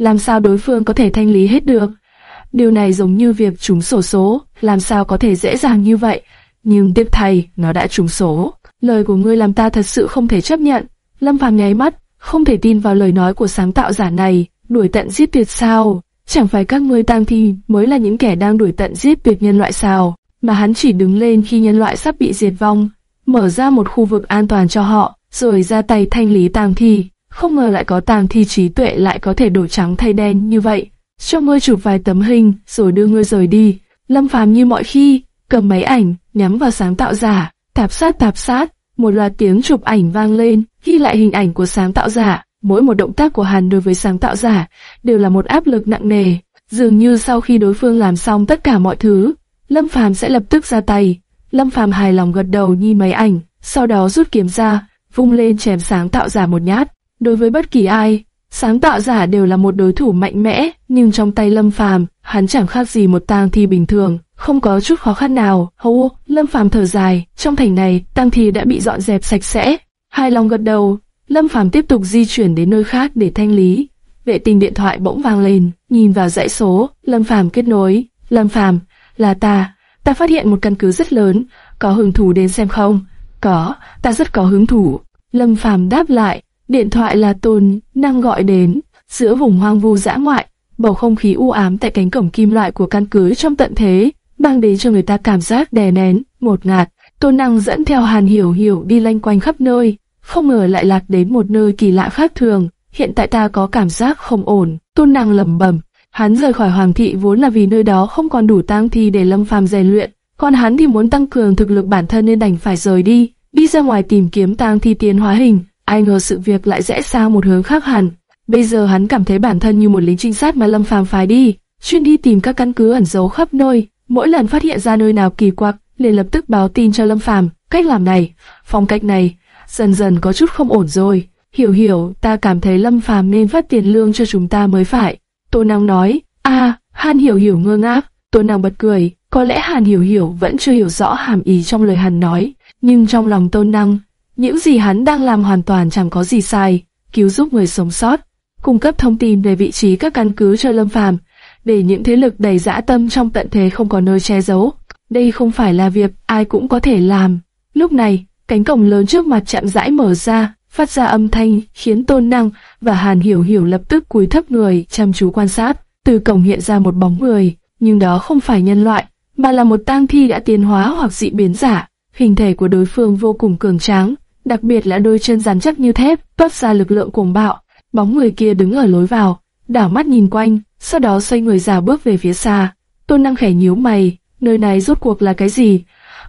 làm sao đối phương có thể thanh lý hết được? Điều này giống như việc trúng sổ số, làm sao có thể dễ dàng như vậy? Nhưng tiếp thay, nó đã trúng số. Lời của ngươi làm ta thật sự không thể chấp nhận. Lâm Phàm nháy mắt, không thể tin vào lời nói của sáng tạo giả này, đuổi tận giết tuyệt sao? Chẳng phải các ngươi tang thi mới là những kẻ đang đuổi tận giết tuyệt nhân loại sao? mà hắn chỉ đứng lên khi nhân loại sắp bị diệt vong, mở ra một khu vực an toàn cho họ, rồi ra tay thanh lý tang thi. Không ngờ lại có tàng thi trí tuệ lại có thể đổi trắng thay đen như vậy. Cho ngươi chụp vài tấm hình, rồi đưa ngươi rời đi. Lâm Phàm như mọi khi, cầm máy ảnh, nhắm vào sáng tạo giả, tạp sát tạp sát, một loạt tiếng chụp ảnh vang lên, ghi lại hình ảnh của sáng tạo giả. Mỗi một động tác của hắn đối với sáng tạo giả đều là một áp lực nặng nề. Dường như sau khi đối phương làm xong tất cả mọi thứ, Lâm Phàm sẽ lập tức ra tay. Lâm Phàm hài lòng gật đầu nhìn máy ảnh, sau đó rút kiếm ra, vung lên chém sáng tạo giả một nhát. Đối với bất kỳ ai, sáng tạo giả đều là một đối thủ mạnh mẽ, nhưng trong tay Lâm Phàm, hắn chẳng khác gì một tang thi bình thường, không có chút khó khăn nào. Hô, Lâm Phàm thở dài, trong thành này, tang thi đã bị dọn dẹp sạch sẽ. hai lòng gật đầu, Lâm Phàm tiếp tục di chuyển đến nơi khác để thanh lý. Vệ tinh điện thoại bỗng vang lên, nhìn vào dãy số, Lâm Phàm kết nối. Lâm Phàm, là ta, ta phát hiện một căn cứ rất lớn, có hứng thú đến xem không? Có, ta rất có hứng thú. Lâm Phàm đáp lại, điện thoại là Tôn năng gọi đến, giữa vùng hoang vu dã ngoại, bầu không khí u ám tại cánh cổng kim loại của căn cứ trong tận thế, mang đến cho người ta cảm giác đè nén, một ngạt. Tôn năng dẫn theo Hàn Hiểu Hiểu đi lanh quanh khắp nơi, không ngờ lại lạc đến một nơi kỳ lạ khác thường. Hiện tại ta có cảm giác không ổn. Tôn năng lẩm bẩm. Hắn rời khỏi Hoàng thị vốn là vì nơi đó không còn đủ tang thi để Lâm Phàm rèn luyện, còn hắn thì muốn tăng cường thực lực bản thân nên đành phải rời đi, đi ra ngoài tìm kiếm tang thi tiến hóa hình. Ai ngờ sự việc lại rẽ sang một hướng khác hẳn. Bây giờ hắn cảm thấy bản thân như một lính trinh sát mà Lâm Phàm phái đi, chuyên đi tìm các căn cứ ẩn giấu khắp nơi. Mỗi lần phát hiện ra nơi nào kỳ quặc, liền lập tức báo tin cho Lâm Phàm. Cách làm này, phong cách này, dần dần có chút không ổn rồi. Hiểu hiểu, ta cảm thấy Lâm Phàm nên phát tiền lương cho chúng ta mới phải. Tô Năng nói, a, à, Hàn Hiểu Hiểu ngơ ngác. Tô Năng bật cười, có lẽ Hàn Hiểu Hiểu vẫn chưa hiểu rõ hàm ý trong lời hắn nói, nhưng trong lòng Tô Năng, những gì hắn đang làm hoàn toàn chẳng có gì sai, cứu giúp người sống sót, cung cấp thông tin về vị trí các căn cứ cho Lâm Phàm, để những thế lực đầy dã tâm trong tận thế không có nơi che giấu. Đây không phải là việc ai cũng có thể làm. Lúc này, cánh cổng lớn trước mặt chạm rãi mở ra, phát ra âm thanh khiến Tôn Năng và Hàn Hiểu Hiểu lập tức cúi thấp người chăm chú quan sát. Từ cổng hiện ra một bóng người, nhưng đó không phải nhân loại, mà là một tang thi đã tiến hóa hoặc dị biến giả. Hình thể của đối phương vô cùng cường tráng, đặc biệt là đôi chân rắn chắc như thép, toát ra lực lượng cuồng bạo. Bóng người kia đứng ở lối vào, đảo mắt nhìn quanh, sau đó xoay người già bước về phía xa. Tôn Năng khẽ nhíu mày, nơi này rốt cuộc là cái gì?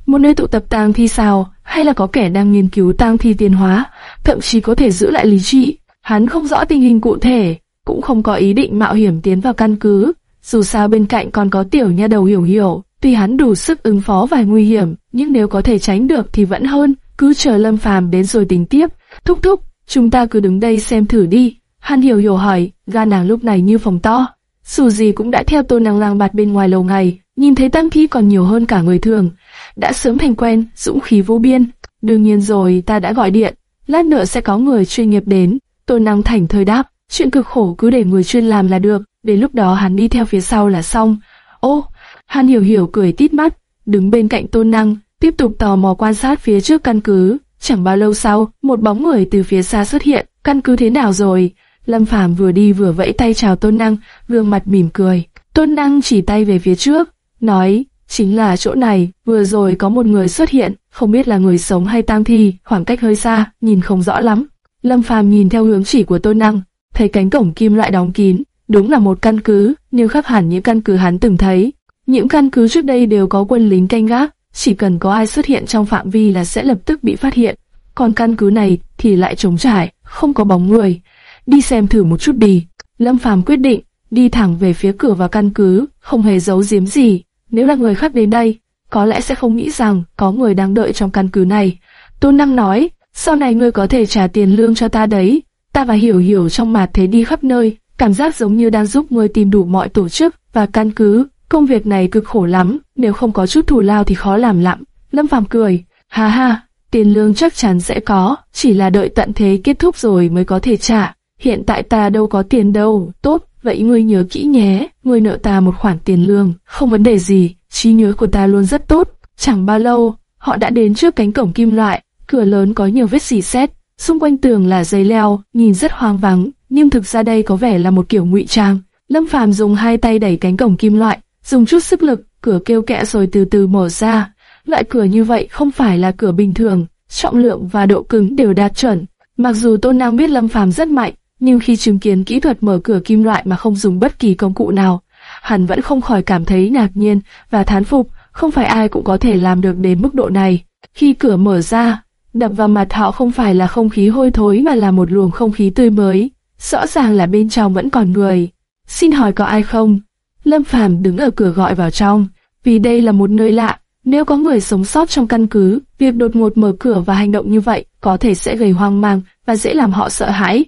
Một nơi tụ tập tang thi sao? Hay là có kẻ đang nghiên cứu tang thi tiến hóa, thậm chí có thể giữ lại lý trị. Hắn không rõ tình hình cụ thể, cũng không có ý định mạo hiểm tiến vào căn cứ. Dù sao bên cạnh còn có tiểu nha đầu hiểu hiểu, tuy hắn đủ sức ứng phó vài nguy hiểm, nhưng nếu có thể tránh được thì vẫn hơn. Cứ chờ Lâm Phàm đến rồi tính tiếp. Thúc thúc, chúng ta cứ đứng đây xem thử đi. Hắn hiểu hiểu hỏi, ga nàng lúc này như phòng to. Dù gì cũng đã theo tô nàng lang bạt bên ngoài lâu ngày, nhìn thấy tăng khí còn nhiều hơn cả người thường. Đã sớm thành quen, dũng khí vô biên. Đương nhiên rồi, ta đã gọi điện. Lát nữa sẽ có người chuyên nghiệp đến. Tô năng thành thời đáp, chuyện cực khổ cứ để người chuyên làm là được. Đến lúc đó hắn đi theo phía sau là xong. Ô, hắn hiểu hiểu cười tít mắt, đứng bên cạnh tôn năng, tiếp tục tò mò quan sát phía trước căn cứ. Chẳng bao lâu sau, một bóng người từ phía xa xuất hiện, căn cứ thế nào rồi? Lâm Phàm vừa đi vừa vẫy tay chào Tôn Năng, gương mặt mỉm cười. Tôn Năng chỉ tay về phía trước, nói, chính là chỗ này, vừa rồi có một người xuất hiện, không biết là người sống hay tang thi, khoảng cách hơi xa, nhìn không rõ lắm. Lâm Phàm nhìn theo hướng chỉ của Tôn Năng, thấy cánh cổng kim loại đóng kín, đúng là một căn cứ, nhưng khác hẳn những căn cứ hắn từng thấy. Những căn cứ trước đây đều có quân lính canh gác, chỉ cần có ai xuất hiện trong phạm vi là sẽ lập tức bị phát hiện. Còn căn cứ này thì lại trống trải, không có bóng người. Đi xem thử một chút đi. Lâm Phàm quyết định, đi thẳng về phía cửa vào căn cứ, không hề giấu giếm gì. Nếu là người khác đến đây, có lẽ sẽ không nghĩ rằng có người đang đợi trong căn cứ này. Tôn Năng nói, sau này ngươi có thể trả tiền lương cho ta đấy. Ta và hiểu hiểu trong mặt thế đi khắp nơi, cảm giác giống như đang giúp ngươi tìm đủ mọi tổ chức và căn cứ. Công việc này cực khổ lắm, nếu không có chút thù lao thì khó làm lắm. Lâm Phàm cười, ha ha, tiền lương chắc chắn sẽ có, chỉ là đợi tận thế kết thúc rồi mới có thể trả. Hiện tại ta đâu có tiền đâu, tốt, vậy ngươi nhớ kỹ nhé, ngươi nợ ta một khoản tiền lương, không vấn đề gì, trí nhớ của ta luôn rất tốt. Chẳng bao lâu, họ đã đến trước cánh cổng kim loại, cửa lớn có nhiều vết xì xét, xung quanh tường là dây leo, nhìn rất hoang vắng, nhưng thực ra đây có vẻ là một kiểu ngụy trang. Lâm Phàm dùng hai tay đẩy cánh cổng kim loại, dùng chút sức lực, cửa kêu kẹ rồi từ từ mở ra. Loại cửa như vậy không phải là cửa bình thường, trọng lượng và độ cứng đều đạt chuẩn. Mặc dù Tôn Năng biết Lâm Phàm rất mạnh, nhưng khi chứng kiến kỹ thuật mở cửa kim loại mà không dùng bất kỳ công cụ nào, hắn vẫn không khỏi cảm thấy ngạc nhiên và thán phục, không phải ai cũng có thể làm được đến mức độ này. Khi cửa mở ra, đập vào mặt họ không phải là không khí hôi thối mà là một luồng không khí tươi mới, rõ ràng là bên trong vẫn còn người. Xin hỏi có ai không? Lâm Phàm đứng ở cửa gọi vào trong, vì đây là một nơi lạ, nếu có người sống sót trong căn cứ, việc đột ngột mở cửa và hành động như vậy có thể sẽ gây hoang mang và dễ làm họ sợ hãi.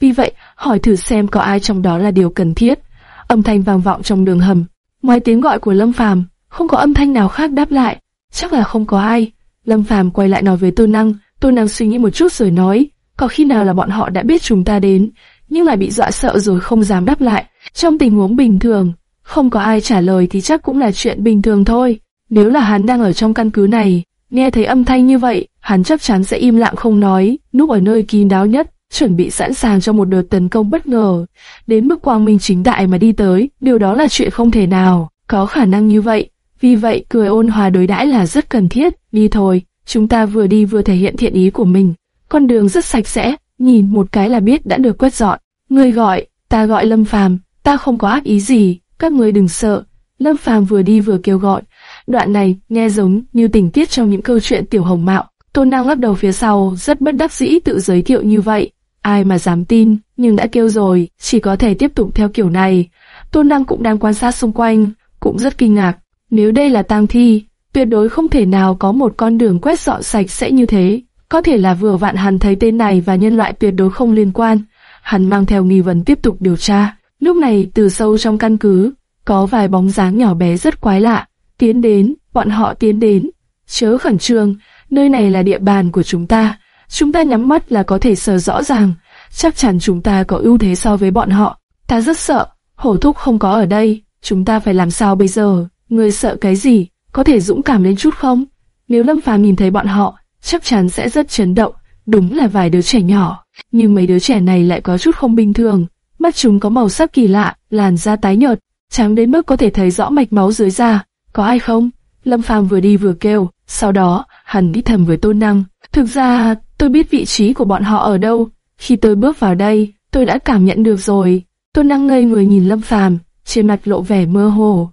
Vì vậy, hỏi thử xem có ai trong đó là điều cần thiết. Âm thanh vang vọng trong đường hầm. Ngoài tiếng gọi của Lâm Phàm, không có âm thanh nào khác đáp lại. Chắc là không có ai. Lâm Phàm quay lại nói với Tô Năng. Tô Năng suy nghĩ một chút rồi nói, có khi nào là bọn họ đã biết chúng ta đến, nhưng lại bị dọa sợ rồi không dám đáp lại. Trong tình huống bình thường, không có ai trả lời thì chắc cũng là chuyện bình thường thôi. Nếu là hắn đang ở trong căn cứ này, nghe thấy âm thanh như vậy, hắn chắc chắn sẽ im lặng không nói, núp ở nơi kín đáo nhất, chuẩn bị sẵn sàng cho một đợt tấn công bất ngờ. Đến mức quang minh chính đại mà đi tới, điều đó là chuyện không thể nào, có khả năng như vậy. Vì vậy, cười ôn hòa đối đãi là rất cần thiết, đi thôi, chúng ta vừa đi vừa thể hiện thiện ý của mình. Con đường rất sạch sẽ, nhìn một cái là biết đã được quét dọn. Người gọi, ta gọi Lâm Phàm, ta không có ác ý gì, các người đừng sợ. Lâm Phàm vừa đi vừa kêu gọi, Đoạn này nghe giống như tình tiết trong những câu chuyện tiểu hồng mạo. Tôn Năng lắc đầu phía sau, rất bất đắc dĩ tự giới thiệu như vậy. Ai mà dám tin, nhưng đã kêu rồi, chỉ có thể tiếp tục theo kiểu này. Tôn Năng cũng đang quan sát xung quanh, cũng rất kinh ngạc. Nếu đây là tang thi, tuyệt đối không thể nào có một con đường quét dọn sạch sẽ như thế. Có thể là vừa vạn hắn thấy tên này và nhân loại tuyệt đối không liên quan. Hắn mang theo nghi vấn tiếp tục điều tra. Lúc này từ sâu trong căn cứ, có vài bóng dáng nhỏ bé rất quái lạ. Tiến đến, bọn họ tiến đến. Chớ khẩn trương, nơi này là địa bàn của chúng ta. Chúng ta nhắm mắt là có thể sờ rõ ràng. Chắc chắn chúng ta có ưu thế so với bọn họ. Ta rất sợ, hổ thúc không có ở đây. Chúng ta phải làm sao bây giờ? Người sợ cái gì? Có thể dũng cảm lên chút không? Nếu Lâm Phàm nhìn thấy bọn họ, chắc chắn sẽ rất chấn động. Đúng là vài đứa trẻ nhỏ, nhưng mấy đứa trẻ này lại có chút không bình thường. Mắt chúng có màu sắc kỳ lạ, làn da tái nhợt, trắng đến mức có thể thấy rõ mạch máu dưới da. Có ai không? Lâm Phàm vừa đi vừa kêu, sau đó, hắn đi thầm với Tôn Năng. Thực ra, tôi biết vị trí của bọn họ ở đâu. Khi tôi bước vào đây, tôi đã cảm nhận được rồi. Tôn Năng ngây người nhìn Lâm Phàm, trên mặt lộ vẻ mơ hồ.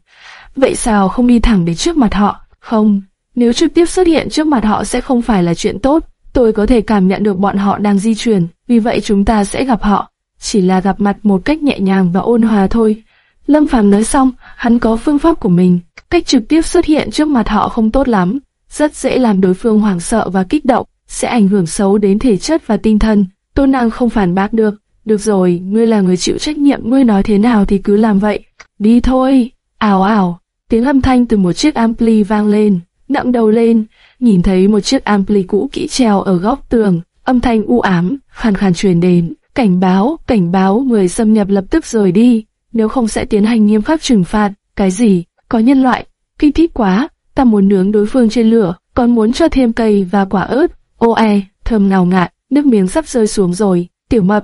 Vậy sao không đi thẳng đến trước mặt họ? Không, nếu trực tiếp xuất hiện trước mặt họ sẽ không phải là chuyện tốt. Tôi có thể cảm nhận được bọn họ đang di chuyển, vì vậy chúng ta sẽ gặp họ. Chỉ là gặp mặt một cách nhẹ nhàng và ôn hòa thôi. Lâm Phàm nói xong, hắn có phương pháp của mình. Cách trực tiếp xuất hiện trước mặt họ không tốt lắm, rất dễ làm đối phương hoảng sợ và kích động, sẽ ảnh hưởng xấu đến thể chất và tinh thần. Tôn năng không phản bác được. Được rồi, ngươi là người chịu trách nhiệm, ngươi nói thế nào thì cứ làm vậy. Đi thôi. Ảo ảo, tiếng âm thanh từ một chiếc ampli vang lên. Nặng đầu lên, nhìn thấy một chiếc ampli cũ kỹ treo ở góc tường. Âm thanh u ám, khàn khàn truyền đến. Cảnh báo, cảnh báo, người xâm nhập lập tức rời đi. Nếu không sẽ tiến hành nghiêm khắc trừng phạt. Cái gì? có nhân loại, kinh thích quá, ta muốn nướng đối phương trên lửa, còn muốn cho thêm cây và quả ớt, ô e, thơm ngào ngạt, nước miếng sắp rơi xuống rồi, tiểu mập,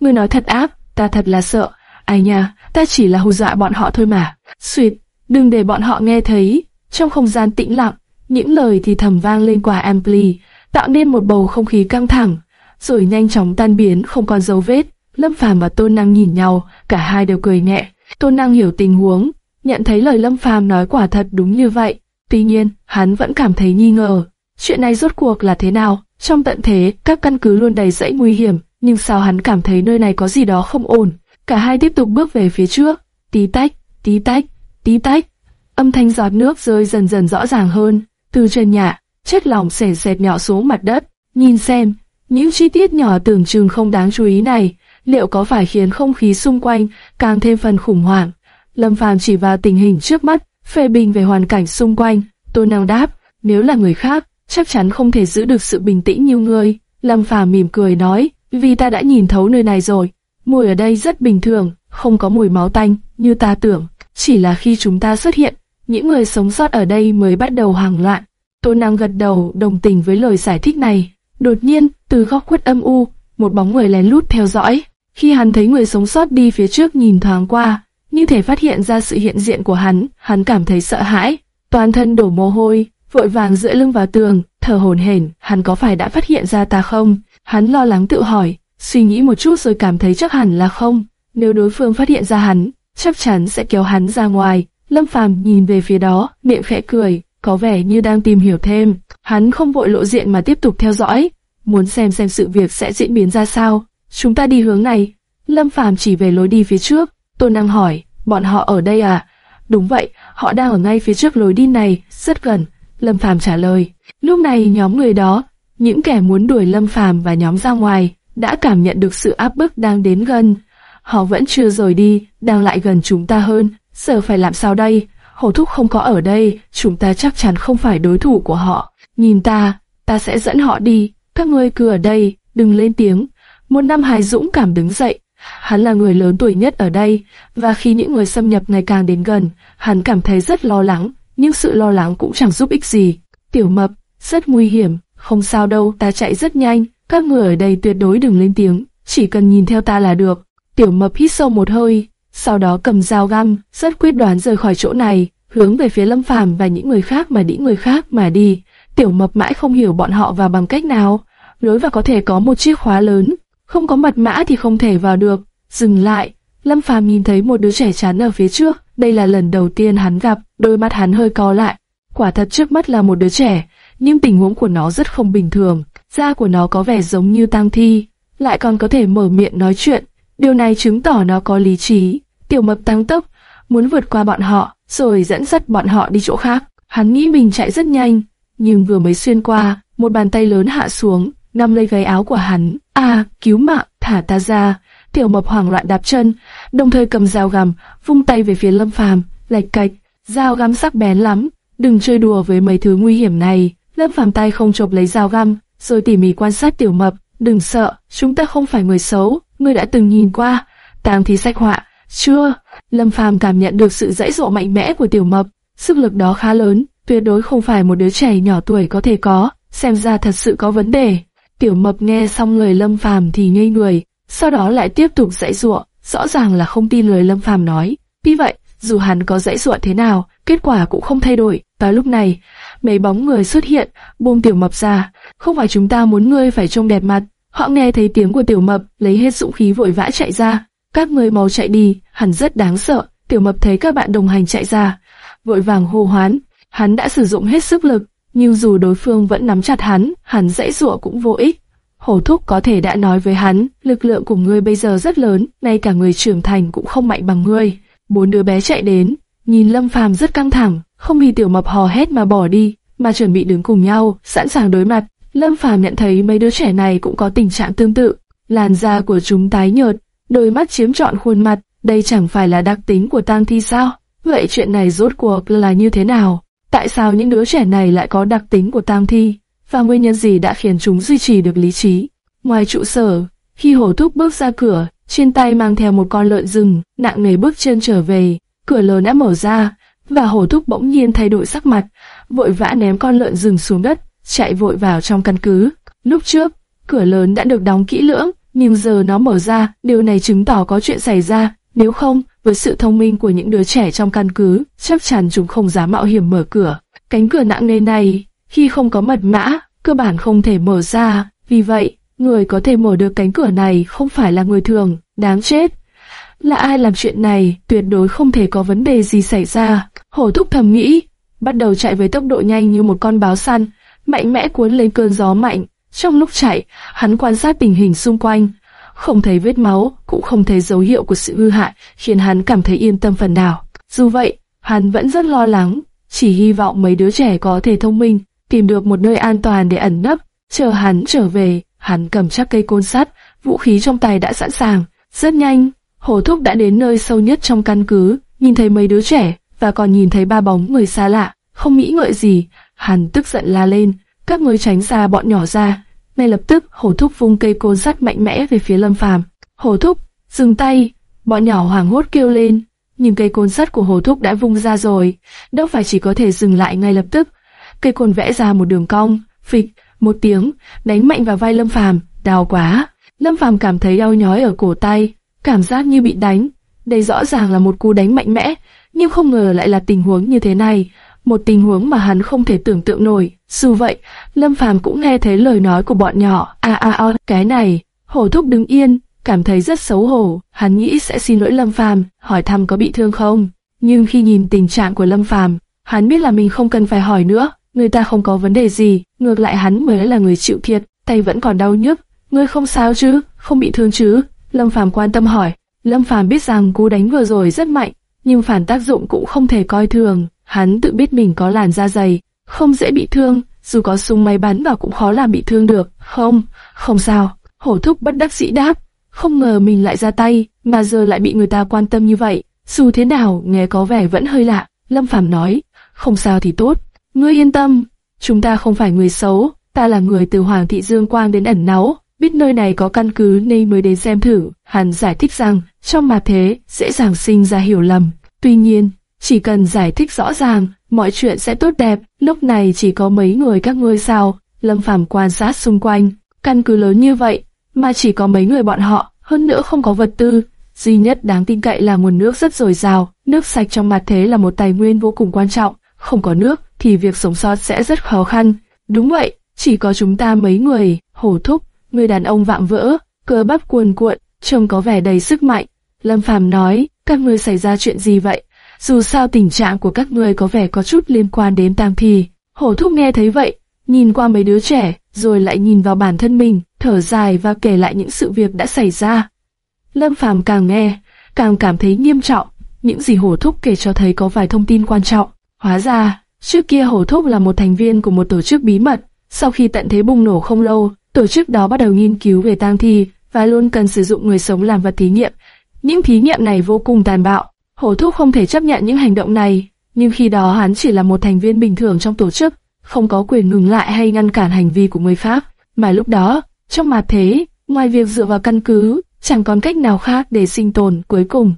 ngươi nói thật áp, ta thật là sợ, ai nha, ta chỉ là hù dọa bọn họ thôi mà, suyệt, đừng để bọn họ nghe thấy, trong không gian tĩnh lặng, những lời thì thầm vang lên qua ampli, tạo nên một bầu không khí căng thẳng, rồi nhanh chóng tan biến không còn dấu vết. Lâm Phàm và Tôn Năng nhìn nhau, cả hai đều cười nhẹ. Tôn Năng hiểu tình huống, nhận thấy lời Lâm Phàm nói quả thật đúng như vậy. Tuy nhiên, hắn vẫn cảm thấy nghi ngờ. Chuyện này rốt cuộc là thế nào? Trong tận thế, các căn cứ luôn đầy rẫy nguy hiểm, nhưng sao hắn cảm thấy nơi này có gì đó không ổn? Cả hai tiếp tục bước về phía trước. Tí tách, tí tách, tí tách. Âm thanh giọt nước rơi dần dần rõ ràng hơn. Từ trên nhà, chất lỏng xẻ sệt nhỏ xuống mặt đất. Nhìn xem, những chi tiết nhỏ tưởng chừng không đáng chú ý này, liệu có phải khiến không khí xung quanh càng thêm phần khủng hoảng? Lâm Phàm chỉ vào tình hình trước mắt, phê bình về hoàn cảnh xung quanh. Tôn Năng đáp, nếu là người khác, chắc chắn không thể giữ được sự bình tĩnh như ngươi. Lâm Phàm mỉm cười nói, vì ta đã nhìn thấu nơi này rồi. Mùi ở đây rất bình thường, không có mùi máu tanh như ta tưởng. Chỉ là khi chúng ta xuất hiện, những người sống sót ở đây mới bắt đầu hoảng loạn. Tôn Năng gật đầu đồng tình với lời giải thích này. Đột nhiên, từ góc khuất âm u, một bóng người lén lút theo dõi. Khi hắn thấy người sống sót đi phía trước nhìn thoáng qua, như thể phát hiện ra sự hiện diện của hắn, hắn cảm thấy sợ hãi, toàn thân đổ mồ hôi, vội vàng dựa lưng vào tường, thở hổn hển, hắn có phải đã phát hiện ra ta không? Hắn lo lắng tự hỏi, suy nghĩ một chút rồi cảm thấy chắc hẳn là không. Nếu đối phương phát hiện ra hắn, chắc chắn sẽ kéo hắn ra ngoài. Lâm Phàm nhìn về phía đó, miệng khẽ cười, có vẻ như đang tìm hiểu thêm. Hắn không vội lộ diện mà tiếp tục theo dõi, muốn xem xem sự việc sẽ diễn biến ra sao. Chúng ta đi hướng này. Lâm Phàm chỉ về lối đi phía trước. Tôn Năng hỏi, bọn họ ở đây à? Đúng vậy, họ đang ở ngay phía trước lối đi này, rất gần. Lâm Phàm trả lời. Lúc này nhóm người đó, những kẻ muốn đuổi Lâm Phàm và nhóm ra ngoài, đã cảm nhận được sự áp bức đang đến gần. Họ vẫn chưa rời đi, đang lại gần chúng ta hơn. Giờ phải làm sao đây? Hồ Thúc không có ở đây, chúng ta chắc chắn không phải đối thủ của họ. Nhìn ta, ta sẽ dẫn họ đi. Các ngươi cứ ở đây, đừng lên tiếng. Một năm hài dũng cảm đứng dậy. Hắn là người lớn tuổi nhất ở đây, và khi những người xâm nhập ngày càng đến gần, hắn cảm thấy rất lo lắng, nhưng sự lo lắng cũng chẳng giúp ích gì. Tiểu mập, rất nguy hiểm, không sao đâu, ta chạy rất nhanh, các người ở đây tuyệt đối đừng lên tiếng, chỉ cần nhìn theo ta là được. Tiểu mập hít sâu một hơi, sau đó cầm dao găm, rất quyết đoán rời khỏi chỗ này, hướng về phía Lâm Phàm và những người khác mà những người khác mà đi. Tiểu mập mãi không hiểu bọn họ vào bằng cách nào, lối vào có thể có một chiếc khóa lớn, không có mật mã thì không thể vào được. Dừng lại, Lâm Phàm nhìn thấy một đứa trẻ chắn ở phía trước, đây là lần đầu tiên hắn gặp, đôi mắt hắn hơi co lại. Quả thật trước mắt là một đứa trẻ, nhưng tình huống của nó rất không bình thường. Da của nó có vẻ giống như tang thi, lại còn có thể mở miệng nói chuyện. Điều này chứng tỏ nó có lý trí. Tiểu mập tăng tốc, muốn vượt qua bọn họ, rồi dẫn dắt bọn họ đi chỗ khác. Hắn nghĩ mình chạy rất nhanh, nhưng vừa mới xuyên qua, một bàn tay lớn hạ xuống, nắm lấy gáy áo của hắn. À, cứu mạng, thả ta ra. Tiểu mập hoảng loạn đạp chân, đồng thời cầm dao găm, vung tay về phía Lâm Phàm, lạch cạch, dao găm sắc bén lắm, đừng chơi đùa với mấy thứ nguy hiểm này. Lâm Phàm tay không chộp lấy dao găm, rồi tỉ mỉ quan sát Tiểu Mập, đừng sợ, chúng ta không phải người xấu, ngươi đã từng nhìn qua. Tang thì sách họa, chưa? Lâm Phàm cảm nhận được sự dãy dụa mạnh mẽ của Tiểu Mập, sức lực đó khá lớn, tuyệt đối không phải một đứa trẻ nhỏ tuổi có thể có, xem ra thật sự có vấn đề. Tiểu Mập nghe xong lời Lâm Phàm thì ngây người, sau đó lại tiếp tục dãy dụa, rõ ràng là không tin lời Lâm Phàm nói. Tuy vậy, dù hắn có dãy dụa thế nào, kết quả cũng không thay đổi. Vào lúc này, mấy bóng người xuất hiện, buông tiểu mập ra. Không phải chúng ta muốn ngươi phải trông đẹp mặt. Họ nghe thấy tiếng của tiểu mập, lấy hết dũng khí vội vã chạy ra. Các người mau chạy đi, hẳn rất đáng sợ. Tiểu mập thấy các bạn đồng hành chạy ra, vội vàng hô hoán. Hắn đã sử dụng hết sức lực, nhưng dù đối phương vẫn nắm chặt hắn, hắn dãy dụa cũng vô ích. Hổ thúc có thể đã nói với hắn, lực lượng của ngươi bây giờ rất lớn, ngay cả người trưởng thành cũng không mạnh bằng ngươi. Bốn đứa bé chạy đến, nhìn Lâm Phàm rất căng thẳng, không vì tiểu mập hò hét mà bỏ đi, mà chuẩn bị đứng cùng nhau, sẵn sàng đối mặt. Lâm Phàm nhận thấy mấy đứa trẻ này cũng có tình trạng tương tự, làn da của chúng tái nhợt, đôi mắt chiếm trọn khuôn mặt, đây chẳng phải là đặc tính của tang thi sao? Vậy chuyện này rốt cuộc là như thế nào? Tại sao những đứa trẻ này lại có đặc tính của tang thi? Và nguyên nhân gì đã khiến chúng duy trì được lý trí? Ngoài trụ sở, khi hổ thúc bước ra cửa, trên tay mang theo một con lợn rừng, nặng nề bước chân trở về, cửa lớn đã mở ra, và hổ thúc bỗng nhiên thay đổi sắc mặt, vội vã ném con lợn rừng xuống đất, chạy vội vào trong căn cứ. Lúc trước, cửa lớn đã được đóng kỹ lưỡng, nhưng giờ nó mở ra, điều này chứng tỏ có chuyện xảy ra. Nếu không, với sự thông minh của những đứa trẻ trong căn cứ, chắc chắn chúng không dám mạo hiểm mở cửa. Cánh cửa nặng nề này, khi không có mật mã, cơ bản không thể mở ra. Vì vậy, người có thể mở được cánh cửa này không phải là người thường, đáng chết. Là ai làm chuyện này, tuyệt đối không thể có vấn đề gì xảy ra. Hổ thúc thầm nghĩ, bắt đầu chạy với tốc độ nhanh như một con báo săn, mạnh mẽ cuốn lên cơn gió mạnh. Trong lúc chạy, hắn quan sát tình hình xung quanh, không thấy vết máu, cũng không thấy dấu hiệu của sự hư hại, khiến hắn cảm thấy yên tâm phần nào. Dù vậy, hắn vẫn rất lo lắng, chỉ hy vọng mấy đứa trẻ có thể thông minh, tìm được một nơi an toàn để ẩn nấp. Chờ hắn trở về, hắn cầm chắc cây côn sắt, vũ khí trong tay đã sẵn sàng. Rất nhanh, Hồ Thúc đã đến nơi sâu nhất trong căn cứ, nhìn thấy mấy đứa trẻ, và còn nhìn thấy ba bóng người xa lạ, không nghĩ ngợi gì, hắn tức giận la lên, các người tránh xa bọn nhỏ ra. Ngay lập tức, Hồ Thúc vung cây côn sắt mạnh mẽ về phía Lâm Phàm. Hồ Thúc, dừng tay! Bọn nhỏ hoảng hốt kêu lên, nhưng cây côn sắt của Hồ Thúc đã vung ra rồi, đâu phải chỉ có thể dừng lại ngay lập tức. Cây côn vẽ ra một đường cong, phịch, một tiếng, đánh mạnh vào vai Lâm Phàm, đau quá. Lâm Phàm cảm thấy đau nhói ở cổ tay, cảm giác như bị đánh, đây rõ ràng là một cú đánh mạnh mẽ, nhưng không ngờ lại là tình huống như thế này, một tình huống mà hắn không thể tưởng tượng nổi. Dù vậy, Lâm Phàm cũng nghe thấy lời nói của bọn nhỏ, a a a, cái này, hổ thúc đứng yên, cảm thấy rất xấu hổ, hắn nghĩ sẽ xin lỗi Lâm Phàm, hỏi thăm có bị thương không. Nhưng khi nhìn tình trạng của Lâm Phàm, hắn biết là mình không cần phải hỏi nữa, người ta không có vấn đề gì, ngược lại hắn mới là người chịu thiệt, tay vẫn còn đau nhức. Ngươi không sao chứ, không bị thương chứ? Lâm Phàm quan tâm hỏi. Lâm Phàm biết rằng cú đánh vừa rồi rất mạnh, nhưng phản tác dụng cũng không thể coi thường. Hắn tự biết mình có làn da dày, không dễ bị thương, dù có súng máy bắn vào cũng khó làm bị thương được. Không, không sao. Hổ thúc bất đắc dĩ đáp. Không ngờ mình lại ra tay, mà giờ lại bị người ta quan tâm như vậy. Dù thế nào, nghe có vẻ vẫn hơi lạ. Lâm Phàm nói, không sao thì tốt. Ngươi yên tâm, chúng ta không phải người xấu, ta là người từ Hoàng thị Dương Quang đến ẩn náu, biết nơi này có căn cứ nên mới đến xem thử. Hắn giải thích rằng, trong mà thế, dễ dàng sinh ra hiểu lầm. Tuy nhiên, chỉ cần giải thích rõ ràng, mọi chuyện sẽ tốt đẹp. Lúc này chỉ có mấy người các ngươi sao? Lâm Phàm quan sát xung quanh, căn cứ lớn như vậy, mà chỉ có mấy người bọn họ, hơn nữa không có vật tư. Duy nhất đáng tin cậy là nguồn nước rất dồi dào, nước sạch trong mặt thế là một tài nguyên vô cùng quan trọng. Không có nước thì việc sống sót sẽ rất khó khăn. Đúng vậy, chỉ có chúng ta mấy người, hổ thúc, người đàn ông vạm vỡ, cơ bắp cuồn cuộn, trông có vẻ đầy sức mạnh. Lâm Phàm nói, các ngươi xảy ra chuyện gì vậy? Dù sao tình trạng của các ngươi có vẻ có chút liên quan đến tang thi. Hổ thúc nghe thấy vậy, nhìn qua mấy đứa trẻ, rồi lại nhìn vào bản thân mình, thở dài và kể lại những sự việc đã xảy ra. Lâm Phàm càng nghe, càng cảm thấy nghiêm trọng. Những gì hổ thúc kể cho thấy có vài thông tin quan trọng. Hóa ra, trước kia hổ thúc là một thành viên của một tổ chức bí mật. Sau khi tận thế bùng nổ không lâu, tổ chức đó bắt đầu nghiên cứu về tang thi và luôn cần sử dụng người sống làm vật thí nghiệm. Những thí nghiệm này vô cùng tàn bạo. Hổ thúc không thể chấp nhận những hành động này, nhưng khi đó hắn chỉ là một thành viên bình thường trong tổ chức, không có quyền ngừng lại hay ngăn cản hành vi của người khác. Mà lúc đó, trong mặt thế, ngoài việc dựa vào căn cứ, chẳng còn cách nào khác để sinh tồn cuối cùng.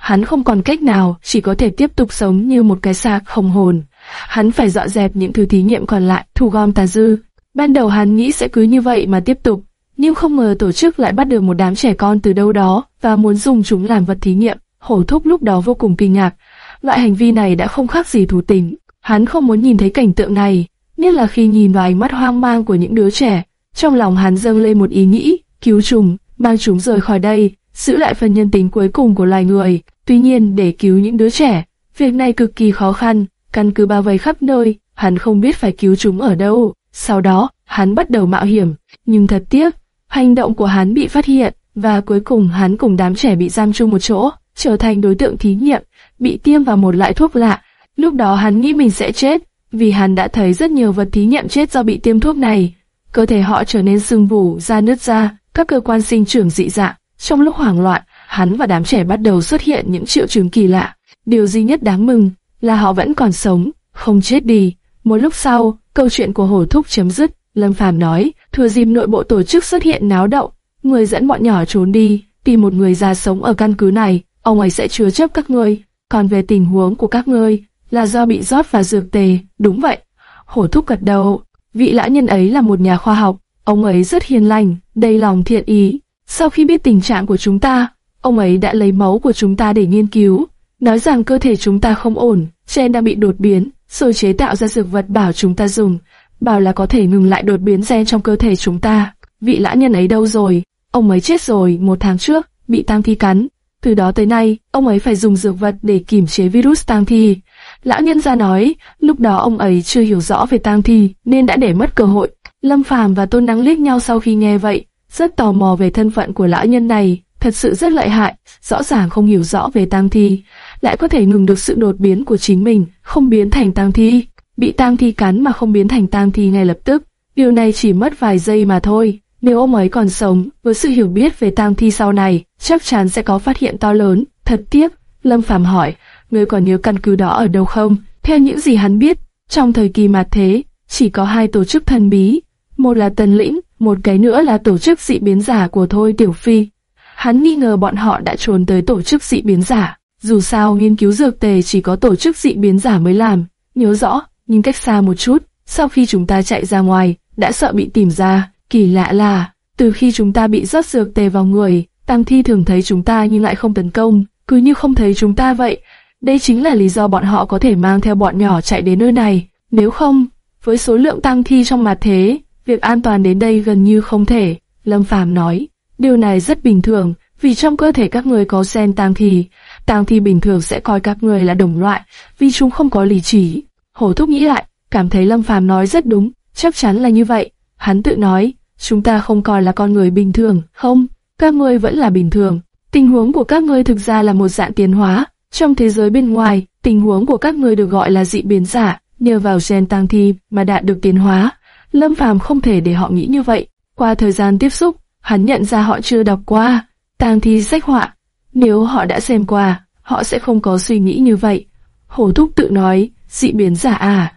Hắn không còn cách nào, chỉ có thể tiếp tục sống như một cái xác không hồn. Hắn phải dọn dẹp những thứ thí nghiệm còn lại, thu gom tà dư. Ban đầu hắn nghĩ sẽ cứ như vậy mà tiếp tục, nhưng không ngờ tổ chức lại bắt được một đám trẻ con từ đâu đó và muốn dùng chúng làm vật thí nghiệm. Hổ thúc lúc đó vô cùng kinh ngạc. Loại hành vi này đã không khác gì thú tính. Hắn không muốn nhìn thấy cảnh tượng này, nhất là khi nhìn vào ánh mắt hoang mang của những đứa trẻ. Trong lòng hắn dâng lên một ý nghĩ, cứu chúng, mang chúng rời khỏi đây, giữ lại phần nhân tính cuối cùng của loài người. Tuy nhiên để cứu những đứa trẻ, việc này cực kỳ khó khăn, căn cứ bao vây khắp nơi, hắn không biết phải cứu chúng ở đâu. Sau đó, hắn bắt đầu mạo hiểm, nhưng thật tiếc, hành động của hắn bị phát hiện, và cuối cùng hắn cùng đám trẻ bị giam chung một chỗ, trở thành đối tượng thí nghiệm, bị tiêm vào một loại thuốc lạ. Lúc đó hắn nghĩ mình sẽ chết, vì hắn đã thấy rất nhiều vật thí nghiệm chết do bị tiêm thuốc này. Cơ thể họ trở nên sưng vù, da nứt ra, các cơ quan sinh trưởng dị dạng. Trong lúc hoảng loạn, hắn và đám trẻ bắt đầu xuất hiện những triệu chứng kỳ lạ. Điều duy nhất đáng mừng là họ vẫn còn sống, không chết đi. Một lúc sau, câu chuyện của hổ thúc chấm dứt. Lâm Phàm nói, thừa dịp nội bộ tổ chức xuất hiện náo động, người dẫn bọn nhỏ trốn đi, tìm một người già sống ở căn cứ này, ông ấy sẽ chứa chấp các ngươi. Còn về tình huống của các ngươi, là do bị rót và dược tề, đúng vậy. Hổ thúc gật đầu, vị lão nhân ấy là một nhà khoa học, ông ấy rất hiền lành, đầy lòng thiện ý. Sau khi biết tình trạng của chúng ta, ông ấy đã lấy máu của chúng ta để nghiên cứu, nói rằng cơ thể chúng ta không ổn, gen đang bị đột biến, rồi chế tạo ra dược vật bảo chúng ta dùng, bảo là có thể ngừng lại đột biến gen trong cơ thể chúng ta. Vị lão nhân ấy đâu rồi? Ông ấy chết rồi một tháng trước, bị tang thi cắn. Từ đó tới nay, ông ấy phải dùng dược vật để kiềm chế virus tang thi. Lão nhân gia nói, lúc đó ông ấy chưa hiểu rõ về tang thi, nên đã để mất cơ hội. Lâm Phàm và Tôn Đăng liếc nhau sau khi nghe vậy, rất tò mò về thân phận của lão nhân này, thật sự rất lợi hại, rõ ràng không hiểu rõ về tang thi, lại có thể ngừng được sự đột biến của chính mình, không biến thành tang thi, bị tang thi cắn mà không biến thành tang thi ngay lập tức. Điều này chỉ mất vài giây mà thôi. Nếu ông ấy còn sống, với sự hiểu biết về tang thi sau này, chắc chắn sẽ có phát hiện to lớn. Thật tiếc, Lâm Phàm hỏi, ngươi còn nhớ căn cứ đó ở đâu không? Theo những gì hắn biết, trong thời kỳ mạt thế, chỉ có hai tổ chức thần bí, một là Tần Lĩnh, một cái nữa là tổ chức dị biến giả của Thôi Tiểu Phi. Hắn nghi ngờ bọn họ đã trốn tới tổ chức dị biến giả. Dù sao nghiên cứu dược tề chỉ có tổ chức dị biến giả mới làm, nhớ rõ, nhưng cách xa một chút, sau khi chúng ta chạy ra ngoài, đã sợ bị tìm ra. Kỳ lạ là, từ khi chúng ta bị rót dược tề vào người, tăng thi thường thấy chúng ta nhưng lại không tấn công, cứ như không thấy chúng ta vậy. Đây chính là lý do bọn họ có thể mang theo bọn nhỏ chạy đến nơi này. Nếu không, với số lượng tăng thi trong mặt thế, việc an toàn đến đây gần như không thể. Lâm Phàm nói, điều này rất bình thường, vì trong cơ thể các người có gen tăng thi, tăng thi bình thường sẽ coi các người là đồng loại, vì chúng không có lý trí. Hổ thúc nghĩ lại, cảm thấy Lâm Phàm nói rất đúng, chắc chắn là như vậy. Hắn tự nói, chúng ta không coi là con người bình thường, không, các ngươi vẫn là bình thường. Tình huống của các ngươi thực ra là một dạng tiến hóa. Trong thế giới bên ngoài, tình huống của các ngươi được gọi là dị biến giả, nhờ vào gen tăng thi mà đạt được tiến hóa. Lâm Phàm không thể để họ nghĩ như vậy. Qua thời gian tiếp xúc, hắn nhận ra họ chưa đọc qua tang thi sách họa. Nếu họ đã xem qua, họ sẽ không có suy nghĩ như vậy. Hổ Thúc tự nói, dị biến giả à.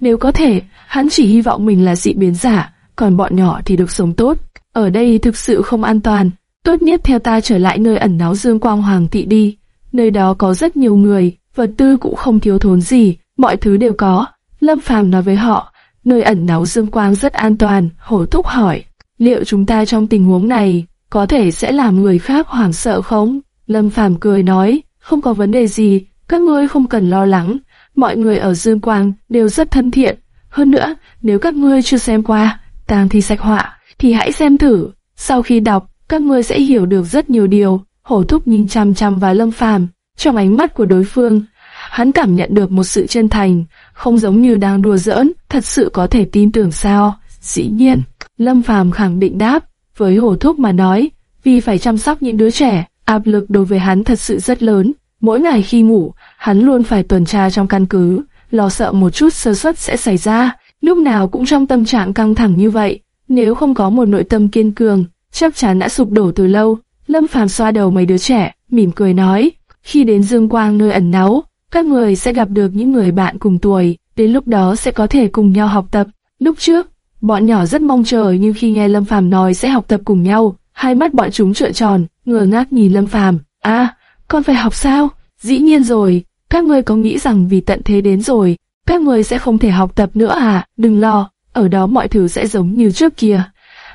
Nếu có thể, hắn chỉ hy vọng mình là dị biến giả, còn bọn nhỏ thì được sống tốt. Ở đây thực sự không an toàn, tốt nhất theo ta trở lại nơi ẩn náu dương quang hoàng thị đi. Nơi đó có rất nhiều người, vật tư cũng không thiếu thốn gì, mọi thứ đều có. Lâm Phàm nói với họ, nơi ẩn náu dương quang rất an toàn. Hổ Thúc hỏi, liệu chúng ta trong tình huống này có thể sẽ làm người khác hoảng sợ không? Lâm Phàm cười nói, không có vấn đề gì, các ngươi không cần lo lắng, mọi người ở Dương Quang đều rất thân thiện. Hơn nữa, nếu các ngươi chưa xem qua tàng thi sạch họa, thì hãy xem thử. Sau khi đọc, các ngươi sẽ hiểu được rất nhiều điều. Hổ thúc nhìn chăm chăm vào Lâm Phàm, trong ánh mắt của đối phương, hắn cảm nhận được một sự chân thành, không giống như đang đùa giỡn, thật sự có thể tin tưởng sao? Dĩ nhiên, Lâm Phàm khẳng định đáp, với Hổ Thúc mà nói, vì phải chăm sóc những đứa trẻ, áp lực đối với hắn thật sự rất lớn. Mỗi ngày khi ngủ, hắn luôn phải tuần tra trong căn cứ, lo sợ một chút sơ suất sẽ xảy ra, lúc nào cũng trong tâm trạng căng thẳng như vậy. Nếu không có một nội tâm kiên cường, chắc chắn đã sụp đổ từ lâu. Lâm Phàm xoa đầu mấy đứa trẻ, mỉm cười nói, khi đến Dương Quang nơi ẩn náu, các người sẽ gặp được những người bạn cùng tuổi, đến lúc đó sẽ có thể cùng nhau học tập. Lúc trước, Bọn nhỏ rất mong chờ nhưng khi nghe Lâm Phàm nói sẽ học tập cùng nhau, hai mắt bọn chúng trợn tròn, ngơ ngác nhìn Lâm Phàm. "A, à, con phải học sao?" "Dĩ nhiên rồi, các ngươi có nghĩ rằng vì tận thế đến rồi, các người sẽ không thể học tập nữa à? Đừng lo, ở đó mọi thứ sẽ giống như trước kia."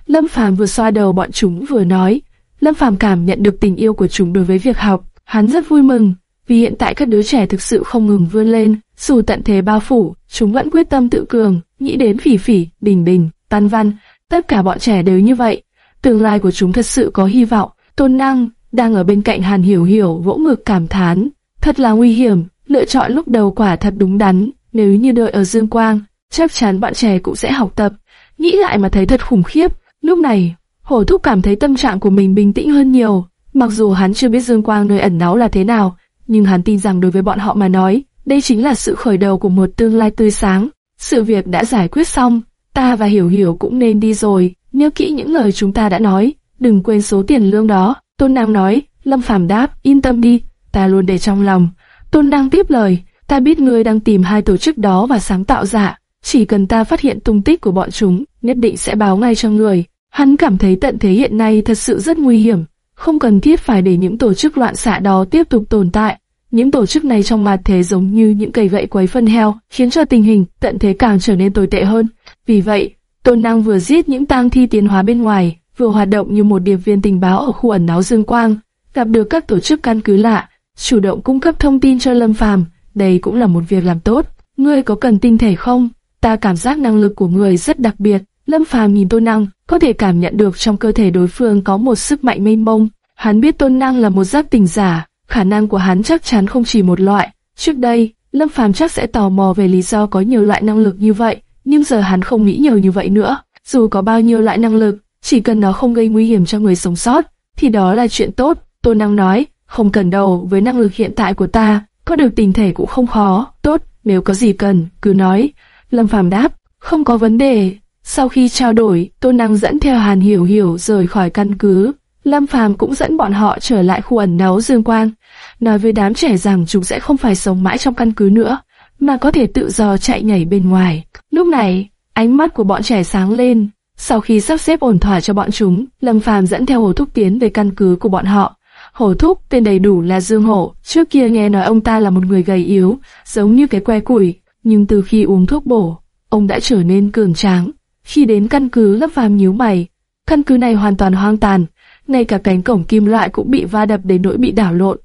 Lâm Phàm vừa xoa đầu bọn chúng vừa nói, Lâm Phàm cảm nhận được tình yêu của chúng đối với việc học, hắn rất vui mừng, vì hiện tại các đứa trẻ thực sự không ngừng vươn lên, dù tận thế bao phủ, chúng vẫn quyết tâm tự cường, nghĩ đến phỉ phỉ, bình bình, tan văn, tất cả bọn trẻ đều như vậy. Tương lai của chúng thật sự có hy vọng. Tôn năng, đang ở bên cạnh Hàn Hiểu Hiểu vỗ ngực cảm thán. Thật là nguy hiểm, lựa chọn lúc đầu quả thật đúng đắn. Nếu như đợi ở Dương Quang, chắc chắn bọn trẻ cũng sẽ học tập. Nghĩ lại mà thấy thật khủng khiếp. Lúc này, Hổ Thúc cảm thấy tâm trạng của mình bình tĩnh hơn nhiều. Mặc dù hắn chưa biết Dương Quang nơi ẩn náu là thế nào, nhưng hắn tin rằng đối với bọn họ mà nói, đây chính là sự khởi đầu của một tương lai tươi sáng. Sự việc đã giải quyết xong, ta và Hiểu Hiểu cũng nên đi rồi, nhớ kỹ những lời chúng ta đã nói, đừng quên số tiền lương đó. Tôn nam nói, Lâm Phàm đáp, yên tâm đi, ta luôn để trong lòng. Tôn đang tiếp lời, ta biết ngươi đang tìm hai tổ chức đó và sáng tạo giả, chỉ cần ta phát hiện tung tích của bọn chúng, nhất định sẽ báo ngay cho người. Hắn cảm thấy tận thế hiện nay thật sự rất nguy hiểm, không cần thiết phải để những tổ chức loạn xạ đó tiếp tục tồn tại. Những tổ chức này trong mặt thế giống như những cây gậy quấy phân heo, khiến cho tình hình tận thế càng trở nên tồi tệ hơn. Vì vậy, Tôn Năng vừa giết những tang thi tiến hóa bên ngoài, vừa hoạt động như một điệp viên tình báo ở khu ẩn náu Dương Quang, gặp được các tổ chức căn cứ lạ, chủ động cung cấp thông tin cho Lâm Phàm. Đây cũng là một việc làm tốt. Ngươi có cần tinh thể không? Ta cảm giác năng lực của ngươi rất đặc biệt. Lâm Phàm nhìn Tôn Năng, có thể cảm nhận được trong cơ thể đối phương có một sức mạnh mênh mông. Hắn biết Tôn Năng là một giác tình giả, khả năng của hắn chắc chắn không chỉ một loại. Trước đây, Lâm Phàm chắc sẽ tò mò về lý do có nhiều loại năng lực như vậy, nhưng giờ hắn không nghĩ nhiều như vậy nữa. Dù có bao nhiêu loại năng lực, chỉ cần nó không gây nguy hiểm cho người sống sót, thì đó là chuyện tốt. Tôn Năng nói, không cần đâu, với năng lực hiện tại của ta, có được tình thể cũng không khó. Tốt, nếu có gì cần, cứ nói. Lâm Phàm đáp, không có vấn đề. Sau khi trao đổi, Tô Năng dẫn theo Hàn Hiểu Hiểu rời khỏi căn cứ. Lâm Phàm cũng dẫn bọn họ trở lại khu ẩn náu Dương Quang, nói với đám trẻ rằng chúng sẽ không phải sống mãi trong căn cứ nữa, mà có thể tự do chạy nhảy bên ngoài. Lúc này, ánh mắt của bọn trẻ sáng lên. Sau khi sắp xếp ổn thỏa cho bọn chúng, Lâm Phàm dẫn theo Hồ Thúc tiến về căn cứ của bọn họ. Hổ Thúc tên đầy đủ là Dương Hổ, trước kia nghe nói ông ta là một người gầy yếu, giống như cái que củi, nhưng từ khi uống thuốc bổ, ông đã trở nên cường tráng. Khi đến căn cứ Lâm Phàm nhíu mày, căn cứ này hoàn toàn hoang tàn, ngay cả cánh cổng kim loại cũng bị va đập đến nỗi bị đảo lộn.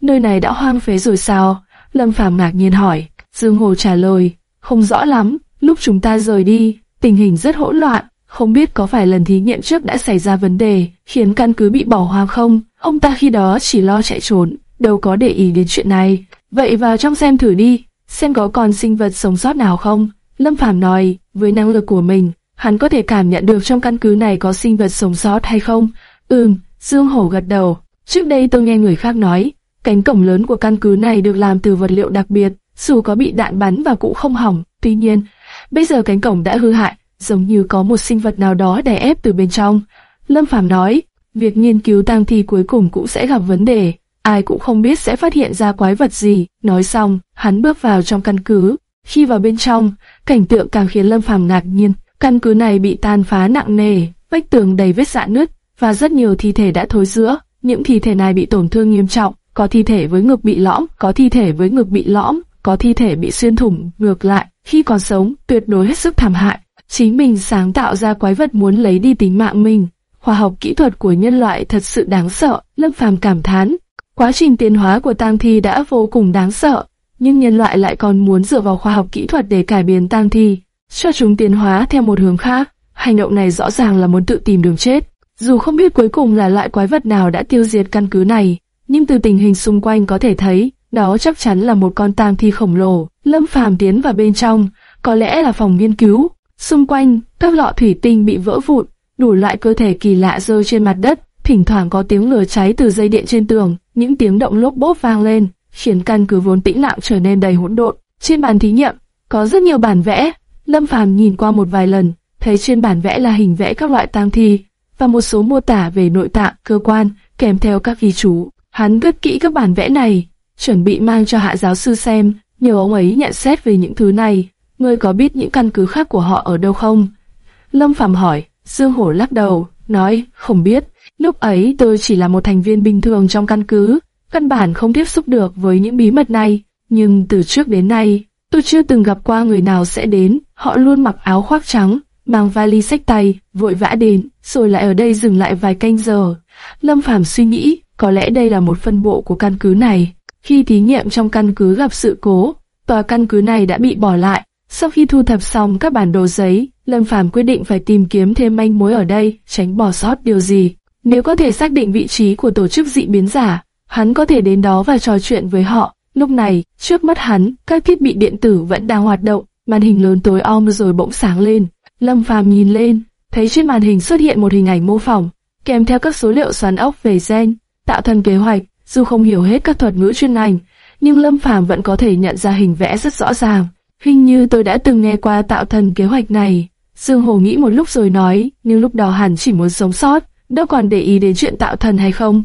nơi này đã hoang phế rồi sao? Lâm Phàm ngạc nhiên hỏi. Dương Hồ trả lời, không rõ lắm, lúc chúng ta rời đi, tình hình rất hỗn loạn, không biết có phải lần thí nghiệm trước đã xảy ra vấn đề, khiến căn cứ bị bỏ hoang không? Ông ta khi đó chỉ lo chạy trốn, đâu có để ý đến chuyện này. Vậy vào trong xem thử đi, xem có còn sinh vật sống sót nào không? Lâm Phàm nói, với năng lực của mình, hắn có thể cảm nhận được trong căn cứ này có sinh vật sống sót hay không. Ừm, Dương Hổ gật đầu. Trước đây tôi nghe người khác nói, cánh cổng lớn của căn cứ này được làm từ vật liệu đặc biệt, dù có bị đạn bắn và cũng không hỏng. Tuy nhiên, bây giờ cánh cổng đã hư hại, giống như có một sinh vật nào đó đè ép từ bên trong. Lâm Phàm nói, việc nghiên cứu tang thi cuối cùng cũng sẽ gặp vấn đề, ai cũng không biết sẽ phát hiện ra quái vật gì. Nói xong, hắn bước vào trong căn cứ. Khi vào bên trong, cảnh tượng càng khiến Lâm Phàm ngạc nhiên. Căn cứ này bị tàn phá nặng nề, vách tường đầy vết rạn nứt và rất nhiều thi thể đã thối rữa. Những thi thể này bị tổn thương nghiêm trọng, có thi thể với ngực bị lõm, có thi thể với ngực bị lõm, có thi thể bị xuyên thủng. Ngược lại, khi còn sống, tuyệt đối hết sức thảm hại. Chính mình sáng tạo ra quái vật muốn lấy đi tính mạng mình. Khoa học kỹ thuật của nhân loại thật sự đáng sợ, Lâm Phàm cảm thán. Quá trình tiến hóa của tang thi đã vô cùng đáng sợ, nhưng nhân loại lại còn muốn dựa vào khoa học kỹ thuật để cải biến tang thi, cho chúng tiến hóa theo một hướng khác. Hành động này rõ ràng là muốn tự tìm đường chết. Dù không biết cuối cùng là loại quái vật nào đã tiêu diệt căn cứ này, nhưng từ tình hình xung quanh có thể thấy, đó chắc chắn là một con tang thi khổng lồ. Lâm Phàm tiến vào bên trong, có lẽ là phòng nghiên cứu. Xung quanh, các lọ thủy tinh bị vỡ vụn, đủ loại cơ thể kỳ lạ rơi trên mặt đất, thỉnh thoảng có tiếng lửa cháy từ dây điện trên tường, những tiếng động lốp bốp vang lên, khiến căn cứ vốn tĩnh lặng trở nên đầy hỗn độn. Trên bàn thí nghiệm, có rất nhiều bản vẽ. Lâm Phàm nhìn qua một vài lần, thấy trên bản vẽ là hình vẽ các loại tang thi và một số mô tả về nội tạng, cơ quan, kèm theo các ghi chú. Hắn cất kỹ các bản vẽ này, chuẩn bị mang cho hạ giáo sư xem, nhờ ông ấy nhận xét về những thứ này. Ngươi có biết những căn cứ khác của họ ở đâu không? Lâm Phàm hỏi, Dương Hổ lắc đầu, nói, không biết. Lúc ấy tôi chỉ là một thành viên bình thường trong căn cứ, căn bản không tiếp xúc được với những bí mật này. Nhưng từ trước đến nay, tôi chưa từng gặp qua người nào sẽ đến, họ luôn mặc áo khoác trắng, mang vali sách tay, vội vã đến, rồi lại ở đây dừng lại vài canh giờ. Lâm Phàm suy nghĩ, có lẽ đây là một phân bộ của căn cứ này. Khi thí nghiệm trong căn cứ gặp sự cố, tòa căn cứ này đã bị bỏ lại. Sau khi thu thập xong các bản đồ giấy, Lâm Phàm quyết định phải tìm kiếm thêm manh mối ở đây, tránh bỏ sót điều gì. Nếu có thể xác định vị trí của tổ chức dị biến giả, hắn có thể đến đó và trò chuyện với họ. Lúc này, trước mắt hắn, các thiết bị điện tử vẫn đang hoạt động, màn hình lớn tối om rồi bỗng sáng lên. Lâm Phàm nhìn lên, thấy trên màn hình xuất hiện một hình ảnh mô phỏng, kèm theo các số liệu xoắn ốc về gen, tạo thành kế hoạch. Dù không hiểu hết các thuật ngữ chuyên ngành, nhưng Lâm Phàm vẫn có thể nhận ra hình vẽ rất rõ ràng. Hình như tôi đã từng nghe qua tạo thần kế hoạch này. Dương Hồ nghĩ một lúc rồi nói, nhưng lúc đó hắn chỉ muốn sống sót, đâu còn để ý đến chuyện tạo thần hay không.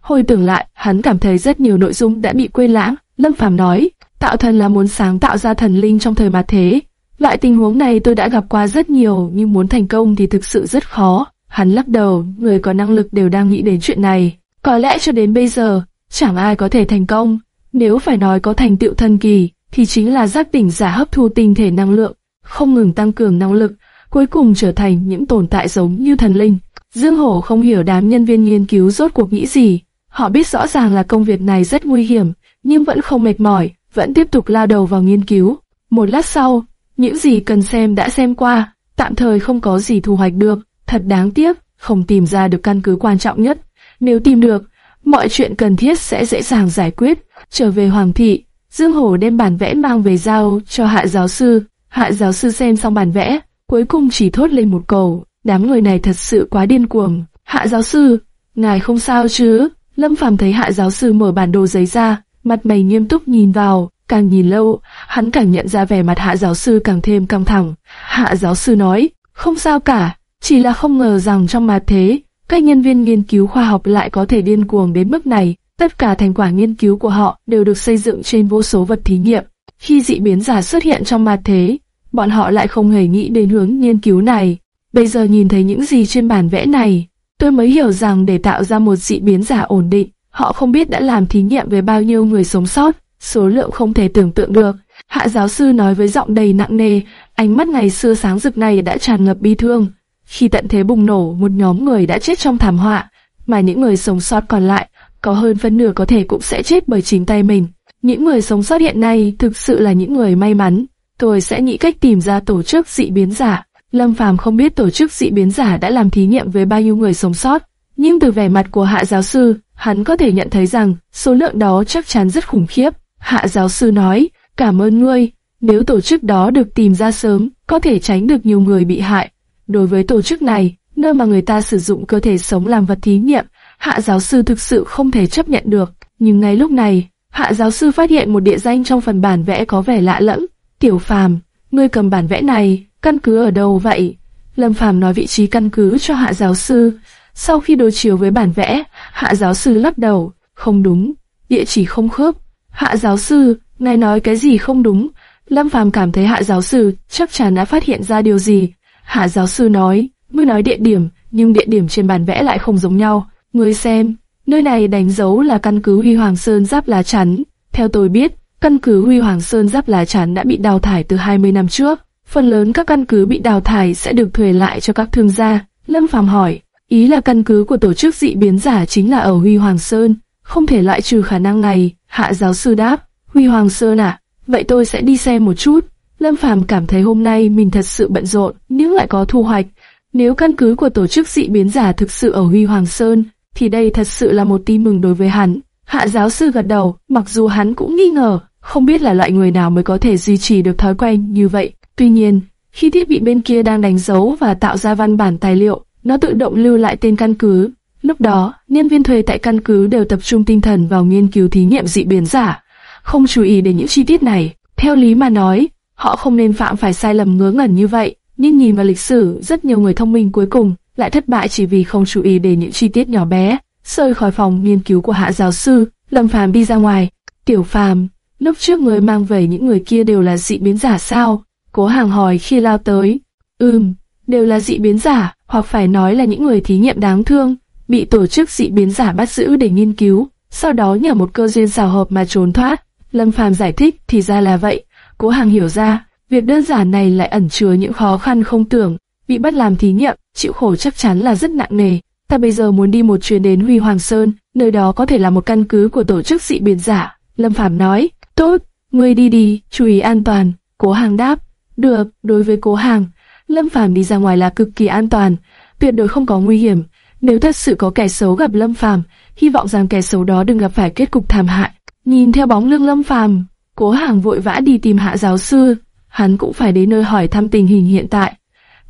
Hồi tưởng lại, hắn cảm thấy rất nhiều nội dung đã bị quên lãng. Lâm Phàm nói, tạo thần là muốn sáng tạo ra thần linh trong thời mà thế. Loại tình huống này tôi đã gặp qua rất nhiều, nhưng muốn thành công thì thực sự rất khó. Hắn lắc đầu, người có năng lực đều đang nghĩ đến chuyện này. Có lẽ cho đến bây giờ, chẳng ai có thể thành công. Nếu phải nói có thành tựu thần kỳ, thì chính là giác tỉnh giả hấp thu tinh thể năng lượng, không ngừng tăng cường năng lực, cuối cùng trở thành những tồn tại giống như thần linh. Dương Hổ không hiểu đám nhân viên nghiên cứu rốt cuộc nghĩ gì. Họ biết rõ ràng là công việc này rất nguy hiểm, nhưng vẫn không mệt mỏi, vẫn tiếp tục lao đầu vào nghiên cứu. Một lát sau, những gì cần xem đã xem qua, tạm thời không có gì thu hoạch được, thật đáng tiếc, không tìm ra được căn cứ quan trọng nhất. Nếu tìm được, mọi chuyện cần thiết sẽ dễ dàng giải quyết. Trở về Hoàng thị, Dương Hổ đem bản vẽ mang về giao cho hạ giáo sư. Hạ giáo sư xem xong bản vẽ, cuối cùng chỉ thốt lên một câu, đám người này thật sự quá điên cuồng. Hạ giáo sư, ngài không sao chứ? Lâm Phàm thấy hạ giáo sư mở bản đồ giấy ra, mặt mày nghiêm túc nhìn vào, càng nhìn lâu, hắn càng nhận ra vẻ mặt hạ giáo sư càng thêm căng thẳng. Hạ giáo sư nói, không sao cả, chỉ là không ngờ rằng trong mặt thế, các nhân viên nghiên cứu khoa học lại có thể điên cuồng đến mức này. Tất cả thành quả nghiên cứu của họ đều được xây dựng trên vô số vật thí nghiệm. Khi dị biến giả xuất hiện trong mặt thế, bọn họ lại không hề nghĩ đến hướng nghiên cứu này. Bây giờ nhìn thấy những gì trên bản vẽ này, tôi mới hiểu rằng để tạo ra một dị biến giả ổn định, họ không biết đã làm thí nghiệm về bao nhiêu người sống sót, số lượng không thể tưởng tượng được. Hạ giáo sư nói với giọng đầy nặng nề, ánh mắt ngày xưa sáng rực này đã tràn ngập bi thương. Khi tận thế bùng nổ, một nhóm người đã chết trong thảm họa, mà những người sống sót còn lại có hơn phân nửa có thể cũng sẽ chết bởi chính tay mình. Những người sống sót hiện nay thực sự là những người may mắn. Tôi sẽ nghĩ cách tìm ra tổ chức dị biến giả. Lâm Phàm không biết tổ chức dị biến giả đã làm thí nghiệm với bao nhiêu người sống sót, nhưng từ vẻ mặt của hạ giáo sư, hắn có thể nhận thấy rằng số lượng đó chắc chắn rất khủng khiếp. Hạ giáo sư nói, cảm ơn ngươi, nếu tổ chức đó được tìm ra sớm, có thể tránh được nhiều người bị hại. Đối với tổ chức này, nơi mà người ta sử dụng cơ thể sống làm vật thí nghiệm, hạ giáo sư thực sự không thể chấp nhận được. Nhưng ngay lúc này, hạ giáo sư phát hiện một địa danh trong phần bản vẽ có vẻ lạ lẫm. Tiểu phàm, ngươi cầm bản vẽ này, căn cứ ở đâu vậy? Lâm phàm nói vị trí căn cứ cho hạ giáo sư. Sau khi đối chiếu với bản vẽ, hạ giáo sư lắc đầu, không đúng, địa chỉ không khớp. Hạ giáo sư, ngài nói cái gì không đúng? Lâm Phàm cảm thấy hạ giáo sư chắc chắn đã phát hiện ra điều gì. Hạ giáo sư nói, ngươi nói địa điểm, nhưng địa điểm trên bản vẽ lại không giống nhau. Ngươi xem, nơi này đánh dấu là căn cứ Huy Hoàng Sơn Giáp Lá Chắn. Theo tôi biết, căn cứ Huy Hoàng Sơn Giáp Lá Chắn đã bị đào thải từ 20 năm trước. Phần lớn các căn cứ bị đào thải sẽ được thuê lại cho các thương gia. Lâm Phàm hỏi, ý là căn cứ của tổ chức dị biến giả chính là ở Huy Hoàng Sơn, không thể loại trừ khả năng này. Hạ giáo sư đáp, Huy Hoàng Sơn à? Vậy tôi sẽ đi xem một chút. Lâm Phàm cảm thấy hôm nay mình thật sự bận rộn, nhưng lại có thu hoạch. Nếu căn cứ của tổ chức dị biến giả thực sự ở Huy Hoàng Sơn, thì đây thật sự là một tin mừng đối với hắn. Hạ giáo sư gật đầu, mặc dù hắn cũng nghi ngờ, không biết là loại người nào mới có thể duy trì được thói quen như vậy. Tuy nhiên, khi thiết bị bên kia đang đánh dấu và tạo ra văn bản tài liệu, nó tự động lưu lại tên căn cứ. Lúc đó, nhân viên thuê tại căn cứ đều tập trung tinh thần vào nghiên cứu thí nghiệm dị biến giả, không chú ý đến những chi tiết này. Theo lý mà nói, họ không nên phạm phải sai lầm ngớ ngẩn như vậy. Nhưng nhìn vào lịch sử, rất nhiều người thông minh cuối cùng lại thất bại chỉ vì không chú ý đến những chi tiết nhỏ bé. Rời khỏi phòng nghiên cứu của hạ giáo sư, Lâm Phàm đi ra ngoài. Tiểu Phàm, lúc trước người mang về những người kia đều là dị biến giả sao? Cố hàng hỏi khi lao tới. Ừm, đều là dị biến giả, hoặc phải nói là những người thí nghiệm đáng thương, bị tổ chức dị biến giả bắt giữ để nghiên cứu, sau đó nhờ một cơ duyên xào hợp mà trốn thoát. Lâm Phàm giải thích thì ra là vậy. Cố hàng hiểu ra, việc đơn giản này lại ẩn chứa những khó khăn không tưởng. Bị bắt làm thí nghiệm, chịu khổ chắc chắn là rất nặng nề. Ta bây giờ muốn đi một chuyến đến Huy Hoàng Sơn, nơi đó có thể là một căn cứ của tổ chức dị biến giả. Lâm Phàm nói, tốt, ngươi đi đi, chú ý an toàn. Cố hàng đáp, được, đối với cố hàng, Lâm Phàm đi ra ngoài là cực kỳ an toàn, tuyệt đối không có nguy hiểm. Nếu thật sự có kẻ xấu gặp Lâm Phàm, hy vọng rằng kẻ xấu đó đừng gặp phải kết cục thảm hại. Nhìn theo bóng lưng Lâm Phàm, Cố Hàng vội vã đi tìm Hạ giáo sư, hắn cũng phải đến nơi hỏi thăm tình hình hiện tại.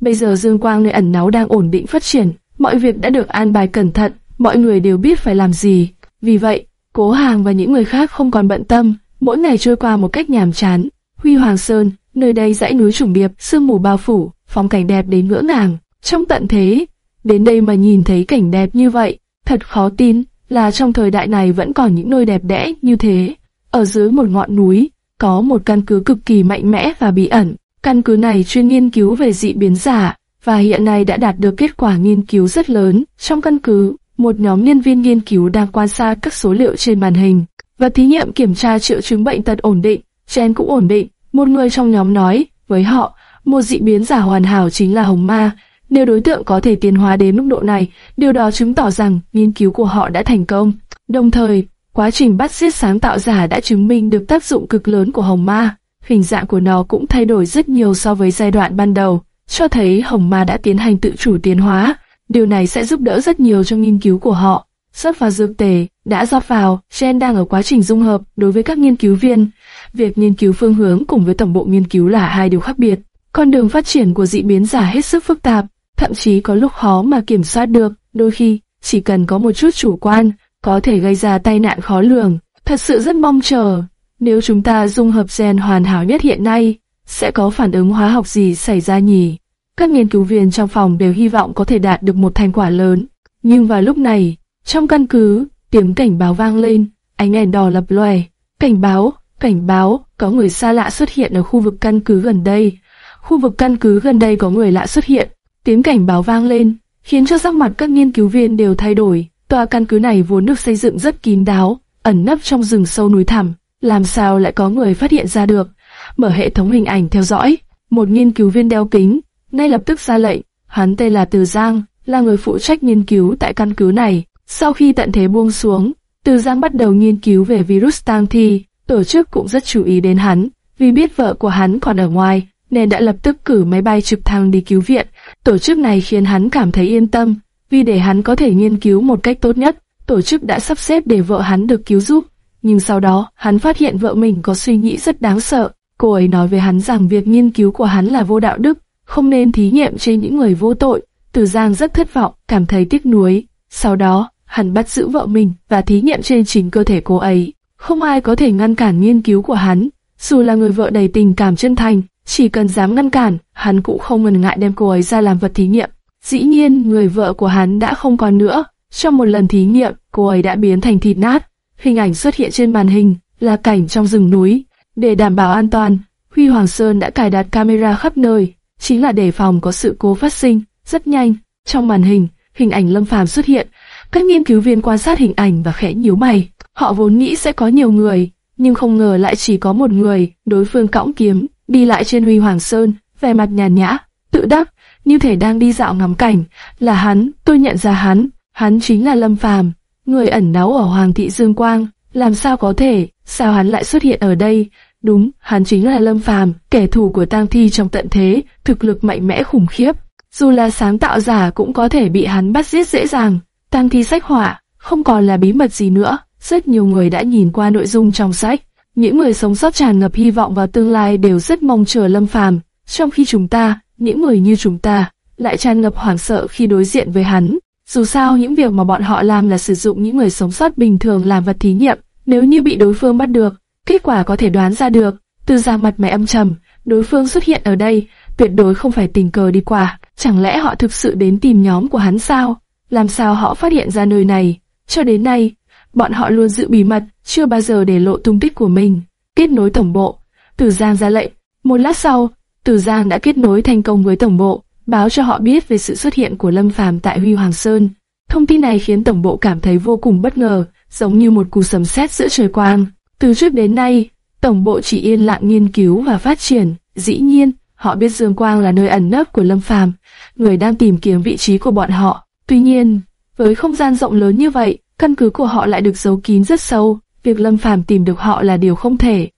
Bây giờ Dương Quang nơi ẩn náu đang ổn định phát triển, mọi việc đã được an bài cẩn thận, mọi người đều biết phải làm gì. Vì vậy, Cố Hàng và những người khác không còn bận tâm, mỗi ngày trôi qua một cách nhàm chán. Huy Hoàng Sơn, nơi đây dãy núi trùng điệp, sương mù bao phủ, phong cảnh đẹp đến ngỡ ngàng. Trong tận thế, đến đây mà nhìn thấy cảnh đẹp như vậy, thật khó tin là trong thời đại này vẫn còn những nơi đẹp đẽ như thế. Ở dưới một ngọn núi, có một căn cứ cực kỳ mạnh mẽ và bí ẩn. Căn cứ này chuyên nghiên cứu về dị biến giả, và hiện nay đã đạt được kết quả nghiên cứu rất lớn. Trong căn cứ, một nhóm nhân viên nghiên cứu đang quan sát các số liệu trên màn hình, và thí nghiệm kiểm tra triệu chứng bệnh tật ổn định, gen cũng ổn định. Một người trong nhóm nói, với họ, một dị biến giả hoàn hảo chính là hồng ma, nếu đối tượng có thể tiến hóa đến mức độ này, điều đó chứng tỏ rằng nghiên cứu của họ đã thành công. Đồng thời, quá trình bắt giết sáng tạo giả đã chứng minh được tác dụng cực lớn của hồng ma. Hình dạng của nó cũng thay đổi rất nhiều so với giai đoạn ban đầu, cho thấy hồng ma đã tiến hành tự chủ tiến hóa. Điều này sẽ giúp đỡ rất nhiều trong nghiên cứu của họ. Xuất vào dược tề, đã rót vào, gen đang ở quá trình dung hợp đối với các nghiên cứu viên. Việc nghiên cứu phương hướng cùng với tổng bộ nghiên cứu là hai điều khác biệt. Con đường phát triển của dị biến giả hết sức phức tạp, thậm chí có lúc khó mà kiểm soát được, đôi khi, chỉ cần có một chút chủ quan, có thể gây ra tai nạn khó lường. Thật sự rất mong chờ, nếu chúng ta dung hợp gen hoàn hảo nhất hiện nay, sẽ có phản ứng hóa học gì xảy ra nhỉ? Các nghiên cứu viên trong phòng đều hy vọng có thể đạt được một thành quả lớn. Nhưng vào lúc này, trong căn cứ, tiếng cảnh báo vang lên, ánh đèn đỏ lập lòe. Cảnh báo, cảnh báo, có người xa lạ xuất hiện ở khu vực căn cứ gần đây. Khu vực căn cứ gần đây có người lạ xuất hiện. Tiếng cảnh báo vang lên, khiến cho sắc mặt các nghiên cứu viên đều thay đổi. Tòa căn cứ này vốn được xây dựng rất kín đáo, ẩn nấp trong rừng sâu núi thẳm, làm sao lại có người phát hiện ra được? Mở hệ thống hình ảnh theo dõi, một nghiên cứu viên đeo kính, ngay lập tức ra lệnh, hắn tên là Từ Giang, là người phụ trách nghiên cứu tại căn cứ này. Sau khi tận thế buông xuống, Từ Giang bắt đầu nghiên cứu về virus tang thi, tổ chức cũng rất chú ý đến hắn, vì biết vợ của hắn còn ở ngoài, nên đã lập tức cử máy bay trực thăng đi cứu viện. Tổ chức này khiến hắn cảm thấy yên tâm, vì để hắn có thể nghiên cứu một cách tốt nhất, tổ chức đã sắp xếp để vợ hắn được cứu giúp. Nhưng sau đó, hắn phát hiện vợ mình có suy nghĩ rất đáng sợ. Cô ấy nói với hắn rằng việc nghiên cứu của hắn là vô đạo đức, không nên thí nghiệm trên những người vô tội. Từ Giang rất thất vọng, cảm thấy tiếc nuối. Sau đó, hắn bắt giữ vợ mình và thí nghiệm trên chính cơ thể cô ấy. Không ai có thể ngăn cản nghiên cứu của hắn, dù là người vợ đầy tình cảm chân thành, chỉ cần dám ngăn cản, hắn cũng không ngần ngại đem cô ấy ra làm vật thí nghiệm. Dĩ nhiên, người vợ của hắn đã không còn nữa. Trong một lần thí nghiệm, cô ấy đã biến thành thịt nát. Hình ảnh xuất hiện trên màn hình là cảnh trong rừng núi. Để đảm bảo an toàn, Huy Hoàng Sơn đã cài đặt camera khắp nơi, chính là để phòng có sự cố phát sinh. Rất nhanh, trong màn hình, hình ảnh Lâm Phàm xuất hiện. Các nghiên cứu viên quan sát hình ảnh và khẽ nhíu mày. Họ vốn nghĩ sẽ có nhiều người, nhưng không ngờ lại chỉ có một người. Đối phương cõng kiếm, đi lại trên Huy Hoàng Sơn, vẻ mặt nhàn nhã, tự đắc, như thể đang đi dạo ngắm cảnh. Là hắn, tôi nhận ra hắn, hắn chính là Lâm Phàm, người ẩn náu ở Hoàng thị Dương Quang. Làm sao có thể, sao hắn lại xuất hiện ở đây? Đúng, hắn chính là Lâm Phàm, kẻ thù của tang thi trong tận thế, thực lực mạnh mẽ khủng khiếp. Dù là sáng tạo giả cũng có thể bị hắn bắt giết dễ dàng. Tang thi sách hỏa, không còn là bí mật gì nữa. Rất nhiều người đã nhìn qua nội dung trong sách. Những người sống sót tràn ngập hy vọng vào tương lai đều rất mong chờ Lâm Phàm, trong khi chúng ta, những người như chúng ta, lại tràn ngập hoảng sợ khi đối diện với hắn. Dù sao những việc mà bọn họ làm là sử dụng những người sống sót bình thường làm vật thí nghiệm, nếu như bị đối phương bắt được, kết quả có thể đoán ra được. Từ ra mặt mày âm trầm, đối phương xuất hiện ở đây, tuyệt đối không phải tình cờ đi qua, chẳng lẽ họ thực sự đến tìm nhóm của hắn sao? Làm sao họ phát hiện ra nơi này? Cho đến nay, bọn họ luôn giữ bí mật, chưa bao giờ để lộ tung tích của mình. Kết nối tổng bộ, Từ Giang ra lệnh. Một lát sau, Từ Giang đã kết nối thành công với tổng bộ, báo cho họ biết về sự xuất hiện của Lâm Phàm tại Huy Hoàng Sơn. Thông tin này khiến tổng bộ cảm thấy vô cùng bất ngờ, giống như một cú sấm sét giữa trời quang. Từ trước đến nay, tổng bộ chỉ yên lặng nghiên cứu và phát triển. Dĩ nhiên, họ biết Dương Quang là nơi ẩn nấp của Lâm Phàm, người đang tìm kiếm vị trí của bọn họ. Tuy nhiên, với không gian rộng lớn như vậy, căn cứ của họ lại được giấu kín rất sâu, việc Lâm Phàm tìm được họ là điều không thể.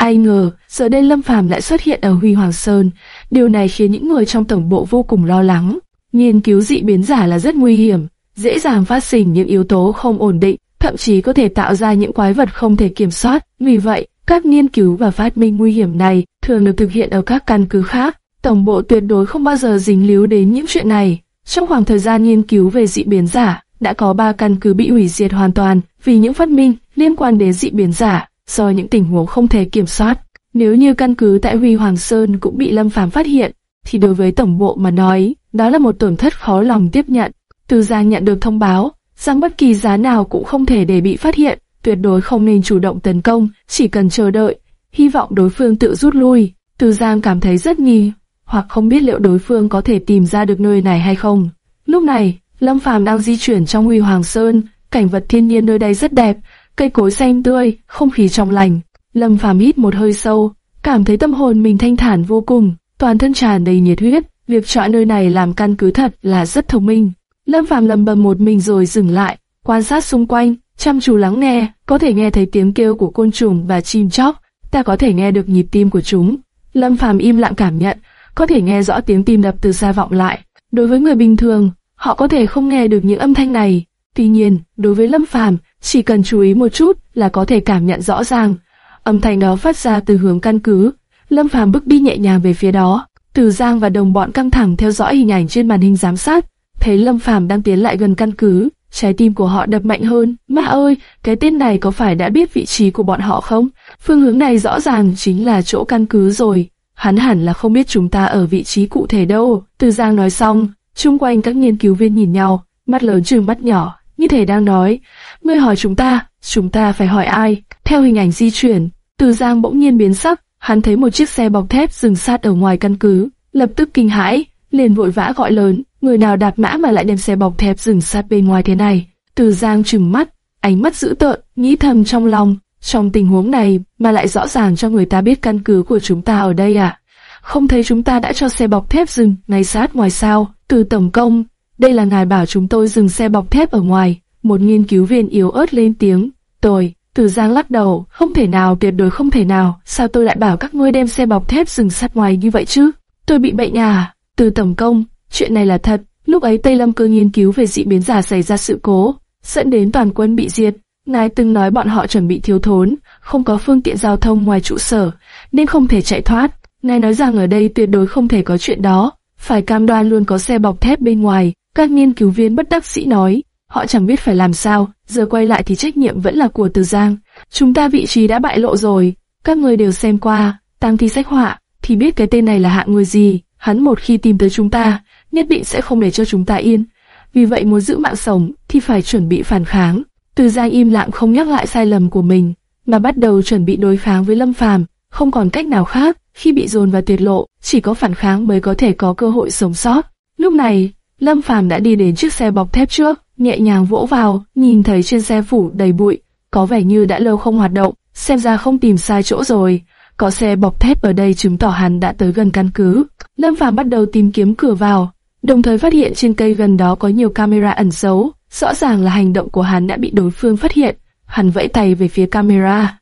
Ai ngờ, giờ đây Lâm Phàm lại xuất hiện ở Huy Hoàng Sơn, điều này khiến những người trong tổng bộ vô cùng lo lắng. Nghiên cứu dị biến giả là rất nguy hiểm, dễ dàng phát sinh những yếu tố không ổn định, thậm chí có thể tạo ra những quái vật không thể kiểm soát. Vì vậy, các nghiên cứu và phát minh nguy hiểm này thường được thực hiện ở các căn cứ khác. Tổng bộ tuyệt đối không bao giờ dính líu đến những chuyện này. Trong khoảng thời gian nghiên cứu về dị biến giả, đã có 3 căn cứ bị hủy diệt hoàn toàn vì những phát minh liên quan đến dị biến giả do những tình huống không thể kiểm soát. Nếu như căn cứ tại Huy Hoàng Sơn cũng bị Lâm Phàm phát hiện, thì đối với tổng bộ mà nói, đó là một tổn thất khó lòng tiếp nhận. Từ Giang nhận được thông báo rằng bất kỳ giá nào cũng không thể để bị phát hiện, tuyệt đối không nên chủ động tấn công, chỉ cần chờ đợi, hy vọng đối phương tự rút lui. Từ Giang cảm thấy rất nghi, hoặc không biết liệu đối phương có thể tìm ra được nơi này hay không. Lúc này, Lâm Phàm đang di chuyển trong Huy Hoàng Sơn, cảnh vật thiên nhiên nơi đây rất đẹp, cây cối xanh tươi, không khí trong lành. Lâm Phàm hít một hơi sâu, cảm thấy tâm hồn mình thanh thản vô cùng, toàn thân tràn đầy nhiệt huyết. Việc chọn nơi này làm căn cứ thật là rất thông minh. Lâm Phàm lầm bầm một mình rồi dừng lại, quan sát xung quanh, chăm chú lắng nghe, có thể nghe thấy tiếng kêu của côn trùng và chim chóc, ta có thể nghe được nhịp tim của chúng. Lâm Phàm im lặng cảm nhận, có thể nghe rõ tiếng tim đập từ xa vọng lại. Đối với người bình thường, họ có thể không nghe được những âm thanh này. Tuy nhiên, đối với Lâm Phàm, chỉ cần chú ý một chút là có thể cảm nhận rõ ràng. Âm thanh đó phát ra từ hướng căn cứ. Lâm Phàm bước đi nhẹ nhàng về phía đó. Từ Giang và đồng bọn căng thẳng theo dõi hình ảnh trên màn hình giám sát. Thấy Lâm Phàm đang tiến lại gần căn cứ, trái tim của họ đập mạnh hơn. Mà ơi, cái tên này có phải đã biết vị trí của bọn họ không? Phương hướng này rõ ràng chính là chỗ căn cứ rồi. Hắn hẳn là không biết chúng ta ở vị trí cụ thể đâu. Từ Giang nói xong, chung quanh các nghiên cứu viên nhìn nhau, mắt lớn trừng mắt nhỏ, như thể đang nói, ngươi hỏi chúng ta, chúng ta phải hỏi ai? Theo hình ảnh di chuyển, Từ Giang bỗng nhiên biến sắc, hắn thấy một chiếc xe bọc thép dừng sát ở ngoài căn cứ, lập tức kinh hãi, liền vội vã gọi lớn, người nào đạp mã mà lại đem xe bọc thép dừng sát bên ngoài thế này? Từ Giang trừng mắt, ánh mắt dữ tợn, nghĩ thầm trong lòng, trong tình huống này mà lại rõ ràng cho người ta biết căn cứ của chúng ta ở đây à? Không thấy chúng ta đã cho xe bọc thép dừng ngay sát ngoài sao? Từ tổng công, đây là ngài bảo chúng tôi dừng xe bọc thép ở ngoài, Một nghiên cứu viên yếu ớt lên tiếng, tôi, Từ Giang lắc đầu, không thể nào, tuyệt đối không thể nào, sao tôi lại bảo các ngươi đem xe bọc thép dừng sát ngoài như vậy chứ? Tôi bị bệnh à? Từ tổng công, chuyện này là thật. Lúc ấy Tây Lâm cơ nghiên cứu về dị biến giả xảy ra sự cố, dẫn đến toàn quân bị diệt. Ngài từng nói bọn họ chuẩn bị thiếu thốn, không có phương tiện giao thông ngoài trụ sở, nên không thể chạy thoát. Ngài nói rằng ở đây tuyệt đối không thể có chuyện đó, phải cam đoan luôn có xe bọc thép bên ngoài. Các nghiên cứu viên bất đắc sĩ nói, họ chẳng biết phải làm sao, giờ quay lại thì trách nhiệm vẫn là của Từ Giang. Chúng ta vị trí đã bại lộ rồi, các người đều xem qua, tăng thi sách họa, thì biết cái tên này là hạng người gì. Hắn một khi tìm tới chúng ta, nhất định sẽ không để cho chúng ta yên. Vì vậy muốn giữ mạng sống thì phải chuẩn bị phản kháng. Từ Giang im lặng không nhắc lại sai lầm của mình, mà bắt đầu chuẩn bị đối kháng với Lâm Phàm. Không còn cách nào khác, khi bị dồn vào tuyệt lộ, chỉ có phản kháng mới có thể có cơ hội sống sót. Lúc này, Lâm Phàm đã đi đến chiếc xe bọc thép trước, nhẹ nhàng vỗ vào, nhìn thấy trên xe phủ đầy bụi, có vẻ như đã lâu không hoạt động, xem ra không tìm sai chỗ rồi. Có xe bọc thép ở đây chứng tỏ hắn đã tới gần căn cứ. Lâm Phàm bắt đầu tìm kiếm cửa vào, đồng thời phát hiện trên cây gần đó có nhiều camera ẩn giấu, rõ ràng là hành động của hắn đã bị đối phương phát hiện. Hắn vẫy tay về phía camera.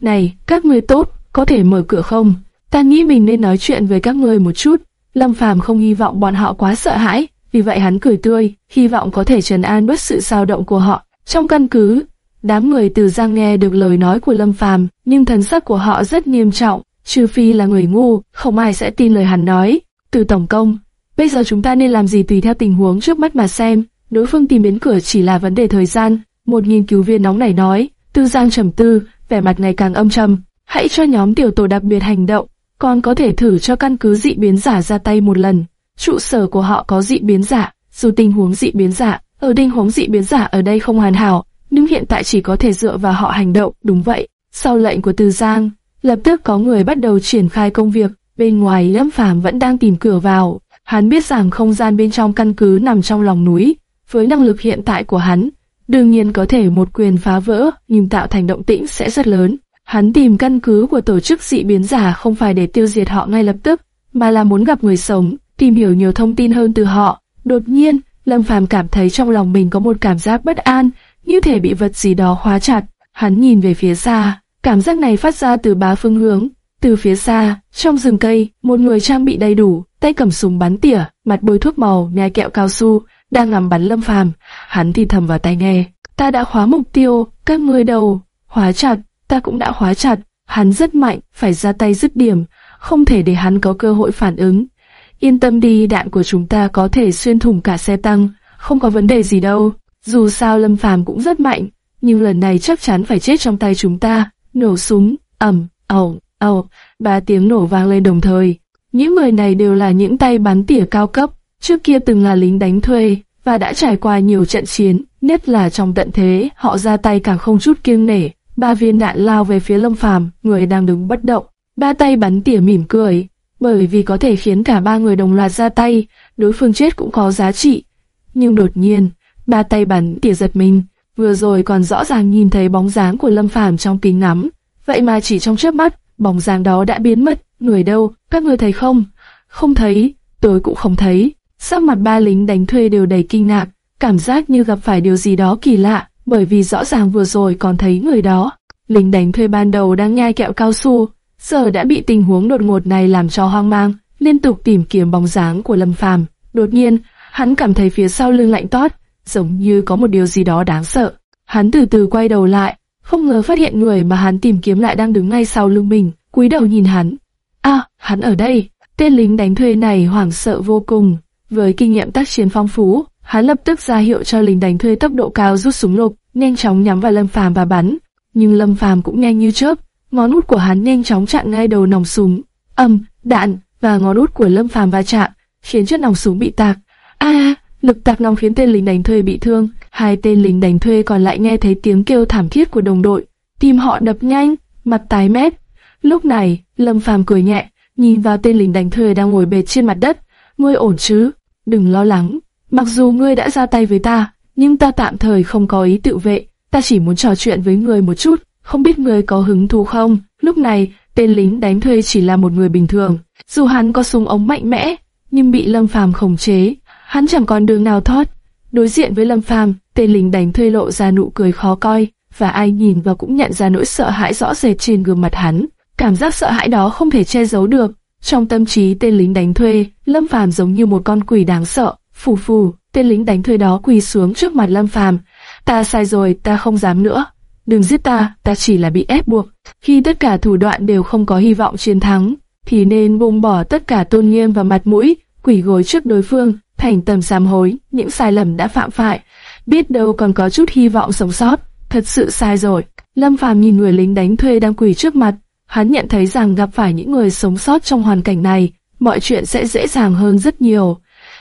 Này, các người tốt, có thể mở cửa không? Ta nghĩ mình nên nói chuyện với các người một chút. Lâm Phàm không hy vọng bọn họ quá sợ hãi, vì vậy hắn cười tươi, hy vọng có thể trấn an bớt sự sao động của họ. Trong căn cứ, đám người từ Giang nghe được lời nói của Lâm Phàm, nhưng thần sắc của họ rất nghiêm trọng, trừ phi là người ngu, không ai sẽ tin lời hắn nói. Từ tổng công, bây giờ chúng ta nên làm gì tùy theo tình huống trước mắt mà xem. Đối phương tìm đến cửa chỉ là vấn đề thời gian. Một nghiên cứu viên nóng nảy nói. Tư Giang trầm tư, vẻ mặt ngày càng âm trầm. Hãy cho nhóm tiểu tổ đặc biệt hành động, còn có thể thử cho căn cứ dị biến giả ra tay một lần. Trụ sở của họ có dị biến giả, dù tình huống dị biến giả, ở tình huống dị biến giả ở đây không hoàn hảo, nhưng hiện tại chỉ có thể dựa vào họ hành động, đúng vậy. Sau lệnh của Từ Giang, lập tức có người bắt đầu triển khai công việc, bên ngoài Lâm Phàm vẫn đang tìm cửa vào. Hắn biết rằng không gian bên trong căn cứ nằm trong lòng núi, với năng lực hiện tại của hắn, đương nhiên có thể một quyền phá vỡ, nhưng tạo thành động tĩnh sẽ rất lớn. Hắn tìm căn cứ của tổ chức dị biến giả không phải để tiêu diệt họ ngay lập tức, mà là muốn gặp người sống, tìm hiểu nhiều thông tin hơn từ họ. Đột nhiên, Lâm Phàm cảm thấy trong lòng mình có một cảm giác bất an, như thể bị vật gì đó khóa chặt. Hắn nhìn về phía xa, cảm giác này phát ra từ ba phương hướng. Từ phía xa, trong rừng cây, một người trang bị đầy đủ, tay cầm súng bắn tỉa, mặt bôi thuốc màu, nhai kẹo cao su, đang ngắm bắn Lâm Phàm. Hắn thì thầm vào tai nghe, ta đã khóa mục tiêu, các ngươi đầu, khóa chặt, ta cũng đã khóa chặt. Hắn rất mạnh, phải ra tay dứt điểm, không thể để hắn có cơ hội phản ứng. Yên tâm đi, đạn của chúng ta có thể xuyên thủng cả xe tăng, không có vấn đề gì đâu. Dù sao Lâm Phàm cũng rất mạnh, nhưng lần này chắc chắn phải chết trong tay chúng ta. Nổ súng, ầm, ẩu, ẩu, ba tiếng nổ vang lên đồng thời. Những người này đều là những tay bắn tỉa cao cấp, trước kia từng là lính đánh thuê và đã trải qua nhiều trận chiến, nhất là trong tận thế, họ ra tay càng không chút kiêng nể. Ba viên đạn lao về phía Lâm Phàm, người đang đứng bất động. Ba tay bắn tỉa mỉm cười, bởi vì có thể khiến cả ba người đồng loạt ra tay, đối phương chết cũng có giá trị. Nhưng đột nhiên, ba tay bắn tỉa giật mình, vừa rồi còn rõ ràng nhìn thấy bóng dáng của Lâm Phàm trong kính ngắm, vậy mà chỉ trong chớp mắt, bóng dáng đó đã biến mất, người đâu, các người thấy không? Không thấy, tôi cũng không thấy. Sắc mặt ba lính đánh thuê đều đầy kinh ngạc, cảm giác như gặp phải điều gì đó kỳ lạ, bởi vì rõ ràng vừa rồi còn thấy người đó. Lính đánh thuê ban đầu đang nhai kẹo cao su, Sở đã bị tình huống đột ngột này làm cho hoang mang, liên tục tìm kiếm bóng dáng của Lâm Phàm. Đột nhiên, hắn cảm thấy phía sau lưng lạnh toát, giống như có một điều gì đó đáng sợ. Hắn từ từ quay đầu lại, không ngờ phát hiện người mà hắn tìm kiếm lại đang đứng ngay sau lưng mình, cúi đầu nhìn hắn. À, hắn ở đây. Tên lính đánh thuê này hoảng sợ vô cùng. Với kinh nghiệm tác chiến phong phú, hắn lập tức ra hiệu cho lính đánh thuê tốc độ cao rút súng lục, nhanh chóng nhắm vào Lâm Phàm và bắn. Nhưng Lâm Phàm cũng nhanh như chớp, ngón út của hắn nhanh chóng chặn ngay đầu nòng súng. Âm, đạn và ngón út của Lâm Phàm va chạm, khiến chiếc nòng súng bị tạc. A, lực tạc nòng khiến tên lính đánh thuê bị thương. Hai tên lính đánh thuê còn lại nghe thấy tiếng kêu thảm thiết của đồng đội, tim họ đập nhanh, mặt tái mét. Lúc này, Lâm Phàm cười nhẹ, nhìn vào tên lính đánh thuê đang ngồi bệt trên mặt đất. Ngươi ổn chứ? Đừng lo lắng. Mặc dù ngươi đã ra tay với ta, nhưng ta tạm thời không có ý tự vệ. Ta chỉ muốn trò chuyện với ngươi một chút, không biết người có hứng thú không? Lúc này, tên lính đánh thuê chỉ là một người bình thường. Dù hắn có súng ống mạnh mẽ, nhưng bị Lâm Phàm khống chế, hắn chẳng còn đường nào thoát. Đối diện với Lâm Phàm, tên lính đánh thuê lộ ra nụ cười khó coi, và ai nhìn vào cũng nhận ra nỗi sợ hãi rõ rệt trên gương mặt hắn. Cảm giác sợ hãi đó không thể che giấu được. Trong tâm trí tên lính đánh thuê, Lâm Phàm giống như một con quỷ đáng sợ. Phù phù, tên lính đánh thuê đó quỳ xuống trước mặt Lâm Phàm. Ta sai rồi, ta không dám nữa. Đừng giết ta, ta chỉ là bị ép buộc. Khi tất cả thủ đoạn đều không có hy vọng chiến thắng, thì nên buông bỏ tất cả tôn nghiêm và mặt mũi, quỳ gối trước đối phương, thành tầm sám hối những sai lầm đã phạm phải. Biết đâu còn có chút hy vọng sống sót. Thật sự sai rồi. Lâm Phàm nhìn người lính đánh thuê đang quỳ trước mặt, hắn nhận thấy rằng gặp phải những người sống sót trong hoàn cảnh này, mọi chuyện sẽ dễ dàng hơn rất nhiều.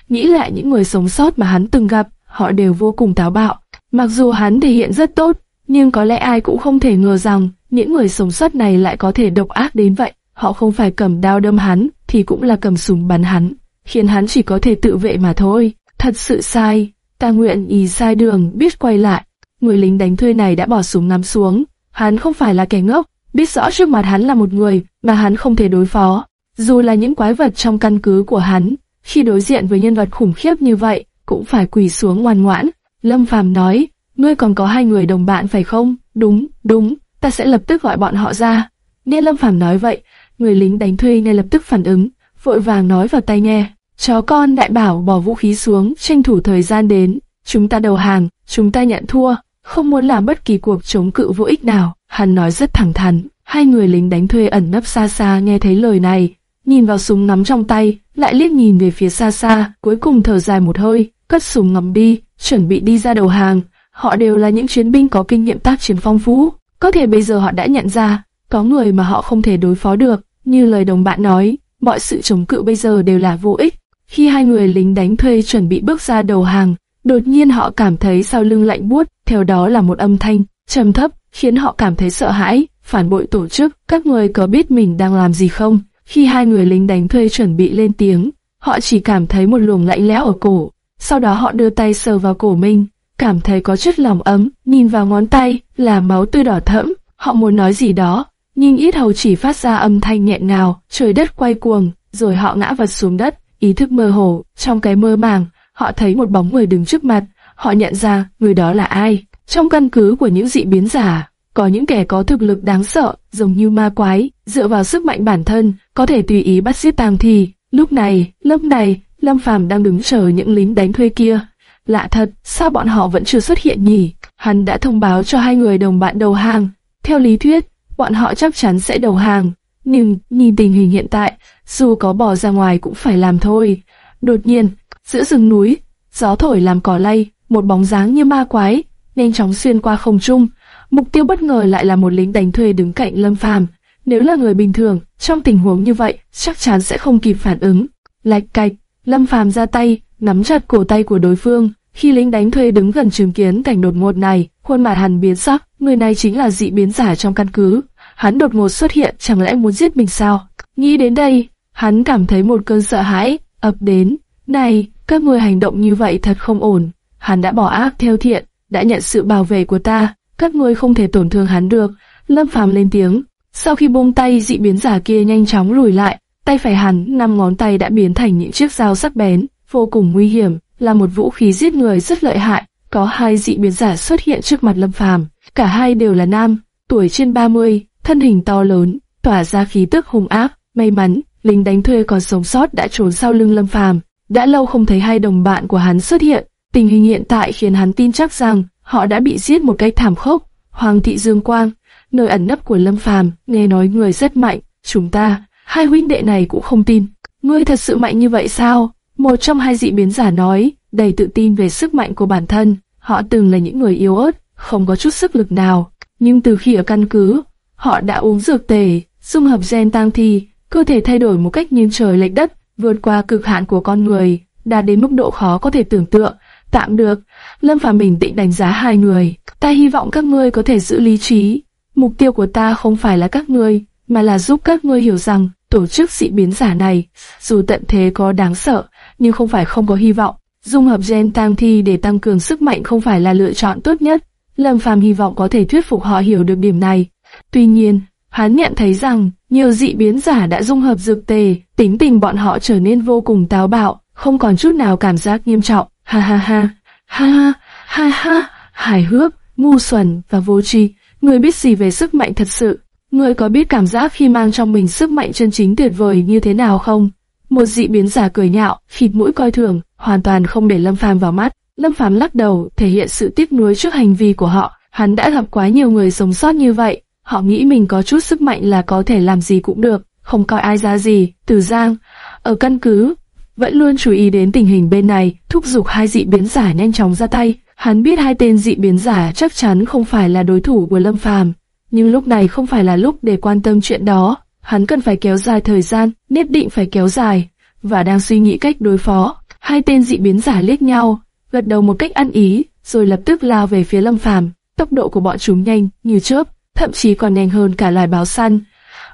Nghĩ lại những người sống sót mà hắn từng gặp, họ đều vô cùng táo bạo. Mặc dù hắn thể hiện rất tốt, nhưng có lẽ ai cũng không thể ngờ rằng những người sống sót này lại có thể độc ác đến vậy. Họ không phải cầm đao đâm hắn, thì cũng là cầm súng bắn hắn, khiến hắn chỉ có thể tự vệ mà thôi. Thật sự sai, ta nguyện ý sai đường, biết quay lại. Người lính đánh thuê này đã bỏ súng ngắm xuống. Hắn không phải là kẻ ngốc, biết rõ trước mặt hắn là một người mà hắn không thể đối phó. Dù là những quái vật trong căn cứ của hắn, khi đối diện với nhân vật khủng khiếp như vậy, cũng phải quỳ xuống ngoan ngoãn. Lâm Phàm nói, ngươi còn có hai người đồng bạn phải không? Đúng, đúng, ta sẽ lập tức gọi bọn họ ra. Nghe Lâm Phàm nói vậy, người lính đánh thuê ngay lập tức phản ứng, vội vàng nói vào tai nghe. Chó con đại bảo bỏ vũ khí xuống, tranh thủ thời gian đến. Chúng ta đầu hàng, chúng ta nhận thua, không muốn làm bất kỳ cuộc chống cự vô ích nào. Hắn nói rất thẳng thắn. Hai người lính đánh thuê ẩn nấp xa xa nghe thấy lời này, nhìn vào súng nắm trong tay, lại liếc nhìn về phía xa xa, cuối cùng thở dài một hơi, cất súng ngắm đi, chuẩn bị đi ra đầu hàng. Họ đều là những chiến binh có kinh nghiệm tác chiến phong phú. Có thể bây giờ họ đã nhận ra, có người mà họ không thể đối phó được, như lời đồng bạn nói, mọi sự chống cự bây giờ đều là vô ích. Khi hai người lính đánh thuê chuẩn bị bước ra đầu hàng, đột nhiên họ cảm thấy sau lưng lạnh buốt, theo đó là một âm thanh trầm thấp, khiến họ cảm thấy sợ hãi, phản bội tổ chức. Các người có biết mình đang làm gì không? Khi hai người lính đánh thuê chuẩn bị lên tiếng, họ chỉ cảm thấy một luồng lạnh lẽo ở cổ. Sau đó họ đưa tay sờ vào cổ mình, cảm thấy có chút lòng ấm, nhìn vào ngón tay là máu tươi đỏ thẫm. Họ muốn nói gì đó, nhưng ít hầu chỉ phát ra âm thanh nhẹ ngào, trời đất quay cuồng, rồi họ ngã vật xuống đất, ý thức mơ hồ. Trong cái mơ màng, họ thấy một bóng người đứng trước mặt, họ nhận ra người đó là ai. Trong căn cứ của những dị biến giả, có những kẻ có thực lực đáng sợ, giống như ma quái, dựa vào sức mạnh bản thân, có thể tùy ý bắt giết tang thi. Lúc này, lúc này, Lâm Phàm đang đứng chờ những lính đánh thuê kia. Lạ thật, sao bọn họ vẫn chưa xuất hiện nhỉ? Hắn đã thông báo cho hai người đồng bạn đầu hàng. Theo lý thuyết, bọn họ chắc chắn sẽ đầu hàng. Nhưng, nhìn tình hình hiện tại, dù có bỏ ra ngoài cũng phải làm thôi. Đột nhiên, giữa rừng núi, gió thổi làm cỏ lay, một bóng dáng như ma quái, nhanh chóng xuyên qua không trung. Mục tiêu bất ngờ lại là một lính đánh thuê đứng cạnh Lâm Phàm. Nếu là người bình thường, trong tình huống như vậy, chắc chắn sẽ không kịp phản ứng. Lạch cạch, Lâm Phàm ra tay, nắm chặt cổ tay của đối phương. Khi lính đánh thuê đứng gần chứng kiến cảnh đột ngột này, khuôn mặt hắn biến sắc. Người này chính là dị biến giả trong căn cứ. Hắn đột ngột xuất hiện, chẳng lẽ muốn giết mình sao? Nghĩ đến đây, hắn cảm thấy một cơn sợ hãi ập đến. Này, các người hành động như vậy thật không ổn. Hắn đã bỏ ác theo thiện, đã nhận sự bảo vệ của ta, các người không thể tổn thương hắn được. Lâm Phàm lên tiếng. Sau khi buông tay, dị biến giả kia nhanh chóng lùi lại, tay phải hắn, năm ngón tay đã biến thành những chiếc dao sắc bén, vô cùng nguy hiểm, là một vũ khí giết người rất lợi hại. Có hai dị biến giả xuất hiện trước mặt Lâm Phàm, cả hai đều là nam, tuổi trên 30, thân hình to lớn, tỏa ra khí tức hung ác. May mắn, lính đánh thuê còn sống sót đã trốn sau lưng Lâm Phàm. Đã lâu không thấy hai đồng bạn của hắn xuất hiện, Tình hình hiện tại khiến hắn tin chắc rằng họ đã bị giết một cách thảm khốc. Hoàng thị Dương Quang, nơi ẩn nấp của Lâm Phàm, nghe nói người rất mạnh, chúng ta, hai huynh đệ này cũng không tin. Ngươi thật sự mạnh như vậy sao? Một trong hai dị biến giả nói, đầy tự tin về sức mạnh của bản thân. Họ từng là những người yếu ớt, không có chút sức lực nào. Nhưng từ khi ở căn cứ, họ đã uống dược tề, dung hợp gen tăng thi, cơ thể thay đổi một cách nghiêng trời lệch đất, vượt qua cực hạn của con người, đạt đến mức độ khó có thể tưởng tượng. Tạm được, Lâm Phàm bình tĩnh đánh giá hai người. Ta hy vọng các ngươi có thể giữ lý trí. Mục tiêu của ta không phải là các ngươi, mà là giúp các ngươi hiểu rằng tổ chức dị biến giả này, dù tận thế có đáng sợ, nhưng không phải không có hy vọng. Dung hợp gen tang thi để tăng cường sức mạnh không phải là lựa chọn tốt nhất. Lâm Phàm hy vọng có thể thuyết phục họ hiểu được điểm này. Tuy nhiên, hắn nhận thấy rằng nhiều dị biến giả đã dung hợp dược tề, tính tình bọn họ trở nên vô cùng táo bạo, không còn chút nào cảm giác nghiêm trọng. Ha ha ha, Ha ha, ha ha, hài hước, ngu xuẩn và vô tri. người biết gì về sức mạnh thật sự? Ngươi có biết cảm giác khi mang trong mình sức mạnh chân chính tuyệt vời như thế nào không? Một dị biến giả cười nhạo, khịt mũi coi thường, hoàn toàn không để Lâm Phàm vào mắt. Lâm Phàm lắc đầu, thể hiện sự tiếc nuối trước hành vi của họ. Hắn đã gặp quá nhiều người sống sót như vậy, họ nghĩ mình có chút sức mạnh là có thể làm gì cũng được, không coi ai ra gì. Từ Giang, ở căn cứ, vẫn luôn chú ý đến tình hình bên này, thúc giục hai dị biến giả nhanh chóng ra tay. Hắn biết hai tên dị biến giả chắc chắn không phải là đối thủ của Lâm Phàm, nhưng lúc này không phải là lúc để quan tâm chuyện đó. Hắn cần phải kéo dài thời gian, nhất định phải kéo dài, và đang suy nghĩ cách đối phó. Hai tên dị biến giả liếc nhau, gật đầu một cách ăn ý, rồi lập tức lao về phía Lâm Phàm. Tốc độ của bọn chúng nhanh như chớp, thậm chí còn nhanh hơn cả loài báo săn.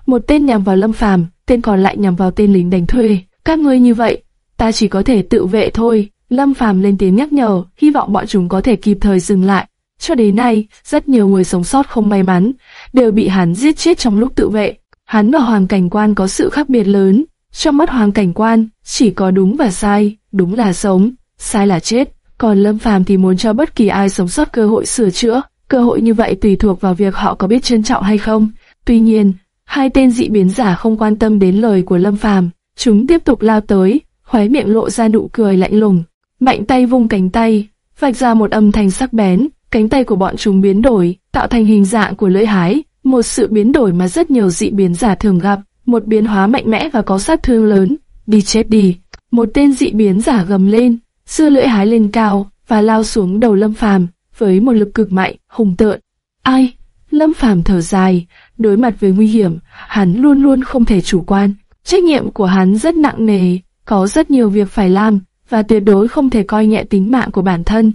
Một tên nhằm vào Lâm Phàm, tên còn lại nhằm vào tên lính đánh thuê. Các ngươi như vậy, ta chỉ có thể tự vệ thôi. Lâm Phàm lên tiếng nhắc nhở, hy vọng bọn chúng có thể kịp thời dừng lại. Cho đến nay, rất nhiều người sống sót không may mắn, đều bị hắn giết chết trong lúc tự vệ. Hắn và Hoàng Cảnh Quan có sự khác biệt lớn. Trong mắt Hoàng Cảnh Quan, chỉ có đúng và sai, đúng là sống, sai là chết. Còn Lâm Phàm thì muốn cho bất kỳ ai sống sót cơ hội sửa chữa. Cơ hội như vậy tùy thuộc vào việc họ có biết trân trọng hay không. Tuy nhiên, hai tên dị biến giả không quan tâm đến lời của Lâm Phàm, chúng tiếp tục lao tới, khóe miệng lộ ra nụ cười lạnh lùng. Mạnh tay vung cánh tay, vạch ra một âm thanh sắc bén, cánh tay của bọn chúng biến đổi, tạo thành hình dạng của lưỡi hái, một sự biến đổi mà rất nhiều dị biến giả thường gặp, một biến hóa mạnh mẽ và có sát thương lớn. Đi chết đi! Một tên dị biến giả gầm lên, xưa lưỡi hái lên cao và lao xuống đầu Lâm Phàm với một lực cực mạnh, hùng tợn. Ai? Lâm Phàm thở dài, đối mặt với nguy hiểm, hắn luôn luôn không thể chủ quan. Trách nhiệm của hắn rất nặng nề, có rất nhiều việc phải làm, và tuyệt đối không thể coi nhẹ tính mạng của bản thân.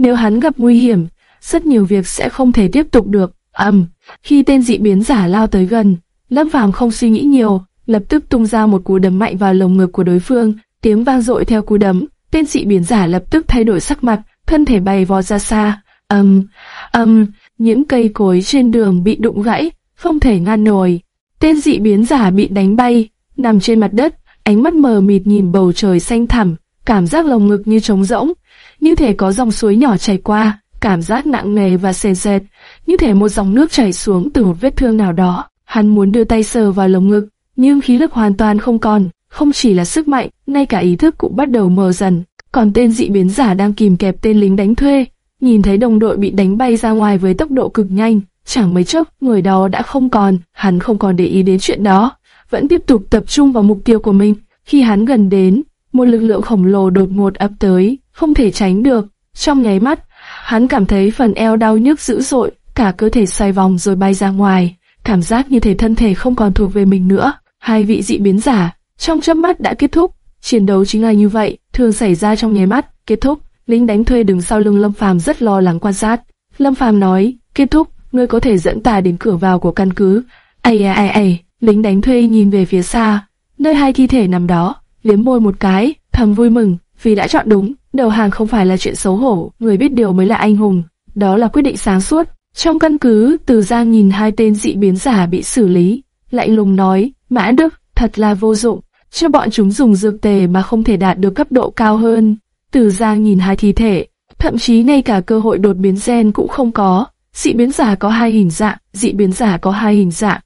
Nếu hắn gặp nguy hiểm, rất nhiều việc sẽ không thể tiếp tục được. Ầm, khi tên dị biến giả lao tới gần, Lâm Phàm không suy nghĩ nhiều, lập tức tung ra một cú đấm mạnh vào lồng ngực của đối phương, tiếng vang dội theo cú đấm, tên dị biến giả lập tức thay đổi sắc mặt, thân thể bay vò ra xa. Ầm, ầm, những cây cối trên đường bị đụng gãy, không thể ngăn nổi. Tên dị biến giả bị đánh bay, nằm trên mặt đất, ánh mắt mờ mịt nhìn bầu trời xanh thẳm, cảm giác lồng ngực như trống rỗng, như thể có dòng suối nhỏ chảy qua, cảm giác nặng nề và sền sệt, như thể một dòng nước chảy xuống từ một vết thương nào đó. Hắn muốn đưa tay sờ vào lồng ngực, nhưng khí lực hoàn toàn không còn, không chỉ là sức mạnh, ngay cả ý thức cũng bắt đầu mờ dần. Còn tên dị biến giả đang kìm kẹp tên lính đánh thuê, nhìn thấy đồng đội bị đánh bay ra ngoài với tốc độ cực nhanh, chẳng mấy chốc người đó đã không còn, hắn không còn để ý đến chuyện đó, vẫn tiếp tục tập trung vào mục tiêu của mình. Khi hắn gần đến, một lực lượng khổng lồ đột ngột ập tới, không thể tránh được. Trong nháy mắt, hắn cảm thấy phần eo đau nhức dữ dội, cả cơ thể xoay vòng rồi bay ra ngoài, cảm giác như thể thân thể không còn thuộc về mình nữa. Hai vị dị biến giả, trong chớp mắt đã kết thúc. Chiến đấu chính là như vậy, thường xảy ra trong nháy mắt, kết thúc. Lính đánh thuê đứng sau lưng Lâm Phàm rất lo lắng quan sát. Lâm Phàm nói, kết thúc, ngươi có thể dẫn ta đến cửa vào của căn cứ. Ây ai ai, lính đánh thuê nhìn về phía xa, nơi hai thi thể nằm đó, liếm môi một cái, thầm vui mừng, vì đã chọn đúng, đầu hàng không phải là chuyện xấu hổ, người biết điều mới là anh hùng, đó là quyết định sáng suốt. Trong căn cứ, Từ Giang nhìn hai tên dị biến giả bị xử lý, lạnh lùng nói, Mã Đức, thật là vô dụng, cho bọn chúng dùng dược tề mà không thể đạt được cấp độ cao hơn. Từ Giang nhìn hai thi thể, thậm chí ngay cả cơ hội đột biến gen cũng không có. Dị biến giả có hai hình dạng, dị biến giả có hai hình dạng.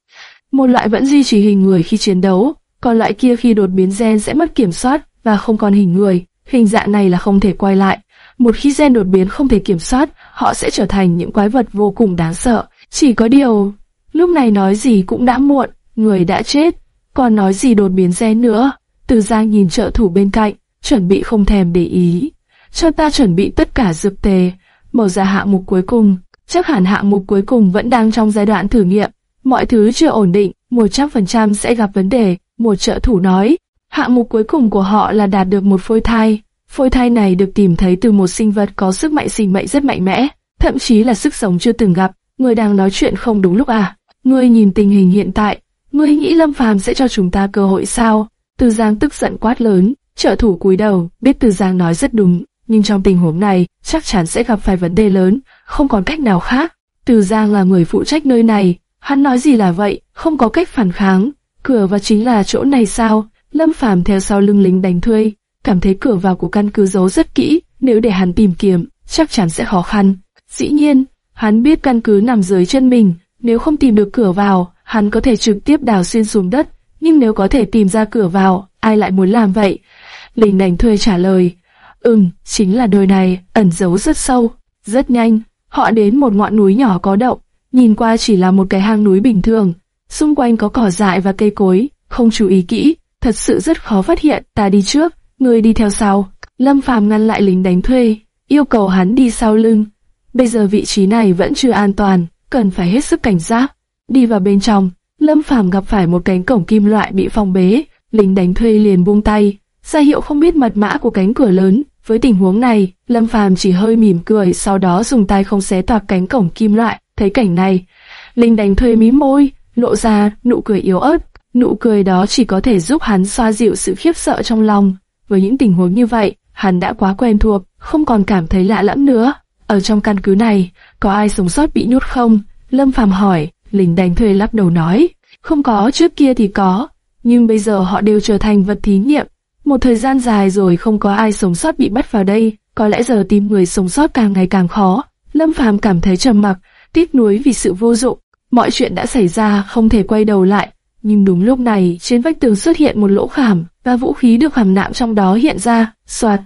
Một loại vẫn duy trì hình người khi chiến đấu, còn loại kia khi đột biến gen sẽ mất kiểm soát và không còn hình người. Hình dạng này là không thể quay lại. Một khi gen đột biến không thể kiểm soát, họ sẽ trở thành những quái vật vô cùng đáng sợ. Chỉ có điều, lúc này nói gì cũng đã muộn, người đã chết, còn nói gì đột biến gen nữa. Từ Giang nhìn trợ thủ bên cạnh, chuẩn bị không thèm để ý. Cho ta chuẩn bị tất cả dược tề, mở ra hạng mục cuối cùng. Chắc hẳn hạng mục cuối cùng vẫn đang trong giai đoạn thử nghiệm. Mọi thứ chưa ổn định, 100% sẽ gặp vấn đề, một trợ thủ nói. Hạng mục cuối cùng của họ là đạt được một phôi thai. Phôi thai này được tìm thấy từ một sinh vật có sức mạnh sinh mệnh rất mạnh mẽ, thậm chí là sức sống chưa từng gặp. Người đang nói chuyện không đúng lúc à? Ngươi nhìn tình hình hiện tại, ngươi nghĩ Lâm Phàm sẽ cho chúng ta cơ hội sao? Từ Giang tức giận quát lớn, trợ thủ cúi đầu, biết Từ Giang nói rất đúng, nhưng trong tình huống này chắc chắn sẽ gặp phải vấn đề lớn, không còn cách nào khác. Từ Giang là người phụ trách nơi này, hắn nói gì là vậy, không có cách phản kháng. Cửa vào chính là chỗ này sao? Lâm Phàm theo sau lưng lính đánh thuê, cảm thấy cửa vào của căn cứ giấu rất kỹ, nếu để hắn tìm kiếm, chắc chắn sẽ khó khăn. Dĩ nhiên, hắn biết căn cứ nằm dưới chân mình, nếu không tìm được cửa vào, hắn có thể trực tiếp đào xuyên xuống đất, nhưng nếu có thể tìm ra cửa vào, ai lại muốn làm vậy? lính đánh thuê trả lời, ừm, chính là đồi này, ẩn giấu rất sâu, rất nhanh, họ đến một ngọn núi nhỏ có động, nhìn qua chỉ là một cái hang núi bình thường, xung quanh có cỏ dại và cây cối, không chú ý kỹ, thật sự rất khó phát hiện, ta đi trước, người đi theo sau. Lâm Phàm ngăn lại lính đánh thuê, yêu cầu hắn đi sau lưng. Bây giờ vị trí này vẫn chưa an toàn, cần phải hết sức cảnh giác. Đi vào bên trong, Lâm Phàm gặp phải một cánh cổng kim loại bị phong bế, lính đánh thuê liền buông tay, ra hiệu không biết mật mã của cánh cửa lớn. Với tình huống này, Lâm Phàm chỉ hơi mỉm cười, sau đó dùng tay không xé toạc cánh cổng kim loại. Thấy cảnh này, lính đánh thuê mí môi, lộ ra nụ cười yếu ớt. Nụ cười đó chỉ có thể giúp hắn xoa dịu sự khiếp sợ trong lòng. Với những tình huống như vậy, hắn đã quá quen thuộc, không còn cảm thấy lạ lẫm nữa. Ở trong căn cứ này, có ai sống sót bị nhốt không? Lâm Phàm hỏi, lính đánh thuê lắc đầu nói, không có, trước kia thì có, nhưng bây giờ họ đều trở thành vật thí nghiệm. Một thời gian dài rồi không có ai sống sót bị bắt vào đây, có lẽ giờ tìm người sống sót càng ngày càng khó. Lâm Phàm cảm thấy trầm mặc, tiếc nuối vì sự vô dụng. Mọi chuyện đã xảy ra, không thể quay đầu lại. Nhưng đúng lúc này, trên vách tường xuất hiện một lỗ khảm, và vũ khí được khảm nạm trong đó hiện ra. Soạt,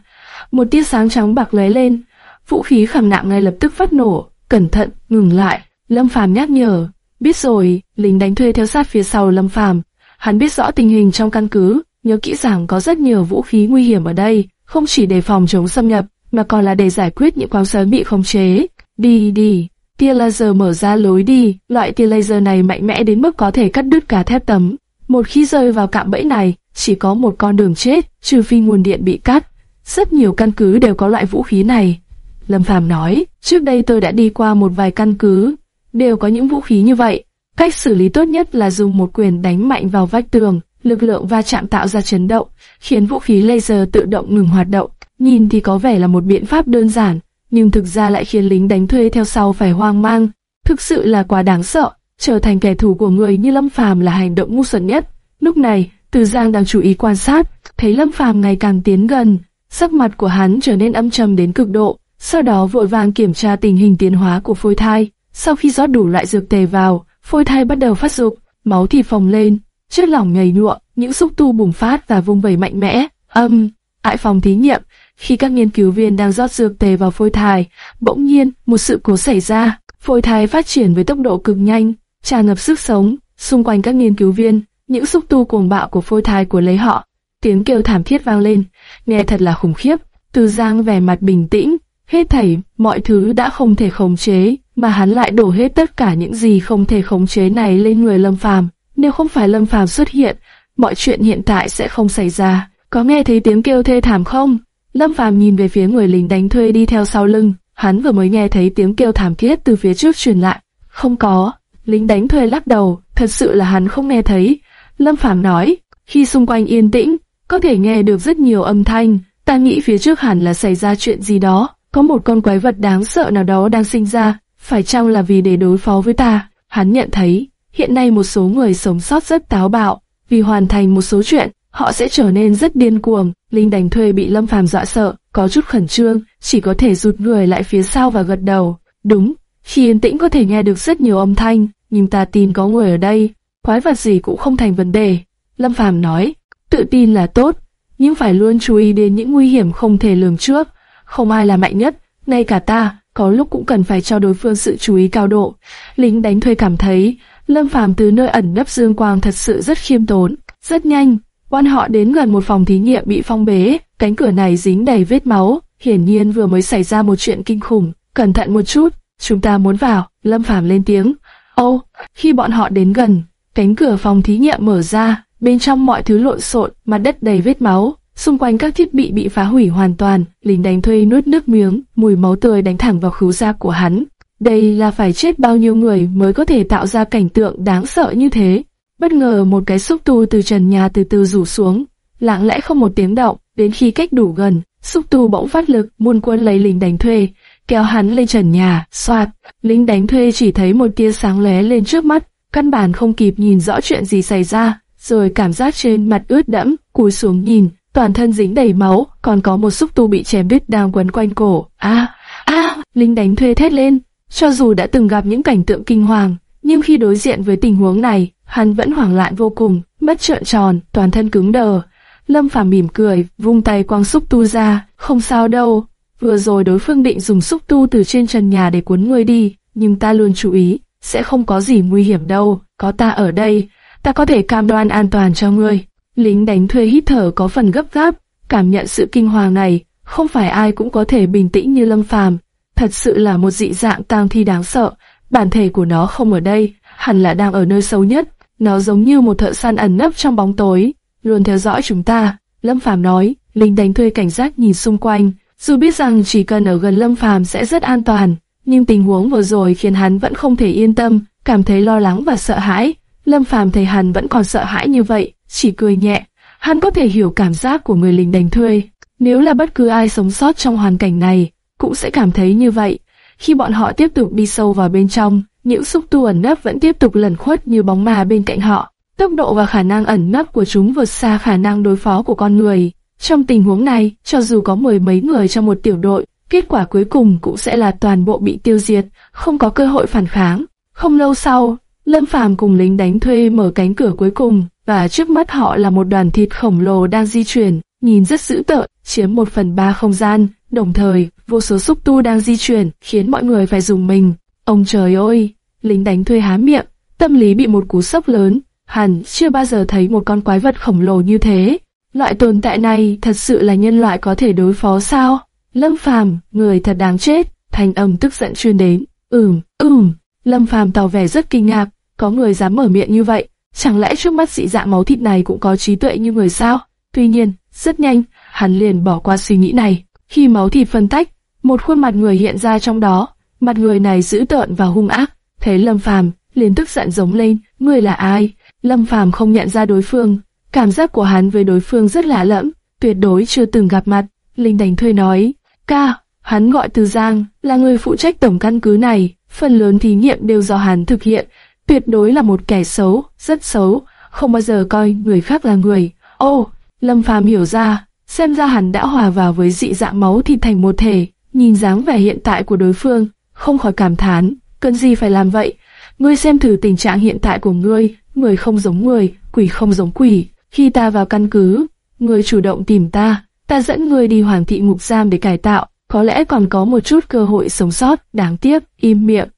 một tia sáng trắng bạc lóe lên, vũ khí khảm nạm ngay lập tức phát nổ. Cẩn thận, ngừng lại. Lâm Phàm nhắc nhở, biết rồi, lính đánh thuê theo sát phía sau Lâm Phàm. Hắn biết rõ tình hình trong căn cứ, nhớ kỹ rằng có rất nhiều vũ khí nguy hiểm ở đây, không chỉ để phòng chống xâm nhập, mà còn là để giải quyết những quang sớm bị khống chế. Đi đi, tia laser mở ra lối đi, loại tia laser này mạnh mẽ đến mức có thể cắt đứt cả thép tấm. Một khi rơi vào cạm bẫy này, chỉ có một con đường chết, trừ phi nguồn điện bị cắt. Rất nhiều căn cứ đều có loại vũ khí này. Lâm Phàm nói, trước đây tôi đã đi qua một vài căn cứ, đều có những vũ khí như vậy. Cách xử lý tốt nhất là dùng một quyền đánh mạnh vào vách tường, lực lượng va chạm tạo ra chấn động, khiến vũ khí laser tự động ngừng hoạt động. Nhìn thì có vẻ là một biện pháp đơn giản, nhưng thực ra lại khiến lính đánh thuê theo sau phải hoang mang. Thực sự là quá đáng sợ, trở thành kẻ thù của người như Lâm Phàm là hành động ngu xuẩn nhất. Lúc này, Từ Giang đang chú ý quan sát, thấy Lâm Phàm ngày càng tiến gần, sắc mặt của hắn trở nên âm trầm đến cực độ, sau đó vội vàng kiểm tra tình hình tiến hóa của phôi thai. Sau khi rót đủ loại dược tề vào, phôi thai bắt đầu phát dục, máu thì phồng lên, chất lỏng nhầy nhụa, những xúc tu bùng phát và vung vẩy mạnh mẽ. Âm, um, tại phòng thí nghiệm, khi các nghiên cứu viên đang rót dược tề vào phôi thai, bỗng nhiên một sự cố xảy ra. Phôi thai phát triển với tốc độ cực nhanh, tràn ngập sức sống. Xung quanh các nghiên cứu viên, những xúc tu cuồng bạo của phôi thai của lấy họ, tiếng kêu thảm thiết vang lên, nghe thật là khủng khiếp. Từ Giang vẻ mặt bình tĩnh, hết thảy mọi thứ đã không thể khống chế, mà hắn lại đổ hết tất cả những gì không thể khống chế này lên người Lâm Phàm. Nếu không phải Lâm Phàm xuất hiện, mọi chuyện hiện tại sẽ không xảy ra. Có nghe thấy tiếng kêu thê thảm không? Lâm Phàm nhìn về phía người lính đánh thuê đi theo sau lưng, hắn vừa mới nghe thấy tiếng kêu thảm thiết từ phía trước truyền lại. Không có, lính đánh thuê lắc đầu, thật sự là hắn không nghe thấy. Lâm Phàm nói, khi xung quanh yên tĩnh, có thể nghe được rất nhiều âm thanh, ta nghĩ phía trước hẳn là xảy ra chuyện gì đó, có một con quái vật đáng sợ nào đó đang sinh ra, phải chăng là vì để đối phó với ta? Hắn nhận thấy, hiện nay một số người sống sót rất táo bạo, vì hoàn thành một số chuyện, họ sẽ trở nên rất điên cuồng. Linh đành thuê bị Lâm Phàm dọa sợ, có chút khẩn trương, chỉ có thể rụt người lại phía sau và gật đầu. Đúng, khi yên tĩnh có thể nghe được rất nhiều âm thanh, nhưng ta tin có người ở đây, quái vật gì cũng không thành vấn đề. Lâm Phàm nói, tự tin là tốt, nhưng phải luôn chú ý đến những nguy hiểm không thể lường trước. Không ai là mạnh nhất, ngay cả ta, có lúc cũng cần phải cho đối phương sự chú ý cao độ. Lính đánh thuê cảm thấy, Lâm Phàm từ nơi ẩn nấp dương quang thật sự rất khiêm tốn. Rất nhanh, quan họ đến gần một phòng thí nghiệm bị phong bế, cánh cửa này dính đầy vết máu, hiển nhiên vừa mới xảy ra một chuyện kinh khủng. Cẩn thận một chút, chúng ta muốn vào, Lâm Phàm lên tiếng. Ô, khi bọn họ đến gần, cánh cửa phòng thí nghiệm mở ra, bên trong mọi thứ lộn xộn, mặt đất đầy vết máu, xung quanh các thiết bị bị phá hủy hoàn toàn, lính đánh thuê nuốt nước miếng, mùi máu tươi đánh thẳng vào khứu giác của hắn. Đây là phải chết bao nhiêu người mới có thể tạo ra cảnh tượng đáng sợ như thế. Bất ngờ một cái xúc tu từ trần nhà từ từ rủ xuống, lặng lẽ không một tiếng động, đến khi cách đủ gần, xúc tu bỗng phát lực, muôn quân lấy lính đánh thuê, kéo hắn lên trần nhà, xoạt, lính đánh thuê chỉ thấy một tia sáng lóe lên trước mắt, căn bản không kịp nhìn rõ chuyện gì xảy ra, rồi cảm giác trên mặt ướt đẫm, cúi xuống nhìn, toàn thân dính đầy máu, còn có một xúc tu bị chém đứt đang quấn quanh cổ. A, a, lính đánh thuê thét lên. Cho dù đã từng gặp những cảnh tượng kinh hoàng, nhưng khi đối diện với tình huống này, hắn vẫn hoảng loạn vô cùng, mắt trợn tròn, toàn thân cứng đờ. Lâm Phàm mỉm cười, vung tay quăng xúc tu ra, không sao đâu. Vừa rồi đối phương định dùng xúc tu từ trên trần nhà để cuốn ngươi đi, nhưng ta luôn chú ý, sẽ không có gì nguy hiểm đâu, có ta ở đây, ta có thể cam đoan an toàn cho ngươi. Lính đánh thuê hít thở có phần gấp gáp, cảm nhận sự kinh hoàng này, không phải ai cũng có thể bình tĩnh như Lâm Phàm. Thật sự là một dị dạng tang thi đáng sợ, bản thể của nó không ở đây, hẳn là đang ở nơi sâu nhất. Nó giống như một thợ săn ẩn nấp trong bóng tối, luôn theo dõi chúng ta. Lâm Phàm nói, Linh đánh thuê cảnh giác nhìn xung quanh, dù biết rằng chỉ cần ở gần Lâm Phàm sẽ rất an toàn, nhưng tình huống vừa rồi khiến hắn vẫn không thể yên tâm, cảm thấy lo lắng và sợ hãi. Lâm Phàm thấy hắn vẫn còn sợ hãi như vậy, chỉ cười nhẹ. Hắn có thể hiểu cảm giác của người lính đánh thuê. Nếu là bất cứ ai sống sót trong hoàn cảnh này, cũng sẽ cảm thấy như vậy. Khi bọn họ tiếp tục đi sâu vào bên trong, những xúc tu ẩn nấp vẫn tiếp tục lẩn khuất như bóng ma bên cạnh họ. Tốc độ và khả năng ẩn nấp của chúng vượt xa khả năng đối phó của con người. Trong tình huống này, cho dù có mười mấy người trong một tiểu đội, kết quả cuối cùng cũng sẽ là toàn bộ bị tiêu diệt, không có cơ hội phản kháng. Không lâu sau, Lâm Phàm cùng lính đánh thuê mở cánh cửa cuối cùng, và trước mắt họ là một đoàn thịt khổng lồ đang di chuyển, nhìn rất dữ tợn, chiếm một phần ba không gian. Đồng thời, vô số xúc tu đang di chuyển, khiến mọi người phải dùng mình. Ông trời ơi! Lính đánh thuê há miệng, tâm lý bị một cú sốc lớn. Hẳn chưa bao giờ thấy một con quái vật khổng lồ như thế. Loại tồn tại này thật sự là nhân loại có thể đối phó sao? Lâm Phàm, người thật đáng chết, thanh âm tức giận truyền đến. Ừm, ừm. Lâm Phàm tỏ vẻ rất kinh ngạc, có người dám mở miệng như vậy, chẳng lẽ trước mắt dị dạng máu thịt này cũng có trí tuệ như người sao? Tuy nhiên, rất nhanh, hắn liền bỏ qua suy nghĩ này. Khi máu thịt phân tách, một khuôn mặt người hiện ra trong đó, mặt người này dữ tợn và hung ác. Thấy Lâm Phàm, liền tức giận giống lên, người là ai? Lâm Phàm không nhận ra đối phương, cảm giác của hắn với đối phương rất lạ lẫm, tuyệt đối chưa từng gặp mặt. Linh Đành Thuê nói, ca, hắn gọi Từ Giang, là người phụ trách tổng căn cứ này, phần lớn thí nghiệm đều do hắn thực hiện, tuyệt đối là một kẻ xấu, rất xấu, không bao giờ coi người khác là người. Ô, Lâm Phàm hiểu ra, xem ra hắn đã hòa vào với dị dạng máu thịt thành một thể, nhìn dáng vẻ hiện tại của đối phương, không khỏi cảm thán, cần gì phải làm vậy? Ngươi xem thử tình trạng hiện tại của ngươi, người không giống người, quỷ không giống quỷ. Khi ta vào căn cứ, ngươi chủ động tìm ta, ta dẫn ngươi đi hoàng thị ngục giam để cải tạo, có lẽ còn có một chút cơ hội sống sót, đáng tiếc, im miệng,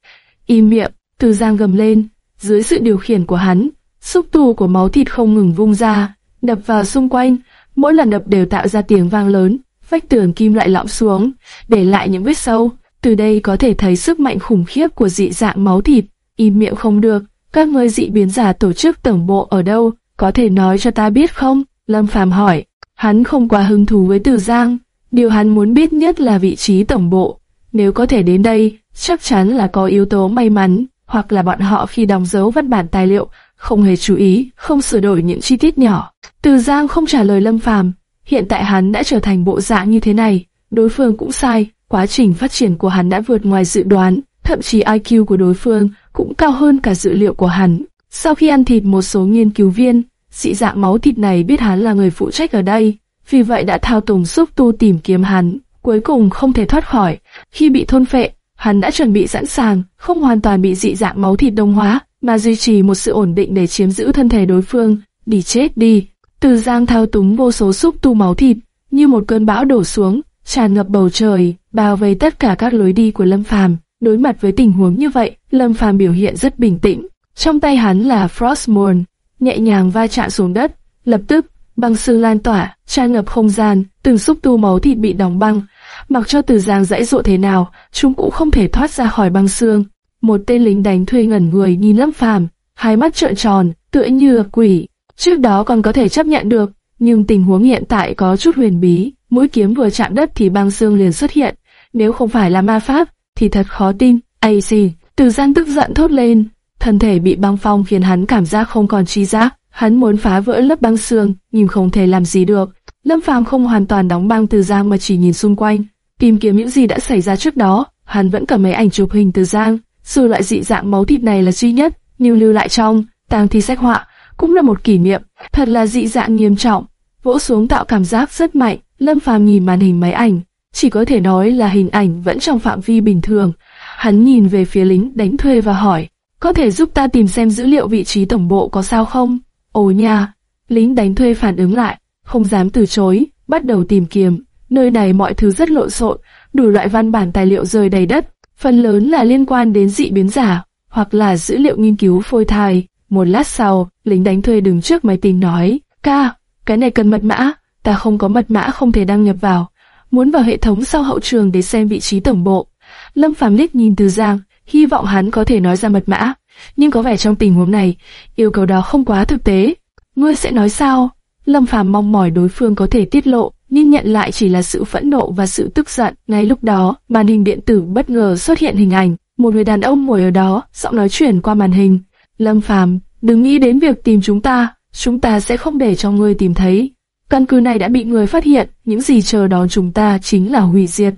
im miệng, từ giang gầm lên, dưới sự điều khiển của hắn, xúc tu của máu thịt không ngừng vung ra, đập vào xung quanh, mỗi lần đập đều tạo ra tiếng vang lớn, vách tường kim lại lõm xuống, để lại những vết sâu. Từ đây có thể thấy sức mạnh khủng khiếp của dị dạng máu thịt. Im miệng không được, các ngươi dị biến giả tổ chức tổng bộ ở đâu, có thể nói cho ta biết không? Lâm Phàm hỏi. Hắn không quá hứng thú với Từ Giang, điều hắn muốn biết nhất là vị trí tổng bộ. Nếu có thể đến đây, chắc chắn là có yếu tố may mắn, hoặc là bọn họ khi đóng dấu văn bản tài liệu, không hề chú ý, không sửa đổi những chi tiết nhỏ. Từ Giang không trả lời Lâm Phàm, hiện tại hắn đã trở thành bộ dạng như thế này, đối phương cũng sai, quá trình phát triển của hắn đã vượt ngoài dự đoán, thậm chí IQ của đối phương cũng cao hơn cả dự liệu của hắn. Sau khi ăn thịt một số nghiên cứu viên, dị dạng máu thịt này biết hắn là người phụ trách ở đây, vì vậy đã thao túng xúc tu tìm kiếm hắn, cuối cùng không thể thoát khỏi. Khi bị thôn phệ, hắn đã chuẩn bị sẵn sàng, không hoàn toàn bị dị dạng máu thịt đông hóa, mà duy trì một sự ổn định để chiếm giữ thân thể đối phương. Đi chết đi! Từ giang thao túng vô số xúc tu máu thịt, như một cơn bão đổ xuống, tràn ngập bầu trời, bao vây tất cả các lối đi của Lâm Phàm. Đối mặt với tình huống như vậy, Lâm Phàm biểu hiện rất bình tĩnh. Trong tay hắn là Frostmourne, nhẹ nhàng va chạm xuống đất, lập tức băng sương lan tỏa, tràn ngập không gian, từng xúc tu máu thịt bị đóng băng. Mặc cho Từ Giang dãy dụa thế nào, chúng cũng không thể thoát ra khỏi băng xương. Một tên lính đánh thuê ngẩn người nhìn Lâm Phàm, hai mắt trợn tròn, tựa như quỷ. Trước đó còn có thể chấp nhận được, nhưng tình huống hiện tại có chút huyền bí. Mũi kiếm vừa chạm đất thì băng xương liền xuất hiện. Nếu không phải là ma pháp, thì thật khó tin. AC, Từ Giang tức giận thốt lên. Thân thể bị băng phong khiến hắn cảm giác không còn trí giác. Hắn muốn phá vỡ lớp băng xương, nhưng không thể làm gì được. Lâm Phàm không hoàn toàn đóng băng Từ Giang mà chỉ nhìn xung quanh, tìm kiếm những gì đã xảy ra trước đó. Hắn vẫn cầm mấy ảnh chụp hình Từ Giang. Dù loại dị dạng máu thịt này là duy nhất, nhưng lưu lại trong tàng thi sách họa cũng là một kỷ niệm. Thật là dị dạng nghiêm trọng vỗ xuống tạo cảm giác rất mạnh. Lâm Phàm nhìn màn hình máy ảnh, chỉ có thể nói là hình ảnh vẫn trong phạm vi bình thường. Hắn nhìn về phía lính đánh thuê và hỏi, có thể giúp ta tìm xem dữ liệu vị trí tổng bộ có sao không? Ồ nha, lính đánh thuê phản ứng lại, không dám từ chối, bắt đầu tìm kiếm. Nơi này mọi thứ rất lộn xộn, đủ loại văn bản tài liệu rơi đầy đất, phần lớn là liên quan đến dị biến giả, hoặc là dữ liệu nghiên cứu phôi thai. Một lát sau, lính đánh thuê đứng trước máy tính nói, ca, cái này cần mật mã, ta không có mật mã không thể đăng nhập vào, muốn vào hệ thống sau hậu trường để xem vị trí tổng bộ. Lâm Phàm liếc nhìn Từ Giang, hy vọng hắn có thể nói ra mật mã, nhưng có vẻ trong tình huống này, yêu cầu đó không quá thực tế. Ngươi sẽ nói sao? Lâm Phàm mong mỏi đối phương có thể tiết lộ, nhưng nhận lại chỉ là sự phẫn nộ và sự tức giận. Ngay lúc đó, màn hình điện tử bất ngờ xuất hiện hình ảnh, một người đàn ông ngồi ở đó, giọng nói chuyển qua màn hình. Lâm Phàm, đừng nghĩ đến việc tìm chúng ta, chúng ta sẽ không để cho ngươi tìm thấy. Căn cứ này đã bị người phát hiện, những gì chờ đón chúng ta chính là hủy diệt.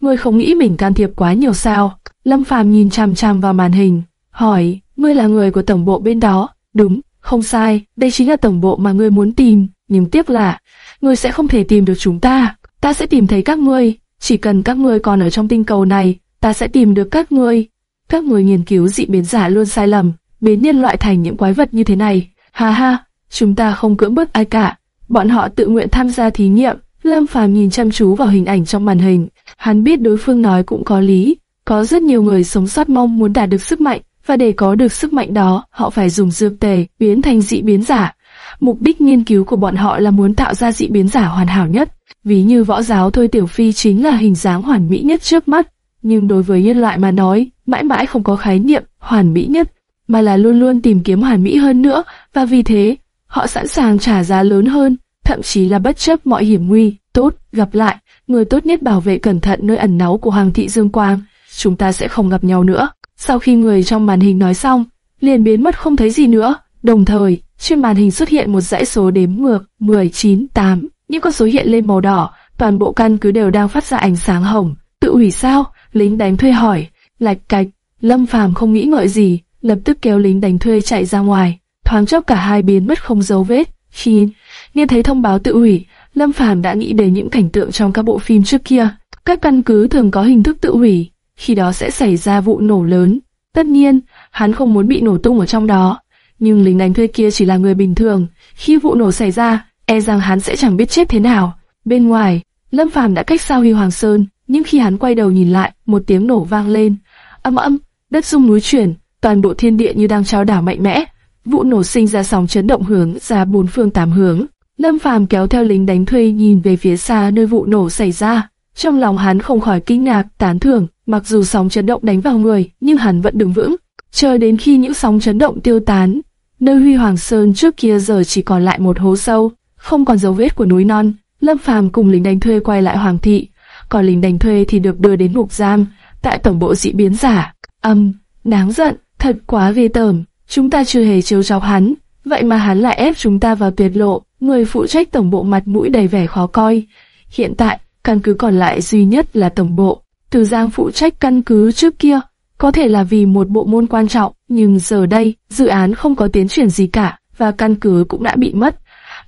Ngươi không nghĩ mình can thiệp quá nhiều sao? Lâm Phàm nhìn chằm chằm vào màn hình, hỏi, ngươi là người của tổng bộ bên đó? Đúng, không sai, đây chính là tổng bộ mà ngươi muốn tìm, nhưng tiếc là, ngươi sẽ không thể tìm được chúng ta, ta sẽ tìm thấy các ngươi, chỉ cần các ngươi còn ở trong tinh cầu này, ta sẽ tìm được các ngươi. Các người nghiên cứu dị biến giả luôn sai lầm, biến nhân loại thành những quái vật như thế này. Ha ha, chúng ta không cưỡng bức ai cả, bọn họ tự nguyện tham gia thí nghiệm. Lâm Phàm nhìn chăm chú vào hình ảnh trong màn hình, hắn biết đối phương nói cũng có lý, có rất nhiều người sống sót mong muốn đạt được sức mạnh, và để có được sức mạnh đó, họ phải dùng dược tề biến thành dị biến giả. Mục đích nghiên cứu của bọn họ là muốn tạo ra dị biến giả hoàn hảo nhất. Ví như võ giáo Thôi Tiểu Phi chính là hình dáng hoàn mỹ nhất trước mắt, nhưng đối với nhân loại mà nói, mãi mãi không có khái niệm hoàn mỹ nhất, mà là luôn luôn tìm kiếm hoàn mỹ hơn nữa, và vì thế, họ sẵn sàng trả giá lớn hơn, thậm chí là bất chấp mọi hiểm nguy. Tốt, gặp lại, người tốt nhất bảo vệ cẩn thận nơi ẩn náu của Hoàng thị Dương Quang, chúng ta sẽ không gặp nhau nữa. Sau khi người trong màn hình nói xong, liền biến mất không thấy gì nữa. Đồng thời, trên màn hình xuất hiện một dãy số đếm ngược 198. Những con số hiện lên màu đỏ, toàn bộ căn cứ đều đang phát ra ánh sáng hồng. Tự hủy sao? Lính đánh thuê hỏi. Lạch cạch, Lâm Phàm không nghĩ ngợi gì, lập tức kéo lính đánh thuê chạy ra ngoài. Thoáng chốc cả hai biến mất không dấu vết. Khi nghe thấy thông báo tự hủy, Lâm Phàm đã nghĩ đến những cảnh tượng trong các bộ phim trước kia. Các căn cứ thường có hình thức tự hủy, khi đó sẽ xảy ra vụ nổ lớn. Tất nhiên, hắn không muốn bị nổ tung ở trong đó, nhưng lính đánh thuê kia chỉ là người bình thường, khi vụ nổ xảy ra, e rằng hắn sẽ chẳng biết chết thế nào. Bên ngoài, Lâm Phàm đã cách xa Huy Hoàng Sơn, nhưng khi hắn quay đầu nhìn lại, một tiếng nổ vang lên. Âm âm, đất rung núi chuyển, toàn bộ thiên địa như đang trao đảo mạnh mẽ. Vụ nổ sinh ra sóng chấn động hướng ra bốn phương tám hướng. Lâm Phàm kéo theo lính đánh thuê nhìn về phía xa nơi vụ nổ xảy ra. Trong lòng hắn không khỏi kinh ngạc, tán thưởng, mặc dù sóng chấn động đánh vào người, nhưng hắn vẫn đứng vững. Chờ đến khi những sóng chấn động tiêu tán, nơi Huy Hoàng Sơn trước kia giờ chỉ còn lại một hố sâu, không còn dấu vết của núi non. Lâm Phàm cùng lính đánh thuê quay lại Hoàng thị, còn lính đánh thuê thì được đưa đến ngục giam tại tổng bộ dị biến giả. Âm, đáng giận, thật quá ghê tởm. Chúng ta chưa hề trêu chọc hắn, vậy mà hắn lại ép chúng ta vào tuyệt lộ. Người phụ trách tổng bộ mặt mũi đầy vẻ khó coi. Hiện tại, căn cứ còn lại duy nhất là tổng bộ. Từ Giang phụ trách căn cứ trước kia, có thể là vì một bộ môn quan trọng, nhưng giờ đây, dự án không có tiến triển gì cả, và căn cứ cũng đã bị mất.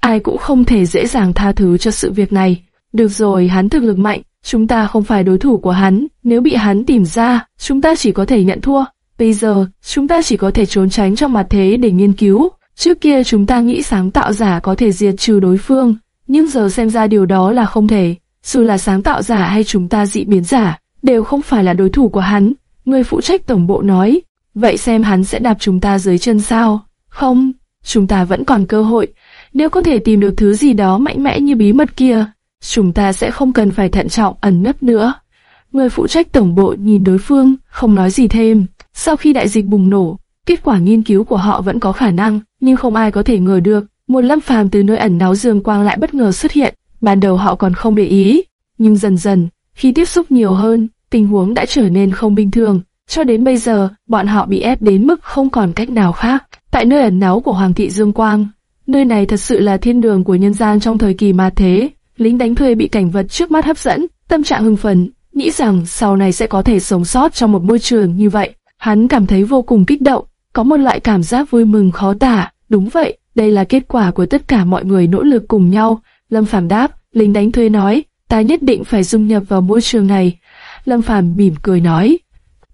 Ai cũng không thể dễ dàng tha thứ cho sự việc này. Được rồi, hắn thực lực mạnh, chúng ta không phải đối thủ của hắn, nếu bị hắn tìm ra, chúng ta chỉ có thể nhận thua. Bây giờ, chúng ta chỉ có thể trốn tránh trong mặt thế để nghiên cứu. Trước kia chúng ta nghĩ sáng tạo giả có thể diệt trừ đối phương, nhưng giờ xem ra điều đó là không thể. Dù là sáng tạo giả hay chúng ta dị biến giả, đều không phải là đối thủ của hắn. Người phụ trách tổng bộ nói, vậy xem hắn sẽ đạp chúng ta dưới chân sao? Không, chúng ta vẫn còn cơ hội. Nếu có thể tìm được thứ gì đó mạnh mẽ như bí mật kia, chúng ta sẽ không cần phải thận trọng ẩn nấp nữa. Người phụ trách tổng bộ nhìn đối phương, không nói gì thêm. Sau khi đại dịch bùng nổ, kết quả nghiên cứu của họ vẫn có khả năng, nhưng không ai có thể ngờ được. Một lâm phàm từ nơi ẩn náu dương quang lại bất ngờ xuất hiện. Ban đầu họ còn không để ý, nhưng dần dần, khi tiếp xúc nhiều hơn, tình huống đã trở nên không bình thường. Cho đến bây giờ, bọn họ bị ép đến mức không còn cách nào khác. Tại nơi ẩn náu của Hoàng thị Dương Quang, nơi này thật sự là thiên đường của nhân gian trong thời kỳ ma thế. Lính đánh thuê bị cảnh vật trước mắt hấp dẫn, tâm trạng hưng phấn, nghĩ rằng sau này sẽ có thể sống sót trong một môi trường như vậy. Hắn cảm thấy vô cùng kích động, có một loại cảm giác vui mừng khó tả. Đúng vậy, đây là kết quả của tất cả mọi người nỗ lực cùng nhau, Lâm Phàm đáp, lính đánh thuê nói, ta nhất định phải dung nhập vào môi trường này. Lâm Phàm mỉm cười nói,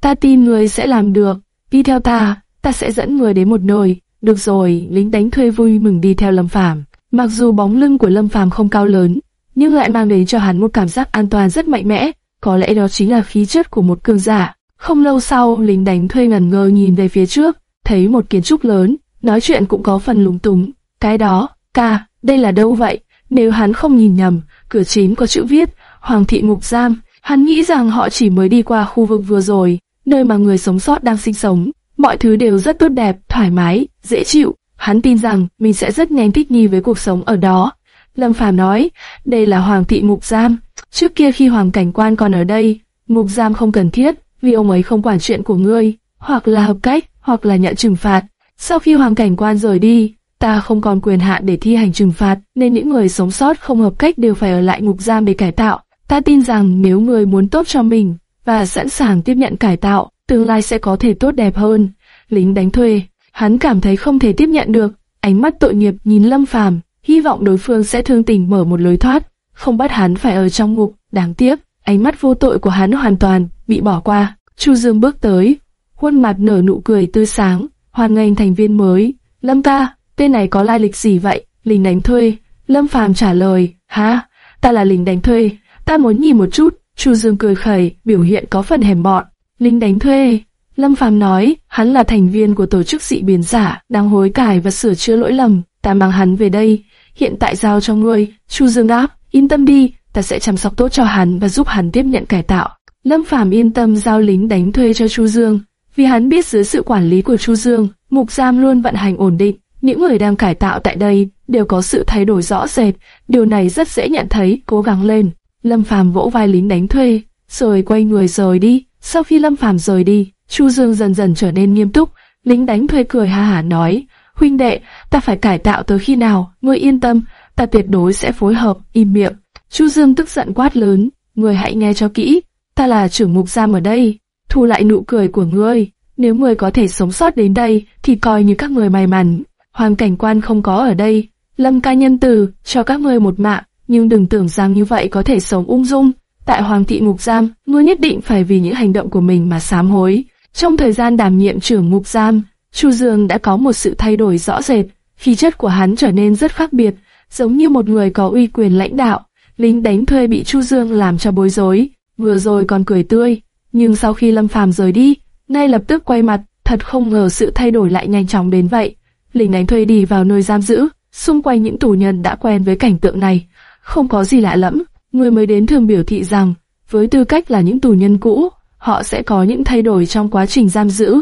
ta tin người sẽ làm được, đi theo ta, ta sẽ dẫn người đến một nơi. Được rồi, lính đánh thuê vui mừng đi theo Lâm Phàm. Mặc dù bóng lưng của Lâm Phàm không cao lớn, nhưng lại mang đến cho hắn một cảm giác an toàn rất mạnh mẽ, có lẽ đó chính là khí chất của một cường giả. Không lâu sau, lính đánh thuê ngẩn ngơ nhìn về phía trước, thấy một kiến trúc lớn, nói chuyện cũng có phần lúng túng. Cái đó, ca, đây là đâu vậy? Nếu hắn không nhìn nhầm, cửa chính có chữ viết, Hoàng thị ngục giam. Hắn nghĩ rằng họ chỉ mới đi qua khu vực vừa rồi, nơi mà người sống sót đang sinh sống. Mọi thứ đều rất tốt đẹp, thoải mái, dễ chịu. Hắn tin rằng mình sẽ rất nhanh thích nghi với cuộc sống ở đó. Lâm Phàm nói, đây là Hoàng thị ngục giam. Trước kia khi Hoàng cảnh quan còn ở đây, ngục giam không cần thiết, vì ông ấy không quản chuyện của ngươi, hoặc là hợp cách, hoặc là nhận trừng phạt. Sau khi Hoàng cảnh quan rời đi, ta không còn quyền hạn để thi hành trừng phạt, nên những người sống sót không hợp cách đều phải ở lại ngục giam để cải tạo. Ta tin rằng nếu người muốn tốt cho mình và sẵn sàng tiếp nhận cải tạo, tương lai sẽ có thể tốt đẹp hơn. Lính đánh thuê, hắn cảm thấy không thể tiếp nhận được, ánh mắt tội nghiệp nhìn Lâm Phàm, hy vọng đối phương sẽ thương tình mở một lối thoát, không bắt hắn phải ở trong ngục. Đáng tiếc, ánh mắt vô tội của hắn hoàn toàn bị bỏ qua. Chu Dương bước tới, khuôn mặt nở nụ cười tươi sáng, hoan nghênh thành viên mới. Lâm ca, tên này có lai lịch gì vậy? Lình đánh thuê. Lâm Phàm trả lời, hả? Ta là lính đánh thuê, ta muốn nhìn một chút. Chu Dương cười khẩy, biểu hiện có phần hèm bọn. Lính đánh thuê. Lâm Phàm nói, hắn là thành viên của tổ chức dị biến giả, đang hối cải và sửa chữa lỗi lầm. Ta mang hắn về đây, hiện tại giao cho ngươi. Chu Dương đáp, yên tâm đi, ta sẽ chăm sóc tốt cho hắn và giúp hắn tiếp nhận cải tạo. Lâm Phàm yên tâm giao lính đánh thuê cho Chu Dương, vì hắn biết dưới sự quản lý của Chu Dương, mục giam luôn vận hành ổn định. Những người đang cải tạo tại đây đều có sự thay đổi rõ rệt, điều này rất dễ nhận thấy, cố gắng lên. Lâm Phàm vỗ vai lính đánh thuê, rồi quay người rời đi. Sau khi Lâm Phàm rời đi, Chu Dương dần dần trở nên nghiêm túc. Lính đánh thuê cười ha hả nói, huynh đệ, ta phải cải tạo tới khi nào? Ngươi yên tâm, ta tuyệt đối sẽ phối hợp. Im miệng. Chu Dương tức giận quát lớn, người hãy nghe cho kỹ, ta là trưởng mục giam ở đây, thu lại nụ cười của ngươi. Nếu ngươi có thể sống sót đến đây, thì coi như các người may mắn. Hoàng cảnh quan không có ở đây, lâm ca nhân từ, cho các ngươi một mạng, nhưng đừng tưởng rằng như vậy có thể sống ung dung. Tại Hoàng thị ngục giam, ngươi nhất định phải vì những hành động của mình mà sám hối. Trong thời gian đảm nhiệm trưởng ngục giam, Chu Dương đã có một sự thay đổi rõ rệt, khí chất của hắn trở nên rất khác biệt, giống như một người có uy quyền lãnh đạo. Lính đánh thuê bị Chu Dương làm cho bối rối, vừa rồi còn cười tươi, nhưng sau khi Lâm Phàm rời đi, ngay lập tức quay mặt, thật không ngờ sự thay đổi lại nhanh chóng đến vậy. Lính đánh thuê đi vào nơi giam giữ, xung quanh những tù nhân đã quen với cảnh tượng này, không có gì lạ lẫm. Người mới đến thường biểu thị rằng, với tư cách là những tù nhân cũ, họ sẽ có những thay đổi trong quá trình giam giữ.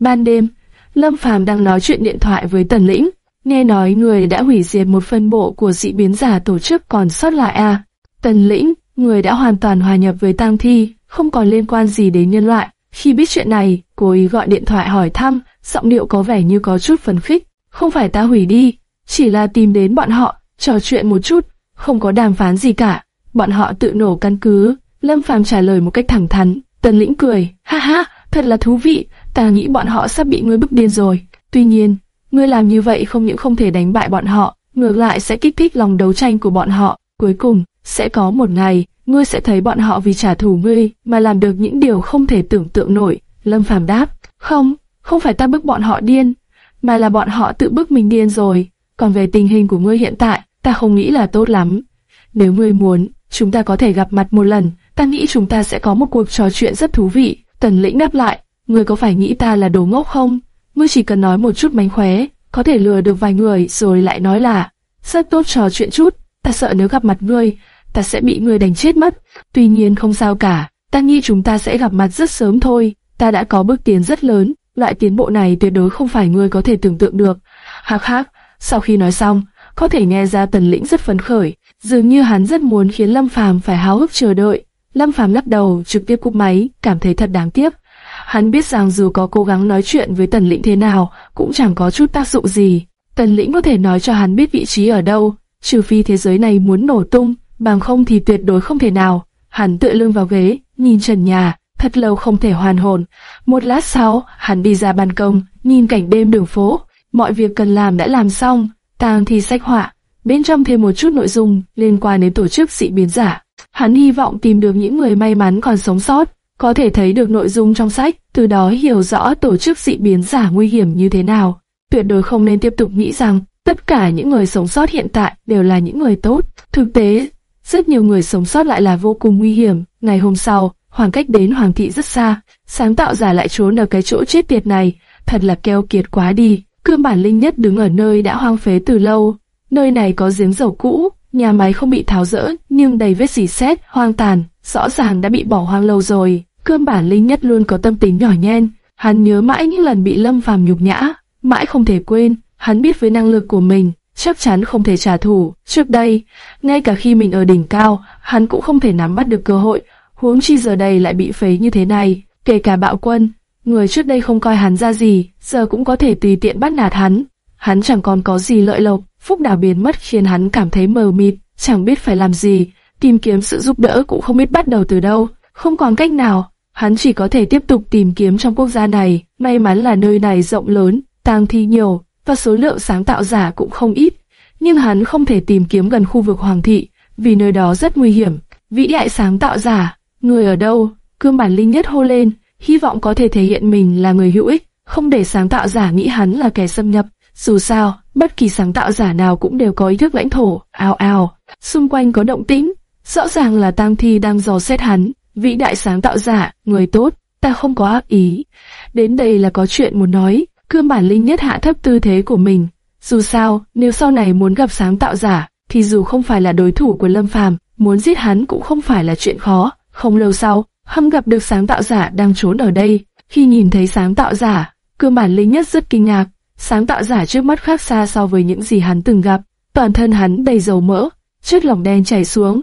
Ban đêm, Lâm Phàm đang nói chuyện điện thoại với Tần Lĩnh, nghe nói người đã hủy diệt một phân bộ của dị biến giả tổ chức còn sót lại à. Tần Lĩnh, người đã hoàn toàn hòa nhập với tang thi, không còn liên quan gì đến nhân loại. Khi biết chuyện này, cô ý gọi điện thoại hỏi thăm, giọng điệu có vẻ như có chút phấn khích. Không phải ta hủy đi, chỉ là tìm đến bọn họ, trò chuyện một chút, không có đàm phán gì cả. Bọn họ tự nổ căn cứ. Lâm Phàm trả lời một cách thẳng thắn. Tần Lĩnh cười, ha ha, thật là thú vị. Ta nghĩ bọn họ sắp bị ngươi bức điên rồi. Tuy nhiên, ngươi làm như vậy không những không thể đánh bại bọn họ, ngược lại sẽ kích thích lòng đấu tranh của bọn họ. Cuối cùng, sẽ có một ngày, ngươi sẽ thấy bọn họ vì trả thù ngươi mà làm được những điều không thể tưởng tượng nổi. Lâm Phàm đáp, không, không phải ta bức bọn họ điên, mà là bọn họ tự bức mình điên rồi. Còn về tình hình của ngươi hiện tại, ta không nghĩ là tốt lắm. Nếu ngươi muốn, chúng ta có thể gặp mặt một lần, ta nghĩ chúng ta sẽ có một cuộc trò chuyện rất thú vị. Tần lĩnh đáp lại, ngươi có phải nghĩ ta là đồ ngốc không? Ngươi chỉ cần nói một chút mánh khóe, có thể lừa được vài người rồi lại nói là rất tốt trò chuyện chút. Ta sợ nếu gặp mặt ngươi, ta sẽ bị ngươi đánh chết mất. Tuy nhiên không sao cả, ta nghĩ chúng ta sẽ gặp mặt rất sớm thôi. Ta đã có bước tiến rất lớn, loại tiến bộ này tuyệt đối không phải ngươi có thể tưởng tượng được. Hạc hạc, sau khi nói xong, có thể nghe ra Tần Lĩnh rất phấn khởi, dường như hắn rất muốn khiến Lâm Phàm phải háo hức chờ đợi. Lâm Phàm lắc đầu, trực tiếp cúp máy, cảm thấy thật đáng tiếc. Hắn biết rằng dù có cố gắng nói chuyện với Tần Lĩnh thế nào, cũng chẳng có chút tác dụng gì. Tần Lĩnh có thể nói cho hắn biết vị trí ở đâu, trừ phi thế giới này muốn nổ tung, bằng không thì tuyệt đối không thể nào. Hắn tựa lưng vào ghế, nhìn trần nhà, thật lâu không thể hoàn hồn. Một lát sau, hắn đi ra ban công, nhìn cảnh đêm đường phố. Mọi việc cần làm đã làm xong, tang thi sách họa, bên trong thêm một chút nội dung liên quan đến tổ chức dị biến giả. Hắn hy vọng tìm được những người may mắn còn sống sót, có thể thấy được nội dung trong sách, từ đó hiểu rõ tổ chức dị biến giả nguy hiểm như thế nào. Tuyệt đối không nên tiếp tục nghĩ rằng tất cả những người sống sót hiện tại đều là những người tốt. Thực tế, rất nhiều người sống sót lại là vô cùng nguy hiểm. Ngày hôm sau, khoảng cách đến Hoàng thị rất xa, sáng tạo giả lại trốn ở cái chỗ chết tiệt này, thật là keo kiệt quá đi. Cương bản linh nhất đứng ở nơi đã hoang phế từ lâu, nơi này có giếng dầu cũ, nhà máy không bị tháo rỡ nhưng đầy vết dỉ xét, hoang tàn, rõ ràng đã bị bỏ hoang lâu rồi. Cơm bản linh nhất luôn có tâm tính nhỏ nhen, hắn nhớ mãi những lần bị lâm phàm nhục nhã, mãi không thể quên, hắn biết với năng lực của mình, chắc chắn không thể trả thù. Trước đây, ngay cả khi mình ở đỉnh cao, hắn cũng không thể nắm bắt được cơ hội, huống chi giờ đây lại bị phế như thế này. Kể cả bạo quân, người trước đây không coi hắn ra gì, giờ cũng có thể tùy tiện bắt nạt hắn. Hắn chẳng còn có gì lợi lộc, phúc đảo biến mất khiến hắn cảm thấy mờ mịt, chẳng biết phải làm gì, tìm kiếm sự giúp đỡ cũng không biết bắt đầu từ đâu, không còn cách nào, hắn chỉ có thể tiếp tục tìm kiếm trong quốc gia này. May mắn là nơi này rộng lớn, tang thi nhiều, và số lượng sáng tạo giả cũng không ít, nhưng hắn không thể tìm kiếm gần khu vực hoàng thị, vì nơi đó rất nguy hiểm. Vĩ đại sáng tạo giả, người ở đâu? Cương bản linh nhất hô lên, hy vọng có thể thể hiện mình là người hữu ích, không để sáng tạo giả nghĩ hắn là kẻ xâm nhập. Dù sao, bất kỳ sáng tạo giả nào cũng đều có ý thức lãnh thổ. Ao ao, xung quanh có động tĩnh, rõ ràng là Tang Thi đang dò xét hắn. Vĩ đại sáng tạo giả, người tốt, ta không có ác ý. Đến đây là có chuyện muốn nói. Cương bản linh nhất hạ thấp tư thế của mình. Dù sao, nếu sau này muốn gặp sáng tạo giả, thì dù không phải là đối thủ của Lâm Phàm, muốn giết hắn cũng không phải là chuyện khó. Không lâu sau, Hâm gặp được sáng tạo giả đang trốn ở đây. Khi nhìn thấy sáng tạo giả, cương bản linh nhất rất kinh ngạc. Sáng tạo giả trước mắt khác xa so với những gì hắn từng gặp. Toàn thân hắn đầy dầu mỡ, chất lỏng đen chảy xuống,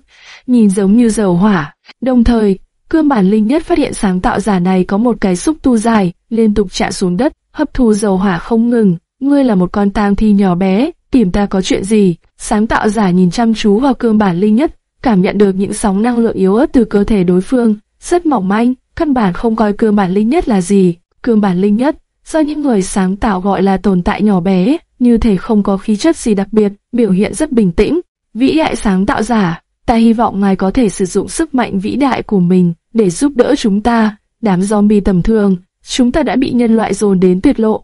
nhìn giống như dầu hỏa. Đồng thời, cương bản linh nhất phát hiện sáng tạo giả này có một cái xúc tu dài, liên tục chạm xuống đất, hấp thu dầu hỏa không ngừng. Ngươi là một con tang thi nhỏ bé, tìm ta có chuyện gì? Sáng tạo giả nhìn chăm chú vào cương bản linh nhất, cảm nhận được những sóng năng lượng yếu ớt từ cơ thể đối phương, rất mỏng manh, căn bản không coi cương bản linh nhất là gì. Cương bản linh nhất, do những người sáng tạo gọi là tồn tại nhỏ bé, như thể không có khí chất gì đặc biệt, biểu hiện rất bình tĩnh. Vĩ đại sáng tạo giả, ta hy vọng ngài có thể sử dụng sức mạnh vĩ đại của mình để giúp đỡ chúng ta. Đám zombie tầm thường, chúng ta đã bị nhân loại dồn đến tuyệt lộ.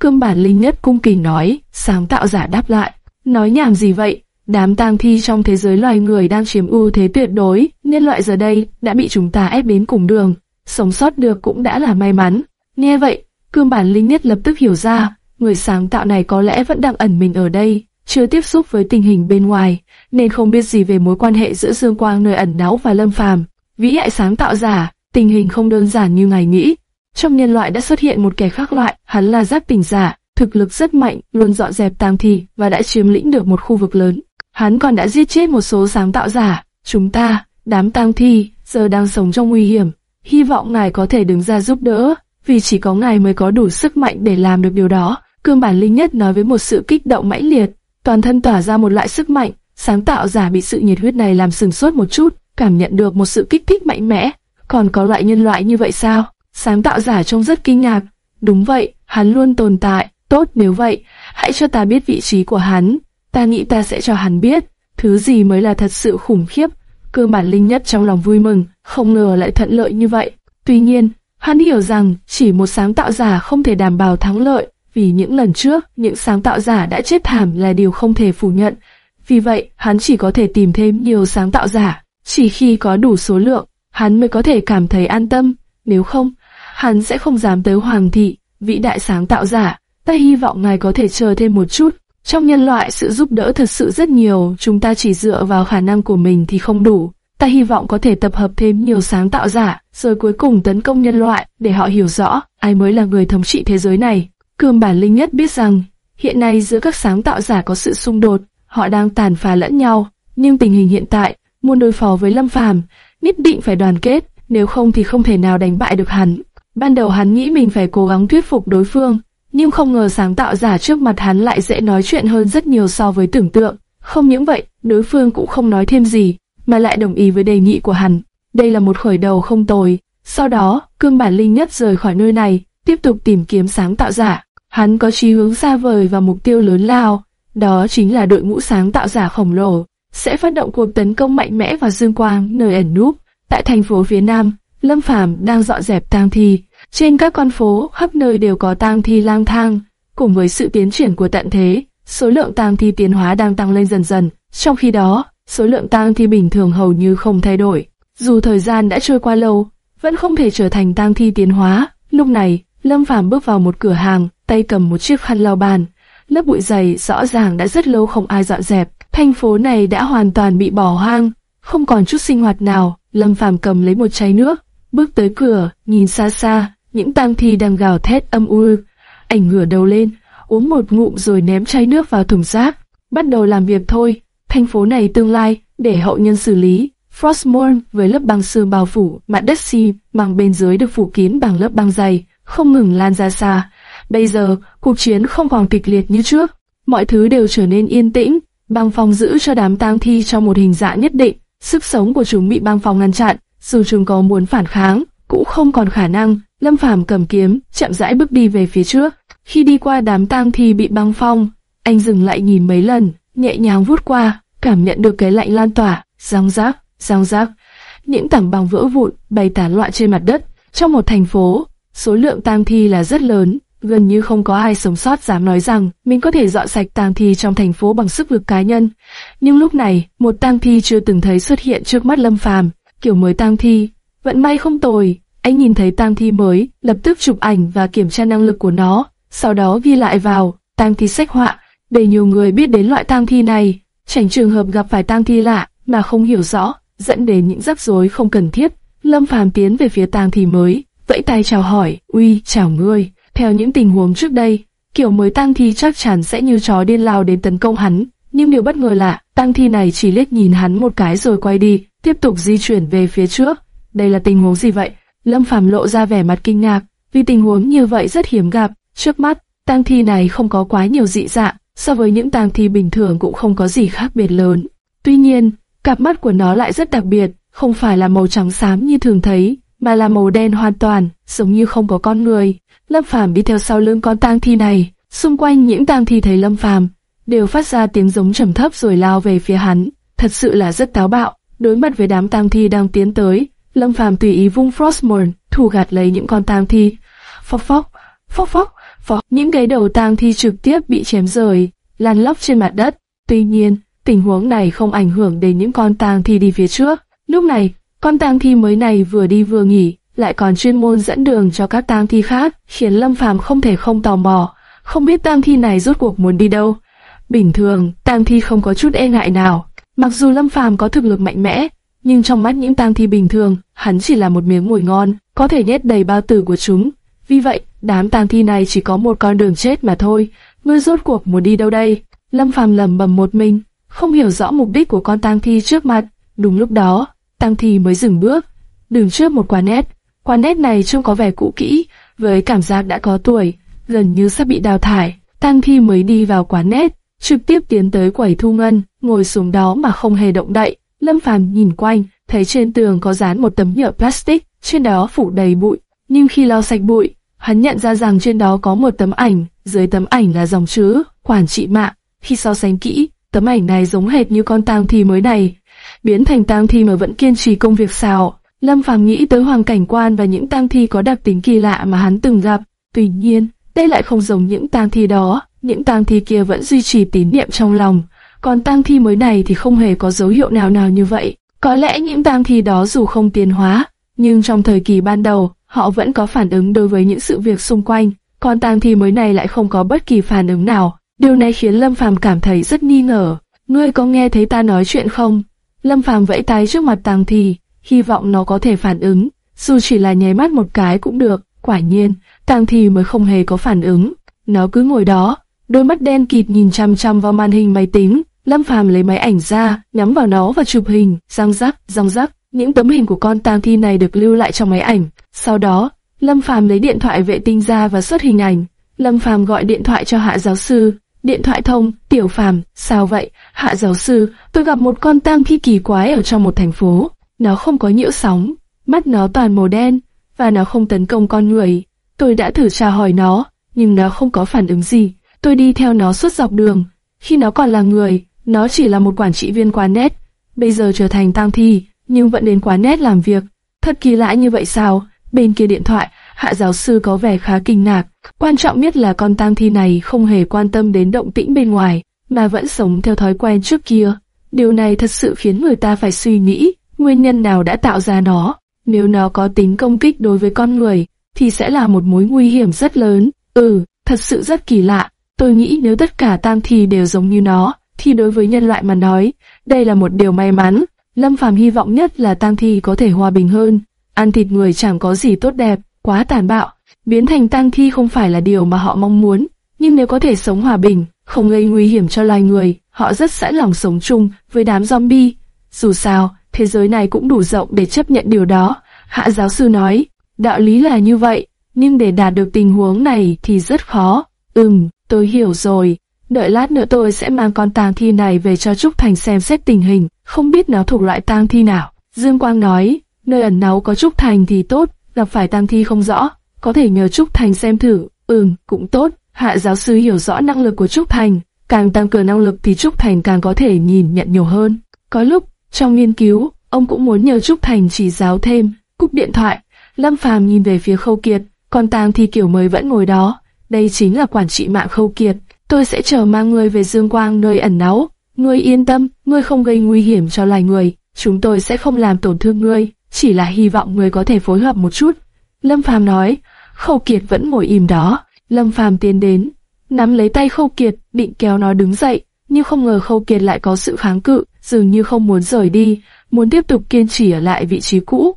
Cương bản linh nhất cung kính nói, sáng tạo giả đáp lại, nói nhảm gì vậy? Đám tang thi trong thế giới loài người đang chiếm ưu thế tuyệt đối, nhân loại giờ đây đã bị chúng ta ép đến cùng đường, sống sót được cũng đã là may mắn. Nghe vậy, cương bản linh nhất lập tức hiểu ra, người sáng tạo này có lẽ vẫn đang ẩn mình ở đây, chưa tiếp xúc với tình hình bên ngoài, nên không biết gì về mối quan hệ giữa Dương Quang nơi ẩn náu và Lâm Phàm. Vĩ đại sáng tạo giả, tình hình không đơn giản như ngài nghĩ. Trong nhân loại đã xuất hiện một kẻ khác loại, hắn là giác tỉnh giả, thực lực rất mạnh, luôn dọn dẹp tang thi và đã chiếm lĩnh được một khu vực lớn. Hắn còn đã giết chết một số sáng tạo giả. Chúng ta, đám tang thi, giờ đang sống trong nguy hiểm. Hy vọng ngài có thể đứng ra giúp đỡ, vì chỉ có ngài mới có đủ sức mạnh để làm được điều đó. Cương bản linh nhất nói với một sự kích động mãnh liệt, toàn thân tỏa ra một loại sức mạnh. Sáng tạo giả bị sự nhiệt huyết này làm sừng sốt một chút, cảm nhận được một sự kích thích mạnh mẽ. Còn có loại nhân loại như vậy sao? Sáng tạo giả trông rất kinh ngạc. Đúng vậy, hắn luôn tồn tại. Tốt nếu vậy, hãy cho ta biết vị trí của hắn. Ta nghĩ ta sẽ cho hắn biết, thứ gì mới là thật sự khủng khiếp. Cơ bản linh nhất trong lòng vui mừng, không ngờ lại thuận lợi như vậy. Tuy nhiên, hắn hiểu rằng chỉ một sáng tạo giả không thể đảm bảo thắng lợi, vì những lần trước, những sáng tạo giả đã chết thảm là điều không thể phủ nhận. Vì vậy, hắn chỉ có thể tìm thêm nhiều sáng tạo giả. Chỉ khi có đủ số lượng, hắn mới có thể cảm thấy an tâm. Nếu không, hắn sẽ không dám tới Hoàng thị, vĩ đại sáng tạo giả. Ta hy vọng ngài có thể chờ thêm một chút. Trong nhân loại sự giúp đỡ thật sự rất nhiều, chúng ta chỉ dựa vào khả năng của mình thì không đủ. Ta hy vọng có thể tập hợp thêm nhiều sáng tạo giả, rồi cuối cùng tấn công nhân loại để họ hiểu rõ ai mới là người thống trị thế giới này. Cương bản linh nhất biết rằng, hiện nay giữa các sáng tạo giả có sự xung đột, họ đang tàn phá lẫn nhau, nhưng tình hình hiện tại, muốn đối phó với Lâm Phàm, nhất định phải đoàn kết, nếu không thì không thể nào đánh bại được hắn. Ban đầu hắn nghĩ mình phải cố gắng thuyết phục đối phương, nhưng không ngờ sáng tạo giả trước mặt hắn lại dễ nói chuyện hơn rất nhiều so với tưởng tượng. Không những vậy, đối phương cũng không nói thêm gì, mà lại đồng ý với đề nghị của hắn. Đây là một khởi đầu không tồi. Sau đó, cương bản linh nhất rời khỏi nơi này, tiếp tục tìm kiếm sáng tạo giả. Hắn có chí hướng xa vời và mục tiêu lớn lao, đó chính là đội ngũ sáng tạo giả khổng lồ, sẽ phát động cuộc tấn công mạnh mẽ vào Dương Quang, nơi ẩn núp. Tại thành phố phía Nam, Lâm Phàm đang dọn dẹp tang thi. Trên các con phố, khắp nơi đều có tang thi lang thang. Cùng với sự tiến triển của tận thế, số lượng tang thi tiến hóa đang tăng lên dần dần. Trong khi đó, số lượng tang thi bình thường hầu như không thay đổi. Dù thời gian đã trôi qua lâu, vẫn không thể trở thành tang thi tiến hóa. Lúc này, Lâm Phàm bước vào một cửa hàng, tay cầm một chiếc khăn lau bàn. Lớp bụi dày rõ ràng đã rất lâu không ai dọn dẹp. Thành phố này đã hoàn toàn bị bỏ hoang, không còn chút sinh hoạt nào. Lâm Phàm cầm lấy một chai nước, bước tới cửa, nhìn xa xa, những tang thi đang gào thét âm u. Ảnh ngửa đầu lên, uống một ngụm rồi ném chai nước vào thùng rác. Bắt đầu làm việc thôi. Thành phố này tương lai để hậu nhân xử lý. Frostmourne với lớp băng sương bao phủ, mặt đất xi bằng bên dưới được phủ kín bằng lớp băng dày, không ngừng lan ra xa. Bây giờ, cuộc chiến không còn kịch liệt như trước, mọi thứ đều trở nên yên tĩnh, băng phong giữ cho đám tang thi trong một hình dạng nhất định, sức sống của chúng bị băng phong ngăn chặn, dù chúng có muốn phản kháng, cũng không còn khả năng. Lâm Phàm cầm kiếm, chậm rãi bước đi về phía trước. Khi đi qua đám tang thi bị băng phong, anh dừng lại nhìn mấy lần, nhẹ nhàng vút qua, cảm nhận được cái lạnh lan tỏa, răng rác, răng rác. Những tảng băng vỡ vụn bay tán loạn trên mặt đất. Trong một thành phố, số lượng tang thi là rất lớn, gần như không có ai sống sót dám nói rằng mình có thể dọn sạch tang thi trong thành phố bằng sức lực cá nhân. Nhưng lúc này, một tang thi chưa từng thấy xuất hiện trước mắt Lâm Phàm, kiểu mới tang thi, vận may không tồi. Anh nhìn thấy tang thi mới, lập tức chụp ảnh và kiểm tra năng lực của nó, sau đó ghi lại vào tang thi sách họa, để nhiều người biết đến loại tang thi này, tránh trường hợp gặp phải tang thi lạ mà không hiểu rõ, dẫn đến những rắc rối không cần thiết. Lâm Phàm tiến về phía tang thi mới, vẫy tay chào hỏi, uy, chào ngươi. Theo những tình huống trước đây, kiểu mới tăng thi chắc chắn sẽ như chó điên lao đến tấn công hắn. Nhưng điều bất ngờ là, tăng thi này chỉ liếc nhìn hắn một cái rồi quay đi, tiếp tục di chuyển về phía trước. Đây là tình huống gì vậy? Lâm Phàm lộ ra vẻ mặt kinh ngạc, vì tình huống như vậy rất hiếm gặp. Trước mắt, tang thi này không có quá nhiều dị dạng, so với những tang thi bình thường cũng không có gì khác biệt lớn. Tuy nhiên, cặp mắt của nó lại rất đặc biệt, không phải là màu trắng xám như thường thấy, mà là màu đen hoàn toàn, giống như không có con người. Lâm Phàm đi theo sau lưng con tang thi này, xung quanh những tang thi thấy Lâm Phàm đều phát ra tiếng giống trầm thấp rồi lao về phía hắn, thật sự là rất táo bạo. Đối mặt với đám tang thi đang tiến tới, Lâm Phàm tùy ý vung Frostmourne, thủ gạt lấy những con tang thi. Phốc phốc, phốc phốc, phốc, những cái đầu tang thi trực tiếp bị chém rời, lăn lóc trên mặt đất. Tuy nhiên, tình huống này không ảnh hưởng đến những con tang thi đi phía trước. Lúc này, con tang thi mới này vừa đi vừa nghỉ, lại còn chuyên môn dẫn đường cho các tang thi khác, khiến Lâm Phàm không thể không tò mò, không biết tang thi này rốt cuộc muốn đi đâu. Bình thường, tang thi không có chút e ngại nào, mặc dù Lâm Phàm có thực lực mạnh mẽ, nhưng trong mắt những tang thi bình thường, hắn chỉ là một miếng mồi ngon, có thể nhét đầy bao tử của chúng. Vì vậy, đám tang thi này chỉ có một con đường chết mà thôi. Ngươi rốt cuộc muốn đi đâu đây? Lâm Phàm lầm bầm một mình, không hiểu rõ mục đích của con tang thi trước mặt. Đúng lúc đó, tang thi mới dừng bước, đứng trước một quán nét. Quán nét này trông có vẻ cũ kỹ, với cảm giác đã có tuổi, gần như sắp bị đào thải. Tang thi mới đi vào quán nét, trực tiếp tiến tới quầy thu ngân, ngồi xuống đó mà không hề động đậy. Lâm Phàm nhìn quanh, thấy trên tường có dán một tấm nhựa plastic, trên đó phủ đầy bụi. Nhưng khi lau sạch bụi, hắn nhận ra rằng trên đó có một tấm ảnh, dưới tấm ảnh là dòng chữ quản trị mạng. Khi so sánh kỹ, tấm ảnh này giống hệt như con tang thi mới này, biến thành tang thi mà vẫn kiên trì công việc xào. Lâm Phàm nghĩ tới hoàng cảnh quan và những tang thi có đặc tính kỳ lạ mà hắn từng gặp. Tuy nhiên, đây lại không giống những tang thi đó, những tang thi kia vẫn duy trì tín niệm trong lòng, còn tang thi mới này thì không hề có dấu hiệu nào nào như vậy. Có lẽ những tang thi đó dù không tiến hóa, nhưng trong thời kỳ ban đầu, họ vẫn có phản ứng đối với những sự việc xung quanh, còn tang thi mới này lại không có bất kỳ phản ứng nào. Điều này khiến Lâm Phàm cảm thấy rất nghi ngờ. Ngươi có nghe thấy ta nói chuyện không? Lâm Phàm vẫy tay trước mặt tang thi, hy vọng nó có thể phản ứng, dù chỉ là nháy mắt một cái cũng được. Quả nhiên, tang thi mới không hề có phản ứng. Nó cứ ngồi đó, đôi mắt đen kịt nhìn chăm chăm vào màn hình máy tính. Lâm Phàm lấy máy ảnh ra, nhắm vào nó và chụp hình, răng rắc, răng rắc. Những tấm hình của con tang thi này được lưu lại trong máy ảnh. Sau đó, Lâm Phàm lấy điện thoại vệ tinh ra và xuất hình ảnh. Lâm Phàm gọi điện thoại cho Hạ giáo sư. Điện thoại thông, Tiểu Phàm, sao vậy? Hạ giáo sư, tôi gặp một con tang thi kỳ quái ở trong một thành phố. Nó không có nhiễu sóng, mắt nó toàn màu đen, và nó không tấn công con người. Tôi đã thử tra hỏi nó, nhưng nó không có phản ứng gì. Tôi đi theo nó suốt dọc đường. Khi nó còn là người, nó chỉ là một quản trị viên quán nét, bây giờ trở thành tang thi, nhưng vẫn đến quán nét làm việc. Thật kỳ lạ như vậy sao? Bên kia điện thoại, hạ giáo sư có vẻ khá kinh ngạc. Quan trọng nhất là con tang thi này không hề quan tâm đến động tĩnh bên ngoài, mà vẫn sống theo thói quen trước kia. Điều này thật sự khiến người ta phải suy nghĩ, nguyên nhân nào đã tạo ra nó. Nếu nó có tính công kích đối với con người, thì sẽ là một mối nguy hiểm rất lớn. Ừ, thật sự rất kỳ lạ. Tôi nghĩ nếu tất cả tang thi đều giống như nó, thì đối với nhân loại mà nói, đây là một điều may mắn. Lâm Phàm hy vọng nhất là tang thi có thể hòa bình hơn. Ăn thịt người chẳng có gì tốt đẹp, quá tàn bạo. Biến thành tang thi không phải là điều mà họ mong muốn, nhưng nếu có thể sống hòa bình, không gây nguy hiểm cho loài người, họ rất sẵn lòng sống chung với đám zombie. Dù sao, thế giới này cũng đủ rộng để chấp nhận điều đó. Hạ giáo sư nói, đạo lý là như vậy, nhưng để đạt được tình huống này thì rất khó. Ừm, tôi hiểu rồi. Đợi lát nữa tôi sẽ mang con tang thi này về cho Trúc Thành xem xét tình hình, không biết nó thuộc loại tang thi nào. Dương Quang nói, nơi ẩn náu có Trúc Thành thì tốt, gặp phải tang thi không rõ, có thể nhờ Trúc Thành xem thử. Ừm, cũng tốt. Hạ giáo sư hiểu rõ năng lực của Trúc Thành, càng tăng cường năng lực thì Trúc Thành càng có thể nhìn nhận nhiều hơn. Có lúc, trong nghiên cứu, ông cũng muốn nhờ Trúc Thành chỉ giáo thêm. Cúp điện thoại, Lâm Phàm nhìn về phía Khâu Kiệt, còn tang thi kiểu mới vẫn ngồi đó. Đây chính là quản trị mạng Khâu Kiệt. Tôi sẽ chờ mang ngươi về Dương Quang nơi ẩn náu. Ngươi yên tâm, ngươi không gây nguy hiểm cho loài người. Chúng tôi sẽ không làm tổn thương ngươi, chỉ là hy vọng người có thể phối hợp một chút. Lâm Phàm nói, Khâu Kiệt vẫn ngồi im đó. Lâm Phàm tiến đến, nắm lấy tay Khâu Kiệt, định kéo nó đứng dậy, nhưng không ngờ Khâu Kiệt lại có sự kháng cự, dường như không muốn rời đi, muốn tiếp tục kiên trì ở lại vị trí cũ.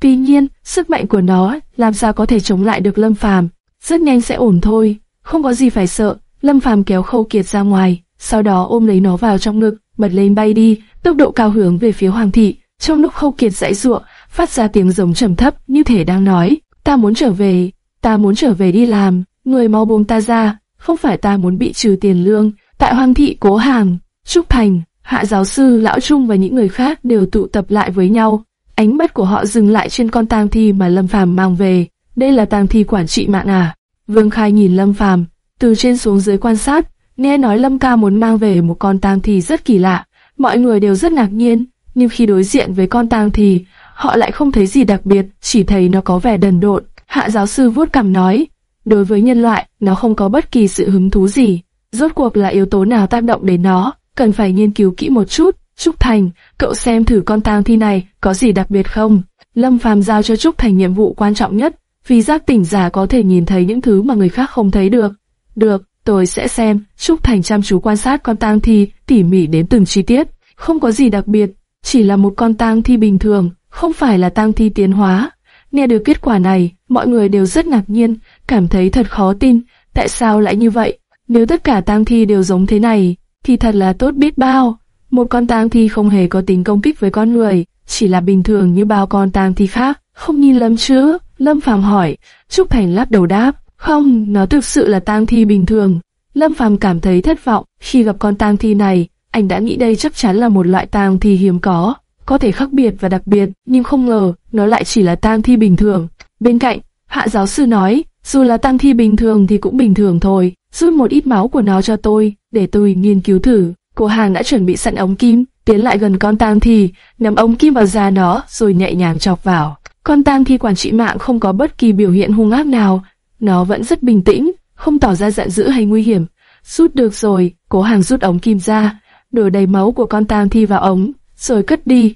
Tuy nhiên, sức mạnh của nó làm sao có thể chống lại được Lâm Phàm? Rất nhanh sẽ ổn thôi, không có gì phải sợ. Lâm Phàm kéo Khâu Kiệt ra ngoài, sau đó ôm lấy nó vào trong ngực, bật lên bay đi, tốc độ cao hướng về phía Hoàng thị. Trong lúc Khâu Kiệt dãy giụa, phát ra tiếng giống trầm thấp như thể đang nói: "Ta muốn trở về, ta muốn trở về đi làm." người mau buông ta ra, không phải ta muốn bị trừ tiền lương. Tại Hoàng thị Cố Hàng, Trúc Thành, Hạ giáo sư, Lão Trung và những người khác đều tụ tập lại với nhau. Ánh mắt của họ dừng lại trên con tang thi mà Lâm Phàm mang về. Đây là tang thi quản trị mạng à? Vương Khai nhìn Lâm Phàm, từ trên xuống dưới quan sát, nghe nói Lâm Ca muốn mang về một con tang thi rất kỳ lạ. Mọi người đều rất ngạc nhiên, nhưng khi đối diện với con tang thi, họ lại không thấy gì đặc biệt, chỉ thấy nó có vẻ đần độn. Hạ giáo sư vuốt cằm nói, Đối với nhân loại, nó không có bất kỳ sự hứng thú gì. Rốt cuộc là yếu tố nào tác động đến nó, cần phải nghiên cứu kỹ một chút. Trúc Thành, cậu xem thử con tang thi này có gì đặc biệt không? Lâm Phàm giao cho Trúc Thành nhiệm vụ quan trọng nhất, vì giác tỉnh giả có thể nhìn thấy những thứ mà người khác không thấy được. Được, tôi sẽ xem. Trúc Thành chăm chú quan sát con tang thi, tỉ mỉ đến từng chi tiết. Không có gì đặc biệt, chỉ là một con tang thi bình thường, không phải là tang thi tiến hóa. Nghe được kết quả này, mọi người đều rất ngạc nhiên, cảm thấy thật khó tin, tại sao lại như vậy? Nếu tất cả tang thi đều giống thế này, thì thật là tốt biết bao. Một con tang thi không hề có tính công kích với con người, chỉ là bình thường như bao con tang thi khác. Không nhìn Lâm chứ? Lâm Phàm hỏi. Trúc Thành lắc đầu đáp, không, nó thực sự là tang thi bình thường. Lâm Phàm cảm thấy thất vọng khi gặp con tang thi này. Anh đã nghĩ đây chắc chắn là một loại tang thi hiếm có, có thể khác biệt và đặc biệt, nhưng không ngờ nó lại chỉ là tang thi bình thường. Bên cạnh, hạ giáo sư nói, dù là tang thi bình thường thì cũng bình thường thôi, rút một ít máu của nó cho tôi, để tôi nghiên cứu thử. Cô hàng đã chuẩn bị sẵn ống kim, tiến lại gần con tang thi, nắm ống kim vào da nó, rồi nhẹ nhàng chọc vào. Con tang thi quản trị mạng không có bất kỳ biểu hiện hung ác nào, nó vẫn rất bình tĩnh, không tỏ ra giận dữ hay nguy hiểm. Rút được rồi, cố hàng rút ống kim ra, đổ đầy máu của con tang thi vào ống, rồi cất đi.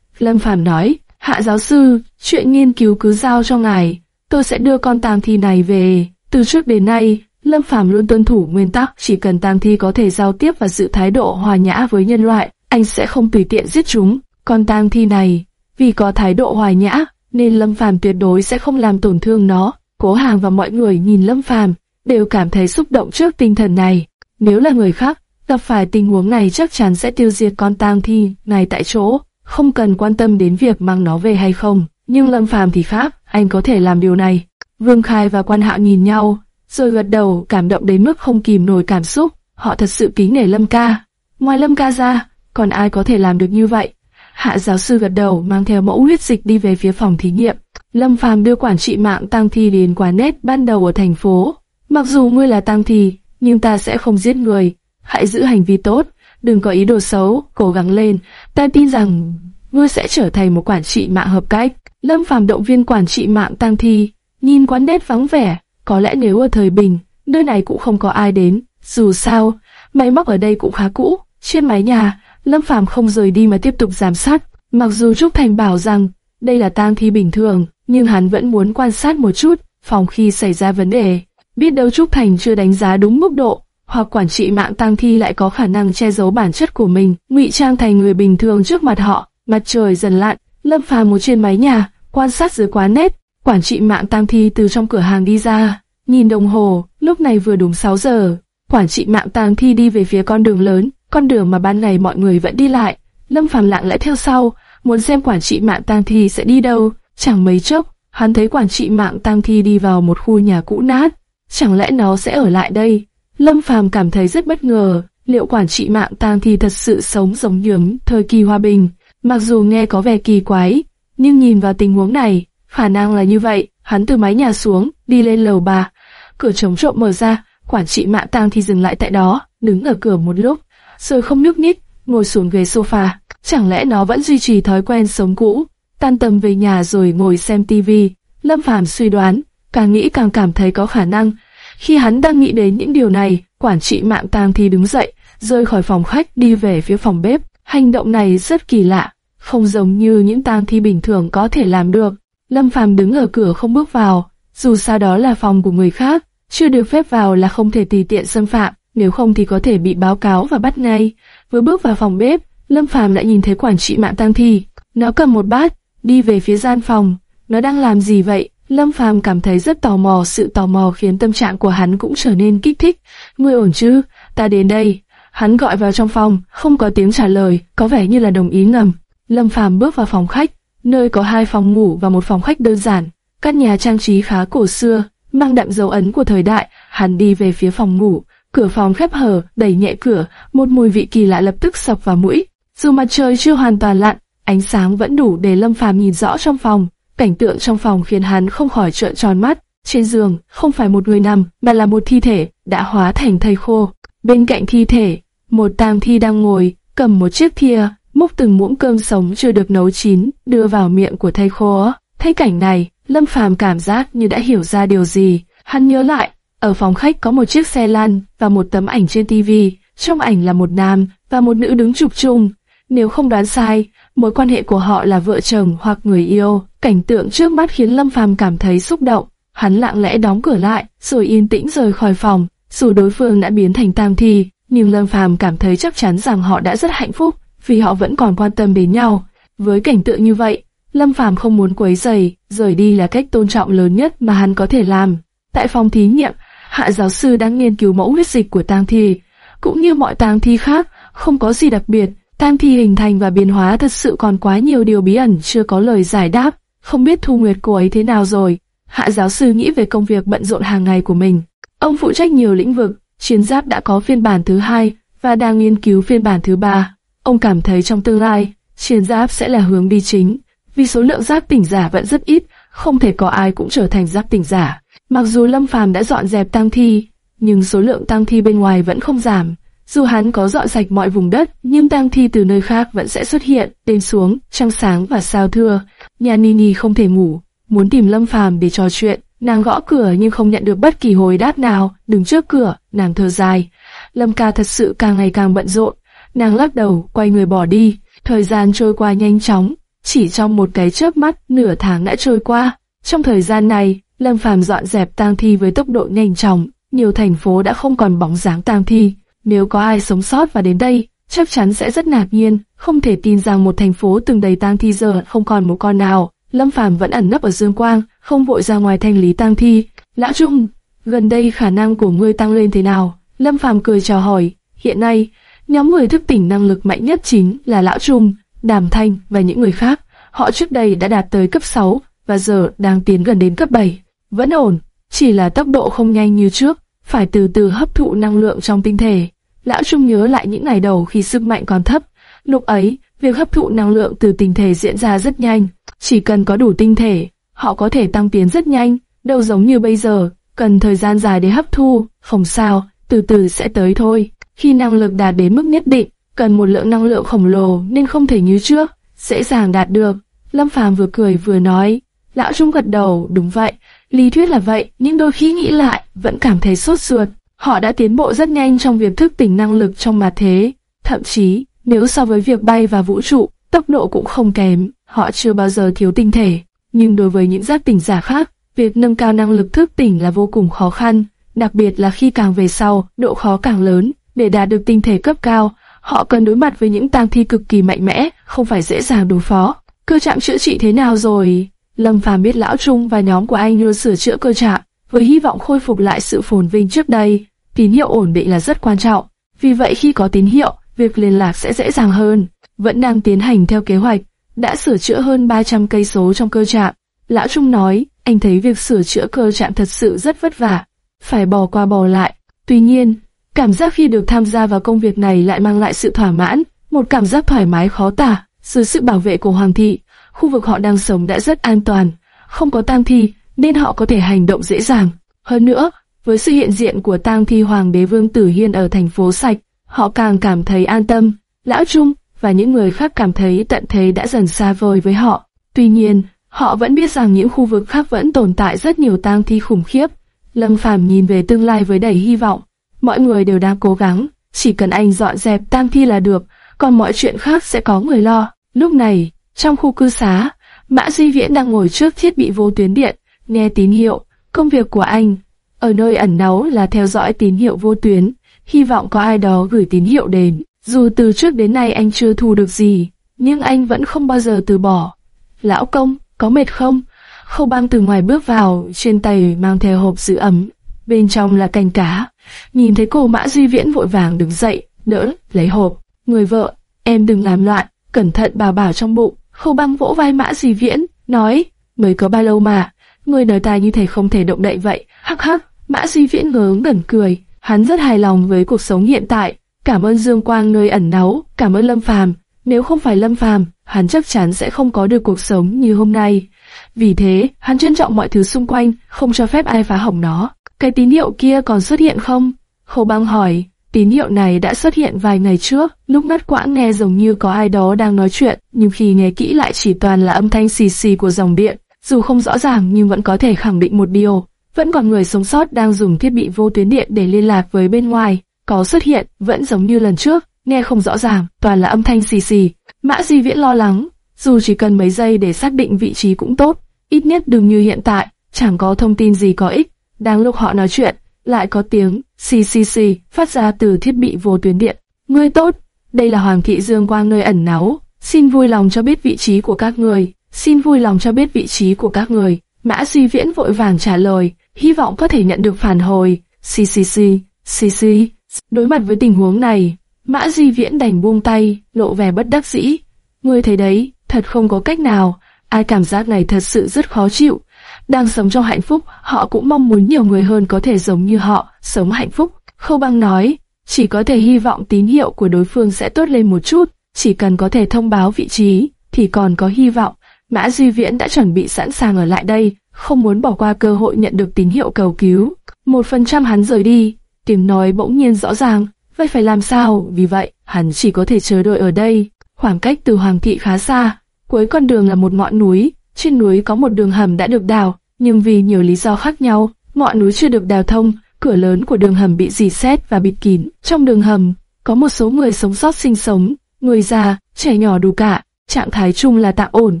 Lâm Phàm nói, hạ giáo sư, chuyện nghiên cứu cứ giao cho ngài, tôi sẽ đưa con tang thi này về. Từ trước đến nay, Lâm Phàm luôn tuân thủ nguyên tắc, chỉ cần tang thi có thể giao tiếp và giữ thái độ hòa nhã với nhân loại, anh sẽ không tùy tiện giết chúng. Con tang thi này, vì có thái độ hòa nhã, nên Lâm Phàm tuyệt đối sẽ không làm tổn thương nó. Cố Hàng và mọi người nhìn Lâm Phàm đều cảm thấy xúc động trước tinh thần này. Nếu là người khác, gặp phải tình huống này chắc chắn sẽ tiêu diệt con tang thi này tại chỗ, không cần quan tâm đến việc mang nó về hay không. Nhưng Lâm Phàm thì khác, anh có thể làm điều này. Vương Khai và Quan Hạo nhìn nhau, rồi gật đầu cảm động đến mức không kìm nổi cảm xúc. Họ thật sự kính nể Lâm Ca. Ngoài Lâm Ca ra, còn ai có thể làm được như vậy? Hạ giáo sư gật đầu mang theo mẫu huyết dịch đi về phía phòng thí nghiệm. Lâm Phàm đưa quản trị mạng tăng thi đến quán nét ban đầu ở thành phố. Mặc dù ngươi là tăng thi, nhưng ta sẽ không giết người. hãy giữ hành vi tốt, đừng có ý đồ xấu, cố gắng lên, ta tin rằng ngươi sẽ trở thành một quản trị mạng hợp cách. Lâm Phàm động viên quản trị mạng tăng thi, nhìn quán nét vắng vẻ, có lẽ nếu ở thời bình, nơi này cũng không có ai đến. Dù sao, máy móc ở đây cũng khá cũ. Trên mái nhà, Lâm Phàm không rời đi mà tiếp tục giám sát. Mặc dù Trúc Thành bảo rằng đây là tang thi bình thường, nhưng hắn vẫn muốn quan sát một chút, phòng khi xảy ra vấn đề. Biết đâu Trúc Thành chưa đánh giá đúng mức độ, hoặc quản trị mạng tang thi lại có khả năng che giấu bản chất của mình, ngụy trang thành người bình thường trước mặt họ. Mặt trời dần lặn, Lâm Phàm ngồi trên mái nhà, quan sát dưới quán nét. Quản trị mạng tang thi từ trong cửa hàng đi ra, nhìn đồng hồ, lúc này vừa đúng 6 giờ. Quản trị mạng tang thi đi về phía con đường lớn, con đường mà ban ngày mọi người vẫn đi lại. Lâm Phàm lặng lẽ theo sau, muốn xem quản trị mạng tang thi sẽ đi đâu. Chẳng mấy chốc, hắn thấy quản trị mạng tang thi đi vào một khu nhà cũ nát. Chẳng lẽ nó sẽ ở lại đây? Lâm Phàm cảm thấy rất bất ngờ, liệu quản trị mạng tang thi thật sự sống giống như thời kỳ hòa bình? Mặc dù nghe có vẻ kỳ quái, nhưng nhìn vào tình huống này, khả năng là như vậy. Hắn từ mái nhà xuống, đi lên lầu ba, cửa chống trộm mở ra, quản trị mạng tang thi dừng lại tại đó, đứng ở cửa một lúc, rồi không nhúc nhích, ngồi xuống ghế sofa. Chẳng lẽ nó vẫn duy trì thói quen sống cũ, tan tầm về nhà rồi ngồi xem tivi? Lâm Phàm suy đoán, càng nghĩ càng cảm thấy có khả năng. Khi hắn đang nghĩ đến những điều này, quản trị mạng tang thi đứng dậy, rời khỏi phòng khách đi về phía phòng bếp. Hành động này rất kỳ lạ, không giống như những tang thi bình thường có thể làm được. Lâm Phàm đứng ở cửa không bước vào, dù sao đó là phòng của người khác, chưa được phép vào là không thể tùy tiện xâm phạm, nếu không thì có thể bị báo cáo và bắt ngay. Vừa bước vào phòng bếp, Lâm Phàm đã nhìn thấy quản trị mạng tang thi, nó cầm một bát, đi về phía gian phòng. Nó đang làm gì vậy? Lâm Phàm cảm thấy rất tò mò, sự tò mò khiến tâm trạng của hắn cũng trở nên kích thích. Ngươi ổn chứ? Ta đến đây. Hắn gọi vào trong phòng, không có tiếng trả lời, có vẻ như là đồng ý ngầm. Lâm Phàm bước vào phòng khách, nơi có hai phòng ngủ và một phòng khách đơn giản. Căn nhà trang trí khá cổ xưa, mang đậm dấu ấn của thời đại. Hắn đi về phía phòng ngủ, cửa phòng khép hở, đẩy nhẹ cửa, một mùi vị kỳ lạ lập tức sộc vào mũi. Dù mặt trời chưa hoàn toàn lặn, ánh sáng vẫn đủ để Lâm Phàm nhìn rõ trong phòng. Cảnh tượng trong phòng khiến hắn không khỏi trợn tròn mắt. Trên giường, không phải một người nằm, mà là một thi thể, đã hóa thành thây khô. Bên cạnh thi thể, một tang thi đang ngồi, cầm một chiếc thìa, múc từng muỗng cơm sống chưa được nấu chín, đưa vào miệng của thây khô. Thấy cảnh này, Lâm Phàm cảm giác như đã hiểu ra điều gì. Hắn nhớ lại, ở phòng khách có một chiếc xe lăn và một tấm ảnh trên tivi. Trong ảnh là một nam và một nữ đứng chụp chung. Nếu không đoán sai, mối quan hệ của họ là vợ chồng hoặc người yêu. Cảnh tượng trước mắt khiến Lâm Phàm cảm thấy xúc động. Hắn lặng lẽ đóng cửa lại, rồi yên tĩnh rời khỏi phòng. Dù đối phương đã biến thành tam thi, nhưng Lâm Phàm cảm thấy chắc chắn rằng họ đã rất hạnh phúc, vì họ vẫn còn quan tâm đến nhau. Với cảnh tượng như vậy, Lâm Phàm không muốn quấy rầy, rời đi là cách tôn trọng lớn nhất mà hắn có thể làm. Tại phòng thí nghiệm, hạ giáo sư đang nghiên cứu mẫu huyết dịch của tang thi, cũng như mọi tang thi khác, không có gì đặc biệt. Tang thi hình thành và biến hóa thật sự còn quá nhiều điều bí ẩn chưa có lời giải đáp. Không biết Thu Nguyệt cô ấy thế nào rồi. Hạ giáo sư nghĩ về công việc bận rộn hàng ngày của mình. Ông phụ trách nhiều lĩnh vực, chiến giáp đã có phiên bản thứ hai và đang nghiên cứu phiên bản thứ ba. Ông cảm thấy trong tương lai, chiến giáp sẽ là hướng đi chính, vì số lượng giáp tỉnh giả vẫn rất ít, không thể có ai cũng trở thành giáp tỉnh giả. Mặc dù Lâm Phàm đã dọn dẹp tang thi, nhưng số lượng tang thi bên ngoài vẫn không giảm. Dù hắn có dọn sạch mọi vùng đất, nhưng tang thi từ nơi khác vẫn sẽ xuất hiện, đêm xuống, trăng sáng và sao thưa. Nhà Nini không thể ngủ, muốn tìm Lâm Phàm để trò chuyện. Nàng gõ cửa nhưng không nhận được bất kỳ hồi đáp nào, đứng trước cửa, nàng thở dài. Lâm ca thật sự càng ngày càng bận rộn. Nàng lắc đầu, quay người bỏ đi. Thời gian trôi qua nhanh chóng, chỉ trong một cái chớp mắt, nửa tháng đã trôi qua. Trong thời gian này, Lâm Phàm dọn dẹp tang thi với tốc độ nhanh chóng, nhiều thành phố đã không còn bóng dáng tang thi. Nếu có ai sống sót và đến đây, chắc chắn sẽ rất ngạc nhiên, không thể tin rằng một thành phố từng đầy tang thi giờ không còn một con nào. Lâm Phàm vẫn ẩn nấp ở dương quang, không vội ra ngoài thanh lý tang thi. Lão Trung, gần đây khả năng của ngươi tăng lên thế nào? Lâm Phàm cười chào hỏi. Hiện nay, nhóm người thức tỉnh năng lực mạnh nhất chính là Lão Trung, Đàm Thanh và những người khác. Họ trước đây đã đạt tới cấp 6 và giờ đang tiến gần đến cấp 7. Vẫn ổn, chỉ là tốc độ không nhanh như trước, phải từ từ hấp thụ năng lượng trong tinh thể. Lão Trung nhớ lại những ngày đầu khi sức mạnh còn thấp. Lúc ấy, việc hấp thụ năng lượng từ tinh thể diễn ra rất nhanh. Chỉ cần có đủ tinh thể, họ có thể tăng tiến rất nhanh, đâu giống như bây giờ, cần thời gian dài để hấp thu, không sao, từ từ sẽ tới thôi. Khi năng lực đạt đến mức nhất định, cần một lượng năng lượng khổng lồ nên không thể như trước, dễ dàng đạt được. Lâm Phàm vừa cười vừa nói, lão Trung gật đầu, đúng vậy, lý thuyết là vậy, nhưng đôi khi nghĩ lại, vẫn cảm thấy sốt ruột. Họ đã tiến bộ rất nhanh trong việc thức tỉnh năng lực trong mặt thế, thậm chí, nếu so với việc bay vào vũ trụ, tốc độ cũng không kém, họ chưa bao giờ thiếu tinh thể. Nhưng đối với những giác tỉnh giả khác, việc nâng cao năng lực thức tỉnh là vô cùng khó khăn, đặc biệt là khi càng về sau, độ khó càng lớn. Để đạt được tinh thể cấp cao, họ cần đối mặt với những tang thi cực kỳ mạnh mẽ, không phải dễ dàng đối phó. Cơ trạm chữa trị thế nào rồi? Lâm Phàm biết lão Trung và nhóm của anh luôn sửa chữa cơ trạm, với hy vọng khôi phục lại sự phồn vinh trước đây. Tín hiệu ổn định là rất quan trọng, vì vậy khi có tín hiệu, việc liên lạc sẽ dễ dàng hơn. Vẫn đang tiến hành theo kế hoạch, đã sửa chữa hơn 300 cây số trong cơ trạm. Lão Trung nói, anh thấy việc sửa chữa cơ trạm thật sự rất vất vả, phải bò qua bò lại. Tuy nhiên, cảm giác khi được tham gia vào công việc này lại mang lại sự thỏa mãn, một cảm giác thoải mái khó tả. Dưới sự bảo vệ của Hoàng thị, khu vực họ đang sống đã rất an toàn, không có tang thi, nên họ có thể hành động dễ dàng. Hơn nữa, với sự hiện diện của tang thi Hoàng đế Vương Tử Hiên ở thành phố sạch, họ càng cảm thấy an tâm. Lão Trung và những người khác cảm thấy tận thế đã dần xa vời với họ. Tuy nhiên, họ vẫn biết rằng những khu vực khác vẫn tồn tại rất nhiều tang thi khủng khiếp. Lâm Phàm nhìn về tương lai với đầy hy vọng. Mọi người đều đang cố gắng, chỉ cần anh dọn dẹp tang thi là được, còn mọi chuyện khác sẽ có người lo. Lúc này, trong khu cư xá, Mã Duy Viễn đang ngồi trước thiết bị vô tuyến điện, nghe tín hiệu. Công việc của anh ở nơi ẩn náu là theo dõi tín hiệu vô tuyến, hy vọng có ai đó gửi tín hiệu đến. Dù từ trước đến nay anh chưa thu được gì, nhưng anh vẫn không bao giờ từ bỏ. Lão công, có mệt không? Khâu băng từ ngoài bước vào, trên tay mang theo hộp giữ ấm, bên trong là canh cá. Nhìn thấy cô Mã Duy Viễn vội vàng đứng dậy, đỡ, lấy hộp. Người vợ, em đừng làm loạn, cẩn thận bảo bảo trong bụng. Khâu băng vỗ vai Mã Duy Viễn, nói, mới có bao lâu mà, người đời ta như thể không thể động đậy vậy. Hắc hắc, Mã Duy Viễn ngớ ngẩn cười, hắn rất hài lòng với cuộc sống hiện tại. Cảm ơn Dương Quang nơi ẩn náu, cảm ơn Lâm Phàm. Nếu không phải Lâm Phàm, hắn chắc chắn sẽ không có được cuộc sống như hôm nay. Vì thế, hắn trân trọng mọi thứ xung quanh, không cho phép ai phá hỏng nó. Cái tín hiệu kia còn xuất hiện không? Khâu băng hỏi, tín hiệu này đã xuất hiện vài ngày trước, lúc ngắt quãng nghe giống như có ai đó đang nói chuyện, nhưng khi nghe kỹ lại chỉ toàn là âm thanh xì xì của dòng điện. Dù không rõ ràng nhưng vẫn có thể khẳng định một điều, vẫn còn người sống sót đang dùng thiết bị vô tuyến điện để liên lạc với bên ngoài. Có xuất hiện, vẫn giống như lần trước, nghe không rõ ràng, toàn là âm thanh xì xì. Mã Di Viễn lo lắng, dù chỉ cần mấy giây để xác định vị trí cũng tốt, ít nhất đừng như hiện tại, chẳng có thông tin gì có ích. Đang lúc họ nói chuyện, lại có tiếng xì xì xì phát ra từ thiết bị vô tuyến điện. Ngươi tốt, đây là Hoàng thị Dương Quang nơi ẩn náu, xin vui lòng cho biết vị trí của các người, xin vui lòng cho biết vị trí của các người. Mã Duy Viễn vội vàng trả lời, hy vọng có thể nhận được phản hồi. Xì xì xì, xì xì. Đối mặt với tình huống này, Mã Duy Viễn đành buông tay, lộ vẻ bất đắc dĩ. Ngươi thấy đấy, thật không có cách nào, ai cảm giác này thật sự rất khó chịu. Đang sống trong hạnh phúc, họ cũng mong muốn nhiều người hơn có thể giống như họ, sống hạnh phúc. Khâu băng nói, chỉ có thể hy vọng tín hiệu của đối phương sẽ tốt lên một chút, chỉ cần có thể thông báo vị trí, thì còn có hy vọng. Mã Duy Viễn đã chuẩn bị sẵn sàng ở lại đây, không muốn bỏ qua cơ hội nhận được tín hiệu cầu cứu. Một phần trăm hắn rời đi, tiếng nói bỗng nhiên rõ ràng, vậy phải làm sao? Vì vậy, hắn chỉ có thể chờ đợi ở đây. Khoảng cách từ Hoàng thị khá xa, cuối con đường là một ngọn núi, trên núi có một đường hầm đã được đào, nhưng vì nhiều lý do khác nhau, ngọn núi chưa được đào thông, cửa lớn của đường hầm bị dì xét và bịt kín. Trong đường hầm, có một số người sống sót sinh sống, người già, trẻ nhỏ đủ cả, trạng thái chung là tạm ổn,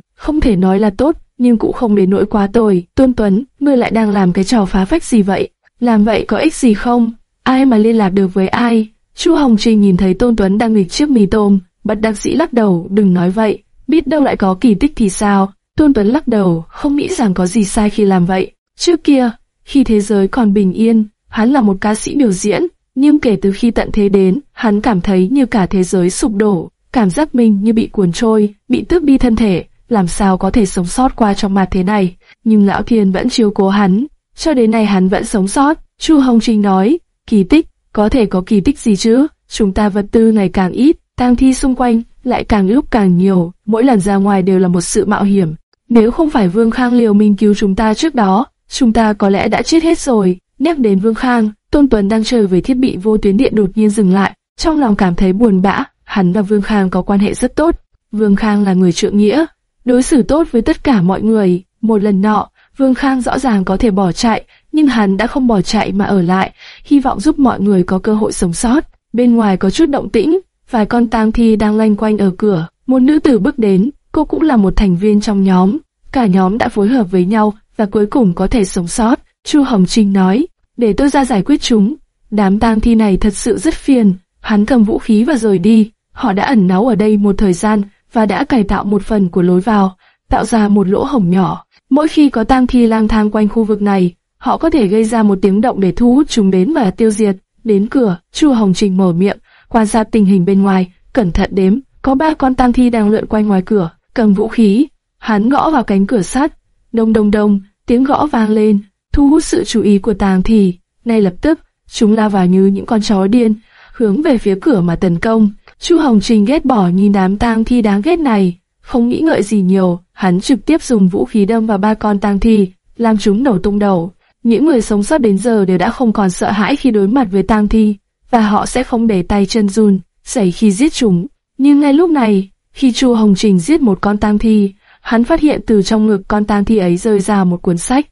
không thể nói là tốt, nhưng cũng không đến nỗi quá tồi. Tôn Tuấn, ngươi lại đang làm cái trò phá phách gì vậy? Làm vậy có ích gì không? Ai mà liên lạc được với ai? Chu Hồng Trinh nhìn thấy Tôn Tuấn đang nghịch chiếc mì tôm, bất đắc dĩ lắc đầu, đừng nói vậy, biết đâu lại có kỳ tích thì sao? Tôn Tuấn lắc đầu, không nghĩ rằng có gì sai khi làm vậy. Trước kia, khi thế giới còn bình yên, hắn là một ca sĩ biểu diễn, nhưng kể từ khi tận thế đến, hắn cảm thấy như cả thế giới sụp đổ, cảm giác mình như bị cuốn trôi, bị tước đi thân thể, làm sao có thể sống sót qua trong mặt thế này. Nhưng Lão Thiên vẫn chiếu cố hắn, cho đến nay hắn vẫn sống sót. Chu Hồng Trinh nói, kỳ tích, có thể có kỳ tích gì chứ? Chúng ta vật tư ngày càng ít, tang thi xung quanh lại càng lúc càng nhiều, mỗi lần ra ngoài đều là một sự mạo hiểm. Nếu không phải Vương Khang liều mình cứu chúng ta trước đó, chúng ta có lẽ đã chết hết rồi. Nếp đến Vương Khang, Tôn Tuấn đang chờ về thiết bị vô tuyến điện đột nhiên dừng lại. trong lòng cảm thấy buồn bã, hắn và Vương Khang có quan hệ rất tốt. Vương Khang là người trượng nghĩa, đối xử tốt với tất cả mọi người. Một lần nọ, Vương Khang rõ ràng có thể bỏ chạy, nhưng hắn đã không bỏ chạy mà ở lại, hy vọng giúp mọi người có cơ hội sống sót. Bên ngoài có chút động tĩnh, vài con tang thi đang lanh quanh ở cửa. Một nữ tử bước đến, cô cũng là một thành viên trong nhóm. Cả nhóm đã phối hợp với nhau và cuối cùng có thể sống sót. Chu Hồng Trinh nói, để tôi ra giải quyết chúng. Đám tang thi này thật sự rất phiền. Hắn cầm vũ khí và rời đi. Họ đã ẩn náu ở đây một thời gian và đã cải tạo một phần của lối vào, tạo ra một lỗ hổng nhỏ. Mỗi khi có tang thi lang thang quanh khu vực này, họ có thể gây ra một tiếng động để thu hút chúng đến và tiêu diệt. Đến cửa, Chu Hồng Trình mở miệng, quan sát tình hình bên ngoài, cẩn thận đếm, có ba con tang thi đang lượn quanh ngoài cửa, cầm vũ khí. Hắn gõ vào cánh cửa sắt, đông đông đông, tiếng gõ vang lên, thu hút sự chú ý của tang thi. Ngay lập tức, chúng lao vào như những con chó điên, hướng về phía cửa mà tấn công. Chu Hồng Trình ghét bỏ nhìn đám tang thi đáng ghét này, không nghĩ ngợi gì nhiều, hắn trực tiếp dùng vũ khí đâm vào ba con tang thi, làm chúng nổ tung đầu. Những người sống sót đến giờ đều đã không còn sợ hãi khi đối mặt với tang thi, và họ sẽ không để tay chân run, xảy khi giết chúng. Nhưng ngay lúc này, khi Chu Hồng Trình giết một con tang thi, hắn phát hiện từ trong ngực con tang thi ấy rơi ra một cuốn sách.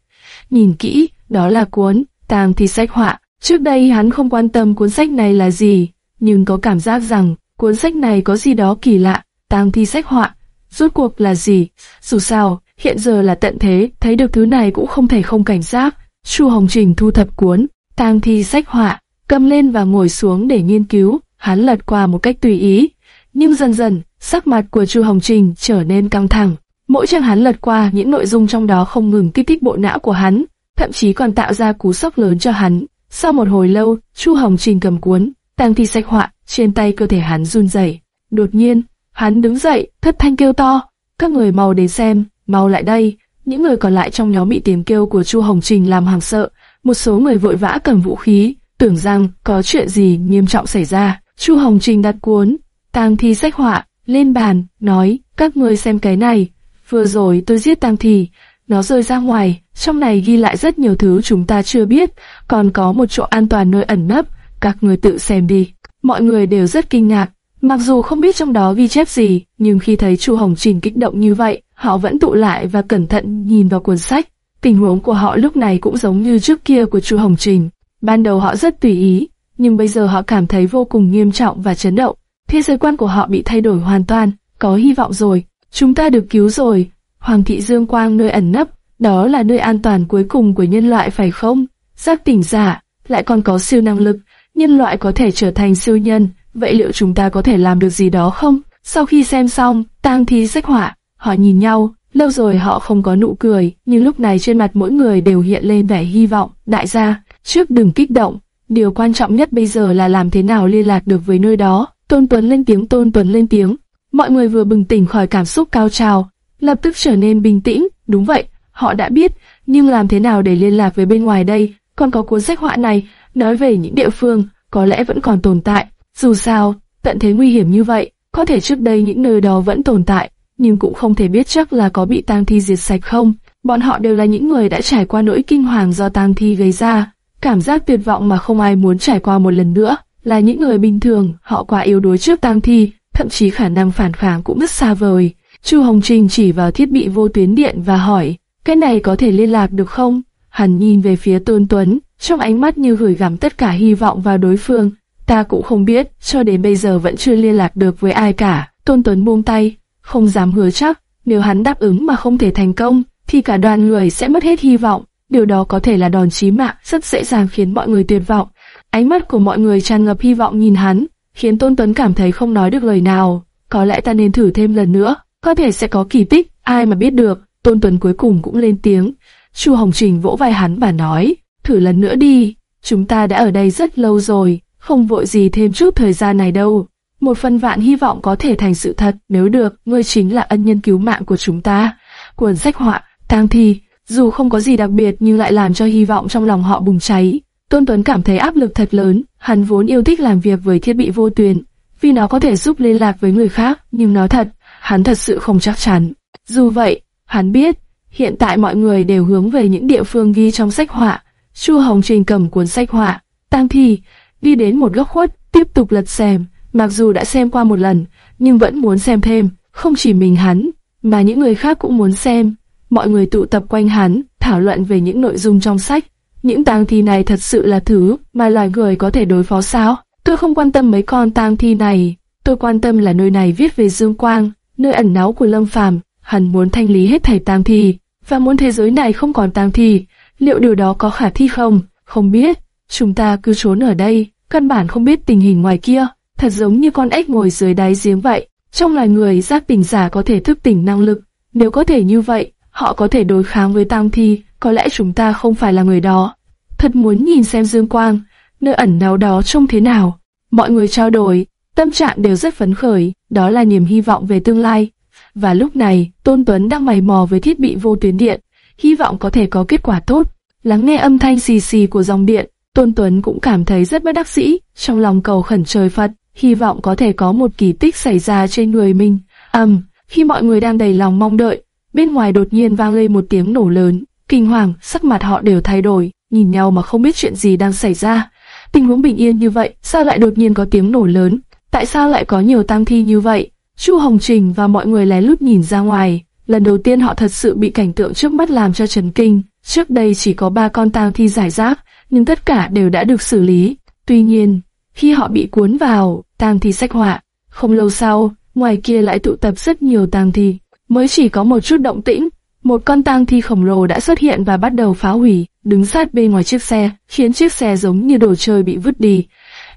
Nhìn kỹ, đó là cuốn tang thi sách họa. Trước đây hắn không quan tâm cuốn sách này là gì, nhưng có cảm giác rằng cuốn sách này có gì đó kỳ lạ. Tang thi sách họa, rốt cuộc là gì? Dù sao, hiện giờ là tận thế, thấy được thứ này cũng không thể không cảnh giác. Chu Hồng Trình thu thập cuốn tang thi sách họa, cầm lên và ngồi xuống để nghiên cứu. Hắn lật qua một cách tùy ý, nhưng dần dần sắc mặt của Chu Hồng Trình trở nên căng thẳng. Mỗi trang hắn lật qua, những nội dung trong đó không ngừng kích thích bộ não của hắn, thậm chí còn tạo ra cú sốc lớn cho hắn. Sau một hồi lâu, Chu Hồng Trình cầm cuốn tang thi sách họa, trên tay cơ thể hắn run rẩy. Đột nhiên, hắn đứng dậy, thất thanh kêu to: "Các người mau đến xem, mau lại đây!" Những người còn lại trong nhóm bị tiếng kêu của Chu Hồng Trình làm hoảng sợ, một số người vội vã cầm vũ khí, tưởng rằng có chuyện gì nghiêm trọng xảy ra. Chu Hồng Trình đặt cuốn tang thi sách họa lên bàn, nói: "Các người xem cái này, vừa rồi tôi giết tang thi, nó rơi ra ngoài, trong này ghi lại rất nhiều thứ chúng ta chưa biết, còn có một chỗ an toàn nơi ẩn nấp, các người tự xem đi." Mọi người đều rất kinh ngạc, mặc dù không biết trong đó ghi chép gì, nhưng khi thấy Chu Hồng Trình kích động như vậy, họ vẫn tụ lại và cẩn thận nhìn vào cuốn sách. Tình huống của họ lúc này cũng giống như trước kia của Chu Hồng Trình. Ban đầu họ rất tùy ý, nhưng bây giờ họ cảm thấy vô cùng nghiêm trọng và chấn động. Thế giới quan của họ bị thay đổi hoàn toàn, có hy vọng rồi, chúng ta được cứu rồi. Hoàng thị Dương Quang nơi ẩn nấp, đó là nơi an toàn cuối cùng của nhân loại phải không? Giác tỉnh giả, lại còn có siêu năng lực, nhân loại có thể trở thành siêu nhân, vậy liệu chúng ta có thể làm được gì đó không? Sau khi xem xong, tang thi sách họa, họ nhìn nhau, lâu rồi họ không có nụ cười, nhưng lúc này trên mặt mỗi người đều hiện lên vẻ hy vọng. Đại gia, trước đừng kích động, điều quan trọng nhất bây giờ là làm thế nào liên lạc được với nơi đó. Tôn Tuấn lên tiếng, Tôn Tuấn lên tiếng. Mọi người vừa bừng tỉnh khỏi cảm xúc cao trào, lập tức trở nên bình tĩnh. Đúng vậy, họ đã biết, nhưng làm thế nào để liên lạc với bên ngoài đây? Còn có cuốn sách họa này, nói về những địa phương có lẽ vẫn còn tồn tại. Dù sao, tận thế nguy hiểm như vậy, có thể trước đây những nơi đó vẫn tồn tại, nhưng cũng không thể biết chắc là có bị tang thi diệt sạch không. Bọn họ đều là những người đã trải qua nỗi kinh hoàng do tang thi gây ra, cảm giác tuyệt vọng mà không ai muốn trải qua một lần nữa. Là những người bình thường, họ quá yếu đuối trước tang thi, thậm chí khả năng phản kháng cũng rất xa vời. Chu Hồng Trình chỉ vào thiết bị vô tuyến điện và hỏi, cái này có thể liên lạc được không? Hắn nhìn về phía Tôn Tuấn, trong ánh mắt như gửi gắm tất cả hy vọng vào đối phương. Ta cũng không biết, cho đến bây giờ vẫn chưa liên lạc được với ai cả. Tôn Tuấn buông tay, không dám hứa chắc, nếu hắn đáp ứng mà không thể thành công, thì cả đoàn người sẽ mất hết hy vọng. Điều đó có thể là đòn chí mạng, rất dễ dàng khiến mọi người tuyệt vọng. Ánh mắt của mọi người tràn ngập hy vọng nhìn hắn, khiến Tôn Tuấn cảm thấy không nói được lời nào. Có lẽ ta nên thử thêm lần nữa, có thể sẽ có kỳ tích, ai mà biết được. Tôn Tuấn cuối cùng cũng lên tiếng. Chu Hồng Trình vỗ vai hắn và nói, thử lần nữa đi, chúng ta đã ở đây rất lâu rồi, không vội gì thêm chút thời gian này đâu. Một phần vạn hy vọng có thể thành sự thật, nếu được, ngươi chính là ân nhân cứu mạng của chúng ta. Cuốn sách họa, tang thi, dù không có gì đặc biệt nhưng lại làm cho hy vọng trong lòng họ bùng cháy. Tôn Tuấn cảm thấy áp lực thật lớn, hắn vốn yêu thích làm việc với thiết bị vô tuyến, vì nó có thể giúp liên lạc với người khác, nhưng nói thật, hắn thật sự không chắc chắn. Dù vậy, hắn biết, hiện tại mọi người đều hướng về những địa phương ghi trong sách họa, Chu Hồng Trình cầm cuốn sách họa, tang thi, đi đến một góc khuất, tiếp tục lật xem. Mặc dù đã xem qua một lần, nhưng vẫn muốn xem thêm. Không chỉ mình hắn, mà những người khác cũng muốn xem. Mọi người tụ tập quanh hắn, thảo luận về những nội dung trong sách. Những tang thi này thật sự là thứ mà loài người có thể đối phó sao? Tôi không quan tâm mấy con tang thi này, tôi quan tâm là nơi này viết về Dương Quang, nơi ẩn náu của Lâm Phàm. Hắn muốn thanh lý hết thảy tang thi, và muốn thế giới này không còn tang thi. Liệu điều đó có khả thi không? Không biết. Chúng ta cứ trốn ở đây, căn bản không biết tình hình ngoài kia, thật giống như con ếch ngồi dưới đáy giếng vậy. Trong loài người, giác tỉnh giả có thể thức tỉnh năng lực. Nếu có thể như vậy, họ có thể đối kháng với tang thi, có lẽ chúng ta không phải là người đó. Thật muốn nhìn xem Dương Quang, nơi ẩn náu đó trông thế nào. Mọi người trao đổi, tâm trạng đều rất phấn khởi, đó là niềm hy vọng về tương lai. Và lúc này, Tôn Tuấn đang mày mò với thiết bị vô tuyến điện, hy vọng có thể có kết quả tốt. Lắng nghe âm thanh xì xì của dòng điện, Tôn Tuấn cũng cảm thấy rất bất đắc dĩ, trong lòng cầu khẩn trời Phật, hy vọng có thể có một kỳ tích xảy ra trên người mình. Ầm, khi mọi người đang đầy lòng mong đợi, bên ngoài đột nhiên vang lên một tiếng nổ lớn, kinh hoàng, sắc mặt họ đều thay đổi, nhìn nhau mà không biết chuyện gì đang xảy ra. Tình huống bình yên như vậy, sao lại đột nhiên có tiếng nổ lớn? Tại sao lại có nhiều tang thi như vậy? Chu Hồng Trình và mọi người lén lút nhìn ra ngoài, lần đầu tiên họ thật sự bị cảnh tượng trước mắt làm cho chấn kinh. Trước đây chỉ có ba con tang thi giải rác, nhưng tất cả đều đã được xử lý. Tuy nhiên, khi họ bị cuốn vào tang thi sách họa, không lâu sau, ngoài kia lại tụ tập rất nhiều tang thi. Mới chỉ có một chút động tĩnh, một con tang thi khổng lồ đã xuất hiện và bắt đầu phá hủy, đứng sát bên ngoài chiếc xe, khiến chiếc xe giống như đồ chơi bị vứt đi.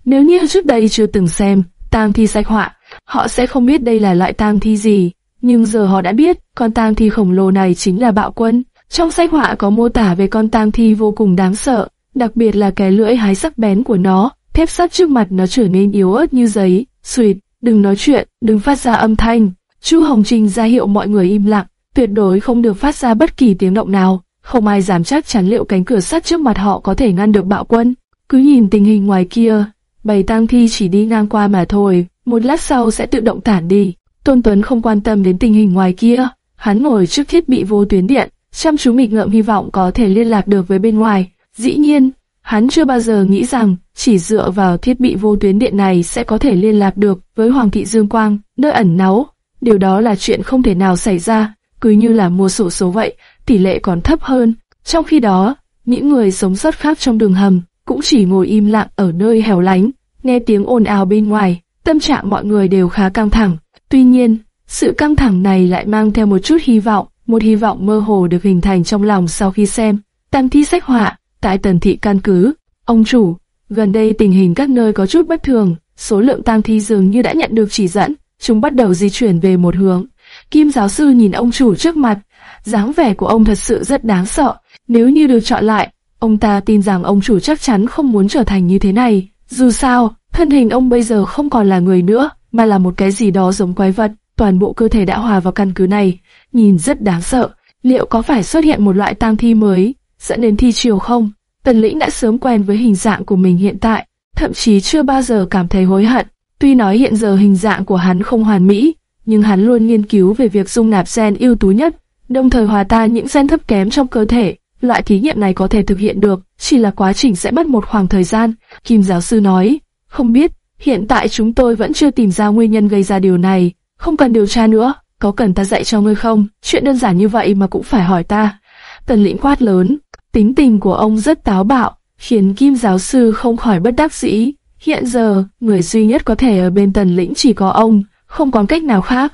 Nếu như trước đây chưa từng xem tang thi sách họa, họ sẽ không biết đây là loại tang thi gì. Nhưng giờ họ đã biết, con tang thi khổng lồ này chính là bạo quân. Trong sách họa có mô tả về con tang thi vô cùng đáng sợ, đặc biệt là cái lưỡi hái sắc bén của nó, thép sắt trước mặt nó trở nên yếu ớt như giấy. Suyệt, đừng nói chuyện, đừng phát ra âm thanh. Chu Hồng Trinh ra hiệu mọi người im lặng, tuyệt đối không được phát ra bất kỳ tiếng động nào. Không ai dám chắc chắn liệu cánh cửa sắt trước mặt họ có thể ngăn được bạo quân. Cứ nhìn tình hình ngoài kia, bầy tang thi chỉ đi ngang qua mà thôi, một lát sau sẽ tự động tản đi. Tôn Tuấn không quan tâm đến tình hình ngoài kia, hắn ngồi trước thiết bị vô tuyến điện, chăm chú mịt ngợm hy vọng có thể liên lạc được với bên ngoài. Dĩ nhiên, hắn chưa bao giờ nghĩ rằng chỉ dựa vào thiết bị vô tuyến điện này sẽ có thể liên lạc được với Hoàng thị Dương Quang, nơi ẩn náu. Điều đó là chuyện không thể nào xảy ra, cứ như là mua sổ số vậy, tỷ lệ còn thấp hơn. Trong khi đó, những người sống sót khác trong đường hầm cũng chỉ ngồi im lặng ở nơi hẻo lánh, nghe tiếng ồn ào bên ngoài, tâm trạng mọi người đều khá căng thẳng. Tuy nhiên, sự căng thẳng này lại mang theo một chút hy vọng, một hy vọng mơ hồ được hình thành trong lòng sau khi xem. tam thi sách họa, tại tần thị căn cứ, ông chủ, gần đây tình hình các nơi có chút bất thường, số lượng tang thi dường như đã nhận được chỉ dẫn, chúng bắt đầu di chuyển về một hướng. Kim giáo sư nhìn ông chủ trước mặt, dáng vẻ của ông thật sự rất đáng sợ. Nếu như được chọn lại, ông ta tin rằng ông chủ chắc chắn không muốn trở thành như thế này. Dù sao, thân hình ông bây giờ không còn là người nữa, mà là một cái gì đó giống quái vật. Toàn bộ cơ thể đã hòa vào căn cứ này, nhìn rất đáng sợ. Liệu có phải xuất hiện một loại tang thi mới, dẫn đến thi triều không? Tần lĩnh đã sớm quen với hình dạng của mình hiện tại, thậm chí chưa bao giờ cảm thấy hối hận. Tuy nói hiện giờ hình dạng của hắn không hoàn mỹ, nhưng hắn luôn nghiên cứu về việc dung nạp gen ưu tú nhất, đồng thời hòa tan những gen thấp kém trong cơ thể. Loại thí nghiệm này có thể thực hiện được, chỉ là quá trình sẽ mất một khoảng thời gian. Kim giáo sư nói, không biết, hiện tại chúng tôi vẫn chưa tìm ra nguyên nhân gây ra điều này, không cần điều tra nữa, có cần ta dạy cho ngươi không? Chuyện đơn giản như vậy mà cũng phải hỏi ta. Tần lĩnh quát lớn, tính tình của ông rất táo bạo, khiến Kim giáo sư không khỏi bất đắc dĩ. Hiện giờ, người duy nhất có thể ở bên tần lĩnh chỉ có ông, không còn cách nào khác.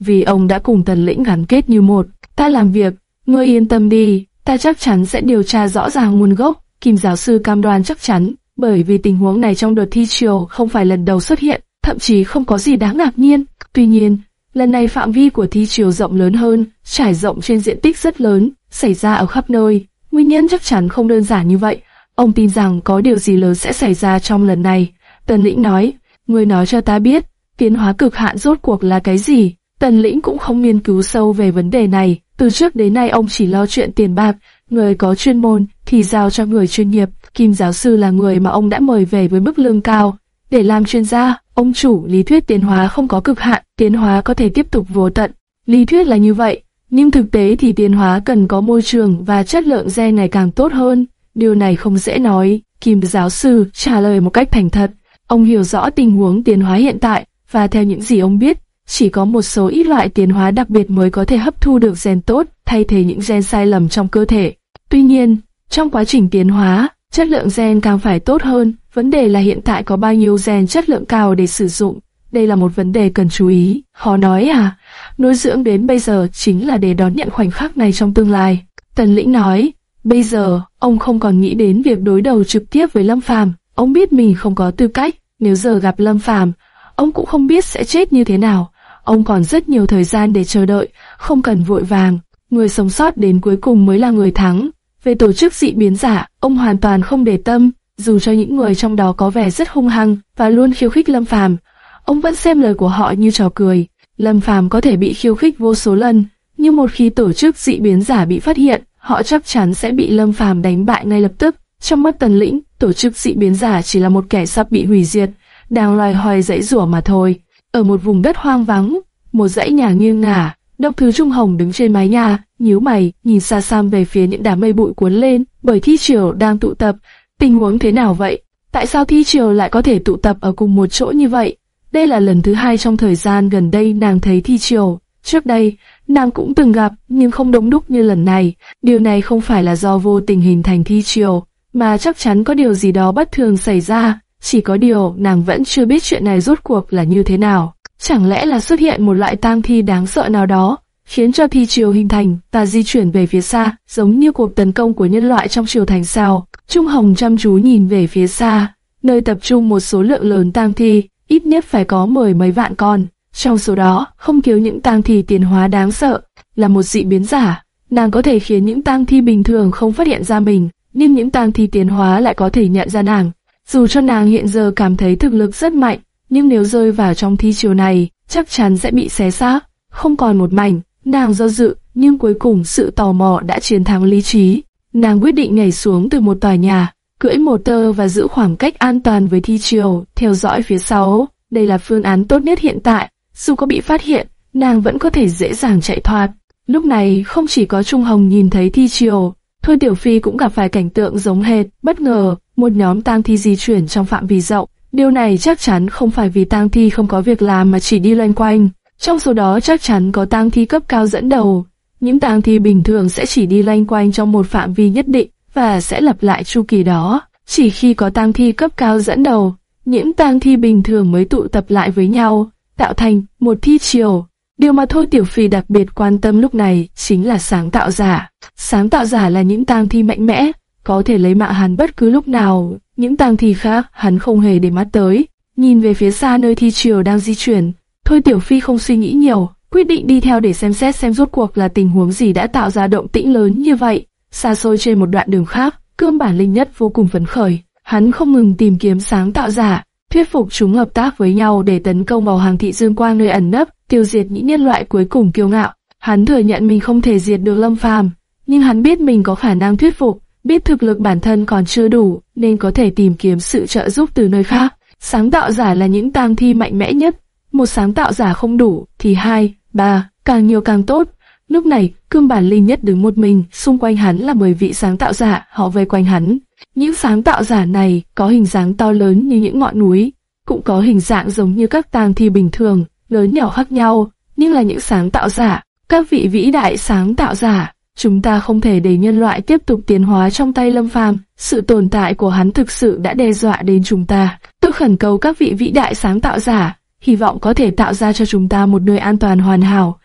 Vì ông đã cùng tần lĩnh gắn kết như một, ta làm việc, ngươi yên tâm đi, ta chắc chắn sẽ điều tra rõ ràng nguồn gốc. Kim giáo sư cam đoan chắc chắn, bởi vì tình huống này trong đợt thi triều không phải lần đầu xuất hiện, thậm chí không có gì đáng ngạc nhiên. Tuy nhiên, lần này phạm vi của thi triều rộng lớn hơn, trải rộng trên diện tích rất lớn, xảy ra ở khắp nơi. Nguyên nhân chắc chắn không đơn giản như vậy. Ông tin rằng có điều gì lớn sẽ xảy ra trong lần này. Tần lĩnh nói, ngươi nói cho ta biết, tiến hóa cực hạn rốt cuộc là cái gì? Tần lĩnh cũng không nghiên cứu sâu về vấn đề này. Từ trước đến nay ông chỉ lo chuyện tiền bạc, người có chuyên môn thì giao cho người chuyên nghiệp. Kim giáo sư là người mà ông đã mời về với mức lương cao. Để làm chuyên gia, ông chủ lý thuyết tiến hóa không có cực hạn, tiến hóa có thể tiếp tục vô tận. Lý thuyết là như vậy, nhưng thực tế thì tiến hóa cần có môi trường và chất lượng gen ngày càng tốt hơn. Điều này không dễ nói. Kim giáo sư trả lời một cách thành thật. Ông hiểu rõ tình huống tiến hóa hiện tại, và theo những gì ông biết, chỉ có một số ít loại tiến hóa đặc biệt mới có thể hấp thu được gen tốt, thay thế những gen sai lầm trong cơ thể. Tuy nhiên, trong quá trình tiến hóa, chất lượng gen càng phải tốt hơn, vấn đề là hiện tại có bao nhiêu gen chất lượng cao để sử dụng. Đây là một vấn đề cần chú ý. Họ nói à, nuôi dưỡng đến bây giờ chính là để đón nhận khoảnh khắc này trong tương lai. Tần Lĩnh nói, bây giờ, ông không còn nghĩ đến việc đối đầu trực tiếp với Lâm Phàm. Ông biết mình không có tư cách, nếu giờ gặp Lâm Phàm, ông cũng không biết sẽ chết như thế nào. Ông còn rất nhiều thời gian để chờ đợi, không cần vội vàng. Người sống sót đến cuối cùng mới là người thắng. Về tổ chức dị biến giả, ông hoàn toàn không để tâm, dù cho những người trong đó có vẻ rất hung hăng và luôn khiêu khích Lâm Phàm, ông vẫn xem lời của họ như trò cười. Lâm Phàm có thể bị khiêu khích vô số lần, nhưng một khi tổ chức dị biến giả bị phát hiện, họ chắc chắn sẽ bị Lâm Phàm đánh bại ngay lập tức. Trong mắt Tần Lĩnh, tổ chức dị biến giả chỉ là một kẻ sắp bị hủy diệt, đang loài hoài dãy rủa mà thôi. Ở một vùng đất hoang vắng, một dãy nhà nghiêng ngả, Độc Thứ Trung Hồng đứng trên mái nhà, nhíu mày, nhìn xa xăm về phía những đám mây bụi cuốn lên, bởi thi triều đang tụ tập. Tình huống thế nào vậy? Tại sao thi triều lại có thể tụ tập ở cùng một chỗ như vậy? Đây là lần thứ hai trong thời gian gần đây nàng thấy thi triều. Trước đây, nàng cũng từng gặp, nhưng không đông đúc như lần này. Điều này không phải là do vô tình hình thành thi triều, mà chắc chắn có điều gì đó bất thường xảy ra. Chỉ có điều nàng vẫn chưa biết chuyện này rốt cuộc là như thế nào. Chẳng lẽ là xuất hiện một loại tang thi đáng sợ nào đó, khiến cho thi triều hình thành và di chuyển về phía xa, giống như cuộc tấn công của nhân loại trong triều thành sao? Trung Hồng chăm chú nhìn về phía xa, nơi tập trung một số lượng lớn tang thi, ít nhất phải có mười mấy vạn con. Trong số đó, không thiếu những tang thi tiến hóa đáng sợ, là một dị biến giả. Nàng có thể khiến những tang thi bình thường không phát hiện ra mình, nhưng những tang thi tiến hóa lại có thể nhận ra nàng. Dù cho nàng hiện giờ cảm thấy thực lực rất mạnh, nhưng nếu rơi vào trong thi chiều này, chắc chắn sẽ bị xé xác, không còn một mảnh. Nàng do dự, nhưng cuối cùng sự tò mò đã chiến thắng lý trí. Nàng quyết định nhảy xuống từ một tòa nhà, cưỡi motor và giữ khoảng cách an toàn với thi Triều theo dõi phía sau. Đây là phương án tốt nhất hiện tại, dù có bị phát hiện, nàng vẫn có thể dễ dàng chạy thoát. Lúc này không chỉ có Trung Hồng nhìn thấy thi Triều, Thôi Tiểu Phi cũng gặp phải cảnh tượng giống hệt, bất ngờ, một nhóm tang thi di chuyển trong phạm vi rộng. Điều này chắc chắn không phải vì tang thi không có việc làm mà chỉ đi loanh quanh. Trong số đó chắc chắn có tang thi cấp cao dẫn đầu. Những tang thi bình thường sẽ chỉ đi loanh quanh trong một phạm vi nhất định và sẽ lặp lại chu kỳ đó. Chỉ khi có tang thi cấp cao dẫn đầu, những tang thi bình thường mới tụ tập lại với nhau, tạo thành một thi triều. Điều mà Thôi Tiểu Phi đặc biệt quan tâm lúc này chính là sáng tạo giả. Sáng tạo giả là những tang thi mạnh mẽ, có thể lấy mạng hắn bất cứ lúc nào. Những tang thi khác hắn không hề để mắt tới. Nhìn về phía xa nơi thi triều đang di chuyển, Thôi Tiểu Phi không suy nghĩ nhiều, quyết định đi theo để xem xét xem rốt cuộc là tình huống gì đã tạo ra động tĩnh lớn như vậy. Xa xôi trên một đoạn đường khác, cương bản linh nhất vô cùng phấn khởi. Hắn không ngừng tìm kiếm sáng tạo giả, thuyết phục chúng hợp tác với nhau để tấn công vào hàng thị dương quang nơi ẩn nấp, tiêu diệt những nhân loại cuối cùng kiêu ngạo. Hắn thừa nhận mình không thể diệt được Lâm Phàm, nhưng hắn biết mình có khả năng thuyết phục, biết thực lực bản thân còn chưa đủ, nên có thể tìm kiếm sự trợ giúp từ nơi khác. Sáng tạo giả là những tang thi mạnh mẽ nhất, một sáng tạo giả không đủ thì hai, ba, càng nhiều càng tốt. Lúc này, cương bản linh nhất đứng một mình, xung quanh hắn là 10 vị sáng tạo giả, họ vây quanh hắn. Những sáng tạo giả này có hình dáng to lớn như những ngọn núi, cũng có hình dạng giống như các tang thi bình thường, lớn nhỏ khác nhau, nhưng là những sáng tạo giả, các vị vĩ đại sáng tạo giả. Chúng ta không thể để nhân loại tiếp tục tiến hóa trong tay Lâm Phàm, sự tồn tại của hắn thực sự đã đe dọa đến chúng ta. Tôi khẩn cầu các vị vĩ đại sáng tạo giả, hy vọng có thể tạo ra cho chúng ta một nơi an toàn hoàn hảo,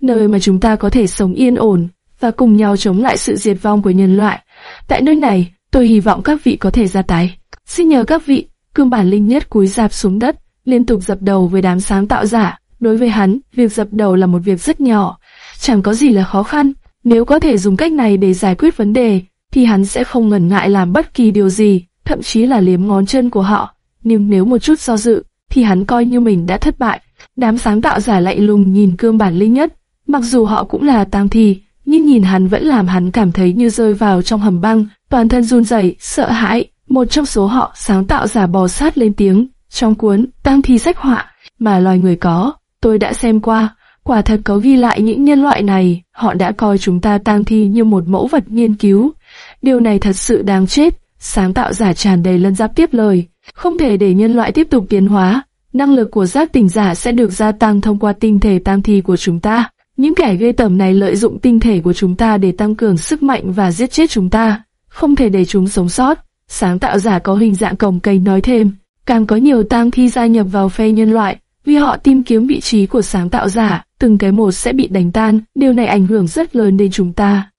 nơi mà chúng ta có thể sống yên ổn và cùng nhau chống lại sự diệt vong của nhân loại. Tại nơi này, tôi hy vọng các vị có thể ra tay. Xin nhờ các vị, cương bản linh nhất cúi dạp xuống đất, liên tục dập đầu với đám sáng tạo giả. Đối với hắn, việc dập đầu là một việc rất nhỏ, chẳng có gì là khó khăn. Nếu có thể dùng cách này để giải quyết vấn đề, thì hắn sẽ không ngần ngại làm bất kỳ điều gì, thậm chí là liếm ngón chân của họ. Nhưng nếu một chút do dự, thì hắn coi như mình đã thất bại. Đám sáng tạo giả lạnh lùng nhìn cương bản linh nhất, mặc dù họ cũng là tang thi, nhưng nhìn hắn vẫn làm hắn cảm thấy như rơi vào trong hầm băng, toàn thân run rẩy, sợ hãi. Một trong số họ sáng tạo giả bò sát lên tiếng, trong cuốn tang thi sách họa mà loài người có, tôi đã xem qua, quả thật có ghi lại những nhân loại này, họ đã coi chúng ta tang thi như một mẫu vật nghiên cứu. Điều này thật sự đáng chết, sáng tạo giả tràn đầy lân giáp tiếp lời, không thể để nhân loại tiếp tục tiến hóa. Năng lực của giác tỉnh giả sẽ được gia tăng thông qua tinh thể tam thi của chúng ta. Những kẻ gây tẩm này lợi dụng tinh thể của chúng ta để tăng cường sức mạnh và giết chết chúng ta, không thể để chúng sống sót. Sáng tạo giả có hình dạng cồng cây nói thêm, càng có nhiều tang thi gia nhập vào phe nhân loại, vì họ tìm kiếm vị trí của sáng tạo giả, từng cái một sẽ bị đánh tan, điều này ảnh hưởng rất lớn đến chúng ta.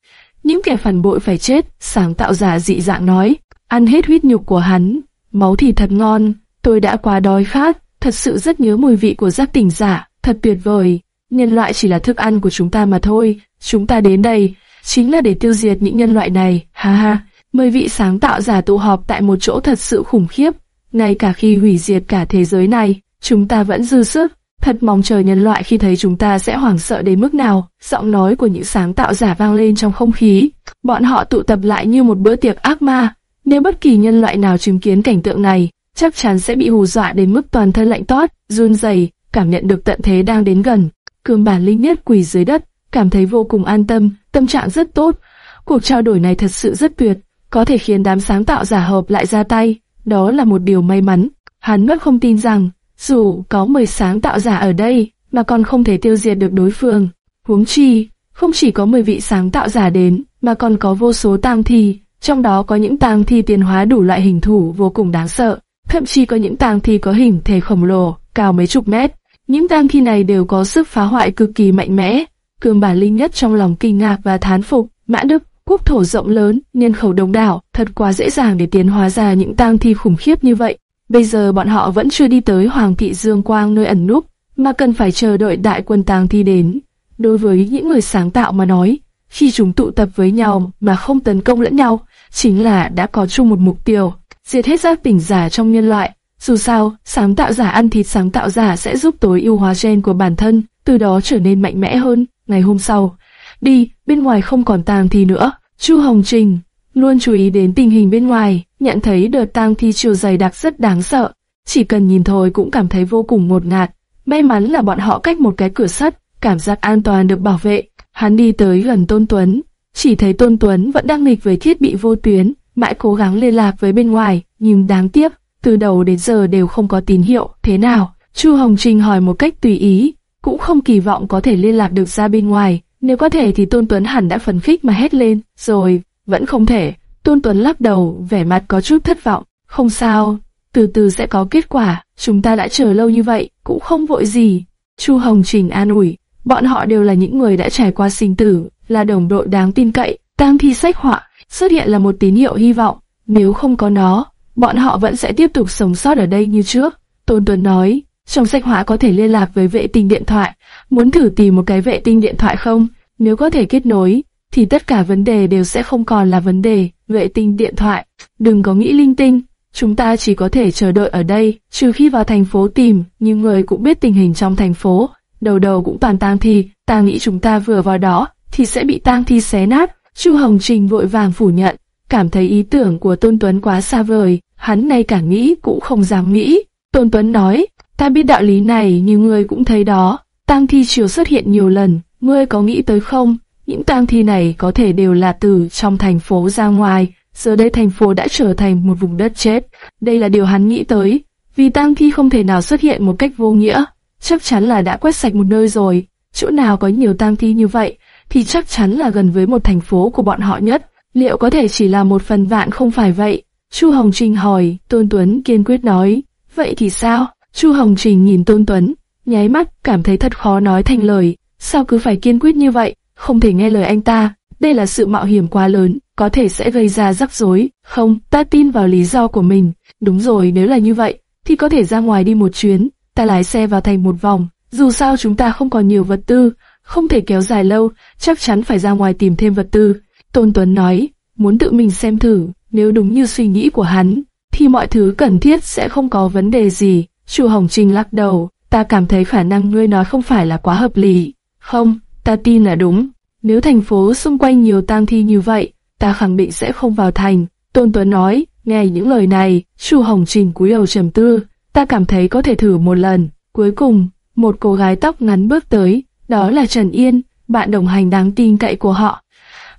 Những kẻ phản bội phải chết, sáng tạo giả dị dạng nói, ăn hết huyết nhục của hắn, máu thì thật ngon, tôi đã quá đói khát, thật sự rất nhớ mùi vị của giác tỉnh giả, thật tuyệt vời. Nhân loại chỉ là thức ăn của chúng ta mà thôi, chúng ta đến đây chính là để tiêu diệt những nhân loại này, ha ha. Mười vị sáng tạo giả tụ họp tại một chỗ thật sự khủng khiếp, ngay cả khi hủy diệt cả thế giới này, chúng ta vẫn dư sức. Thật mong chờ nhân loại khi thấy chúng ta sẽ hoảng sợ đến mức nào. Giọng nói của những sáng tạo giả vang lên trong không khí. Bọn họ tụ tập lại như một bữa tiệc ác ma. Nếu bất kỳ nhân loại nào chứng kiến cảnh tượng này, chắc chắn sẽ bị hù dọa đến mức toàn thân lạnh toát, run rẩy, cảm nhận được tận thế đang đến gần. Cương bản linh nhất quỳ dưới đất, cảm thấy vô cùng an tâm, tâm trạng rất tốt. Cuộc trao đổi này thật sự rất tuyệt, có thể khiến đám sáng tạo giả hợp lại ra tay, đó là một điều may mắn. Hắn vẫn không tin rằng, dù có 10 sáng tạo giả ở đây, mà còn không thể tiêu diệt được đối phương. Huống chi, không chỉ có 10 vị sáng tạo giả đến, mà còn có vô số tang thi, trong đó có những tang thi tiến hóa đủ loại hình thủ vô cùng đáng sợ, thậm chí có những tang thi có hình thể khổng lồ, cao mấy chục mét. Những tang thi này đều có sức phá hoại cực kỳ mạnh mẽ. Cương bản linh nhất trong lòng kinh ngạc và thán phục, Mã Đức, quốc thổ rộng lớn, nhân khẩu đông đảo, thật quá dễ dàng để tiến hóa ra những tang thi khủng khiếp như vậy. Bây giờ bọn họ vẫn chưa đi tới Hoàng thị Dương Quang nơi ẩn núp, mà cần phải chờ đợi đại quân tang thi đến. Đối với những người sáng tạo mà nói, khi chúng tụ tập với nhau mà không tấn công lẫn nhau, chính là đã có chung một mục tiêu, diệt hết giác tỉnh giả trong nhân loại. Dù sao, sáng tạo giả ăn thịt sáng tạo giả sẽ giúp tối ưu hóa gen của bản thân, từ đó trở nên mạnh mẽ hơn. Ngày hôm sau, đi, bên ngoài không còn tang thi nữa. Chu Hồng Trình luôn chú ý đến tình hình bên ngoài, nhận thấy đợt tang thi chiều dày đặc rất đáng sợ. Chỉ cần nhìn thôi cũng cảm thấy vô cùng ngột ngạt. May mắn là bọn họ cách một cái cửa sắt, cảm giác an toàn được bảo vệ. Hắn đi tới gần Tôn Tuấn, chỉ thấy Tôn Tuấn vẫn đang nghịch với thiết bị vô tuyến, mãi cố gắng liên lạc với bên ngoài, nhưng đáng tiếc, từ đầu đến giờ đều không có tín hiệu. Thế nào? Chu Hồng Trình hỏi một cách tùy ý, cũng không kỳ vọng có thể liên lạc được ra bên ngoài. Nếu có thể thì Tôn Tuấn hẳn đã phấn khích mà hét lên, rồi, vẫn không thể. Tôn Tuấn lắc đầu, vẻ mặt có chút thất vọng. Không sao, từ từ sẽ có kết quả, chúng ta đã chờ lâu như vậy, cũng không vội gì. Chu Hồng Trình an ủi, bọn họ đều là những người đã trải qua sinh tử, là đồng đội đáng tin cậy. Tang thi sách họa xuất hiện là một tín hiệu hy vọng, nếu không có nó, bọn họ vẫn sẽ tiếp tục sống sót ở đây như trước. Tôn Tuấn nói, trong sách họa có thể liên lạc với vệ tinh điện thoại, muốn thử tìm một cái vệ tinh điện thoại không? Nếu có thể kết nối, thì tất cả vấn đề đều sẽ không còn là vấn đề. Vệ tinh điện thoại, đừng có nghĩ linh tinh, chúng ta chỉ có thể chờ đợi ở đây, trừ khi vào thành phố tìm, nhưng người cũng biết tình hình trong thành phố, đầu đầu cũng toàn tang thi, ta nghĩ chúng ta vừa vào đó, thì sẽ bị tang thi xé nát. Chu Hồng Trình vội vàng phủ nhận, cảm thấy ý tưởng của Tôn Tuấn quá xa vời, hắn ngay cả nghĩ cũng không dám nghĩ. Tôn Tuấn nói, ta biết đạo lý này như ngươi cũng thấy đó, tang thi chiều xuất hiện nhiều lần, ngươi có nghĩ tới không? Những tang thi này có thể đều là từ trong thành phố ra ngoài, giờ đây thành phố đã trở thành một vùng đất chết. Đây là điều hắn nghĩ tới, vì tang thi không thể nào xuất hiện một cách vô nghĩa, chắc chắn là đã quét sạch một nơi rồi. Chỗ nào có nhiều tang thi như vậy, thì chắc chắn là gần với một thành phố của bọn họ nhất. Liệu có thể chỉ là một phần vạn không phải vậy? Chu Hồng Trình hỏi, Tôn Tuấn kiên quyết nói. Vậy thì sao? Chu Hồng Trình nhìn Tôn Tuấn, nháy mắt, cảm thấy thật khó nói thành lời. Sao cứ phải kiên quyết như vậy? Không thể nghe lời anh ta. Đây là sự mạo hiểm quá lớn, có thể sẽ gây ra rắc rối. Không, ta tin vào lý do của mình. Đúng rồi, nếu là như vậy, thì có thể ra ngoài đi một chuyến. Ta lái xe vào thành một vòng. Dù sao chúng ta không còn nhiều vật tư, không thể kéo dài lâu, chắc chắn phải ra ngoài tìm thêm vật tư. Tôn Tuấn nói, muốn tự mình xem thử, nếu đúng như suy nghĩ của hắn, thì mọi thứ cần thiết sẽ không có vấn đề gì. Chu Hồng Trinh lắc đầu, ta cảm thấy khả năng ngươi nói không phải là quá hợp lý. Không, ta tin là đúng. Nếu thành phố xung quanh nhiều tang thi như vậy, ta khẳng định sẽ không vào thành. Tôn Tuấn nói, nghe những lời này, Chu Hồng Trình cúi đầu trầm tư, ta cảm thấy có thể thử một lần. Cuối cùng, một cô gái tóc ngắn bước tới, đó là Trần Yên, bạn đồng hành đáng tin cậy của họ.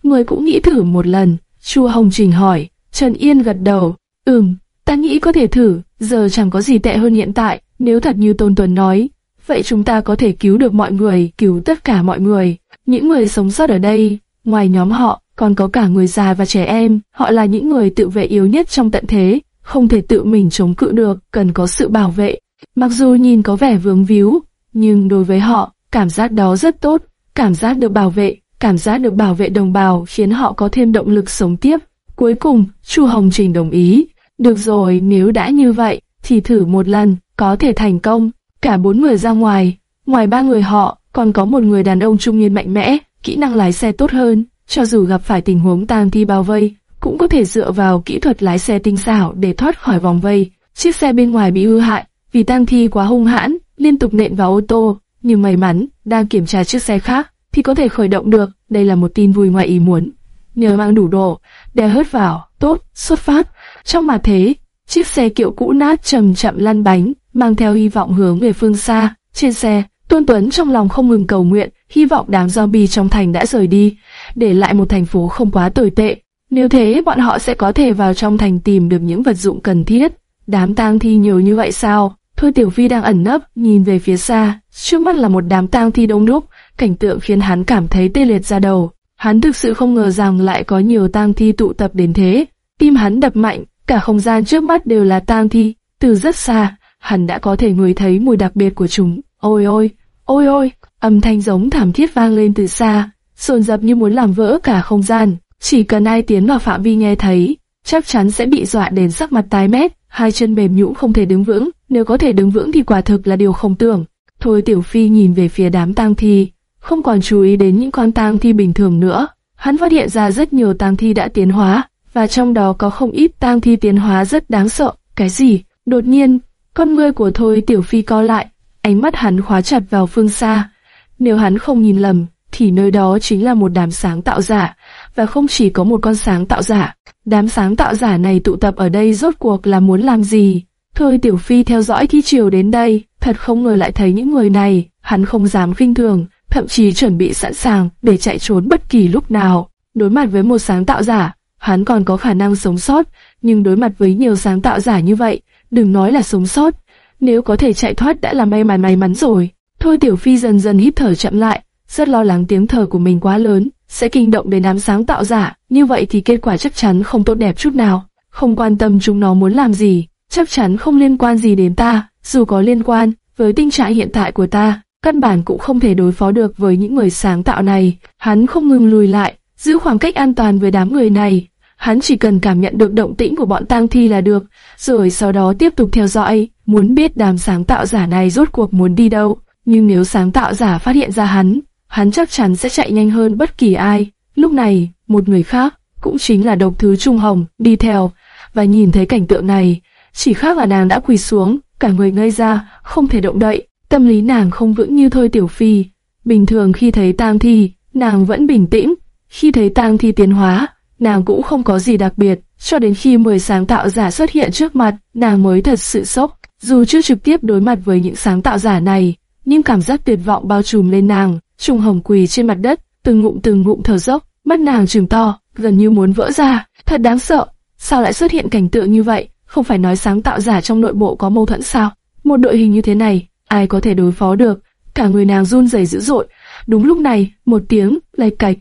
Người cũng nghĩ thử một lần. Chu Hồng Trình hỏi, Trần Yên gật đầu, ừm, ta nghĩ có thể thử, giờ chẳng có gì tệ hơn hiện tại, nếu thật như Tôn Tuấn nói, vậy chúng ta có thể cứu được mọi người, cứu tất cả mọi người. Những người sống sót ở đây, ngoài nhóm họ, còn có cả người già và trẻ em, họ là những người tự vệ yếu nhất trong tận thế, không thể tự mình chống cự được, cần có sự bảo vệ. Mặc dù nhìn có vẻ vướng víu, nhưng đối với họ, cảm giác đó rất tốt, cảm giác được bảo vệ, cảm giác được bảo vệ đồng bào khiến họ có thêm động lực sống tiếp. Cuối cùng, Chu Hồng Trình đồng ý. Được rồi, nếu đã như vậy, thì thử một lần, có thể thành công. Cả bốn người ra ngoài, ngoài ba người họ, còn có một người đàn ông trung niên mạnh mẽ, kỹ năng lái xe tốt hơn. Cho dù gặp phải tình huống tang thi bao vây, cũng có thể dựa vào kỹ thuật lái xe tinh xảo để thoát khỏi vòng vây. Chiếc xe bên ngoài bị hư hại, vì tang thi quá hung hãn, liên tục nện vào ô tô. Nhưng may mắn, đang kiểm tra chiếc xe khác, thì có thể khởi động được. Đây là một tin vui ngoài ý muốn. Nhờ mang đủ đồ, đè hớt vào, tốt, xuất phát. Trong mà thế, chiếc xe kiệu cũ nát chậm chậm lăn bánh, mang theo hy vọng hướng về phương xa. Trên xe, tuân Tuấn trong lòng không ngừng cầu nguyện, hy vọng đám zombie trong thành đã rời đi, để lại một thành phố không quá tồi tệ. Nếu thế, bọn họ sẽ có thể vào trong thành tìm được những vật dụng cần thiết. Đám tang thi nhiều như vậy sao? Thôi Tiểu Phi đang ẩn nấp, nhìn về phía xa, trước mắt là một đám tang thi đông đúc, cảnh tượng khiến hắn cảm thấy tê liệt ra đầu. Hắn thực sự không ngờ rằng lại có nhiều tang thi tụ tập đến thế. Tim hắn đập mạnh, cả không gian trước mắt đều là tang thi. Từ rất xa, hắn đã có thể ngửi thấy mùi đặc biệt của chúng. Ôi ôi, ôi ôi, âm thanh giống thảm thiết vang lên từ xa, sồn dập như muốn làm vỡ cả không gian. Chỉ cần ai tiến vào phạm vi nghe thấy, chắc chắn sẽ bị dọa đến sắc mặt tái mét, hai chân mềm nhũn không thể đứng vững. Nếu có thể đứng vững thì quả thực là điều không tưởng. Thôi Tiểu Phi nhìn về phía đám tang thi, không còn chú ý đến những con tang thi bình thường nữa. Hắn phát hiện ra rất nhiều tang thi đã tiến hóa, và trong đó có không ít tang thi tiến hóa rất đáng sợ. Cái gì? Đột nhiên, con ngươi của Thôi Tiểu Phi co lại, ánh mắt hắn khóa chặt vào phương xa. Nếu hắn không nhìn lầm, thì nơi đó chính là một đám sáng tạo giả, và không chỉ có một con sáng tạo giả. Đám sáng tạo giả này tụ tập ở đây rốt cuộc là muốn làm gì? Thôi Tiểu Phi theo dõi thi chiều đến đây, thật không ngờ lại thấy những người này, hắn không dám khinh thường, thậm chí chuẩn bị sẵn sàng để chạy trốn bất kỳ lúc nào. Đối mặt với một sáng tạo giả, hắn còn có khả năng sống sót, nhưng đối mặt với nhiều sáng tạo giả như vậy, đừng nói là sống sót, nếu có thể chạy thoát đã là may mắn may mắn rồi. Thôi Tiểu Phi dần dần hít thở chậm lại, rất lo lắng tiếng thở của mình quá lớn, sẽ kinh động đến đám sáng tạo giả, như vậy thì kết quả chắc chắn không tốt đẹp chút nào. Không quan tâm chúng nó muốn làm gì, chắc chắn không liên quan gì đến ta, dù có liên quan, với tình trạng hiện tại của ta, căn bản cũng không thể đối phó được với những người sáng tạo này. Hắn không ngừng lùi lại, giữ khoảng cách an toàn với đám người này. Hắn chỉ cần cảm nhận được động tĩnh của bọn tang thi là được, rồi sau đó tiếp tục theo dõi, muốn biết đám sáng tạo giả này rốt cuộc muốn đi đâu. Nhưng nếu sáng tạo giả phát hiện ra hắn, hắn chắc chắn sẽ chạy nhanh hơn bất kỳ ai. Lúc này, một người khác, cũng chính là độc thứ Trung Hồng, đi theo, và nhìn thấy cảnh tượng này, chỉ khác là nàng đã quỳ xuống, cả người ngây ra, không thể động đậy, tâm lý nàng không vững như thôi tiểu phi. Bình thường khi thấy tang thi, nàng vẫn bình tĩnh, khi thấy tang thi tiến hóa, nàng cũng không có gì đặc biệt, cho đến khi mười sáng tạo giả xuất hiện trước mặt, nàng mới thật sự sốc. Dù chưa trực tiếp đối mặt với những sáng tạo giả này, nhưng cảm giác tuyệt vọng bao trùm lên nàng, Trung Hồng quỳ trên mặt đất, từng ngụm từng ngụm thở dốc, mắt nàng trừng to, gần như muốn vỡ ra, thật đáng sợ. Sao lại xuất hiện cảnh tượng như vậy? Không phải nói sáng tạo giả trong nội bộ có mâu thuẫn sao? Một đội hình như thế này, ai có thể đối phó được? Cả người nàng run rẩy dữ dội. Đúng lúc này, một tiếng lạch cạch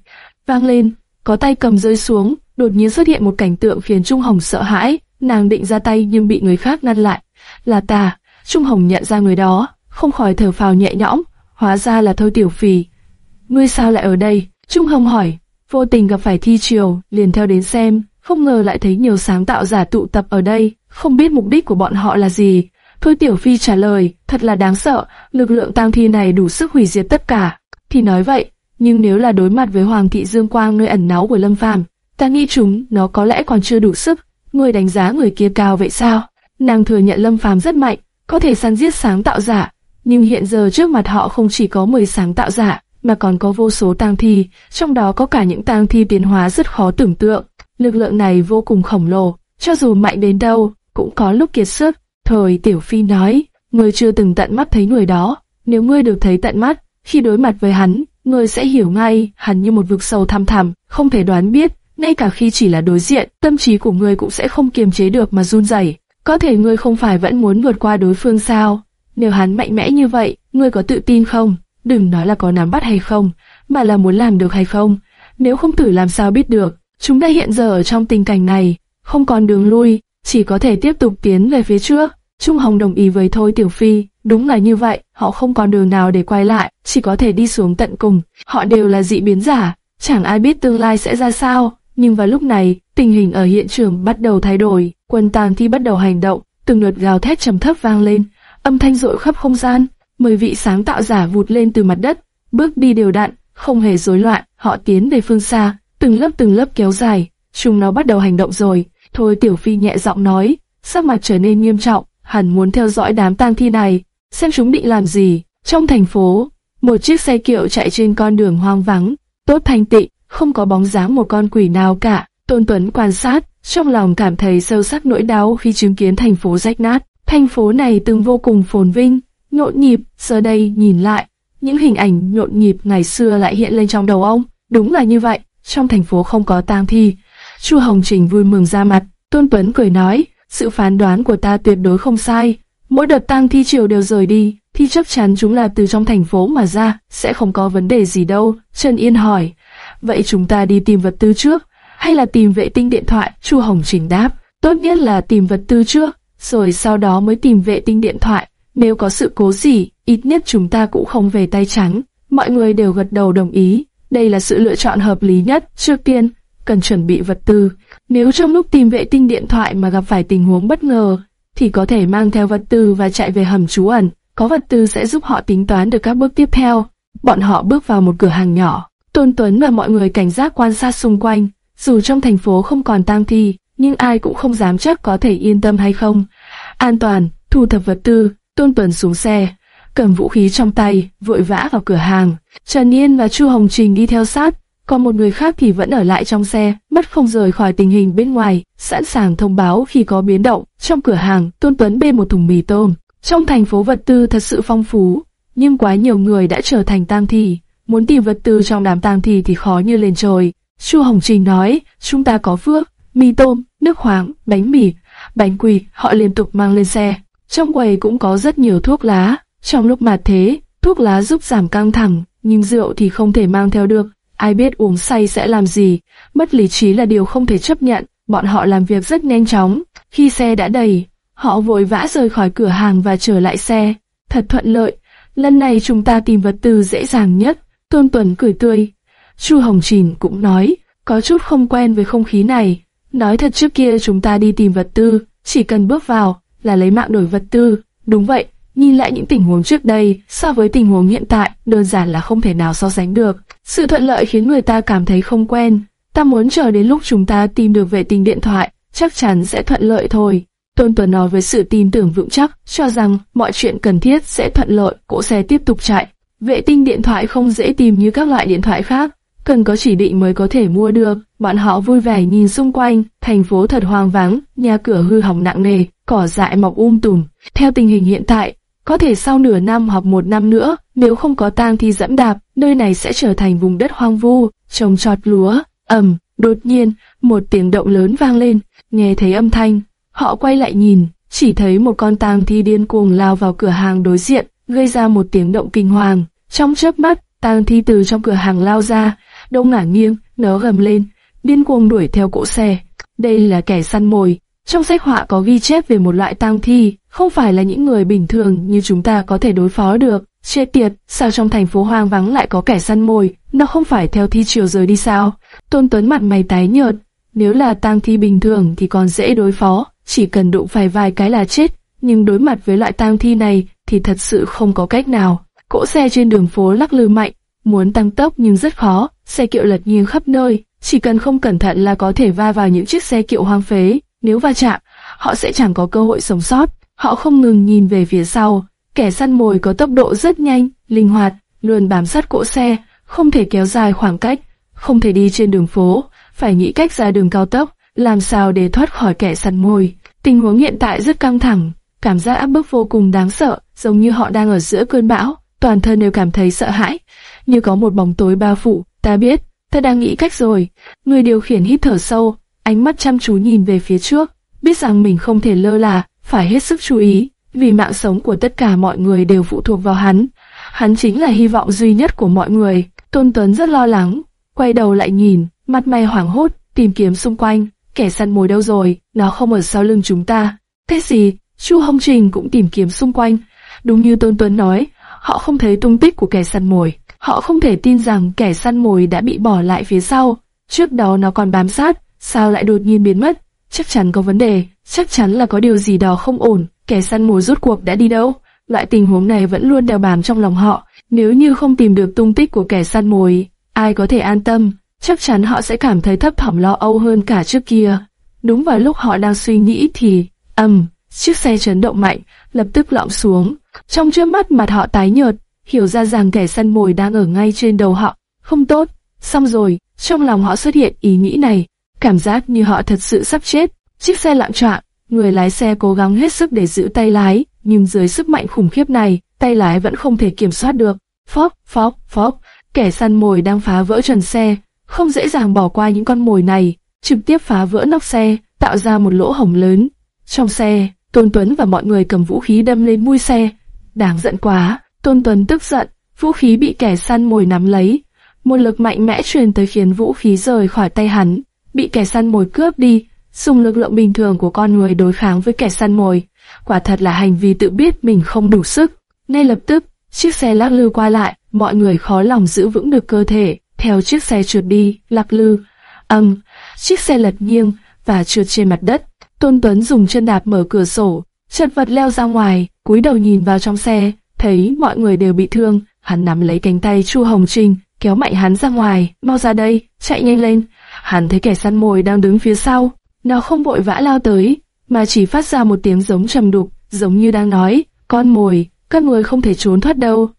vang lên, có tay cầm rơi xuống, đột nhiên xuất hiện một cảnh tượng khiến Trung Hồng sợ hãi. Nàng định ra tay nhưng bị người khác ngăn lại. Là ta. Trung Hồng nhận ra người đó, không khỏi thở phào nhẹ nhõm. Hóa ra là Thôi Tiểu Phì. Ngươi sao lại ở đây? Trung Hồng hỏi. Vô tình gặp phải thi triều, liền theo đến xem không ngờ lại thấy nhiều sáng tạo giả tụ tập ở đây, không biết mục đích của bọn họ là gì. Thôi Tiểu Phi trả lời, thật là đáng sợ, lực lượng tang thi này đủ sức hủy diệt tất cả. Thì nói vậy, nhưng nếu là đối mặt với Hoàng thị Dương Quang nơi ẩn náu của Lâm Phàm, ta nghĩ chúng nó có lẽ còn chưa đủ sức. Người đánh giá người kia cao vậy sao? Nàng thừa nhận Lâm Phàm rất mạnh, có thể săn giết sáng tạo giả, nhưng hiện giờ trước mặt họ không chỉ có 10 sáng tạo giả, mà còn có vô số tang thi, trong đó có cả những tang thi tiến hóa rất khó tưởng tượng. Lực lượng này vô cùng khổng lồ, cho dù mạnh đến đâu, cũng có lúc kiệt sức. Thời Tiểu Phi nói, ngươi chưa từng tận mắt thấy người đó, nếu ngươi được thấy tận mắt, khi đối mặt với hắn, ngươi sẽ hiểu ngay, hắn như một vực sâu thăm thẳm, không thể đoán biết, ngay cả khi chỉ là đối diện, tâm trí của ngươi cũng sẽ không kiềm chế được mà run rẩy. Có thể ngươi không phải vẫn muốn vượt qua đối phương sao? Nếu hắn mạnh mẽ như vậy, ngươi có tự tin không? Đừng nói là có nắm bắt hay không, mà là muốn làm được hay không. Nếu không thử làm sao biết được. Chúng ta hiện giờ ở trong tình cảnh này, không còn đường lui, chỉ có thể tiếp tục tiến về phía trước. Trung Hồng đồng ý với Thôi Tiểu Phi, đúng là như vậy, họ không còn đường nào để quay lại, chỉ có thể đi xuống tận cùng. Họ đều là dị biến giả, chẳng ai biết tương lai sẽ ra sao. Nhưng vào lúc này, tình hình ở hiện trường bắt đầu thay đổi, quân tàng thi bắt đầu hành động, từng lượt gào thét trầm thấp vang lên, âm thanh rội khắp không gian. Mười vị sáng tạo giả vụt lên từ mặt đất, bước đi đều đặn, không hề rối loạn, họ tiến về phương xa, từng lớp từng lớp kéo dài, chúng nó bắt đầu hành động rồi. Thôi Tiểu Phi nhẹ giọng nói, sắc mặt trở nên nghiêm trọng, hẳn muốn theo dõi đám tang thi này, xem chúng định làm gì. Trong thành phố, một chiếc xe kiệu chạy trên con đường hoang vắng, tốt thanh tịnh, không có bóng dáng một con quỷ nào cả. Tôn Tuấn quan sát, trong lòng cảm thấy sâu sắc nỗi đau khi chứng kiến thành phố rách nát. Thành phố này từng vô cùng phồn vinh, nhộn nhịp, giờ đây nhìn lại, những hình ảnh nhộn nhịp ngày xưa lại hiện lên trong đầu ông. Đúng là như vậy, trong thành phố không có tang thi. Chu Hồng Trình vui mừng ra mặt, Tôn Tuấn cười nói, sự phán đoán của ta tuyệt đối không sai. Mỗi đợt tang thi triều đều rời đi, thì chắc chắn chúng là từ trong thành phố mà ra, sẽ không có vấn đề gì đâu. Trần Yên hỏi, vậy chúng ta đi tìm vật tư trước, hay là tìm vệ tinh điện thoại? Chu Hồng Trình đáp, tốt nhất là tìm vật tư trước, rồi sau đó mới tìm vệ tinh điện thoại. Nếu có sự cố gì, ít nhất chúng ta cũng không về tay trắng. Mọi người đều gật đầu đồng ý, đây là sự lựa chọn hợp lý nhất. Trước tiên, cần chuẩn bị vật tư. Nếu trong lúc tìm vệ tinh điện thoại mà gặp phải tình huống bất ngờ, thì có thể mang theo vật tư và chạy về hầm trú ẩn. Có vật tư sẽ giúp họ tính toán được các bước tiếp theo. Bọn họ bước vào một cửa hàng nhỏ. Tôn Tuấn và mọi người cảnh giác quan sát xung quanh. Dù trong thành phố không còn tang thi, nhưng ai cũng không dám chắc có thể yên tâm hay không. An toàn, thu thập vật tư, Tôn Tuấn xuống xe, cầm vũ khí trong tay, vội vã vào cửa hàng. Trần Yên và Chu Hồng Trình đi theo sát, còn một người khác thì vẫn ở lại trong xe, mắt không rời khỏi tình hình bên ngoài, sẵn sàng thông báo khi có biến động. Trong cửa hàng, Tôn Tuấn bê một thùng mì tôm. Trong thành phố vật tư thật sự phong phú, nhưng quá nhiều người đã trở thành tang thi, muốn tìm vật tư trong đám tang thi thì khó như lên trời. Chu Hồng Trình nói, chúng ta có phước, mì tôm, nước khoáng, bánh mì, bánh quỳ, họ liên tục mang lên xe. Trong quầy cũng có rất nhiều thuốc lá. Trong lúc mà thế, thuốc lá giúp giảm căng thẳng, nhưng rượu thì không thể mang theo được. Ai biết uống say sẽ làm gì, mất lý trí là điều không thể chấp nhận. Bọn họ làm việc rất nhanh chóng. Khi xe đã đầy, họ vội vã rời khỏi cửa hàng và trở lại xe. Thật thuận lợi, lần này chúng ta tìm vật tư dễ dàng nhất. Tôn Tuấn cười tươi. Chu Hồng Trình cũng nói, có chút không quen với không khí này. Nói thật trước kia chúng ta đi tìm vật tư, chỉ cần bước vào là lấy mạng đổi vật tư. Đúng vậy, nhìn lại những tình huống trước đây so với tình huống hiện tại đơn giản là không thể nào so sánh được. Sự thuận lợi khiến người ta cảm thấy không quen. Ta muốn chờ đến lúc chúng ta tìm được vệ tinh điện thoại, chắc chắn sẽ thuận lợi thôi. Tôn Tuấn nói với sự tin tưởng vững chắc, cho rằng mọi chuyện cần thiết sẽ thuận lợi, cỗ xe tiếp tục chạy. Vệ tinh điện thoại không dễ tìm như các loại điện thoại khác, cần có chỉ định mới có thể mua được. Bọn họ vui vẻ nhìn xung quanh, thành phố thật hoang vắng, nhà cửa hư hỏng nặng nề, cỏ dại mọc um tùm. Theo tình hình hiện tại, có thể sau nửa năm hoặc một năm nữa, nếu không có tang thi dẫm đạp, nơi này sẽ trở thành vùng đất hoang vu, trồng trọt lúa. ầm, đột nhiên, một tiếng động lớn vang lên, nghe thấy âm thanh, họ quay lại nhìn, chỉ thấy một con tang thi điên cuồng lao vào cửa hàng đối diện, gây ra một tiếng động kinh hoàng. Trong chớp mắt, tang thi từ trong cửa hàng lao ra, đông ngả nghiêng, nó gầm lên, điên cuồng đuổi theo cỗ xe. Đây là kẻ săn mồi. Trong sách họa có ghi chép về một loại tang thi, không phải là những người bình thường như chúng ta có thể đối phó được. Chết tiệt, sao trong thành phố hoang vắng lại có kẻ săn mồi, nó không phải theo thi chiều rời đi sao? Tôn Tuấn mặt mày tái nhợt, nếu là tang thi bình thường thì còn dễ đối phó, chỉ cần đụng phải vài cái là chết, nhưng đối mặt với loại tang thi này thì thật sự không có cách nào. Cỗ xe trên đường phố lắc lư mạnh, muốn tăng tốc nhưng rất khó, xe kiệu lật nghiêng khắp nơi, chỉ cần không cẩn thận là có thể va vào những chiếc xe kiệu hoang phế, nếu va chạm, họ sẽ chẳng có cơ hội sống sót. Họ không ngừng nhìn về phía sau, kẻ săn mồi có tốc độ rất nhanh, linh hoạt, luôn bám sát cỗ xe, không thể kéo dài khoảng cách, không thể đi trên đường phố, phải nghĩ cách ra đường cao tốc, làm sao để thoát khỏi kẻ săn mồi. Tình huống hiện tại rất căng thẳng, cảm giác áp bức vô cùng đáng sợ, giống như họ đang ở giữa cơn bão, toàn thân đều cảm thấy sợ hãi, như có một bóng tối bao phủ. Ta biết, ta đang nghĩ cách rồi. Người điều khiển hít thở sâu, ánh mắt chăm chú nhìn về phía trước, biết rằng mình không thể lơ là, phải hết sức chú ý, vì mạng sống của tất cả mọi người đều phụ thuộc vào hắn. Hắn chính là hy vọng duy nhất của mọi người. Tôn Tuấn rất lo lắng, quay đầu lại nhìn, mặt mày hoảng hốt, tìm kiếm xung quanh, kẻ săn mồi đâu rồi, nó không ở sau lưng chúng ta. Thế gì? Chu Hồng Trình cũng tìm kiếm xung quanh. Đúng như Tôn Tuấn nói, họ không thấy tung tích của kẻ săn mồi. Họ không thể tin rằng kẻ săn mồi đã bị bỏ lại phía sau. Trước đó nó còn bám sát, sao lại đột nhiên biến mất? Chắc chắn có vấn đề, chắc chắn là có điều gì đó không ổn. Kẻ săn mồi rút cuộc đã đi đâu? Loại tình huống này vẫn luôn đeo bám trong lòng họ. Nếu như không tìm được tung tích của kẻ săn mồi, ai có thể an tâm? Chắc chắn họ sẽ cảm thấy thấp thỏm lo âu hơn cả trước kia. Đúng vào lúc họ đang suy nghĩ thì, ầm, chiếc xe chấn động mạnh, lập tức lõm xuống. Trong trước mắt mặt họ tái nhợt, hiểu ra rằng kẻ săn mồi đang ở ngay trên đầu họ. Không tốt, xong rồi, trong lòng họ xuất hiện ý nghĩ này, cảm giác như họ thật sự sắp chết. Chiếc xe lạng choạng, người lái xe cố gắng hết sức để giữ tay lái, nhưng dưới sức mạnh khủng khiếp này, tay lái vẫn không thể kiểm soát được. Phóc, phóc, phóc, kẻ săn mồi đang phá vỡ trần xe, không dễ dàng bỏ qua những con mồi này, trực tiếp phá vỡ nóc xe, tạo ra một lỗ hổng lớn. Trong xe, Tôn Tuấn và mọi người cầm vũ khí đâm lên mui xe. Đáng giận quá, Tôn Tuấn tức giận, vũ khí bị kẻ săn mồi nắm lấy. Một lực mạnh mẽ truyền tới khiến vũ khí rời khỏi tay hắn, bị kẻ săn mồi cướp đi, dùng lực lượng bình thường của con người đối kháng với kẻ săn mồi. Quả thật là hành vi tự biết mình không đủ sức. Ngay lập tức, chiếc xe lắc lư qua lại, mọi người khó lòng giữ vững được cơ thể, theo chiếc xe trượt đi, lắc lư. Âm, chiếc xe lật nghiêng và trượt trên mặt đất. Tôn Tuấn dùng chân đạp mở cửa sổ, chật vật leo ra ngoài, cúi đầu nhìn vào trong xe, thấy mọi người đều bị thương, hắn nắm lấy cánh tay Chu Hồng Trinh, kéo mạnh hắn ra ngoài, mau ra đây, chạy nhanh lên. Hắn thấy kẻ săn mồi đang đứng phía sau, nó không vội vã lao tới, mà chỉ phát ra một tiếng giống trầm đục, giống như đang nói, con mồi, các người không thể trốn thoát đâu,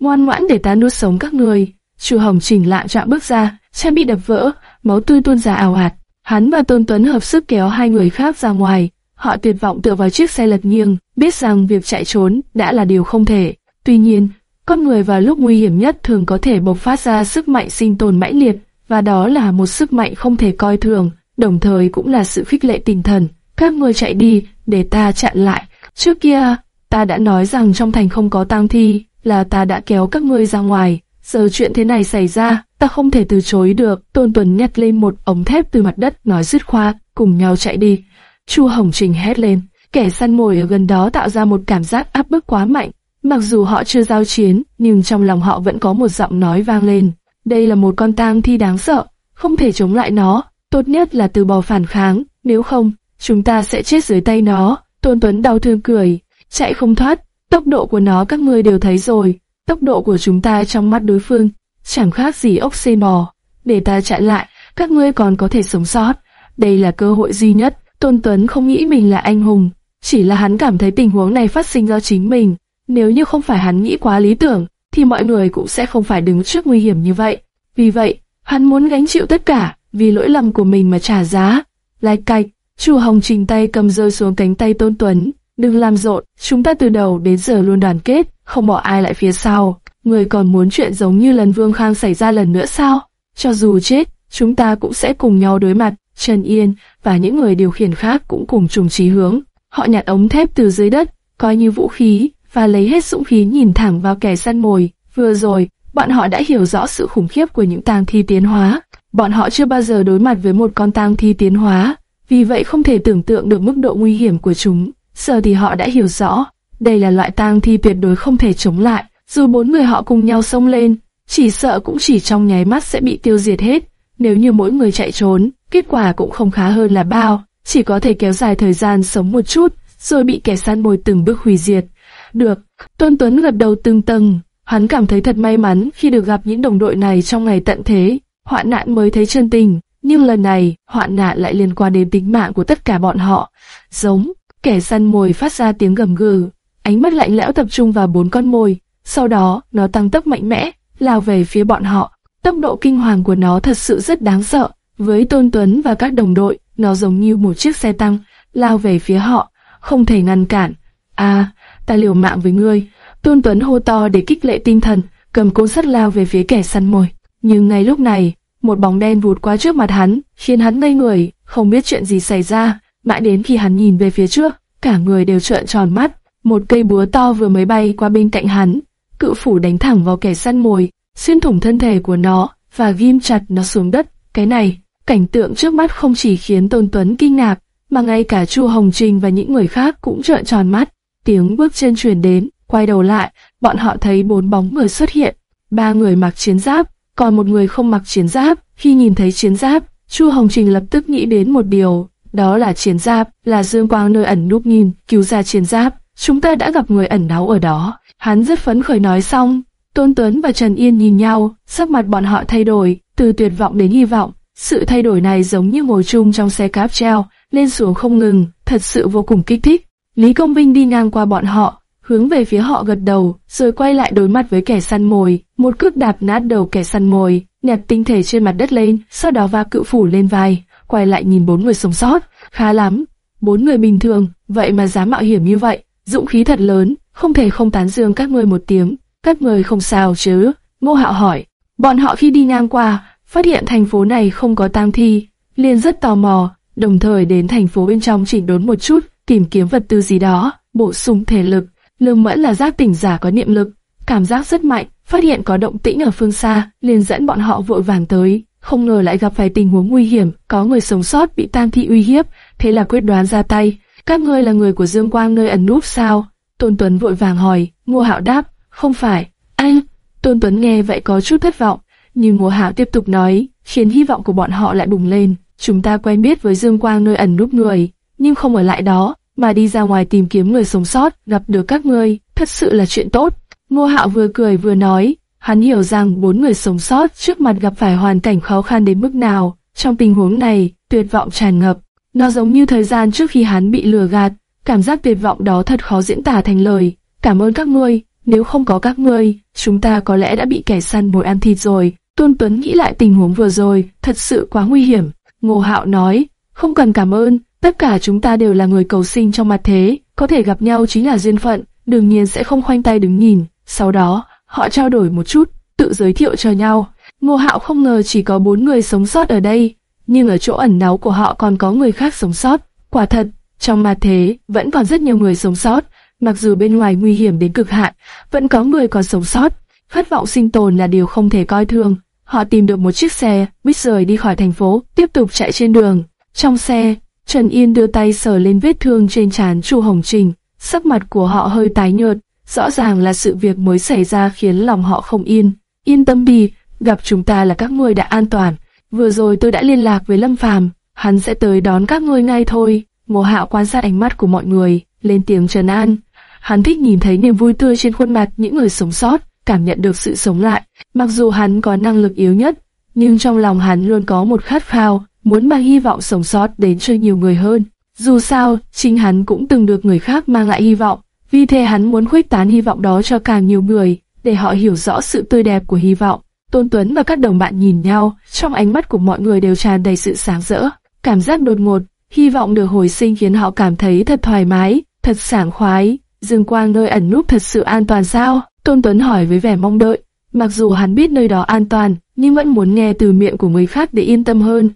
ngoan ngoãn để ta nuốt sống các người. Chu Hồng chỉnh lạ chạm bước ra, chân bị đập vỡ, máu tươi tuôn ra ảo ạt. Hắn và Tôn Tuấn hợp sức kéo hai người khác ra ngoài. Họ tuyệt vọng tựa vào chiếc xe lật nghiêng, biết rằng việc chạy trốn đã là điều không thể. Tuy nhiên, con người vào lúc nguy hiểm nhất thường có thể bộc phát ra sức mạnh sinh tồn mãnh liệt, và đó là một sức mạnh không thể coi thường, đồng thời cũng là sự khích lệ tinh thần. Các người chạy đi, để ta chặn lại. Trước kia, ta đã nói rằng trong thành không có tang thi, là ta đã kéo các ngươi ra ngoài. Giờ chuyện thế này xảy ra, ta không thể từ chối được. Tôn Tuấn nhặt lên một ống thép từ mặt đất, nói dứt khoát, cùng nhau chạy đi. Chu Hồng Trình hét lên, kẻ săn mồi ở gần đó tạo ra một cảm giác áp bức quá mạnh. Mặc dù họ chưa giao chiến, nhưng trong lòng họ vẫn có một giọng nói vang lên. Đây là một con tang thi đáng sợ, không thể chống lại nó. Tốt nhất là từ bỏ phản kháng, nếu không, chúng ta sẽ chết dưới tay nó. Tôn Tuấn đau thương cười, chạy không thoát, tốc độ của nó các ngươi đều thấy rồi, tốc độ của chúng ta trong mắt đối phương chẳng khác gì ốc xê bò. Để ta chạy lại, các ngươi còn có thể sống sót. Đây là cơ hội duy nhất. Tôn Tuấn không nghĩ mình là anh hùng, chỉ là hắn cảm thấy tình huống này phát sinh do chính mình. Nếu như không phải hắn nghĩ quá lý tưởng, thì mọi người cũng sẽ không phải đứng trước nguy hiểm như vậy. Vì vậy, hắn muốn gánh chịu tất cả, vì lỗi lầm của mình mà trả giá. Lai cạch, Chu Hồng trình tay cầm rơi xuống cánh tay Tôn Tuấn. Đừng làm rộn, chúng ta từ đầu đến giờ luôn đoàn kết, không bỏ ai lại phía sau. Người còn muốn chuyện giống như lần Vương Khang xảy ra lần nữa sao? Cho dù chết, chúng ta cũng sẽ cùng nhau đối mặt. Trần Yên và những người điều khiển khác cũng cùng trùng chí hướng. Họ nhặt ống thép từ dưới đất, coi như vũ khí, và lấy hết dũng khí nhìn thẳng vào kẻ săn mồi. Vừa rồi, bọn họ đã hiểu rõ sự khủng khiếp của những tang thi tiến hóa. Bọn họ chưa bao giờ đối mặt với một con tang thi tiến hóa, vì vậy không thể tưởng tượng được mức độ nguy hiểm của chúng. Giờ thì họ đã hiểu rõ, đây là loại tang thi tuyệt đối không thể chống lại. Dù bốn người họ cùng nhau xông lên, chỉ sợ cũng chỉ trong nháy mắt sẽ bị tiêu diệt hết. Nếu như mỗi người chạy trốn, kết quả cũng không khá hơn là bao, chỉ có thể kéo dài thời gian sống một chút, rồi bị kẻ săn mồi từng bước hủy diệt. Được, Tôn Tuấn gật đầu từng tầng, hắn cảm thấy thật may mắn khi được gặp những đồng đội này trong ngày tận thế, hoạn nạn mới thấy chân tình, nhưng lần này, hoạn nạn lại liên quan đến tính mạng của tất cả bọn họ. Giống, kẻ săn mồi phát ra tiếng gầm gừ, ánh mắt lạnh lẽo tập trung vào bốn con mồi, sau đó nó tăng tốc mạnh mẽ, lao về phía bọn họ. Tốc độ kinh hoàng của nó thật sự rất đáng sợ. Với Tôn Tuấn và các đồng đội, nó giống như một chiếc xe tăng, lao về phía họ, không thể ngăn cản. À, ta liều mạng với ngươi. Tôn Tuấn hô to để kích lệ tinh thần, cầm côn sắt lao về phía kẻ săn mồi. Nhưng ngay lúc này, một bóng đen vụt qua trước mặt hắn, khiến hắn ngây người, không biết chuyện gì xảy ra. Mãi đến khi hắn nhìn về phía trước, cả người đều trợn tròn mắt. Một cây búa to vừa mới bay qua bên cạnh hắn, cự phủ đánh thẳng vào kẻ săn mồi, xuyên thủng thân thể của nó và ghim chặt nó xuống đất. Cái này, cảnh tượng trước mắt không chỉ khiến Tôn Tuấn kinh ngạc, mà ngay cả Chu Hồng Trình và những người khác cũng trợn tròn mắt. Tiếng bước chân truyền đến, quay đầu lại, bọn họ thấy bốn bóng người xuất hiện, ba người mặc chiến giáp, còn một người không mặc chiến giáp. Khi nhìn thấy chiến giáp, Chu Hồng Trình lập tức nghĩ đến một điều, đó là chiến giáp, là Dương Quang nơi ẩn núp nhìn, cứu ra chiến giáp. Chúng ta đã gặp người ẩn náu ở đó. Hắn rất phấn khởi nói xong, Tôn Tuấn và Trần Yên nhìn nhau, sắc mặt bọn họ thay đổi, từ tuyệt vọng đến hy vọng. Sự thay đổi này giống như ngồi chung trong xe cáp treo, lên xuống không ngừng, thật sự vô cùng kích thích. Lý Công Vinh đi ngang qua bọn họ, hướng về phía họ gật đầu, rồi quay lại đối mặt với kẻ săn mồi, một cước đạp nát đầu kẻ săn mồi, nẹp tinh thể trên mặt đất lên, sau đó va cự phủ lên vai, quay lại nhìn bốn người sống sót, khá lắm, bốn người bình thường, vậy mà dám mạo hiểm như vậy, dũng khí thật lớn, không thể không tán dương các ngươi một tiếng, các ngươi không sao chứ? Ngô Hạo hỏi, bọn họ khi đi ngang qua, phát hiện thành phố này không có tang thi, liền rất tò mò, đồng thời đến thành phố bên trong chỉnh đốn một chút, tìm kiếm vật tư gì đó, bổ sung thể lực. Lương Mẫn là giác tỉnh giả có niệm lực, cảm giác rất mạnh, phát hiện có động tĩnh ở phương xa, liền dẫn bọn họ vội vàng tới. Không ngờ lại gặp phải tình huống nguy hiểm, có người sống sót bị tam thi uy hiếp, thế là quyết đoán ra tay. Các ngươi là người của Dương Quang nơi ẩn núp sao? Tôn Tuấn vội vàng hỏi, Ngô Hạo đáp, không phải. Anh, Tôn Tuấn nghe vậy có chút thất vọng, nhưng Ngô Hạo tiếp tục nói, khiến hy vọng của bọn họ lại bùng lên. Chúng ta quen biết với Dương Quang nơi ẩn núp người, nhưng không ở lại đó, mà đi ra ngoài tìm kiếm người sống sót, gặp được các ngươi, thật sự là chuyện tốt. Ngô Hạo vừa cười vừa nói, hắn hiểu rằng bốn người sống sót trước mặt gặp phải hoàn cảnh khó khăn đến mức nào. Trong tình huống này, tuyệt vọng tràn ngập. Nó giống như thời gian trước khi hắn bị lừa gạt, cảm giác tuyệt vọng đó thật khó diễn tả thành lời. Cảm ơn các ngươi, nếu không có các ngươi, chúng ta có lẽ đã bị kẻ săn mồi ăn thịt rồi. Tôn Tuấn nghĩ lại tình huống vừa rồi, thật sự quá nguy hiểm. Ngô Hạo nói, không cần cảm ơn, tất cả chúng ta đều là người cầu sinh trong mặt thế, có thể gặp nhau chính là duyên phận, đương nhiên sẽ không khoanh tay đứng nhìn. Sau đó, họ trao đổi một chút, tự giới thiệu cho nhau. Ngô Hạo không ngờ chỉ có bốn người sống sót ở đây, nhưng ở chỗ ẩn náu của họ còn có người khác sống sót. Quả thật, trong mặt thế vẫn còn rất nhiều người sống sót, mặc dù bên ngoài nguy hiểm đến cực hạn, vẫn có người còn sống sót. Khát vọng sinh tồn là điều không thể coi thường. Họ tìm được một chiếc xe, biết rời đi khỏi thành phố, tiếp tục chạy trên đường. Trong xe, Trần Yên đưa tay sờ lên vết thương trên trán Chu Hồng Trình, sắc mặt của họ hơi tái nhợt, rõ ràng là sự việc mới xảy ra khiến lòng họ không yên. Yên tâm đi, gặp chúng ta là các ngươi đã an toàn. Vừa rồi tôi đã liên lạc với Lâm Phàm, hắn sẽ tới đón các ngươi ngay thôi. Ngô Hạo quan sát ánh mắt của mọi người, lên tiếng trấn an. Hắn thích nhìn thấy niềm vui tươi trên khuôn mặt những người sống sót, cảm nhận được sự sống lại. Mặc dù hắn có năng lực yếu nhất, nhưng trong lòng hắn luôn có một khát khao, muốn mang hy vọng sống sót đến cho nhiều người hơn. Dù sao, chính hắn cũng từng được người khác mang lại hy vọng, vì thế hắn muốn khuếch tán hy vọng đó cho càng nhiều người, để họ hiểu rõ sự tươi đẹp của hy vọng. Tôn Tuấn và các đồng bạn nhìn nhau, trong ánh mắt của mọi người đều tràn đầy sự sáng rỡ, cảm giác đột ngột, hy vọng được hồi sinh khiến họ cảm thấy thật thoải mái, thật sảng khoái. Dương Quang nơi ẩn núp thật sự an toàn sao? Tôn Tuấn hỏi với vẻ mong đợi. Mặc dù hắn biết nơi đó an toàn, nhưng vẫn muốn nghe từ miệng của người khác để yên tâm hơn.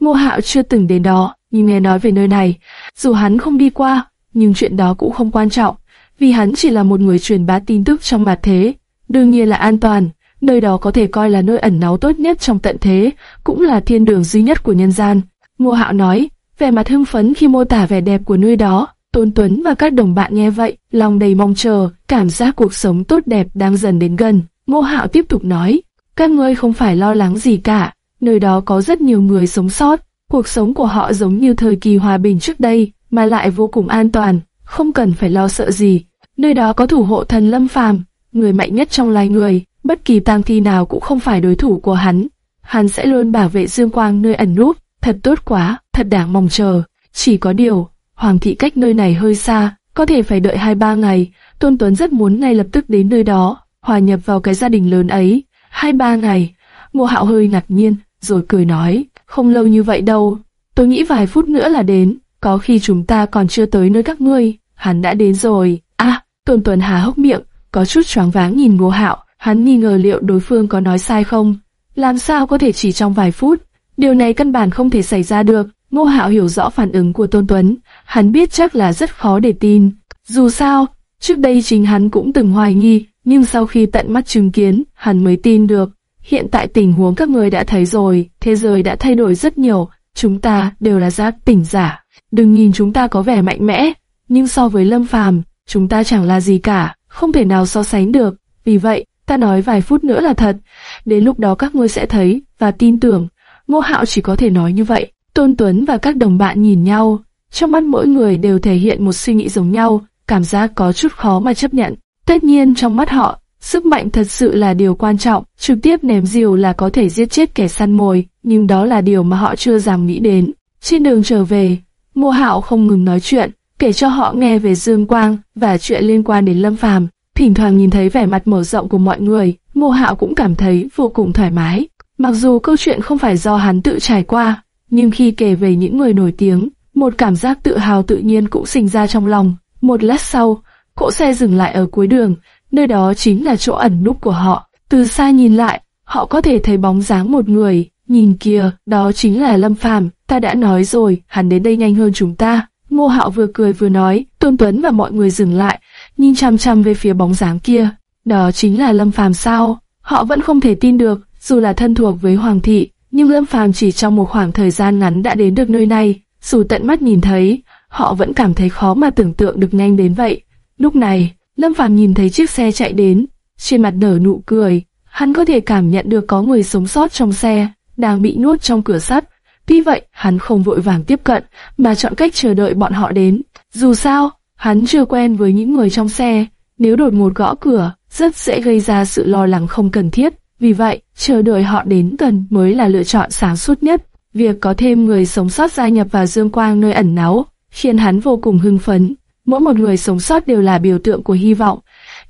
Ngô Hạo chưa từng đến đó, nhưng nghe nói về nơi này. Dù hắn không đi qua, nhưng chuyện đó cũng không quan trọng, vì hắn chỉ là một người truyền bá tin tức trong mặt thế. Đương nhiên là an toàn, nơi đó có thể coi là nơi ẩn náu tốt nhất trong tận thế, cũng là thiên đường duy nhất của nhân gian. Ngô Hạo nói, vẻ mặt hưng phấn khi mô tả vẻ đẹp của nơi đó. Tôn Tuấn và các đồng bạn nghe vậy, lòng đầy mong chờ, cảm giác cuộc sống tốt đẹp đang dần đến gần. Ngô Hạo tiếp tục nói, các ngươi không phải lo lắng gì cả, nơi đó có rất nhiều người sống sót, cuộc sống của họ giống như thời kỳ hòa bình trước đây, mà lại vô cùng an toàn, không cần phải lo sợ gì. Nơi đó có thủ hộ thần Lâm Phàm, người mạnh nhất trong loài người, bất kỳ tang thi nào cũng không phải đối thủ của hắn. Hắn sẽ luôn bảo vệ Dương Quang nơi ẩn núp, thật tốt quá, thật đáng mong chờ. Chỉ có điều, Hoàng thị cách nơi này hơi xa, có thể phải đợi hai ba ngày. Tôn Tuấn rất muốn ngay lập tức đến nơi đó, hòa nhập vào cái gia đình lớn ấy. Hai ba ngày, Ngô Hạo hơi ngạc nhiên, rồi cười nói, không lâu như vậy đâu, tôi nghĩ vài phút nữa là đến, có khi chúng ta còn chưa tới nơi các ngươi, hắn đã đến rồi. À, Tôn Tuấn há hốc miệng, có chút choáng váng nhìn Ngô Hạo, hắn nghi ngờ liệu đối phương có nói sai không. làm sao có thể chỉ trong vài phút? Điều này căn bản không thể xảy ra được. Ngô Hạo hiểu rõ phản ứng của Tôn Tuấn, hắn biết chắc là rất khó để tin. Dù sao, trước đây chính hắn cũng từng hoài nghi, nhưng sau khi tận mắt chứng kiến, hắn mới tin được. Hiện tại tình huống các người đã thấy rồi, thế giới đã thay đổi rất nhiều, chúng ta đều là giác tỉnh giả. Đừng nhìn chúng ta có vẻ mạnh mẽ, nhưng so với Lâm Phàm, chúng ta chẳng là gì cả, không thể nào so sánh được. Vì vậy, ta nói vài phút nữa là thật, đến lúc đó các ngươi sẽ thấy và tin tưởng. Ngô Hạo chỉ có thể nói như vậy. Tôn Tuấn và các đồng bạn nhìn nhau, trong mắt mỗi người đều thể hiện một suy nghĩ giống nhau, cảm giác có chút khó mà chấp nhận. Tất nhiên trong mắt họ, sức mạnh thật sự là điều quan trọng, trực tiếp ném diều là có thể giết chết kẻ săn mồi, nhưng đó là điều mà họ chưa dám nghĩ đến. Trên đường trở về, Ngô Hạo không ngừng nói chuyện, kể cho họ nghe về Dương Quang và chuyện liên quan đến Lâm Phàm. Thỉnh thoảng nhìn thấy vẻ mặt mở rộng của mọi người, Ngô Hạo cũng cảm thấy vô cùng thoải mái. Mặc dù câu chuyện không phải do hắn tự trải qua, nhưng khi kể về những người nổi tiếng, một cảm giác tự hào tự nhiên cũng sinh ra trong lòng. Một lát sau, cỗ xe dừng lại ở cuối đường, nơi đó chính là chỗ ẩn núp của họ. Từ xa nhìn lại, họ có thể thấy bóng dáng một người. Nhìn kìa, đó chính là Lâm Phàm. Ta đã nói rồi, hắn đến đây nhanh hơn chúng ta. Ngô Hạo vừa cười vừa nói, Tôn Tuấn và mọi người dừng lại, nhìn chăm chăm về phía bóng dáng kia. Đó chính là Lâm Phàm sao? Họ vẫn không thể tin được, dù là thân thuộc với Hoàng thị, nhưng Lâm Phàm chỉ trong một khoảng thời gian ngắn đã đến được nơi này, dù tận mắt nhìn thấy, họ vẫn cảm thấy khó mà tưởng tượng được nhanh đến vậy. Lúc này, Lâm Phàm nhìn thấy chiếc xe chạy đến, trên mặt nở nụ cười, hắn có thể cảm nhận được có người sống sót trong xe, đang bị nuốt trong cửa sắt. Tuy vậy, hắn không vội vàng tiếp cận, mà chọn cách chờ đợi bọn họ đến. Dù sao, hắn chưa quen với những người trong xe, nếu đột ngột gõ cửa, rất dễ gây ra sự lo lắng không cần thiết. Vì vậy, chờ đợi họ đến gần mới là lựa chọn sáng suốt nhất. Việc có thêm người sống sót gia nhập vào dương quang nơi ẩn náu, khiến hắn vô cùng hưng phấn. Mỗi một người sống sót đều là biểu tượng của hy vọng,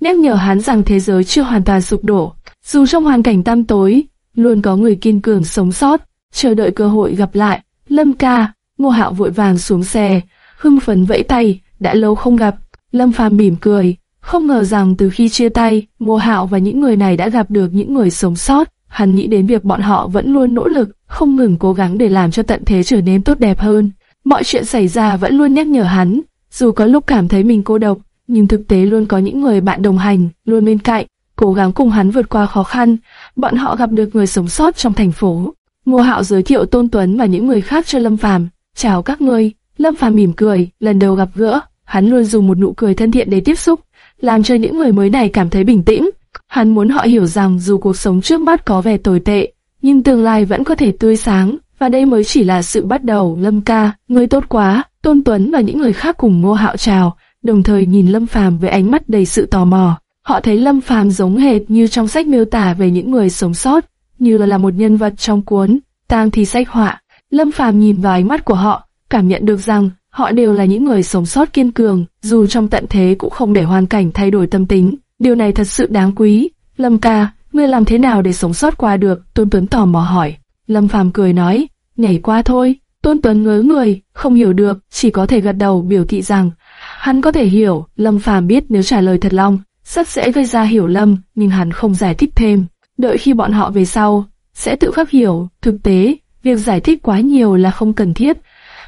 nhắc nhở hắn rằng thế giới chưa hoàn toàn sụp đổ. Dù trong hoàn cảnh tăm tối, luôn có người kiên cường sống sót, chờ đợi cơ hội gặp lại. Lâm ca, Ngô Hạo vội vàng xuống xe, hưng phấn vẫy tay, đã lâu không gặp. Lâm Phàm mỉm cười, không ngờ rằng từ khi chia tay, Ngô Hạo và những người này đã gặp được những người sống sót. Hắn nghĩ đến việc bọn họ vẫn luôn nỗ lực, không ngừng cố gắng để làm cho tận thế trở nên tốt đẹp hơn. Mọi chuyện xảy ra vẫn luôn nhắc nhở hắn, dù có lúc cảm thấy mình cô độc, nhưng thực tế luôn có những người bạn đồng hành, luôn bên cạnh, cố gắng cùng hắn vượt qua khó khăn. Bọn họ gặp được người sống sót trong thành phố. Ngô Hạo giới thiệu Tôn Tuấn và những người khác cho Lâm Phàm. Chào các ngươi. Lâm Phàm mỉm cười, lần đầu gặp gỡ, hắn luôn dùng một nụ cười thân thiện để tiếp xúc, làm cho những người mới này cảm thấy bình tĩnh. Hắn muốn họ hiểu rằng dù cuộc sống trước mắt có vẻ tồi tệ, nhưng tương lai vẫn có thể tươi sáng, và đây mới chỉ là sự bắt đầu. Lâm ca, ngươi tốt quá. Tôn Tuấn và những người khác cùng Ngô Hạo chào, đồng thời nhìn Lâm Phàm với ánh mắt đầy sự tò mò. Họ thấy Lâm Phàm giống hệt như trong sách miêu tả về những người sống sót, như là, một nhân vật trong cuốn tang thi sách họa. Lâm Phàm nhìn vào ánh mắt của họ, cảm nhận được rằng họ đều là những người sống sót kiên cường, dù trong tận thế cũng không để hoàn cảnh thay đổi tâm tính. Điều này thật sự đáng quý. Lâm ca, ngươi làm thế nào để sống sót qua được? Tôn Tuấn tò mò hỏi. Lâm Phàm cười nói, nhảy qua thôi. Tôn Tuấn ngớ người, không hiểu được, chỉ có thể gật đầu biểu thị rằng hắn có thể hiểu. Lâm Phàm biết nếu trả lời thật lòng, rất dễ gây ra hiểu lầm, nhưng hắn không giải thích thêm. Đợi khi bọn họ về sau, sẽ tự khắc hiểu. Thực tế, việc giải thích quá nhiều là không cần thiết.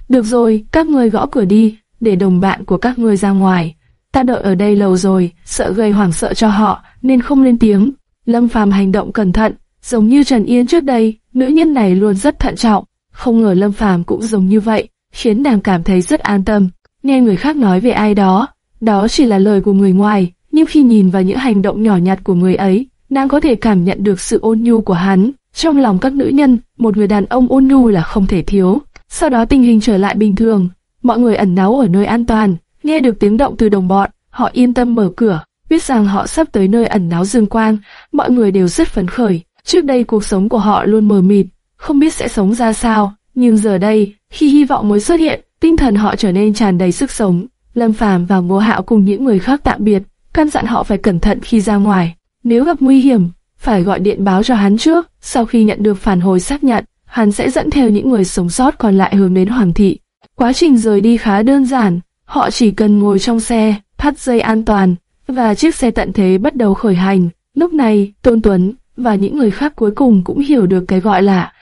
Được rồi, các ngươi gõ cửa đi, để đồng bạn của các ngươi ra ngoài. Ta đợi ở đây lâu rồi, sợ gây hoảng sợ cho họ, nên không lên tiếng. Lâm Phàm hành động cẩn thận, giống như Trần Yên trước đây, nữ nhân này luôn rất thận trọng. Không ngờ Lâm Phàm cũng giống như vậy, khiến nàng cảm thấy rất an tâm. Nghe người khác nói về ai đó, đó chỉ là lời của người ngoài, nhưng khi nhìn vào những hành động nhỏ nhặt của người ấy, nàng có thể cảm nhận được sự ôn nhu của hắn. Trong lòng các nữ nhân, một người đàn ông ôn nhu là không thể thiếu. Sau đó tình hình trở lại bình thường, mọi người ẩn náu ở nơi an toàn, nghe được tiếng động từ đồng bọn, họ yên tâm mở cửa, biết rằng họ sắp tới nơi ẩn náu dương quang, mọi người đều rất phấn khởi. Trước đây cuộc sống của họ luôn mờ mịt, không biết sẽ sống ra sao, nhưng giờ đây, khi hy vọng mới xuất hiện, tinh thần họ trở nên tràn đầy sức sống. Lâm Phàm và Ngô Hạo cùng những người khác tạm biệt, căn dặn họ phải cẩn thận khi ra ngoài. Nếu gặp nguy hiểm, phải gọi điện báo cho hắn trước. Sau khi nhận được phản hồi xác nhận, hắn sẽ dẫn theo những người sống sót còn lại hướng đến Hoàng thị. Quá trình rời đi khá đơn giản, họ chỉ cần ngồi trong xe, thắt dây an toàn, và chiếc xe tận thế bắt đầu khởi hành. Lúc này, Tôn Tuấn và những người khác cuối cùng cũng hiểu được cái gọi là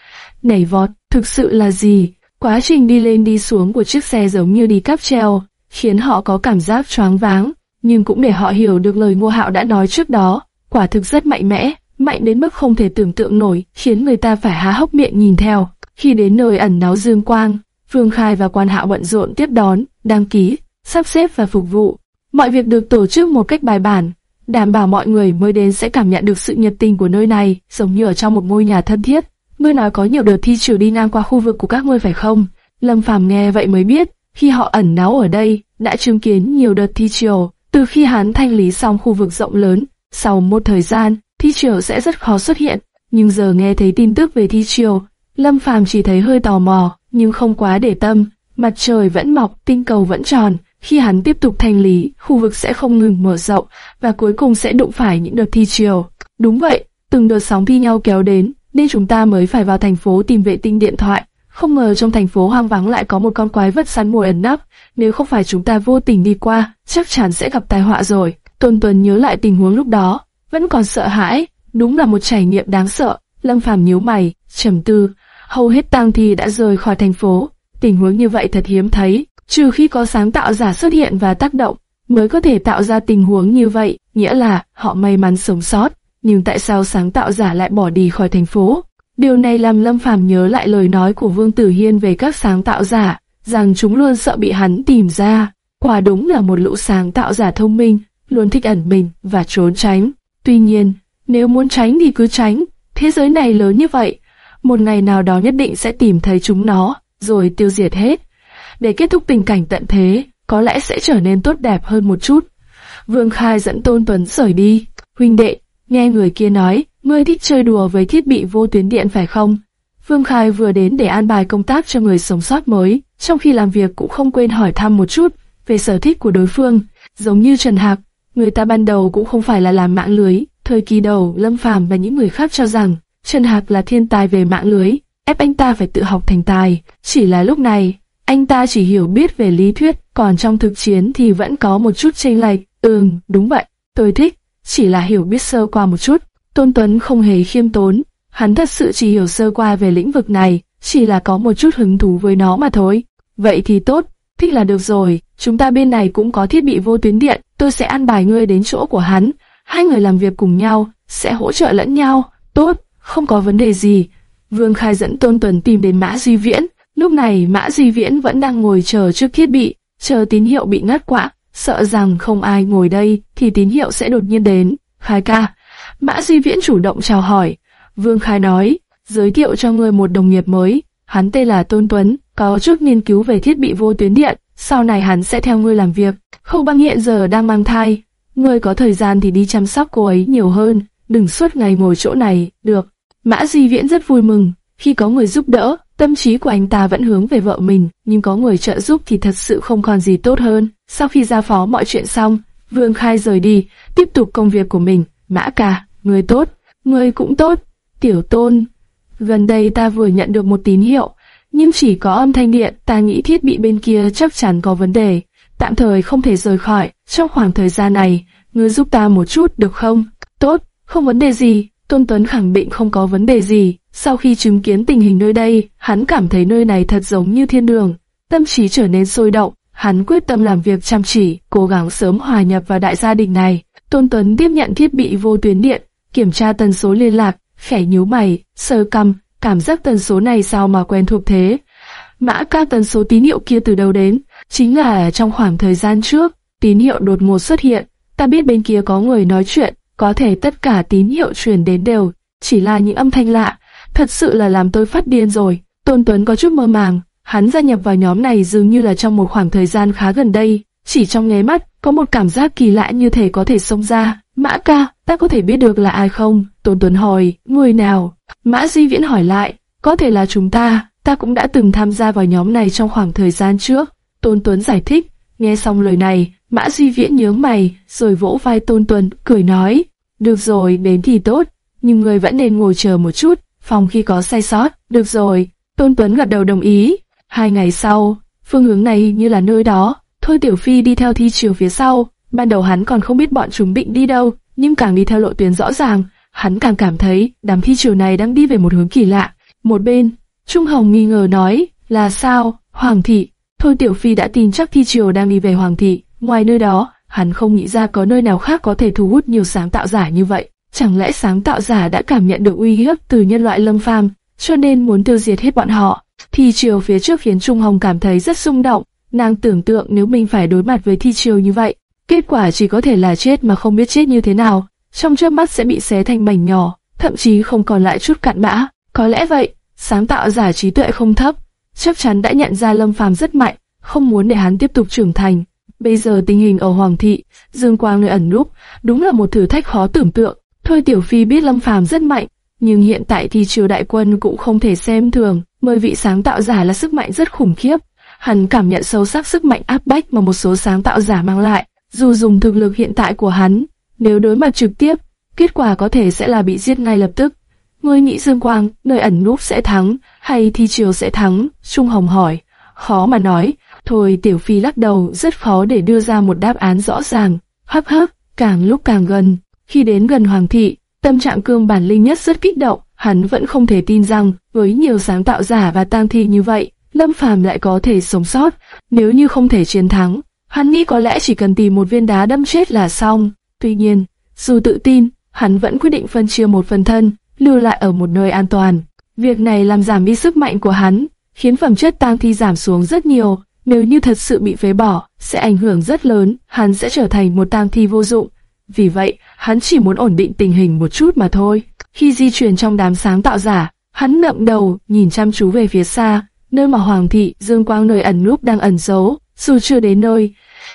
nảy vọt thực sự là gì. Quá trình đi lên đi xuống của chiếc xe giống như đi cáp treo, khiến họ có cảm giác choáng váng, nhưng cũng để họ hiểu được lời Ngô Hạo đã nói trước đó, quả thực rất mạnh mẽ, mạnh đến mức không thể tưởng tượng nổi, khiến người ta phải há hốc miệng nhìn theo. Khi đến nơi ẩn náu dương quang, Phương Khai và Quan Hạo bận rộn tiếp đón, đăng ký, sắp xếp và phục vụ. Mọi việc được tổ chức một cách bài bản, đảm bảo mọi người mới đến sẽ cảm nhận được sự nhiệt tình của nơi này, giống như ở trong một ngôi nhà thân thiết. Ngươi nói có nhiều đợt thi trừ đi ngang qua khu vực của các ngươi phải không? Lâm Phàm nghe vậy mới biết, khi họ ẩn náu ở đây, đã chứng kiến nhiều đợt thi triều. Từ khi hắn thanh lý xong khu vực rộng lớn, sau một thời gian, thi triều sẽ rất khó xuất hiện. Nhưng giờ nghe thấy tin tức về thi triều, Lâm Phàm chỉ thấy hơi tò mò, nhưng không quá để tâm. Mặt trời vẫn mọc, tinh cầu vẫn tròn. Khi hắn tiếp tục thanh lý, khu vực sẽ không ngừng mở rộng, và cuối cùng sẽ đụng phải những đợt thi triều. Đúng vậy, từng đợt sóng thi nhau kéo đến, nên chúng ta mới phải vào thành phố tìm vệ tinh điện thoại. Không ngờ trong thành phố hoang vắng lại có một con quái vật săn mồi ẩn nấp, nếu không phải chúng ta vô tình đi qua, chắc chắn sẽ gặp tai họa rồi. Tôn Tuấn nhớ lại tình huống lúc đó, vẫn còn sợ hãi, đúng là một trải nghiệm đáng sợ. Lâm Phàm nhíu mày, trầm tư, hầu hết tang thi đã rời khỏi thành phố, tình huống như vậy thật hiếm thấy, trừ khi có sáng tạo giả xuất hiện và tác động, mới có thể tạo ra tình huống như vậy, nghĩa là họ may mắn sống sót. Nhưng tại sao sáng tạo giả lại bỏ đi khỏi thành phố? Điều này làm Lâm Phàm nhớ lại lời nói của Vương Tử Hiên về các sáng tạo giả, rằng chúng luôn sợ bị hắn tìm ra. Quả đúng là một lũ sáng tạo giả thông minh, luôn thích ẩn mình và trốn tránh. Tuy nhiên, nếu muốn tránh thì cứ tránh, thế giới này lớn như vậy, một ngày nào đó nhất định sẽ tìm thấy chúng nó, rồi tiêu diệt hết. Để kết thúc tình cảnh tận thế, có lẽ sẽ trở nên tốt đẹp hơn một chút. Vương Khai dẫn Tôn Tuấn rời đi. Huynh đệ, nghe người kia nói, ngươi thích chơi đùa với thiết bị vô tuyến điện phải không? Vương Khai vừa đến để an bài công tác cho người sống sót mới, trong khi làm việc cũng không quên hỏi thăm một chút về sở thích của đối phương. Giống như Trần Hạc, người ta ban đầu cũng không phải là làm mạng lưới. Thời kỳ đầu, Lâm Phàm và những người khác cho rằng Trần Hạc là thiên tài về mạng lưới, ép anh ta phải tự học thành tài. Chỉ là lúc này, anh ta chỉ hiểu biết về lý thuyết, còn trong thực chiến thì vẫn có một chút chênh lệch. Ừm, đúng vậy, tôi thích, chỉ là hiểu biết sơ qua một chút. Tôn Tuấn không hề khiêm tốn, hắn thật sự chỉ hiểu sơ qua về lĩnh vực này, chỉ là có một chút hứng thú với nó mà thôi. Vậy thì tốt, thích là được rồi, chúng ta bên này cũng có thiết bị vô tuyến điện, tôi sẽ ăn bài ngươi đến chỗ của hắn. Hai người làm việc cùng nhau, sẽ hỗ trợ lẫn nhau, tốt, không có vấn đề gì. Vương Khai dẫn Tôn Tuấn tìm đến Mã Duy Viễn, lúc này Mã Duy Viễn vẫn đang ngồi chờ trước thiết bị, chờ tín hiệu bị ngắt quãng, sợ rằng không ai ngồi đây thì tín hiệu sẽ đột nhiên đến. Khai ca, Mã Duy Viễn chủ động chào hỏi. Vương Khai nói, giới thiệu cho người một đồng nghiệp mới, hắn tên là Tôn Tuấn, có chút nghiên cứu về thiết bị vô tuyến điện, sau này hắn sẽ theo ngươi làm việc. Khâu băng hiện giờ đang mang thai, ngươi có thời gian thì đi chăm sóc cô ấy nhiều hơn, đừng suốt ngày ngồi chỗ này, được. Mã Di Viễn rất vui mừng, khi có người giúp đỡ, tâm trí của anh ta vẫn hướng về vợ mình, nhưng có người trợ giúp thì thật sự không còn gì tốt hơn. Sau khi giao phó mọi chuyện xong, Vương Khai rời đi, tiếp tục công việc của mình. Mã ca, người tốt, người cũng tốt. Tiểu tôn, gần đây ta vừa nhận được một tín hiệu, nhưng chỉ có âm thanh điện, ta nghĩ thiết bị bên kia chắc chắn có vấn đề. Tạm thời không thể rời khỏi, trong khoảng thời gian này, ngươi giúp ta một chút được không? Tốt, không vấn đề gì, Tôn Tuấn khẳng định không có vấn đề gì. Sau khi chứng kiến tình hình nơi đây, hắn cảm thấy nơi này thật giống như thiên đường. Tâm trí trở nên sôi động, hắn quyết tâm làm việc chăm chỉ, cố gắng sớm hòa nhập vào đại gia đình này. Tôn Tuấn tiếp nhận thiết bị vô tuyến điện, kiểm tra tần số liên lạc, khẽ nhíu mày, sơ căm, cảm giác tần số này sao mà quen thuộc thế. Mã ca tần số tín hiệu kia từ đâu đến, chính là trong khoảng thời gian trước, tín hiệu đột ngột xuất hiện, ta biết bên kia có người nói chuyện, có thể tất cả tín hiệu truyền đến đều, chỉ là những âm thanh lạ, thật sự là làm tôi phát điên rồi. Tôn Tuấn có chút mơ màng, hắn gia nhập vào nhóm này dường như là trong một khoảng thời gian khá gần đây, chỉ trong nháy mắt, có một cảm giác kỳ lạ như thể có thể xông ra. Mã ca, ta có thể biết được là ai không? Tôn Tuấn hỏi, người nào? Mã Di Viễn hỏi lại, có thể là chúng ta, ta cũng đã từng tham gia vào nhóm này trong khoảng thời gian trước. Tôn Tuấn giải thích, nghe xong lời này, Mã Di Viễn nhớ mày, rồi vỗ vai Tôn Tuấn, cười nói, được rồi, đến thì tốt, nhưng người vẫn nên ngồi chờ một chút, phòng khi có sai sót, được rồi. Tôn Tuấn gật đầu đồng ý. Hai ngày sau, phương hướng này như là nơi đó, Thôi Tiểu Phi đi theo thi trường phía sau, ban đầu hắn còn không biết bọn chúng định đi đâu, nhưng càng đi theo lộ tuyến rõ ràng, hắn càng cảm thấy đám thi triều này đang đi về một hướng kỳ lạ. Một bên, Trung Hồng nghi ngờ nói, là sao, Hoàng thị, thôi Tiểu Phi đã tin chắc thi triều đang đi về Hoàng thị, ngoài nơi đó, hắn không nghĩ ra có nơi nào khác có thể thu hút nhiều sáng tạo giả như vậy. Chẳng lẽ sáng tạo giả đã cảm nhận được uy hiếp từ nhân loại lâm phàm, cho nên muốn tiêu diệt hết bọn họ? Thi triều phía trước khiến Trung Hồng cảm thấy rất rung động, nàng tưởng tượng nếu mình phải đối mặt với thi triều như vậy, kết quả chỉ có thể là chết mà không biết chết như thế nào, trong chớp mắt sẽ bị xé thành mảnh nhỏ, thậm chí không còn lại chút cặn bã. Có lẽ vậy, sáng tạo giả trí tuệ không thấp, chắc chắn đã nhận ra Lâm Phàm rất mạnh, không muốn để hắn tiếp tục trưởng thành. Bây giờ tình hình ở Hoàng thị, Dương Quang nơi ẩn núp, đúng là một thử thách khó tưởng tượng. Thôi Tiểu Phi biết Lâm Phàm rất mạnh, nhưng hiện tại thì triều đại quân cũng không thể xem thường, mời vị sáng tạo giả là sức mạnh rất khủng khiếp. Hắn cảm nhận sâu sắc sức mạnh áp bách mà một số sáng tạo giả mang lại, dù dùng thực lực hiện tại của hắn, nếu đối mặt trực tiếp, kết quả có thể sẽ là bị giết ngay lập tức. Ngươi nghĩ Dương Quang, nơi ẩn núp sẽ thắng, hay thi triều sẽ thắng? Trung Hồng hỏi. Khó mà nói, thôi Tiểu Phi lắc đầu rất khó để đưa ra một đáp án rõ ràng. Hấp hấp, càng lúc càng gần. Khi đến gần Hoàng thị, tâm trạng cương bản linh nhất rất kích động, hắn vẫn không thể tin rằng với nhiều sáng tạo giả và tang thi như vậy, Lâm Phàm lại có thể sống sót. Nếu như không thể chiến thắng, hắn nghĩ có lẽ chỉ cần tìm một viên đá đâm chết là xong. Tuy nhiên, dù tự tin, hắn vẫn quyết định phân chia một phần thân, lưu lại ở một nơi an toàn. Việc này làm giảm đi sức mạnh của hắn, khiến phẩm chất tang thi giảm xuống rất nhiều. Nếu như thật sự bị phế bỏ, sẽ ảnh hưởng rất lớn, hắn sẽ trở thành một tang thi vô dụng. Vì vậy, hắn chỉ muốn ổn định tình hình một chút mà thôi. Khi di chuyển trong đám sáng tạo giả, hắn ngậm đầu, nhìn chăm chú về phía xa, nơi mà Hoàng thị, Dương Quang nơi ẩn núp đang ẩn giấu. Dù chưa đến nơi,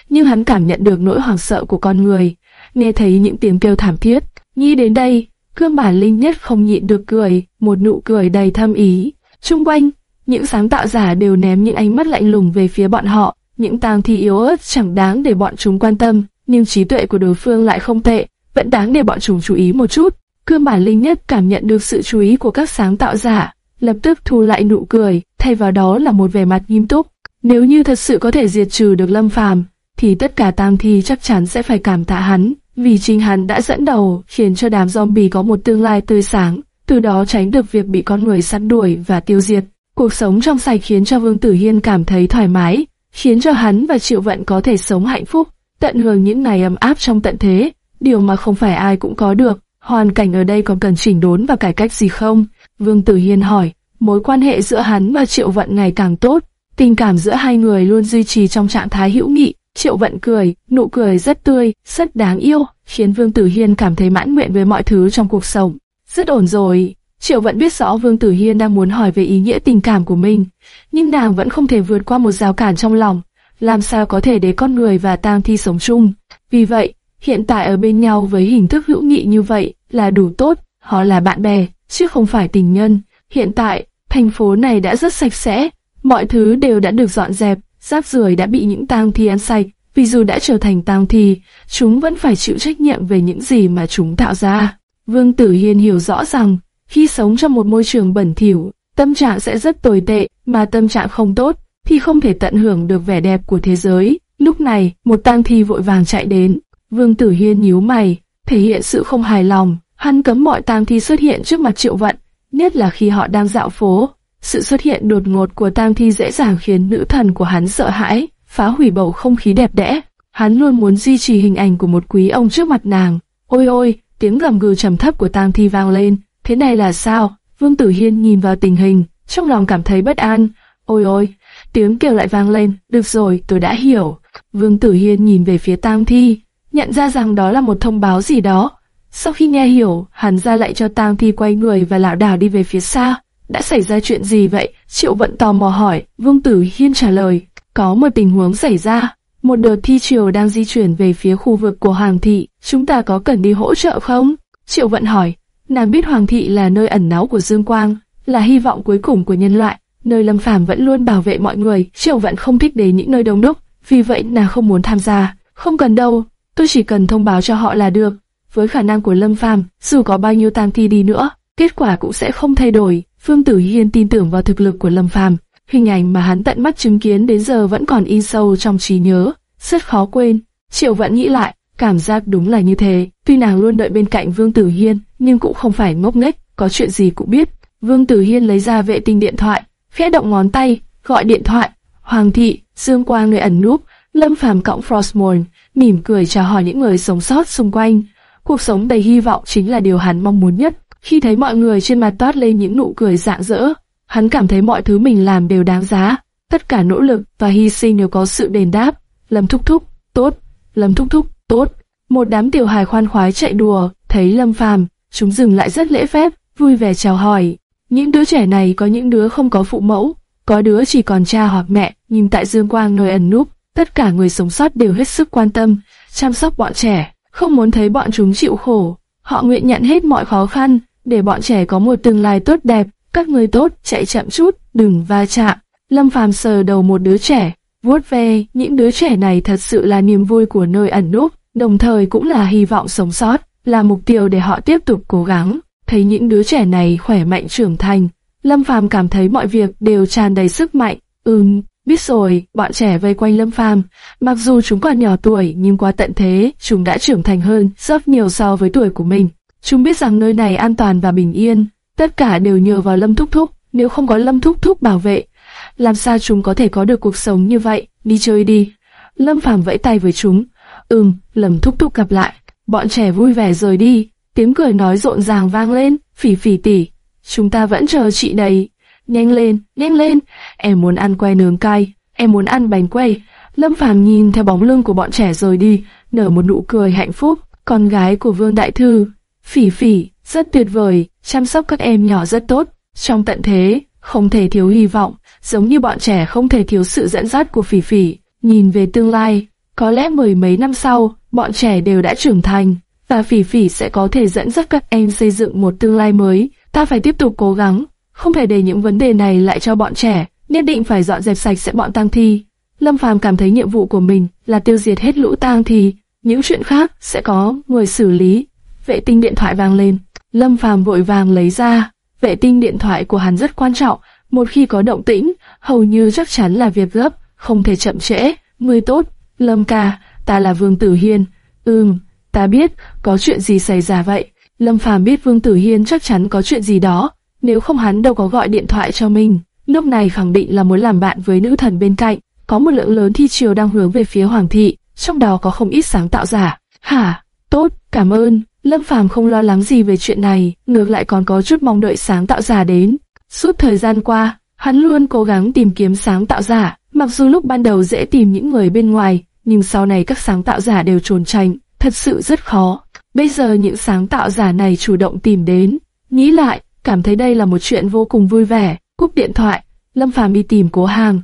nhưng hắn cảm nhận được nỗi hoảng sợ của con người, nghe thấy những tiếng kêu thảm thiết. Nghĩ đến đây, Cương bản linh nhất không nhịn được cười, một nụ cười đầy thâm ý. Trung quanh, những sáng tạo giả đều ném những ánh mắt lạnh lùng về phía bọn họ, những tang thi yếu ớt chẳng đáng để bọn chúng quan tâm, nhưng trí tuệ của đối phương lại không tệ, vẫn đáng để bọn chúng chú ý một chút. Cương bản linh nhất cảm nhận được sự chú ý của các sáng tạo giả, lập tức thu lại nụ cười, thay vào đó là một vẻ mặt nghiêm túc. Nếu như thật sự có thể diệt trừ được Lâm Phàm, thì tất cả tam thi chắc chắn sẽ phải cảm tạ hắn vì chính hắn đã dẫn đầu khiến cho đám zombie có một tương lai tươi sáng, từ đó tránh được việc bị con người săn đuổi và tiêu diệt. Cuộc sống trong sạch khiến cho Vương Tử Hiên cảm thấy thoải mái, khiến cho hắn và Triệu Vận có thể sống hạnh phúc, tận hưởng những ngày ấm áp trong tận thế, điều mà không phải ai cũng có được. Hoàn cảnh ở đây còn cần chỉnh đốn và cải cách gì không? Vương Tử Hiên hỏi, mối quan hệ giữa hắn và Triệu Vận ngày càng tốt, tình cảm giữa hai người luôn duy trì trong trạng thái hữu nghị, Triệu Vận cười, nụ cười rất tươi, rất đáng yêu, khiến Vương Tử Hiên cảm thấy mãn nguyện với mọi thứ trong cuộc sống. Rất ổn rồi. Triệu Vận biết rõ Vương Tử Hiên đang muốn hỏi về ý nghĩa tình cảm của mình, nhưng nàng vẫn không thể vượt qua một rào cản trong lòng. Làm sao có thể để con người và tang thi sống chung? Vì vậy, hiện tại ở bên nhau với hình thức hữu nghị như vậy là đủ tốt. Họ là bạn bè, chứ không phải tình nhân. Hiện tại, thành phố này đã rất sạch sẽ, mọi thứ đều đã được dọn dẹp, rác rưởi đã bị những tang thi ăn sạch, vì dù đã trở thành tang thi, chúng vẫn phải chịu trách nhiệm về những gì mà chúng tạo ra. Vương Tử Hiên hiểu rõ rằng, khi sống trong một môi trường bẩn thỉu, tâm trạng sẽ rất tồi tệ, mà tâm trạng không tốt, thì không thể tận hưởng được vẻ đẹp của thế giới. Lúc này, một tang thi vội vàng chạy đến. Vương Tử Hiên nhíu mày, thể hiện sự không hài lòng. Hắn cấm mọi tang thi xuất hiện trước mặt Triệu Vận, nhất là khi họ đang dạo phố. Sự xuất hiện đột ngột của tang thi dễ dàng khiến nữ thần của hắn sợ hãi, phá hủy bầu không khí đẹp đẽ. Hắn luôn muốn duy trì hình ảnh của một quý ông trước mặt nàng. Ôi ôi, tiếng gầm gừ trầm thấp của tang thi vang lên. Thế này là sao? Vương Tử Hiên nhìn vào tình hình, trong lòng cảm thấy bất an. Ôi ôi, tiếng kêu lại vang lên. Được rồi, tôi đã hiểu. Vương Tử Hiên nhìn về phía tang thi, nhận ra rằng đó là một thông báo gì đó. Sau khi nghe hiểu, hắn ra lại cho tang thi quay người và lảo đảo đi về phía xa. Đã xảy ra chuyện gì vậy? Triệu Vận tò mò hỏi. Vương Tử Hiên trả lời. Có một tình huống xảy ra. Một đợt thi triều đang di chuyển về phía khu vực của Hoàng thị. Chúng ta có cần đi hỗ trợ không? Triệu Vận hỏi. Nàng biết Hoàng thị là nơi ẩn náu của Dương Quang, là hy vọng cuối cùng của nhân loại. Nơi Lâm Phàm vẫn luôn bảo vệ mọi người. Triệu Vận không thích đến những nơi đông đúc, vì vậy nàng không muốn tham gia. Không cần đâu, tôi chỉ cần thông báo cho họ là được. Với khả năng của Lâm Phàm, dù có bao nhiêu tang thi đi nữa, kết quả cũng sẽ không thay đổi. Phương Tử Hiên tin tưởng vào thực lực của Lâm Phàm, hình ảnh mà hắn tận mắt chứng kiến đến giờ vẫn còn in sâu trong trí nhớ, rất khó quên. Triệu vẫn nghĩ lại, cảm giác đúng là như thế. Tuy nàng luôn đợi bên cạnh Vương Tử Hiên, nhưng cũng không phải ngốc nghếch, có chuyện gì cũng biết. Vương Tử Hiên lấy ra vệ tinh điện thoại, khẽ động ngón tay, gọi điện thoại. Hoàng thị, Dương Quang người ẩn núp, Lâm Phàm cõng Frostmourne, mỉm cười chào hỏi những người sống sót xung quanh. Cuộc sống đầy hy vọng chính là điều hắn mong muốn nhất. Khi thấy mọi người trên mặt toát lên những nụ cười rạng rỡ, hắn cảm thấy mọi thứ mình làm đều đáng giá. Tất cả nỗ lực và hy sinh đều có sự đền đáp. Lâm thúc thúc, tốt. Lâm thúc thúc, tốt. Một đám tiểu hài khoan khoái chạy đùa, thấy Lâm Phàm, chúng dừng lại rất lễ phép, vui vẻ chào hỏi. Những đứa trẻ này có những đứa không có phụ mẫu, có đứa chỉ còn cha hoặc mẹ, nhưng tại Dương Quang nơi ẩn núp, tất cả người sống sót đều hết sức quan tâm, chăm sóc bọn trẻ, không muốn thấy bọn chúng chịu khổ. Họ nguyện nhận hết mọi khó khăn, để bọn trẻ có một tương lai tốt đẹp. Các người tốt, chạy chậm chút, đừng va chạm. Lâm Phàm sờ đầu một đứa trẻ, vuốt ve, những đứa trẻ này thật sự là niềm vui của nơi ẩn núp, đồng thời cũng là hy vọng sống sót, là mục tiêu để họ tiếp tục cố gắng. Thấy những đứa trẻ này khỏe mạnh trưởng thành, Lâm Phàm cảm thấy mọi việc đều tràn đầy sức mạnh. Ừm, biết rồi, bọn trẻ vây quanh Lâm Phàm, mặc dù chúng còn nhỏ tuổi nhưng qua tận thế, chúng đã trưởng thành hơn rất nhiều so với tuổi của mình. Chúng biết rằng nơi này an toàn và bình yên, tất cả đều nhờ vào Lâm Thúc Thúc, nếu không có Lâm Thúc Thúc bảo vệ, làm sao chúng có thể có được cuộc sống như vậy, đi chơi đi. Lâm Phàm vẫy tay với chúng, ừm, Lâm Thúc Thúc gặp lại, bọn trẻ vui vẻ rời đi, tiếng cười nói rộn ràng vang lên, phỉ phỉ tỉ, chúng ta vẫn chờ chị đấy, nhanh lên, nhanh lên, em muốn ăn que nướng cay, em muốn ăn bánh quay. Lâm Phàm nhìn theo bóng lưng của bọn trẻ rời đi, nở một nụ cười hạnh phúc, con gái của Vương Đại Thư, phỉ phỉ, rất tuyệt vời, chăm sóc các em nhỏ rất tốt, trong tận thế, không thể thiếu hy vọng, giống như bọn trẻ không thể thiếu sự dẫn dắt của phỉ phỉ, nhìn về tương lai, có lẽ mười mấy năm sau, bọn trẻ đều đã trưởng thành, và phỉ phỉ sẽ có thể dẫn dắt các em xây dựng một tương lai mới, ta phải tiếp tục cố gắng, không thể để những vấn đề này lại cho bọn trẻ, nhất định phải dọn dẹp sạch sẽ bọn tang thi. Lâm Phàm cảm thấy nhiệm vụ của mình là tiêu diệt hết lũ tang thi, những chuyện khác sẽ có người xử lý. Vệ tinh điện thoại vang lên, Lâm Phàm vội vàng lấy ra. Vệ tinh điện thoại của hắn rất quan trọng, một khi có động tĩnh, hầu như chắc chắn là việc gấp, không thể chậm trễ. Người tốt, Lâm ca, ta là Vương Tử Hiên. Ừm, ta biết, có chuyện gì xảy ra vậy? Lâm Phàm biết Vương Tử Hiên chắc chắn có chuyện gì đó, nếu không hắn đâu có gọi điện thoại cho mình. Lúc này khẳng định là muốn làm bạn với nữ thần bên cạnh, có một lượng lớn thi triều đang hướng về phía Hoàng thị, trong đó có không ít sáng tạo giả. Hả? Tốt, cảm ơn. Lâm Phàm không lo lắng gì về chuyện này, ngược lại còn có chút mong đợi sáng tạo giả đến. Suốt thời gian qua, hắn luôn cố gắng tìm kiếm sáng tạo giả, mặc dù lúc ban đầu dễ tìm những người bên ngoài, nhưng sau này các sáng tạo giả đều trốn tránh, thật sự rất khó. Bây giờ những sáng tạo giả này chủ động tìm đến, nghĩ lại, cảm thấy đây là một chuyện vô cùng vui vẻ. Cúp điện thoại, Lâm Phàm đi tìm Cố Hàng,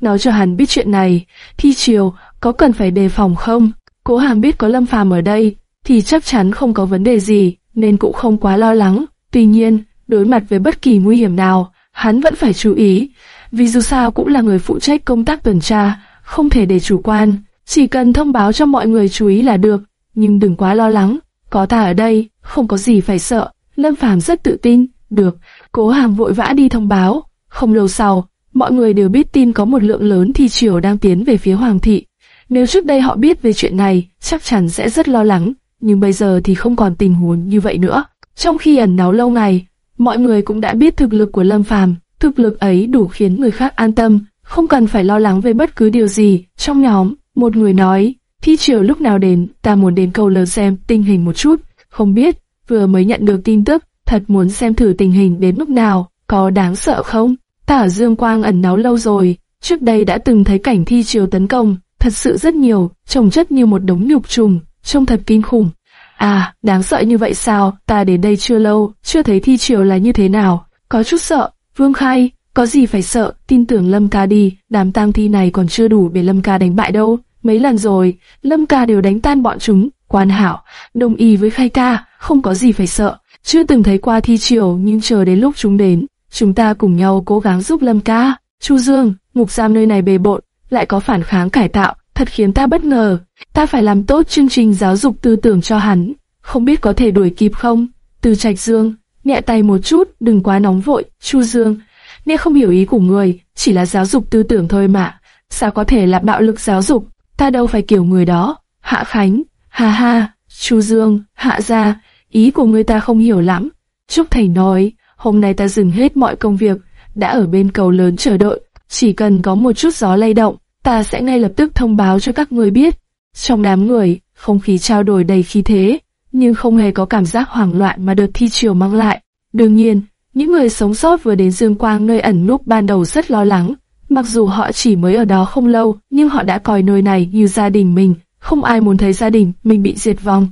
nói cho hắn biết chuyện này. Thi chiều, có cần phải đề phòng không? Cố Hàng biết có Lâm Phàm ở đây, thì chắc chắn không có vấn đề gì, nên cũng không quá lo lắng. Tuy nhiên, đối mặt với bất kỳ nguy hiểm nào, hắn vẫn phải chú ý, vì dù sao cũng là người phụ trách công tác tuần tra, không thể để chủ quan, chỉ cần thông báo cho mọi người chú ý là được, nhưng đừng quá lo lắng, có ta ở đây, không có gì phải sợ. Lâm Phàm rất tự tin, được, cố hàm vội vã đi thông báo. Không lâu sau, mọi người đều biết tin có một lượng lớn thi triều đang tiến về phía Hoàng thị. Nếu trước đây họ biết về chuyện này, chắc chắn sẽ rất lo lắng, nhưng bây giờ thì không còn tình huống như vậy nữa. Trong khi ẩn náu lâu ngày, mọi người cũng đã biết thực lực của Lâm Phàm, thực lực ấy đủ khiến người khác an tâm, không cần phải lo lắng về bất cứ điều gì. Trong nhóm, một người nói, thi triều lúc nào đến, ta muốn đến cầu lớn xem tình hình một chút, không biết, vừa mới nhận được tin tức, thật muốn xem thử tình hình đến lúc nào, có đáng sợ không? Ta ở Dương Quang ẩn náu lâu rồi, trước đây đã từng thấy cảnh thi triều tấn công, thật sự rất nhiều, trồng chất như một đống nhục trùng, trông thật kinh khủng. À, đáng sợ như vậy sao, ta đến đây chưa lâu, chưa thấy thi triều là như thế nào, có chút sợ, Vương Khai, có gì phải sợ, tin tưởng Lâm ca đi, đám tang thi này còn chưa đủ để Lâm ca đánh bại đâu, mấy lần rồi, Lâm ca đều đánh tan bọn chúng, quan hảo, đồng ý với Khai ca, không có gì phải sợ, chưa từng thấy qua thi triều nhưng chờ đến lúc chúng đến, chúng ta cùng nhau cố gắng giúp Lâm ca. Chu Dương, ngục giam nơi này bề bộn, lại có phản kháng cải tạo, thật khiến ta bất ngờ. Ta phải làm tốt chương trình giáo dục tư tưởng cho hắn, không biết có thể đuổi kịp không? Từ Trạch Dương, nhẹ tay một chút, đừng quá nóng vội, Chu Dương. Nghe không hiểu ý của người, chỉ là giáo dục tư tưởng thôi mà. Sao có thể là bạo lực giáo dục? Ta đâu phải kiểu người đó. Hạ Khánh, Ha ha, Chu Dương, hạ gia, ý của người ta không hiểu lắm. Trúc Thành nói, hôm nay ta dừng hết mọi công việc, đã ở bên cầu lớn chờ đợi, chỉ cần có một chút gió lay động, ta sẽ ngay lập tức thông báo cho các người biết. Trong đám người, không khí trao đổi đầy khí thế, nhưng không hề có cảm giác hoảng loạn mà đợt thi chiều mang lại. Đương nhiên, những người sống sót vừa đến Dương Quang nơi ẩn núp ban đầu rất lo lắng. Mặc dù họ chỉ mới ở đó không lâu, nhưng họ đã coi nơi này như gia đình mình, không ai muốn thấy gia đình mình bị diệt vong.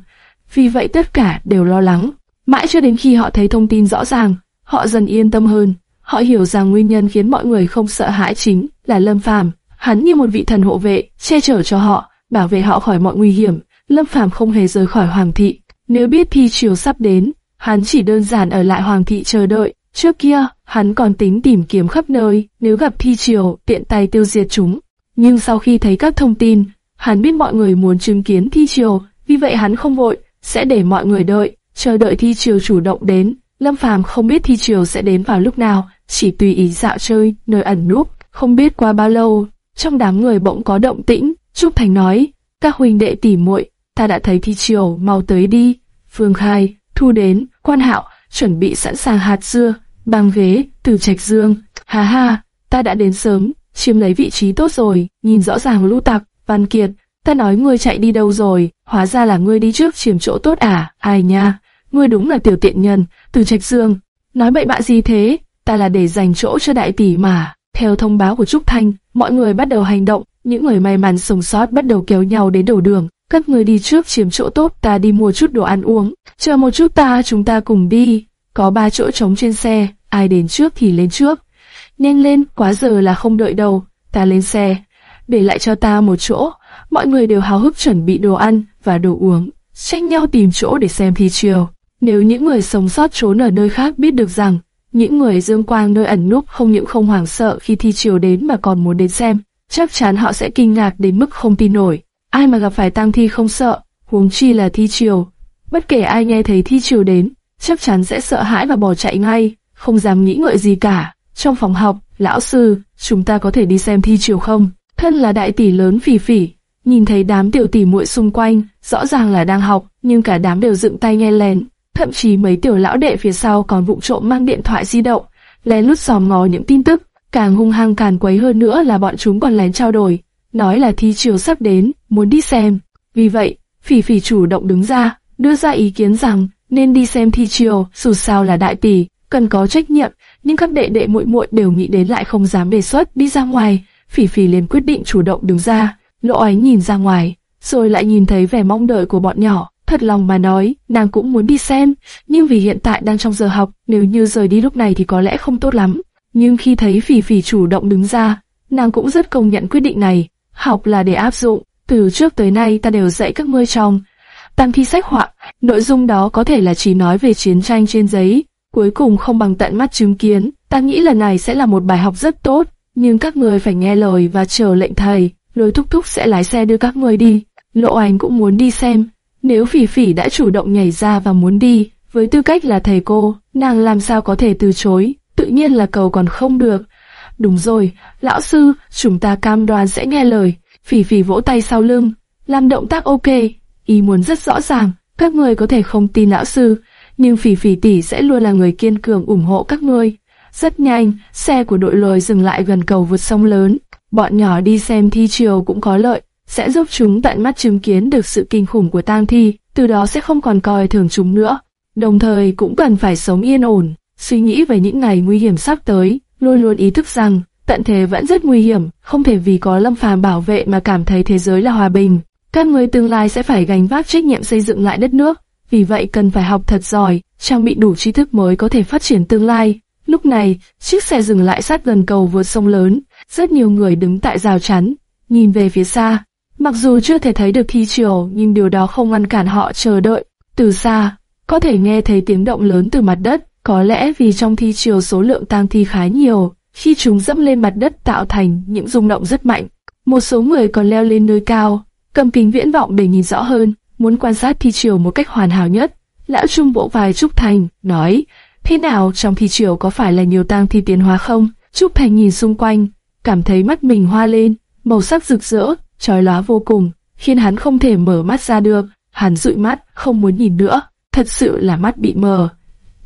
Vì vậy tất cả đều lo lắng. Mãi cho đến khi họ thấy thông tin rõ ràng, họ dần yên tâm hơn. Họ hiểu rằng nguyên nhân khiến mọi người không sợ hãi chính là Lâm Phàm. Hắn như một vị thần hộ vệ, che chở cho họ, bảo vệ họ khỏi mọi nguy hiểm. Lâm Phàm không hề rời khỏi Hoàng thị. Nếu biết thi chiều sắp đến, hắn chỉ đơn giản ở lại Hoàng thị chờ đợi. Trước kia, hắn còn tính tìm kiếm khắp nơi, nếu gặp thi triều, tiện tay tiêu diệt chúng. Nhưng sau khi thấy các thông tin, hắn biết mọi người muốn chứng kiến thi triều, vì vậy hắn không vội, sẽ để mọi người đợi, chờ đợi thi triều chủ động đến. Lâm Phàm không biết thi triều sẽ đến vào lúc nào, chỉ tùy ý dạo chơi, nơi ẩn núp. Không biết qua bao lâu, trong đám người bỗng có động tĩnh. Trúc Thành nói, các huynh đệ tỉ muội, ta đã thấy thi triều, mau tới đi. Phương Khai, Thu đến, Quan Hạo, chuẩn bị sẵn sàng hạt dưa, băng ghế, từ trạch dương. Hà ha, ta đã đến sớm, chiếm lấy vị trí tốt rồi, nhìn rõ ràng lưu tặc, văn kiệt, ta nói ngươi chạy đi đâu rồi, hóa ra là ngươi đi trước chiếm chỗ tốt à, ai nha, ngươi đúng là tiểu tiện nhân, từ trạch dương. Nói bậy bạ gì thế, ta là để dành chỗ cho đại tỷ mà. Theo thông báo của Trúc Thanh, mọi người bắt đầu hành động, những người may mắn sống sót bắt đầu kéo nhau đến đầu đường. Các người đi trước chiếm chỗ tốt, ta đi mua chút đồ ăn uống. Chờ một chút ta, chúng ta cùng đi. Có ba chỗ trống trên xe, ai đến trước thì lên trước. Nhanh lên, quá giờ là không đợi đâu. Ta lên xe, để lại cho ta một chỗ. Mọi người đều háo hức chuẩn bị đồ ăn và đồ uống, tranh nhau tìm chỗ để xem thi chiều. Nếu những người sống sót trốn ở nơi khác biết được rằng những người dương quang nơi ẩn núp không những không hoảng sợ khi thi chiều đến mà còn muốn đến xem, chắc chắn họ sẽ kinh ngạc đến mức không tin nổi. Ai mà gặp phải tang thi không sợ, huống chi là thi chiều. Bất kể ai nghe thấy thi chiều đến, chắc chắn sẽ sợ hãi và bỏ chạy ngay, không dám nghĩ ngợi gì cả. Trong phòng học, lão sư, chúng ta có thể đi xem thi chiều không? Thân là đại tỷ lớn phỉ phỉ, nhìn thấy đám tiểu tỷ muội xung quanh, rõ ràng là đang học, nhưng cả đám đều dựng tay nghe lén. Thậm chí mấy tiểu lão đệ phía sau còn vụng trộm mang điện thoại di động, lén lút dòm ngó những tin tức. Càng hung hăng càng quấy hơn nữa là bọn chúng còn lén trao đổi, nói là thi chiều sắp đến, muốn đi xem. Vì vậy, phỉ phỉ chủ động đứng ra, đưa ra ý kiến rằng nên đi xem thi chiều, dù sao là đại tỷ, cần có trách nhiệm, nhưng các đệ đệ muội muội đều nghĩ đến lại không dám đề xuất đi ra ngoài. Phỉ phỉ liền quyết định chủ động đứng ra, lỗ ánh nhìn ra ngoài, rồi lại nhìn thấy vẻ mong đợi của bọn nhỏ. Thật lòng mà nói, nàng cũng muốn đi xem, nhưng vì hiện tại đang trong giờ học, nếu như rời đi lúc này thì có lẽ không tốt lắm. Nhưng khi thấy phỉ phỉ chủ động đứng ra, nàng cũng rất công nhận quyết định này. Học là để áp dụng, từ trước tới nay ta đều dạy các ngươi trong tăng thi sách họa, nội dung đó có thể là chỉ nói về chiến tranh trên giấy, cuối cùng không bằng tận mắt chứng kiến. Ta nghĩ lần này sẽ là một bài học rất tốt, nhưng các người phải nghe lời và chờ lệnh thầy, lôi thúc thúc sẽ lái xe đưa các người đi. Lộ Ảnh cũng muốn đi xem, nếu Phỉ Phỉ đã chủ động nhảy ra và muốn đi, với tư cách là thầy cô, nàng làm sao có thể từ chối, tự nhiên là cầu còn không được. Đúng rồi, lão sư, chúng ta cam đoan sẽ nghe lời. Phỉ Phỉ vỗ tay sau lưng, làm động tác ok, ý muốn rất rõ ràng, các người có thể không tin lão sư, nhưng phỉ phỉ tỷ sẽ luôn là người kiên cường ủng hộ các ngươi. Rất nhanh, xe của đội lồi dừng lại gần cầu vượt sông lớn. Bọn nhỏ đi xem thi chiều cũng có lợi, sẽ giúp chúng tận mắt chứng kiến được sự kinh khủng của tang thi, từ đó sẽ không còn coi thường chúng nữa. Đồng thời cũng cần phải sống yên ổn, suy nghĩ về những ngày nguy hiểm sắp tới, luôn luôn ý thức rằng tận thế vẫn rất nguy hiểm, không thể vì có lâm phàm bảo vệ mà cảm thấy thế giới là hòa bình. Các người tương lai sẽ phải gánh vác trách nhiệm xây dựng lại đất nước, vì vậy cần phải học thật giỏi, trang bị đủ tri thức mới có thể phát triển tương lai. Lúc này, chiếc xe dừng lại sát gần cầu vượt sông lớn, rất nhiều người đứng tại rào chắn, nhìn về phía xa. Mặc dù chưa thể thấy được thi chiều, nhưng điều đó không ngăn cản họ chờ đợi. Từ xa, có thể nghe thấy tiếng động lớn từ mặt đất, có lẽ vì trong thi chiều số lượng tang thi khá nhiều, khi chúng dẫm lên mặt đất tạo thành những rung động rất mạnh. Một số người còn leo lên nơi cao, cầm kính viễn vọng để nhìn rõ hơn, muốn quan sát thi triều một cách hoàn hảo nhất. Lão Trung vỗ vai Trúc Thành, nói, thế nào trong thi triều có phải là nhiều tang thi tiến hóa không? Trúc Thành nhìn xung quanh, cảm thấy mắt mình hoa lên, màu sắc rực rỡ, trói lóa vô cùng, khiến hắn không thể mở mắt ra được. Hắn dụi mắt, không muốn nhìn nữa, thật sự là mắt bị mờ.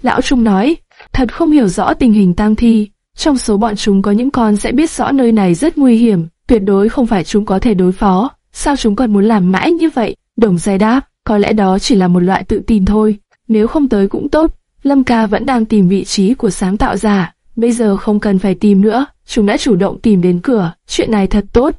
Lão Trung nói, thật không hiểu rõ tình hình tang thi, trong số bọn chúng có những con sẽ biết rõ nơi này rất nguy hiểm, tuyệt đối không phải chúng có thể đối phó, sao chúng còn muốn làm mãi như vậy? Đồng giai đáp, có lẽ đó chỉ là một loại tự tin thôi, nếu không tới cũng tốt. Lâm ca vẫn đang tìm vị trí của sáng tạo giả, bây giờ không cần phải tìm nữa, chúng đã chủ động tìm đến cửa, chuyện này thật tốt.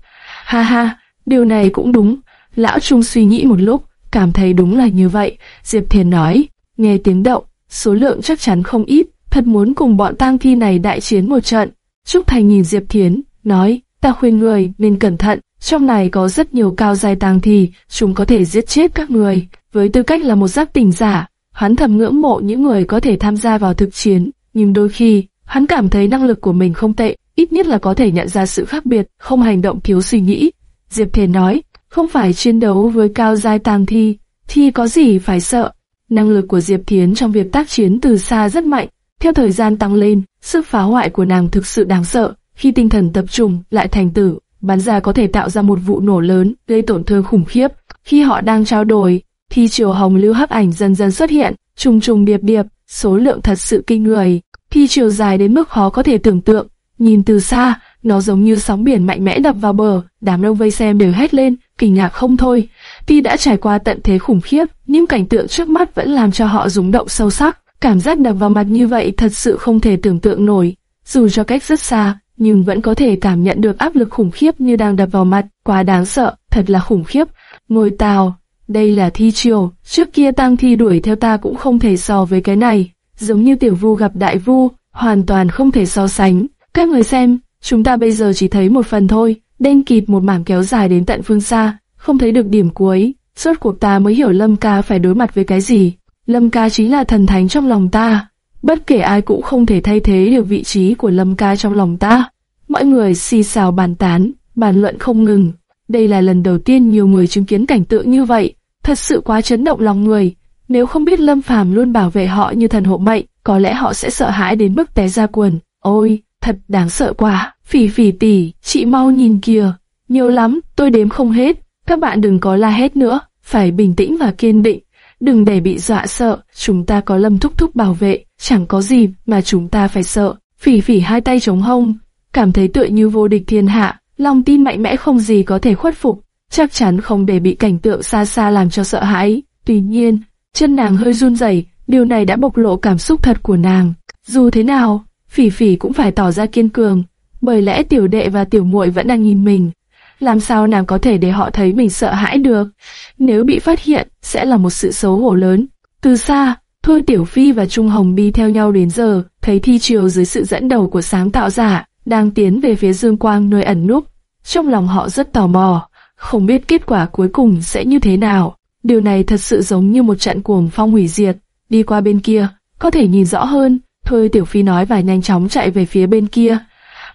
Ha ha, điều này cũng đúng. Lão Trung suy nghĩ một lúc, cảm thấy đúng là như vậy. Diệp Thiền nói, nghe tiếng động, số lượng chắc chắn không ít, thật muốn cùng bọn tang thi này đại chiến một trận. Trúc Thành nhìn Diệp Thiến, nói, ta khuyên người nên cẩn thận, trong này có rất nhiều cao dài tang thi, chúng có thể giết chết các người. Với tư cách là một giác tỉnh giả, hắn thầm ngưỡng mộ những người có thể tham gia vào thực chiến, nhưng đôi khi, hắn cảm thấy năng lực của mình không tệ, ít nhất là có thể nhận ra sự khác biệt, không hành động thiếu suy nghĩ. Diệp Thiền nói, không phải chiến đấu với cao giai tang thi, thì có gì phải sợ. Năng lực của Diệp Thiến trong việc tác chiến từ xa rất mạnh, theo thời gian tăng lên, sức phá hoại của nàng thực sự đáng sợ. Khi tinh thần tập trung lại thành tử, bắn ra có thể tạo ra một vụ nổ lớn, gây tổn thương khủng khiếp. Khi họ đang trao đổi, thì chiều hồng lưu hấp ảnh dần dần xuất hiện, trùng trùng điệp điệp, số lượng thật sự kinh người. Khi chiều dài đến mức khó có thể tưởng tượng, nhìn từ xa, nó giống như sóng biển mạnh mẽ đập vào bờ, đám đông vây xem đều hét lên, kinh ngạc không thôi. Tuy đã trải qua tận thế khủng khiếp, nhưng cảnh tượng trước mắt vẫn làm cho họ rung động sâu sắc. Cảm giác đập vào mặt như vậy thật sự không thể tưởng tượng nổi. Dù cho cách rất xa, nhưng vẫn có thể cảm nhận được áp lực khủng khiếp như đang đập vào mặt, quá đáng sợ, thật là khủng khiếp. Ngồi tàu, đây là thi triều, trước kia tăng thi đuổi theo ta cũng không thể so với cái này, giống như tiểu vu gặp đại vu, hoàn toàn không thể so sánh. Các người xem, chúng ta bây giờ chỉ thấy một phần thôi, đen kịt một mảng kéo dài đến tận phương xa, không thấy được điểm cuối. Suốt cuộc ta mới hiểu Lâm ca phải đối mặt với cái gì. Lâm ca chính là thần thánh trong lòng ta. Bất kể ai cũng không thể thay thế được vị trí của Lâm ca trong lòng ta. Mọi người xì xào bàn tán, bàn luận không ngừng. Đây là lần đầu tiên nhiều người chứng kiến cảnh tượng như vậy, thật sự quá chấn động lòng người. Nếu không biết Lâm Phàm luôn bảo vệ họ như thần hộ mệnh, có lẽ họ sẽ sợ hãi đến mức té ra quần. Ôi, thật đáng sợ quá. Phỉ phỉ tỉ chị mau nhìn kìa. Nhiều lắm, tôi đếm không hết. Các bạn đừng có la hét nữa, phải bình tĩnh và kiên định. Đừng để bị dọa sợ, chúng ta có lâm thúc thúc bảo vệ, chẳng có gì mà chúng ta phải sợ. Phỉ phỉ hai tay chống hông, cảm thấy tựa như vô địch thiên hạ, lòng tin mạnh mẽ không gì có thể khuất phục, chắc chắn không để bị cảnh tượng xa xa làm cho sợ hãi. Tuy nhiên, chân nàng hơi run rẩy, điều này đã bộc lộ cảm xúc thật của nàng. Dù thế nào, phỉ phỉ cũng phải tỏ ra kiên cường, bởi lẽ tiểu đệ và tiểu muội vẫn đang nhìn mình. Làm sao nàng có thể để họ thấy mình sợ hãi được? Nếu bị phát hiện, sẽ là một sự xấu hổ lớn. Từ xa, Thôi Tiểu Phi và Trung Hồng Bi theo nhau đến giờ, thấy thi triều dưới sự dẫn đầu của sáng tạo giả, đang tiến về phía Dương Quang nơi ẩn núp. Trong lòng họ rất tò mò, không biết kết quả cuối cùng sẽ như thế nào. Điều này thật sự giống như một trận cuồng phong hủy diệt. Đi qua bên kia, có thể nhìn rõ hơn. Thôi Tiểu Phi nói và nhanh chóng chạy về phía bên kia.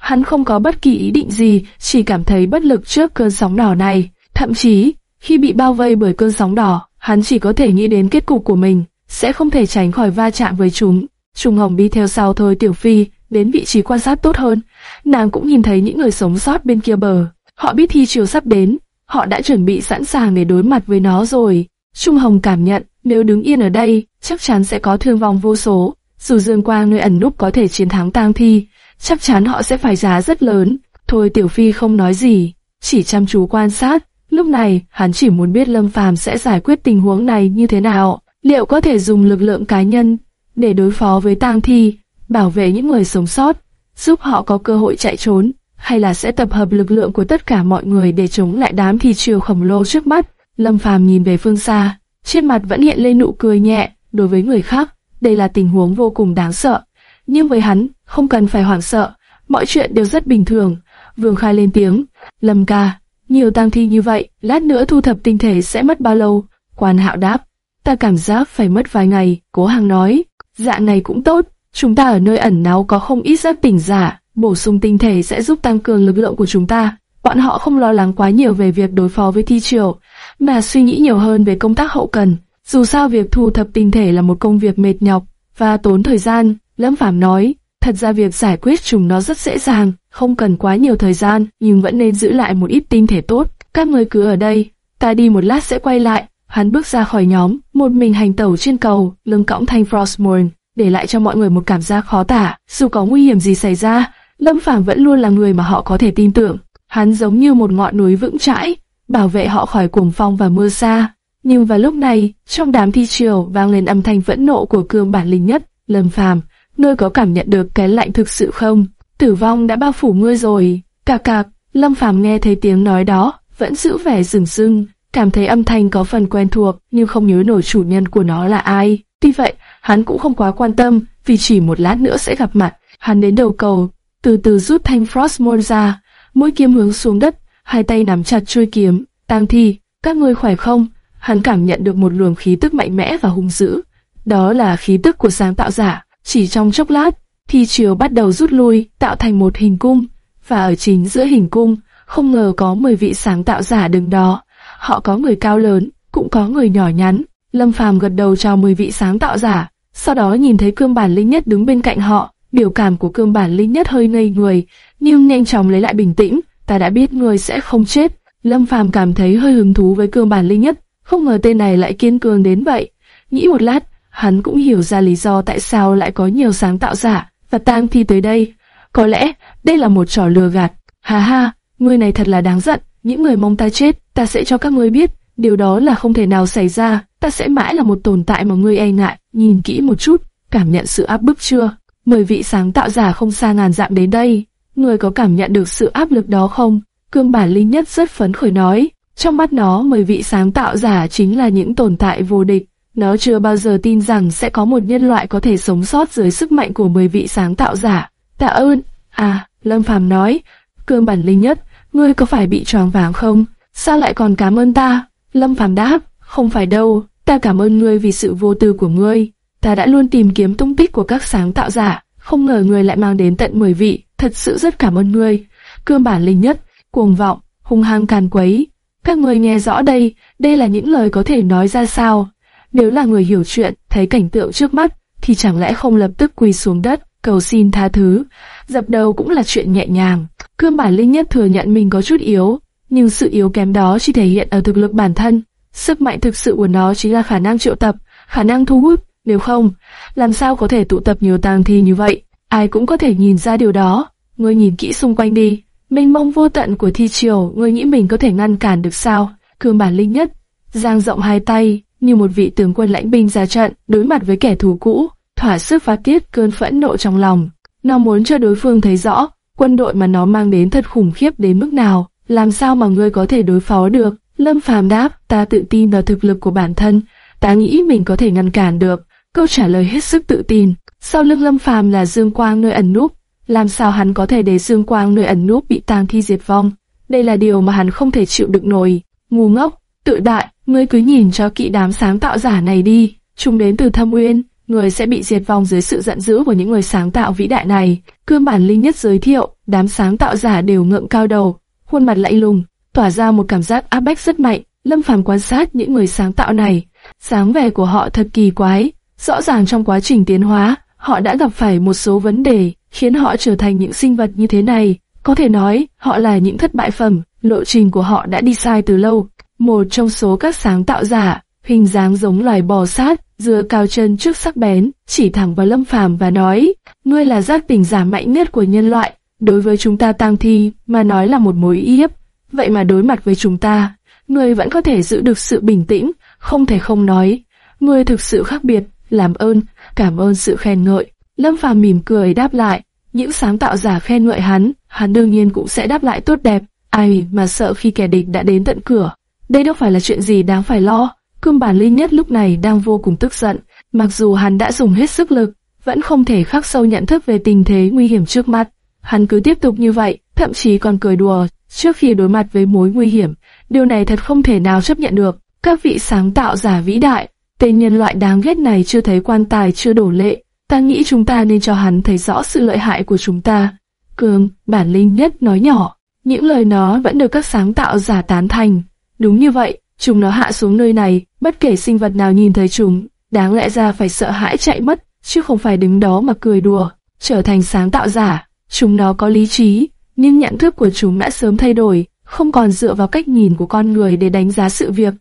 Hắn không có bất kỳ ý định gì, chỉ cảm thấy bất lực trước cơn sóng đỏ này. Thậm chí, khi bị bao vây bởi cơn sóng đỏ, hắn chỉ có thể nghĩ đến kết cục của mình, sẽ không thể tránh khỏi va chạm với chúng. Trung Hồng đi theo sau thôi Tiểu Phi, đến vị trí quan sát tốt hơn. Nàng cũng nhìn thấy những người sống sót bên kia bờ. Họ biết thi chiều sắp đến, họ đã chuẩn bị sẵn sàng để đối mặt với nó rồi. Trung Hồng cảm nhận, nếu đứng yên ở đây, chắc chắn sẽ có thương vong vô số. Dù Dương Quang nơi ẩn núp có thể chiến thắng tang thi, chắc chắn họ sẽ phải giá rất lớn. Thôi Tiểu Phi không nói gì, chỉ chăm chú quan sát. Lúc này, hắn chỉ muốn biết Lâm Phàm sẽ giải quyết tình huống này như thế nào. Liệu có thể dùng lực lượng cá nhân để đối phó với tang thi, bảo vệ những người sống sót, giúp họ có cơ hội chạy trốn, hay là sẽ tập hợp lực lượng của tất cả mọi người để chống lại đám thi triều khổng lồ trước mắt? Lâm Phàm nhìn về phương xa, trên mặt vẫn hiện lên nụ cười nhẹ. Đối với người khác, đây là tình huống vô cùng đáng sợ, nhưng với hắn, không cần phải hoảng sợ, mọi chuyện đều rất bình thường. Vương Khai lên tiếng, Lâm ca, nhiều tang thi như vậy, lát nữa thu thập tinh thể sẽ mất bao lâu? Quan Hạo đáp, ta cảm giác phải mất vài ngày. Cố Hàng nói, dạng này cũng tốt, chúng ta ở nơi ẩn náu có không ít giác tỉnh giả, bổ sung tinh thể sẽ giúp tăng cường lực lượng của chúng ta. Bọn họ không lo lắng quá nhiều về việc đối phó với thi triều, mà suy nghĩ nhiều hơn về công tác hậu cần. Dù sao việc thu thập tinh thể là một công việc mệt nhọc và tốn thời gian, Lâm Phàm nói, thật ra việc giải quyết chúng nó rất dễ dàng, không cần quá nhiều thời gian, nhưng vẫn nên giữ lại một ít tinh thể tốt. Các người cứ ở đây, ta đi một lát sẽ quay lại. hắn bước ra khỏi nhóm, một mình hành tẩu trên cầu, lưng cõng thanh Frostmourne, để lại cho mọi người một cảm giác khó tả. Dù có nguy hiểm gì xảy ra, Lâm Phàm vẫn luôn là người mà họ có thể tin tưởng. Hắn giống như một ngọn núi vững chãi, bảo vệ họ khỏi cuồng phong và mưa xa. Nhưng vào lúc này, trong đám thi triều vang lên âm thanh vẫn nộ của cương bản linh nhất, Lâm Phàm, ngươi có cảm nhận được cái lạnh thực sự không? Tử vong đã bao phủ ngươi rồi. Cạc cạc, Lâm Phàm nghe thấy tiếng nói đó, vẫn giữ vẻ rừng rưng, cảm thấy âm thanh có phần quen thuộc, nhưng không nhớ nổi chủ nhân của nó là ai. Tuy vậy, hắn cũng không quá quan tâm, vì chỉ một lát nữa sẽ gặp mặt. Hắn đến đầu cầu, từ từ rút thanh Frostmourne ra, mũi kiếm hướng xuống đất, hai tay nắm chặt chuôi kiếm. Tam thi, các ngươi khỏe không? Hắn cảm nhận được một luồng khí tức mạnh mẽ và hung dữ. Đó là khí tức của sáng tạo giả. Chỉ trong chốc lát, thì chiều bắt đầu rút lui, tạo thành một hình cung. Và ở chính giữa hình cung, không ngờ có 10 vị sáng tạo giả đứng đó. Họ có người cao lớn, cũng có người nhỏ nhắn. Lâm Phàm gật đầu chào 10 vị sáng tạo giả, sau đó nhìn thấy cương bản linh nhất đứng bên cạnh họ. Biểu cảm của cương bản linh nhất hơi ngây người, nhưng nhanh chóng lấy lại bình tĩnh. Ta đã biết người sẽ không chết. Lâm Phàm cảm thấy hơi hứng thú với cương bản linh nhất, không ngờ tên này lại kiên cường đến vậy. Nghĩ một lát, hắn cũng hiểu ra lý do tại sao lại có nhiều sáng tạo giả và tang thi tới đây. Có lẽ đây là một trò lừa gạt. Hà ha, ngươi này thật là đáng giận. Những người mong ta chết, ta sẽ cho các ngươi biết. Điều đó là không thể nào xảy ra. Ta sẽ mãi là một tồn tại mà ngươi e ngại. Nhìn kỹ một chút, cảm nhận sự áp bức chưa? Mười vị sáng tạo giả không xa ngàn dặm đến đây. Ngươi có cảm nhận được sự áp lực đó không? Cương bản linh nhất rất phấn khởi nói. Trong mắt nó, mười vị sáng tạo giả chính là những tồn tại vô địch. Nó chưa bao giờ tin rằng sẽ có một nhân loại có thể sống sót dưới sức mạnh của mười vị sáng tạo giả. Tạ ơn. À, Lâm Phàm nói, cương bản linh nhất, ngươi có phải bị choáng váng không? Sao lại còn cảm ơn ta? Lâm Phàm đáp, không phải đâu, ta cảm ơn ngươi vì sự vô tư của ngươi. Ta đã luôn tìm kiếm tung tích của các sáng tạo giả, không ngờ ngươi lại mang đến tận 10 vị, thật sự rất cảm ơn ngươi. Cương bản linh nhất, cuồng vọng, hung hăng càn quấy. Các ngươi nghe rõ đây, đây là những lời có thể nói ra sao? Nếu là người hiểu chuyện, thấy cảnh tượng trước mắt, thì chẳng lẽ không lập tức quỳ xuống đất, cầu xin tha thứ. Dập đầu cũng là chuyện nhẹ nhàng. Cương bản linh nhất thừa nhận mình có chút yếu, nhưng sự yếu kém đó chỉ thể hiện ở thực lực bản thân. Sức mạnh thực sự của nó chính là khả năng triệu tập, khả năng thu hút, nếu không, làm sao có thể tụ tập nhiều tang thi như vậy? Ai cũng có thể nhìn ra điều đó. Ngươi nhìn kỹ xung quanh đi, mênh mông vô tận của thi triều, ngươi nghĩ mình có thể ngăn cản được sao? Cương bản linh nhất, giang rộng hai tay, như một vị tướng quân lãnh binh ra trận, đối mặt với kẻ thù cũ, thỏa sức phát tiết cơn phẫn nộ trong lòng. Nó muốn cho đối phương thấy rõ, quân đội mà nó mang đến thật khủng khiếp đến mức nào, làm sao mà ngươi có thể đối phó được? Lâm Phàm đáp, ta tự tin vào thực lực của bản thân, ta nghĩ mình có thể ngăn cản được. Câu trả lời hết sức tự tin. Sau lưng Lâm Phàm là Dương Quang nơi ẩn núp, làm sao hắn có thể để Dương Quang nơi ẩn núp bị tang thi diệt vong? Đây là điều mà hắn không thể chịu đựng nổi. Ngu ngốc, tự đại, ngươi cứ nhìn cho kỹ đám sáng tạo giả này đi. Chúng đến từ thâm uyên, người sẽ bị diệt vong dưới sự giận dữ của những người sáng tạo vĩ đại này. Cương bản linh nhất giới thiệu, đám sáng tạo giả đều ngượng cao đầu, khuôn mặt lạnh lùng, tỏa ra một cảm giác áp bách rất mạnh. Lâm Phàm quan sát những người sáng tạo này, sáng vẻ của họ thật kỳ quái. Rõ ràng trong quá trình tiến hóa, họ đã gặp phải một số vấn đề, khiến họ trở thành những sinh vật như thế này. Có thể nói, họ là những thất bại phẩm, lộ trình của họ đã đi sai từ lâu. Một trong số các sáng tạo giả, hình dáng giống loài bò sát, dựa cao chân trước sắc bén, chỉ thẳng vào Lâm Phàm và nói, ngươi là giác tỉnh giả mạnh nhất của nhân loại, đối với chúng ta tang thi mà nói là một mối hiếp, vậy mà đối mặt với chúng ta, ngươi vẫn có thể giữ được sự bình tĩnh, không thể không nói, ngươi thực sự khác biệt, làm ơn, cảm ơn sự khen ngợi. Lâm Phàm mỉm cười đáp lại, những sáng tạo giả khen ngợi hắn, hắn đương nhiên cũng sẽ đáp lại tốt đẹp, ai mà sợ khi kẻ địch đã đến tận cửa. Đây đâu phải là chuyện gì đáng phải lo. Cương bản linh nhất lúc này đang vô cùng tức giận, mặc dù hắn đã dùng hết sức lực, vẫn không thể khắc sâu nhận thức về tình thế nguy hiểm trước mắt. Hắn cứ tiếp tục như vậy, thậm chí còn cười đùa trước khi đối mặt với mối nguy hiểm. Điều này thật không thể nào chấp nhận được. Các vị sáng tạo giả vĩ đại, tên nhân loại đáng ghét này chưa thấy quan tài chưa đổ lệ. Ta nghĩ chúng ta nên cho hắn thấy rõ sự lợi hại của chúng ta. Cường, bản linh nhất nói nhỏ. Những lời nó vẫn được các sáng tạo giả tán thành. Đúng như vậy, chúng nó hạ xuống nơi này, bất kể sinh vật nào nhìn thấy chúng, đáng lẽ ra phải sợ hãi chạy mất, chứ không phải đứng đó mà cười đùa, trở thành sáng tạo giả. Chúng nó có lý trí, nhưng nhận thức của chúng đã sớm thay đổi, không còn dựa vào cách nhìn của con người để đánh giá sự việc,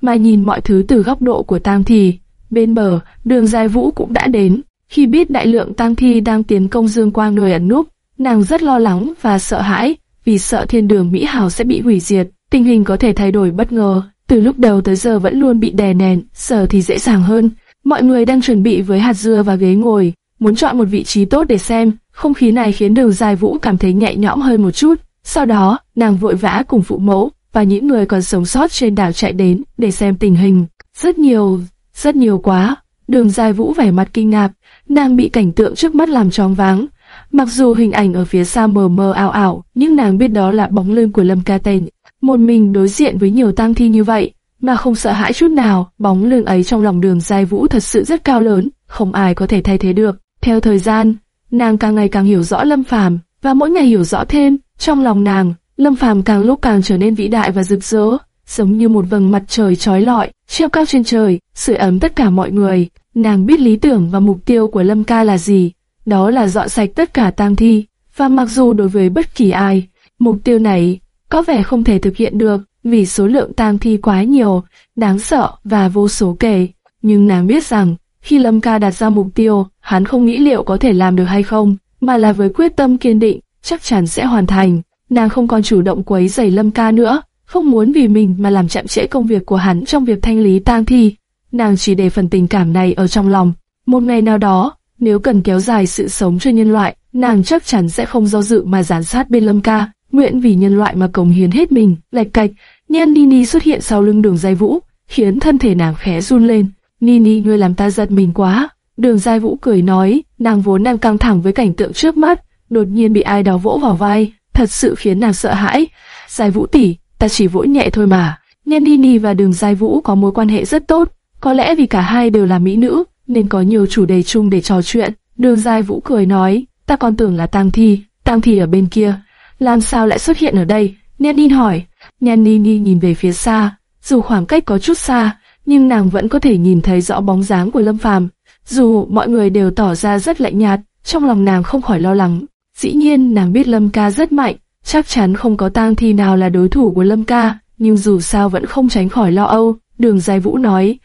mà nhìn mọi thứ từ góc độ của tang thi. Bên bờ, đường dài vũ cũng đã đến. Khi biết đại lượng tang thi đang tiến công dương quang nơi ẩn núp, nàng rất lo lắng và sợ hãi, vì sợ thiên đường Mỹ Hào sẽ bị hủy diệt. Tình hình có thể thay đổi bất ngờ, từ lúc đầu tới giờ vẫn luôn bị đè nén, giờ thì dễ dàng hơn. Mọi người đang chuẩn bị với hạt dưa và ghế ngồi, muốn chọn một vị trí tốt để xem. Không khí này khiến đường dài vũ cảm thấy nhẹ nhõm hơn một chút. Sau đó, nàng vội vã cùng phụ mẫu và những người còn sống sót trên đảo chạy đến để xem tình hình. Rất nhiều, rất nhiều quá. Đường dài vũ vẻ mặt kinh ngạc, nàng bị cảnh tượng trước mắt làm choáng váng. Mặc dù hình ảnh ở phía xa mờ mờ ảo ảo, nhưng nàng biết đó là bóng lưng của Lâm Ca Tên. Một mình đối diện với nhiều tang thi như vậy, mà không sợ hãi chút nào, bóng lưng ấy trong lòng đường dài vũ thật sự rất cao lớn, không ai có thể thay thế được. Theo thời gian, nàng càng ngày càng hiểu rõ Lâm Phàm và mỗi ngày hiểu rõ thêm, trong lòng nàng, Lâm Phàm càng lúc càng trở nên vĩ đại và rực rỡ, giống như một vầng mặt trời trói lọi, treo cao trên trời, sưởi ấm tất cả mọi người. Nàng biết lý tưởng và mục tiêu của Lâm Ca là gì, đó là dọn sạch tất cả tang thi, và mặc dù đối với bất kỳ ai, mục tiêu này có vẻ không thể thực hiện được, vì số lượng tang thi quá nhiều, đáng sợ và vô số kể. Nhưng nàng biết rằng, khi Lâm Ca đặt ra mục tiêu, hắn không nghĩ liệu có thể làm được hay không, mà là với quyết tâm kiên định, chắc chắn sẽ hoàn thành. Nàng không còn chủ động quấy rầy Lâm Ca nữa, không muốn vì mình mà làm chậm trễ công việc của hắn trong việc thanh lý tang thi. Nàng chỉ để phần tình cảm này ở trong lòng. Một ngày nào đó, nếu cần kéo dài sự sống cho nhân loại, nàng chắc chắn sẽ không do dự mà gián sát bên Lâm Ca, nguyện vì nhân loại mà cống hiến hết mình. Lạch cạch, Nhan Nini xuất hiện sau lưng đường dây vũ, khiến thân thể nàng khẽ run lên. Nini ngươi làm ta giật mình quá. Đường dai Vũ cười nói, nàng vốn đang căng thẳng với cảnh tượng trước mắt, đột nhiên bị ai đó vỗ vào vai, thật sự khiến nàng sợ hãi. Dai Vũ tỷ, ta chỉ vỗ nhẹ thôi mà. Nandini và Đường dai Vũ có mối quan hệ rất tốt, có lẽ vì cả hai đều là mỹ nữ, nên có nhiều chủ đề chung để trò chuyện. Đường dai Vũ cười nói, ta còn tưởng là Tang Thi, Tang Thi ở bên kia, làm sao lại xuất hiện ở đây? Nandin hỏi. Nandini nhìn về phía xa, dù khoảng cách có chút xa, nhưng nàng vẫn có thể nhìn thấy rõ bóng dáng của Lâm Phàm. Dù mọi người đều tỏ ra rất lạnh nhạt, trong lòng nàng không khỏi lo lắng. Dĩ nhiên nàng biết Lâm Ca rất mạnh, chắc chắn không có tang thi nào là đối thủ của Lâm Ca, nhưng dù sao vẫn không tránh khỏi lo âu. Đường Giai Vũ nói,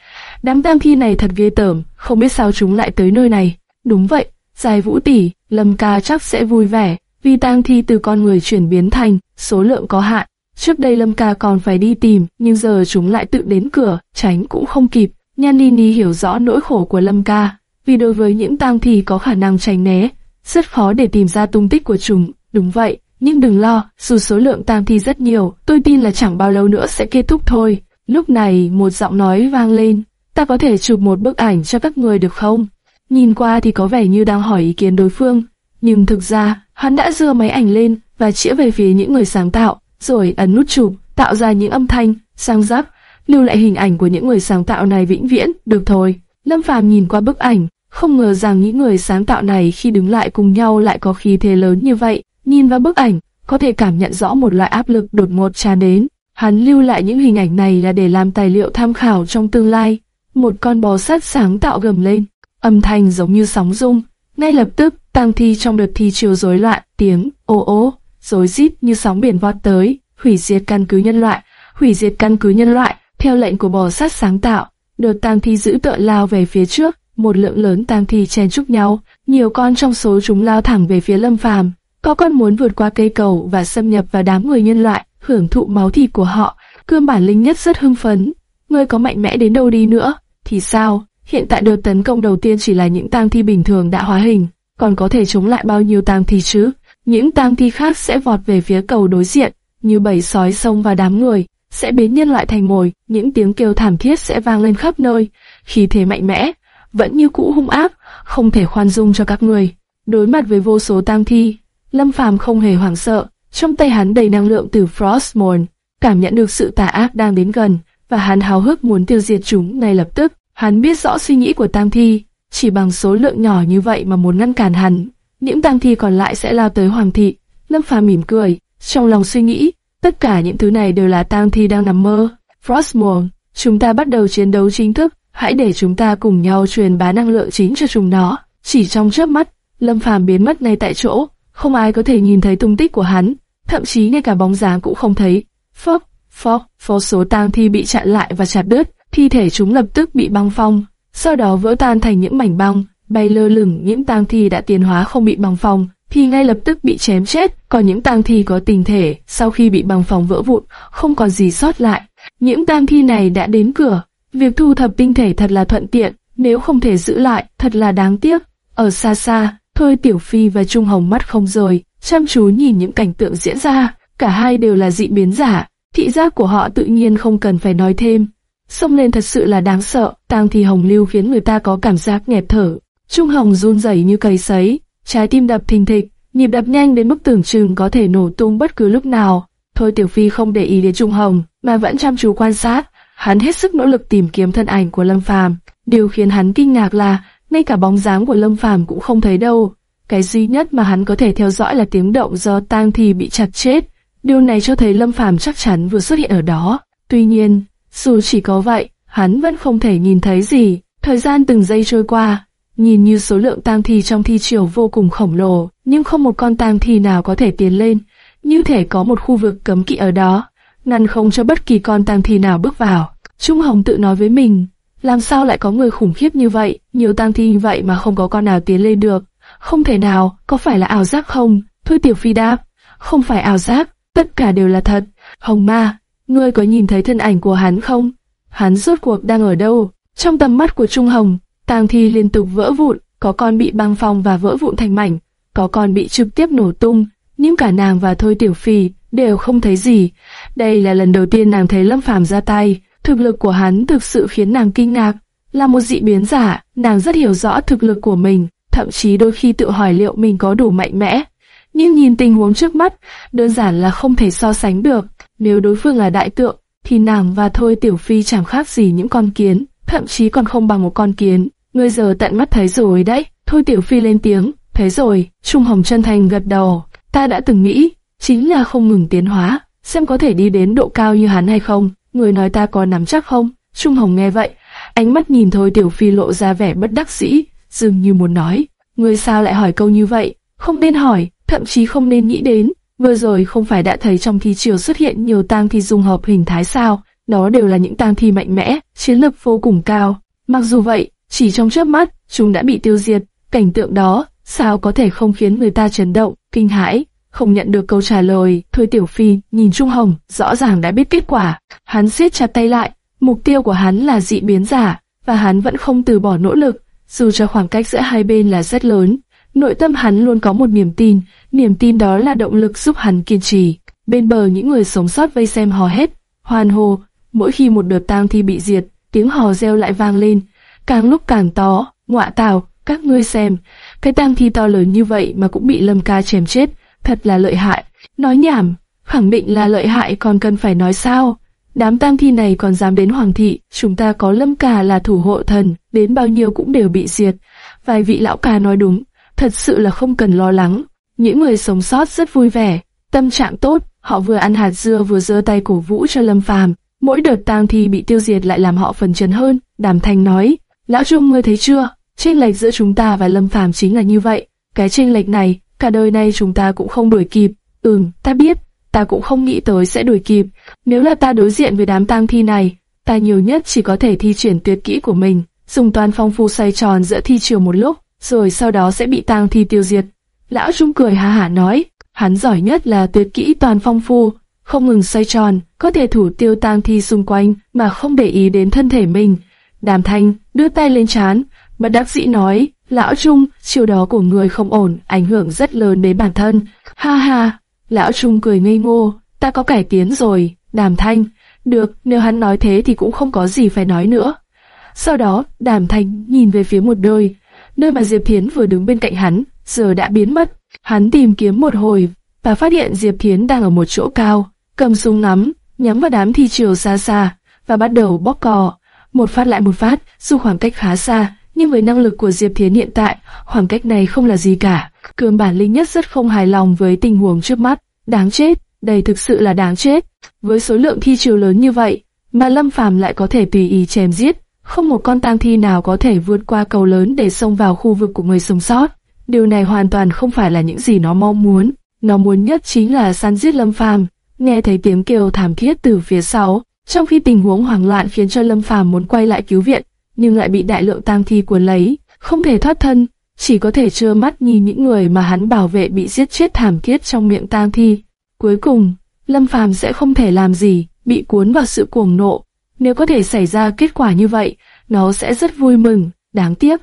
đám tang thi này thật ghê tởm, không biết sao chúng lại tới nơi này. Đúng vậy, Giai Vũ tỷ, Lâm Ca chắc sẽ vui vẻ, vì tang thi từ con người chuyển biến thành số lượng có hạn. Trước đây Lâm Ca còn phải đi tìm, nhưng giờ chúng lại tự đến cửa, tránh cũng không kịp. Nhan Nini hiểu rõ nỗi khổ của Lâm Ca, vì đối với những tang thi có khả năng tránh né, rất khó để tìm ra tung tích của chúng. Đúng vậy, nhưng đừng lo, dù số lượng tang thi rất nhiều, tôi tin là chẳng bao lâu nữa sẽ kết thúc thôi. Lúc này một giọng nói vang lên, ta có thể chụp một bức ảnh cho các người được không? Nhìn qua thì có vẻ như đang hỏi ý kiến đối phương, nhưng thực ra hắn đã dưa máy ảnh lên và chĩa về phía những người sáng tạo, rồi ấn nút chụp, tạo ra những âm thanh, sang giáp, lưu lại hình ảnh của những người sáng tạo này vĩnh viễn, được thôi. Lâm Phàm nhìn qua bức ảnh, không ngờ rằng những người sáng tạo này khi đứng lại cùng nhau lại có khí thế lớn như vậy. Nhìn vào bức ảnh, có thể cảm nhận rõ một loại áp lực đột ngột tràn đến. Hắn lưu lại những hình ảnh này là để làm tài liệu tham khảo trong tương lai. Một con bò sát sáng tạo gầm lên, âm thanh giống như sóng rung. Ngay lập tức, tang thi trong đợt thi chiều rối loạn, tiếng ô ô, rối rít như sóng biển vọt tới, hủy diệt căn cứ nhân loại, hủy diệt căn cứ nhân loại. Theo lệnh của bò sát sáng tạo, đợt tang thi giữ tợn lao về phía trước, một lượng lớn tang thi chen chúc nhau, nhiều con trong số chúng lao thẳng về phía Lâm Phàm. Có con muốn vượt qua cây cầu và xâm nhập vào đám người nhân loại, hưởng thụ máu thịt của họ. Cương bản linh nhất rất hưng phấn. Ngươi có mạnh mẽ đến đâu đi nữa, thì sao? Hiện tại đợt tấn công đầu tiên chỉ là những tang thi bình thường đã hóa hình, còn có thể chống lại bao nhiêu tang thi chứ? Những tang thi khác sẽ vọt về phía cầu đối diện, như bầy sói sông và đám người, sẽ biến nhân loại thành mồi, những tiếng kêu thảm thiết sẽ vang lên khắp nơi. khí thế mạnh mẽ, vẫn như cũ hung ác, không thể khoan dung cho các người. Đối mặt với vô số tang thi, Lâm Phàm không hề hoảng sợ, trong tay hắn đầy năng lượng từ Frostmourne, cảm nhận được sự tà ác đang đến gần, và hắn háo hức muốn tiêu diệt chúng ngay lập tức. Hắn biết rõ suy nghĩ của tang thi, chỉ bằng số lượng nhỏ như vậy mà muốn ngăn cản hắn, những tang thi còn lại sẽ lao tới hoàng thị. Lâm Phàm mỉm cười, trong lòng suy nghĩ, tất cả những thứ này đều là tang thi đang nằm mơ. Frostmourne, chúng ta bắt đầu chiến đấu chính thức, hãy để chúng ta cùng nhau truyền bá năng lượng chính cho chúng nó. Chỉ trong chớp mắt, Lâm Phàm biến mất ngay tại chỗ, không ai có thể nhìn thấy tung tích của hắn. thậm chí ngay cả bóng dáng cũng không thấy. Phốc, phốc, vô số tang thi bị chặn lại và chặt đứt, thi thể chúng lập tức bị băng phong, sau đó vỡ tan thành những mảnh băng, bay lơ lửng những tang thi đã tiến hóa không bị băng phong, thì ngay lập tức bị chém chết, còn những tang thi có tình thể, sau khi bị băng phong vỡ vụn, không còn gì sót lại. Những tang thi này đã đến cửa, việc thu thập tinh thể thật là thuận tiện, nếu không thể giữ lại, thật là đáng tiếc. Ở xa xa, Thôi Tiểu Phi và Trung Hồng mắt không rời, chăm chú nhìn những cảnh tượng diễn ra, cả hai đều là dị biến giả, thị giác của họ tự nhiên không cần phải nói thêm. Xông lên thật sự là đáng sợ, tang thi hồng lưu khiến người ta có cảm giác nghẹt thở. Trung Hồng run rẩy như cầy sấy, trái tim đập thình thịch, nhịp đập nhanh đến mức tưởng chừng có thể nổ tung bất cứ lúc nào. Thôi Tiểu Phi không để ý đến Trung Hồng, mà vẫn chăm chú quan sát. Hắn hết sức nỗ lực tìm kiếm thân ảnh của Lâm Phàm. Điều khiến hắn kinh ngạc là ngay cả bóng dáng của Lâm Phàm cũng không thấy đâu. Cái duy nhất mà hắn có thể theo dõi là tiếng động do tang thì bị chặt chết. Điều này cho thấy Lâm Phàm chắc chắn vừa xuất hiện ở đó. Tuy nhiên, dù chỉ có vậy, hắn vẫn không thể nhìn thấy gì. Thời gian từng giây trôi qua, nhìn như số lượng tang thi trong thi triều vô cùng khổng lồ, nhưng không một con tang thi nào có thể tiến lên, như thể có một khu vực cấm kỵ ở đó, ngăn không cho bất kỳ con tang thi nào bước vào. Trung Hồng tự nói với mình, làm sao lại có người khủng khiếp như vậy, nhiều tang thi như vậy mà không có con nào tiến lên được. Không thể nào, có phải là ảo giác không? Thôi Tiểu Phi đáp, không phải ảo giác, tất cả đều là thật. Hồng Ma, ngươi có nhìn thấy thân ảnh của hắn không? Hắn rốt cuộc đang ở đâu? Trong tầm mắt của Trung Hồng, tang thi liên tục vỡ vụn, có con bị băng phong và vỡ vụn thành mảnh, có con bị trực tiếp nổ tung, nhưng cả nàng và Thôi Tiểu Phi đều không thấy gì. Đây là lần đầu tiên nàng thấy Lâm Phàm ra tay, thực lực của hắn thực sự khiến nàng kinh ngạc. Là một dị biến giả, nàng rất hiểu rõ thực lực của mình, thậm chí đôi khi tự hỏi liệu mình có đủ mạnh mẽ. Nhưng nhìn tình huống trước mắt, đơn giản là không thể so sánh được. Nếu đối phương là đại tượng, thì nàng và Thôi Tiểu Phi chẳng khác gì những con kiến, thậm chí còn không bằng một con kiến. Ngươi giờ tận mắt thấy rồi đấy. Thôi Tiểu Phi lên tiếng, thấy rồi, Trung Hồng chân thành gật đầu. Ta đã từng nghĩ, chính là không ngừng tiến hóa, xem có thể đi đến độ cao như hắn hay không. Người nói ta có nắm chắc không? Trung Hồng nghe vậy, ánh mắt nhìn Thôi Tiểu Phi lộ ra vẻ bất đắc dĩ, dường như muốn nói, ngươi sao lại hỏi câu như vậy? Không nên hỏi, thậm chí không nên nghĩ đến. Vừa rồi không phải đã thấy trong thi triều xuất hiện nhiều tang thi dung hợp hình thái sao? Đó đều là những tang thi mạnh mẽ, chiến lực vô cùng cao. Mặc dù vậy, chỉ trong chớp mắt, chúng đã bị tiêu diệt. Cảnh tượng đó, sao có thể không khiến người ta chấn động, kinh hãi? Không nhận được câu trả lời, Thôi Tiểu Phi nhìn Trung Hồng, rõ ràng đã biết kết quả. Hắn siết chặt tay lại, mục tiêu của hắn là dị biến giả, và hắn vẫn không từ bỏ nỗ lực, dù cho khoảng cách giữa hai bên là rất lớn. Nội tâm hắn luôn có một niềm tin, niềm tin đó là động lực giúp hắn kiên trì. Bên bờ những người sống sót vây xem hò hét, hoan hô, mỗi khi một đợt tang thi bị diệt, tiếng hò reo lại vang lên, càng lúc càng to, ngọa tào, các ngươi xem, cái tang thi to lớn như vậy mà cũng bị Lâm Ca chém chết, thật là lợi hại. Nói nhảm, khẳng định là lợi hại còn cần phải nói sao? Đám tang thi này còn dám đến hoàng thị, chúng ta có lâm ca là thủ hộ thần, đến bao nhiêu cũng đều bị diệt. Vài vị lão ca nói đúng, thật sự là không cần lo lắng. Những người sống sót rất vui vẻ, tâm trạng tốt, họ vừa ăn hạt dưa vừa giơ tay cổ vũ cho lâm phàm. Mỗi đợt tang thi bị tiêu diệt lại làm họ phần chấn hơn. Đàm Thanh nói, lão trung ngươi thấy chưa? Chênh lệch giữa chúng ta và lâm phàm chính là như vậy. Cái chênh lệch này, cả đời này chúng ta cũng không đuổi kịp. Ừm, ta biết, ta cũng không nghĩ tới sẽ đuổi kịp. Nếu là ta đối diện với đám tang thi này, ta nhiều nhất chỉ có thể thi triển tuyệt kỹ của mình, dùng toàn phong phu xoay tròn giữa thi chiều một lúc, rồi sau đó sẽ bị tang thi tiêu diệt. Lão Trung cười ha hả nói, hắn giỏi nhất là tuyệt kỹ toàn phong phu, không ngừng xoay tròn, có thể thủ tiêu tang thi xung quanh mà không để ý đến thân thể mình. Đàm Thanh đưa tay lên chán, bất đắc dĩ nói, lão Trung, chiều đó của người không ổn, ảnh hưởng rất lớn đến bản thân. Ha ha, lão Trung cười ngây ngô, ta có cải tiến rồi, đàm thanh. Được, nếu hắn nói thế thì cũng không có gì phải nói nữa. Sau đó, đàm thanh nhìn về phía một đôi, nơi mà Diệp Thiến vừa đứng bên cạnh hắn, giờ đã biến mất. Hắn tìm kiếm một hồi, và phát hiện Diệp Thiến đang ở một chỗ cao, cầm súng ngắm, nhắm vào đám thi triều xa xa, và bắt đầu bóp cò. Một phát lại một phát, dù khoảng cách khá xa, nhưng với năng lực của Diệp Thiến hiện tại, khoảng cách này không là gì cả. Cường bản linh nhất rất không hài lòng với tình huống trước mắt. Đáng chết, đây thực sự là đáng chết. Với số lượng thi triều lớn như vậy, mà Lâm Phàm lại có thể tùy ý chém giết, không một con tang thi nào có thể vượt qua cầu lớn để xông vào khu vực của người sống sót. Điều này hoàn toàn không phải là những gì nó mong muốn. nó muốn nhất chính là săn giết Lâm Phàm. Nghe thấy tiếng kêu thảm thiết từ phía sau, trong khi tình huống hoảng loạn khiến cho Lâm Phàm muốn quay lại cứu viện, nhưng lại bị đại lượng tang thi cuốn lấy, không thể thoát thân, chỉ có thể trơ mắt nhìn những người mà hắn bảo vệ bị giết chết thảm thiết trong miệng tang thi. Cuối cùng, Lâm Phàm sẽ không thể làm gì, bị cuốn vào sự cuồng nộ. Nếu có thể xảy ra kết quả như vậy, nó sẽ rất vui mừng, đáng tiếc.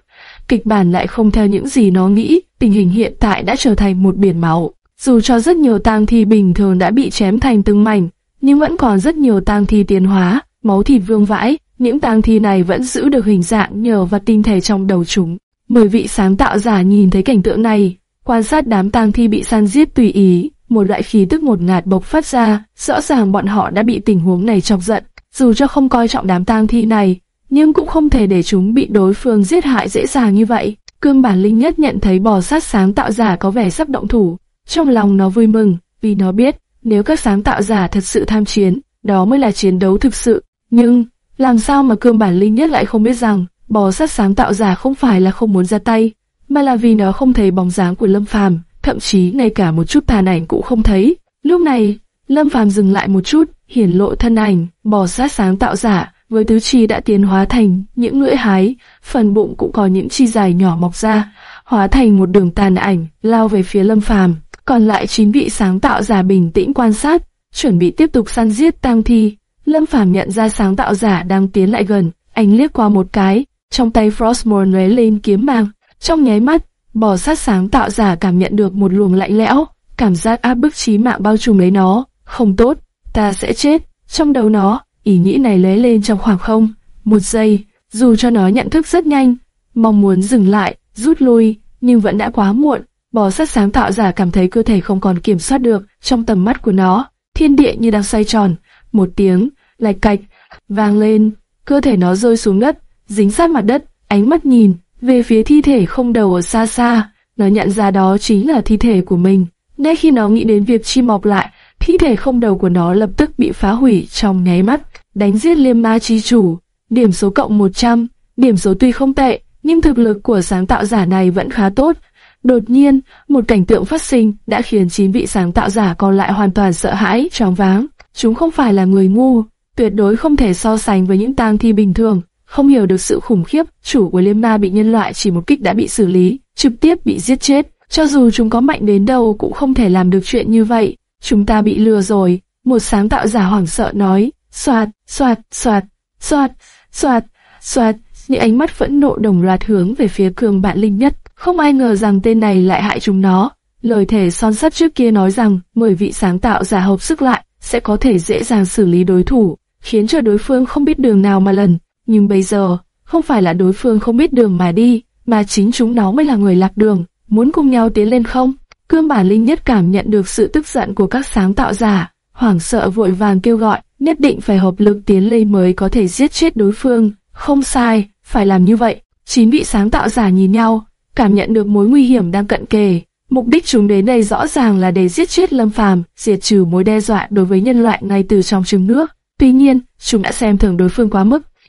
Kịch bản lại không theo những gì nó nghĩ, tình hình hiện tại đã trở thành một biển máu. Dù cho rất nhiều tang thi bình thường đã bị chém thành từng mảnh, nhưng vẫn còn rất nhiều tang thi tiến hóa, máu thịt vương vãi, những tang thi này vẫn giữ được hình dạng nhờ vào tinh thể trong đầu chúng. Mười vị sáng tạo giả nhìn thấy cảnh tượng này, quan sát đám tang thi bị săn giết tùy ý, một loại khí tức ngột ngạt bộc phát ra, rõ ràng bọn họ đã bị tình huống này chọc giận. Dù cho không coi trọng đám tang thi này, nhưng cũng không thể để chúng bị đối phương giết hại dễ dàng như vậy. Cương bản linh nhất nhận thấy bò sát sáng tạo giả có vẻ sắp động thủ, trong lòng nó vui mừng, vì nó biết, nếu các sáng tạo giả thật sự tham chiến, đó mới là chiến đấu thực sự. Nhưng, làm sao mà cương bản linh nhất lại không biết rằng, bò sát sáng tạo giả không phải là không muốn ra tay, mà là vì nó không thấy bóng dáng của Lâm Phàm, thậm chí ngay cả một chút tàn ảnh cũng không thấy. Lúc này, Lâm Phàm dừng lại một chút, hiển lộ thân ảnh, bò sát sáng tạo giả, với tứ chi đã tiến hóa thành những lưỡi hái, phần bụng cũng có những chi dài nhỏ mọc ra, hóa thành một đường tàn ảnh, lao về phía Lâm Phàm. Còn lại chín vị sáng tạo giả bình tĩnh quan sát, chuẩn bị tiếp tục săn giết tang thi. Lâm Phàm nhận ra sáng tạo giả đang tiến lại gần, anh liếc qua một cái, trong tay Frostmourne lóe lên kiếm mang. Trong nháy mắt, bò sát sáng tạo giả cảm nhận được một luồng lạnh lẽo, cảm giác áp bức chí mạng bao trùm lấy nó. Không tốt, ta sẽ chết. Trong đầu nó, ý nghĩ này lóe lên trong khoảng không. Một giây, dù cho nó nhận thức rất nhanh, mong muốn dừng lại, rút lui, nhưng vẫn đã quá muộn. Bò sát sáng tạo giả cảm thấy cơ thể không còn kiểm soát được trong tầm mắt của nó. Thiên địa như đang xoay tròn, một tiếng, lạch cạch, vang lên, cơ thể nó rơi xuống đất, dính sát mặt đất, ánh mắt nhìn về phía thi thể không đầu ở xa xa, nó nhận ra đó chính là thi thể của mình. Ngay khi nó nghĩ đến việc chim mọc lại, thi thể không đầu của nó lập tức bị phá hủy trong nháy mắt, đánh giết liêm ma chi chủ, điểm số cộng 100, điểm số tuy không tệ, nhưng thực lực của sáng tạo giả này vẫn khá tốt. Đột nhiên, một cảnh tượng phát sinh đã khiến chín vị sáng tạo giả còn lại hoàn toàn sợ hãi, choáng váng. Chúng không phải là người ngu, tuyệt đối không thể so sánh với những tang thi bình thường, không hiểu được sự khủng khiếp, chủ của Liêm Ma bị nhân loại chỉ một kích đã bị xử lý, trực tiếp bị giết chết. Cho dù chúng có mạnh đến đâu cũng không thể làm được chuyện như vậy. Chúng ta bị lừa rồi. Một sáng tạo giả hoảng sợ nói, xoạt, xoạt, xoạt, xoạt, xoạt, xoạt. Những ánh mắt phẫn nộ đồng loạt hướng về phía cường bạn linh nhất. Không ai ngờ rằng tên này lại hại chúng nó. Lời thể son sắt trước kia nói rằng, mười vị sáng tạo giả hợp sức lại, sẽ có thể dễ dàng xử lý đối thủ, khiến cho đối phương không biết đường nào mà lần. Nhưng bây giờ, không phải là đối phương không biết đường mà đi, mà chính chúng nó mới là người lạc đường, muốn cùng nhau tiến lên không? Khương bản linh nhất cảm nhận được sự tức giận của các sáng tạo giả, hoảng sợ vội vàng kêu gọi, nhất định phải hợp lực tiến lên mới có thể giết chết đối phương. Không sai, phải làm như vậy. Chín vị sáng tạo giả nhìn nhau, cảm nhận được mối nguy hiểm đang cận kề. Mục đích chúng đến đây rõ ràng là để giết chết Lâm Phàm, diệt trừ mối đe dọa đối với nhân loại ngay từ trong trứng nước. Tuy nhiên, chúng đã xem thường đối phương quá mức,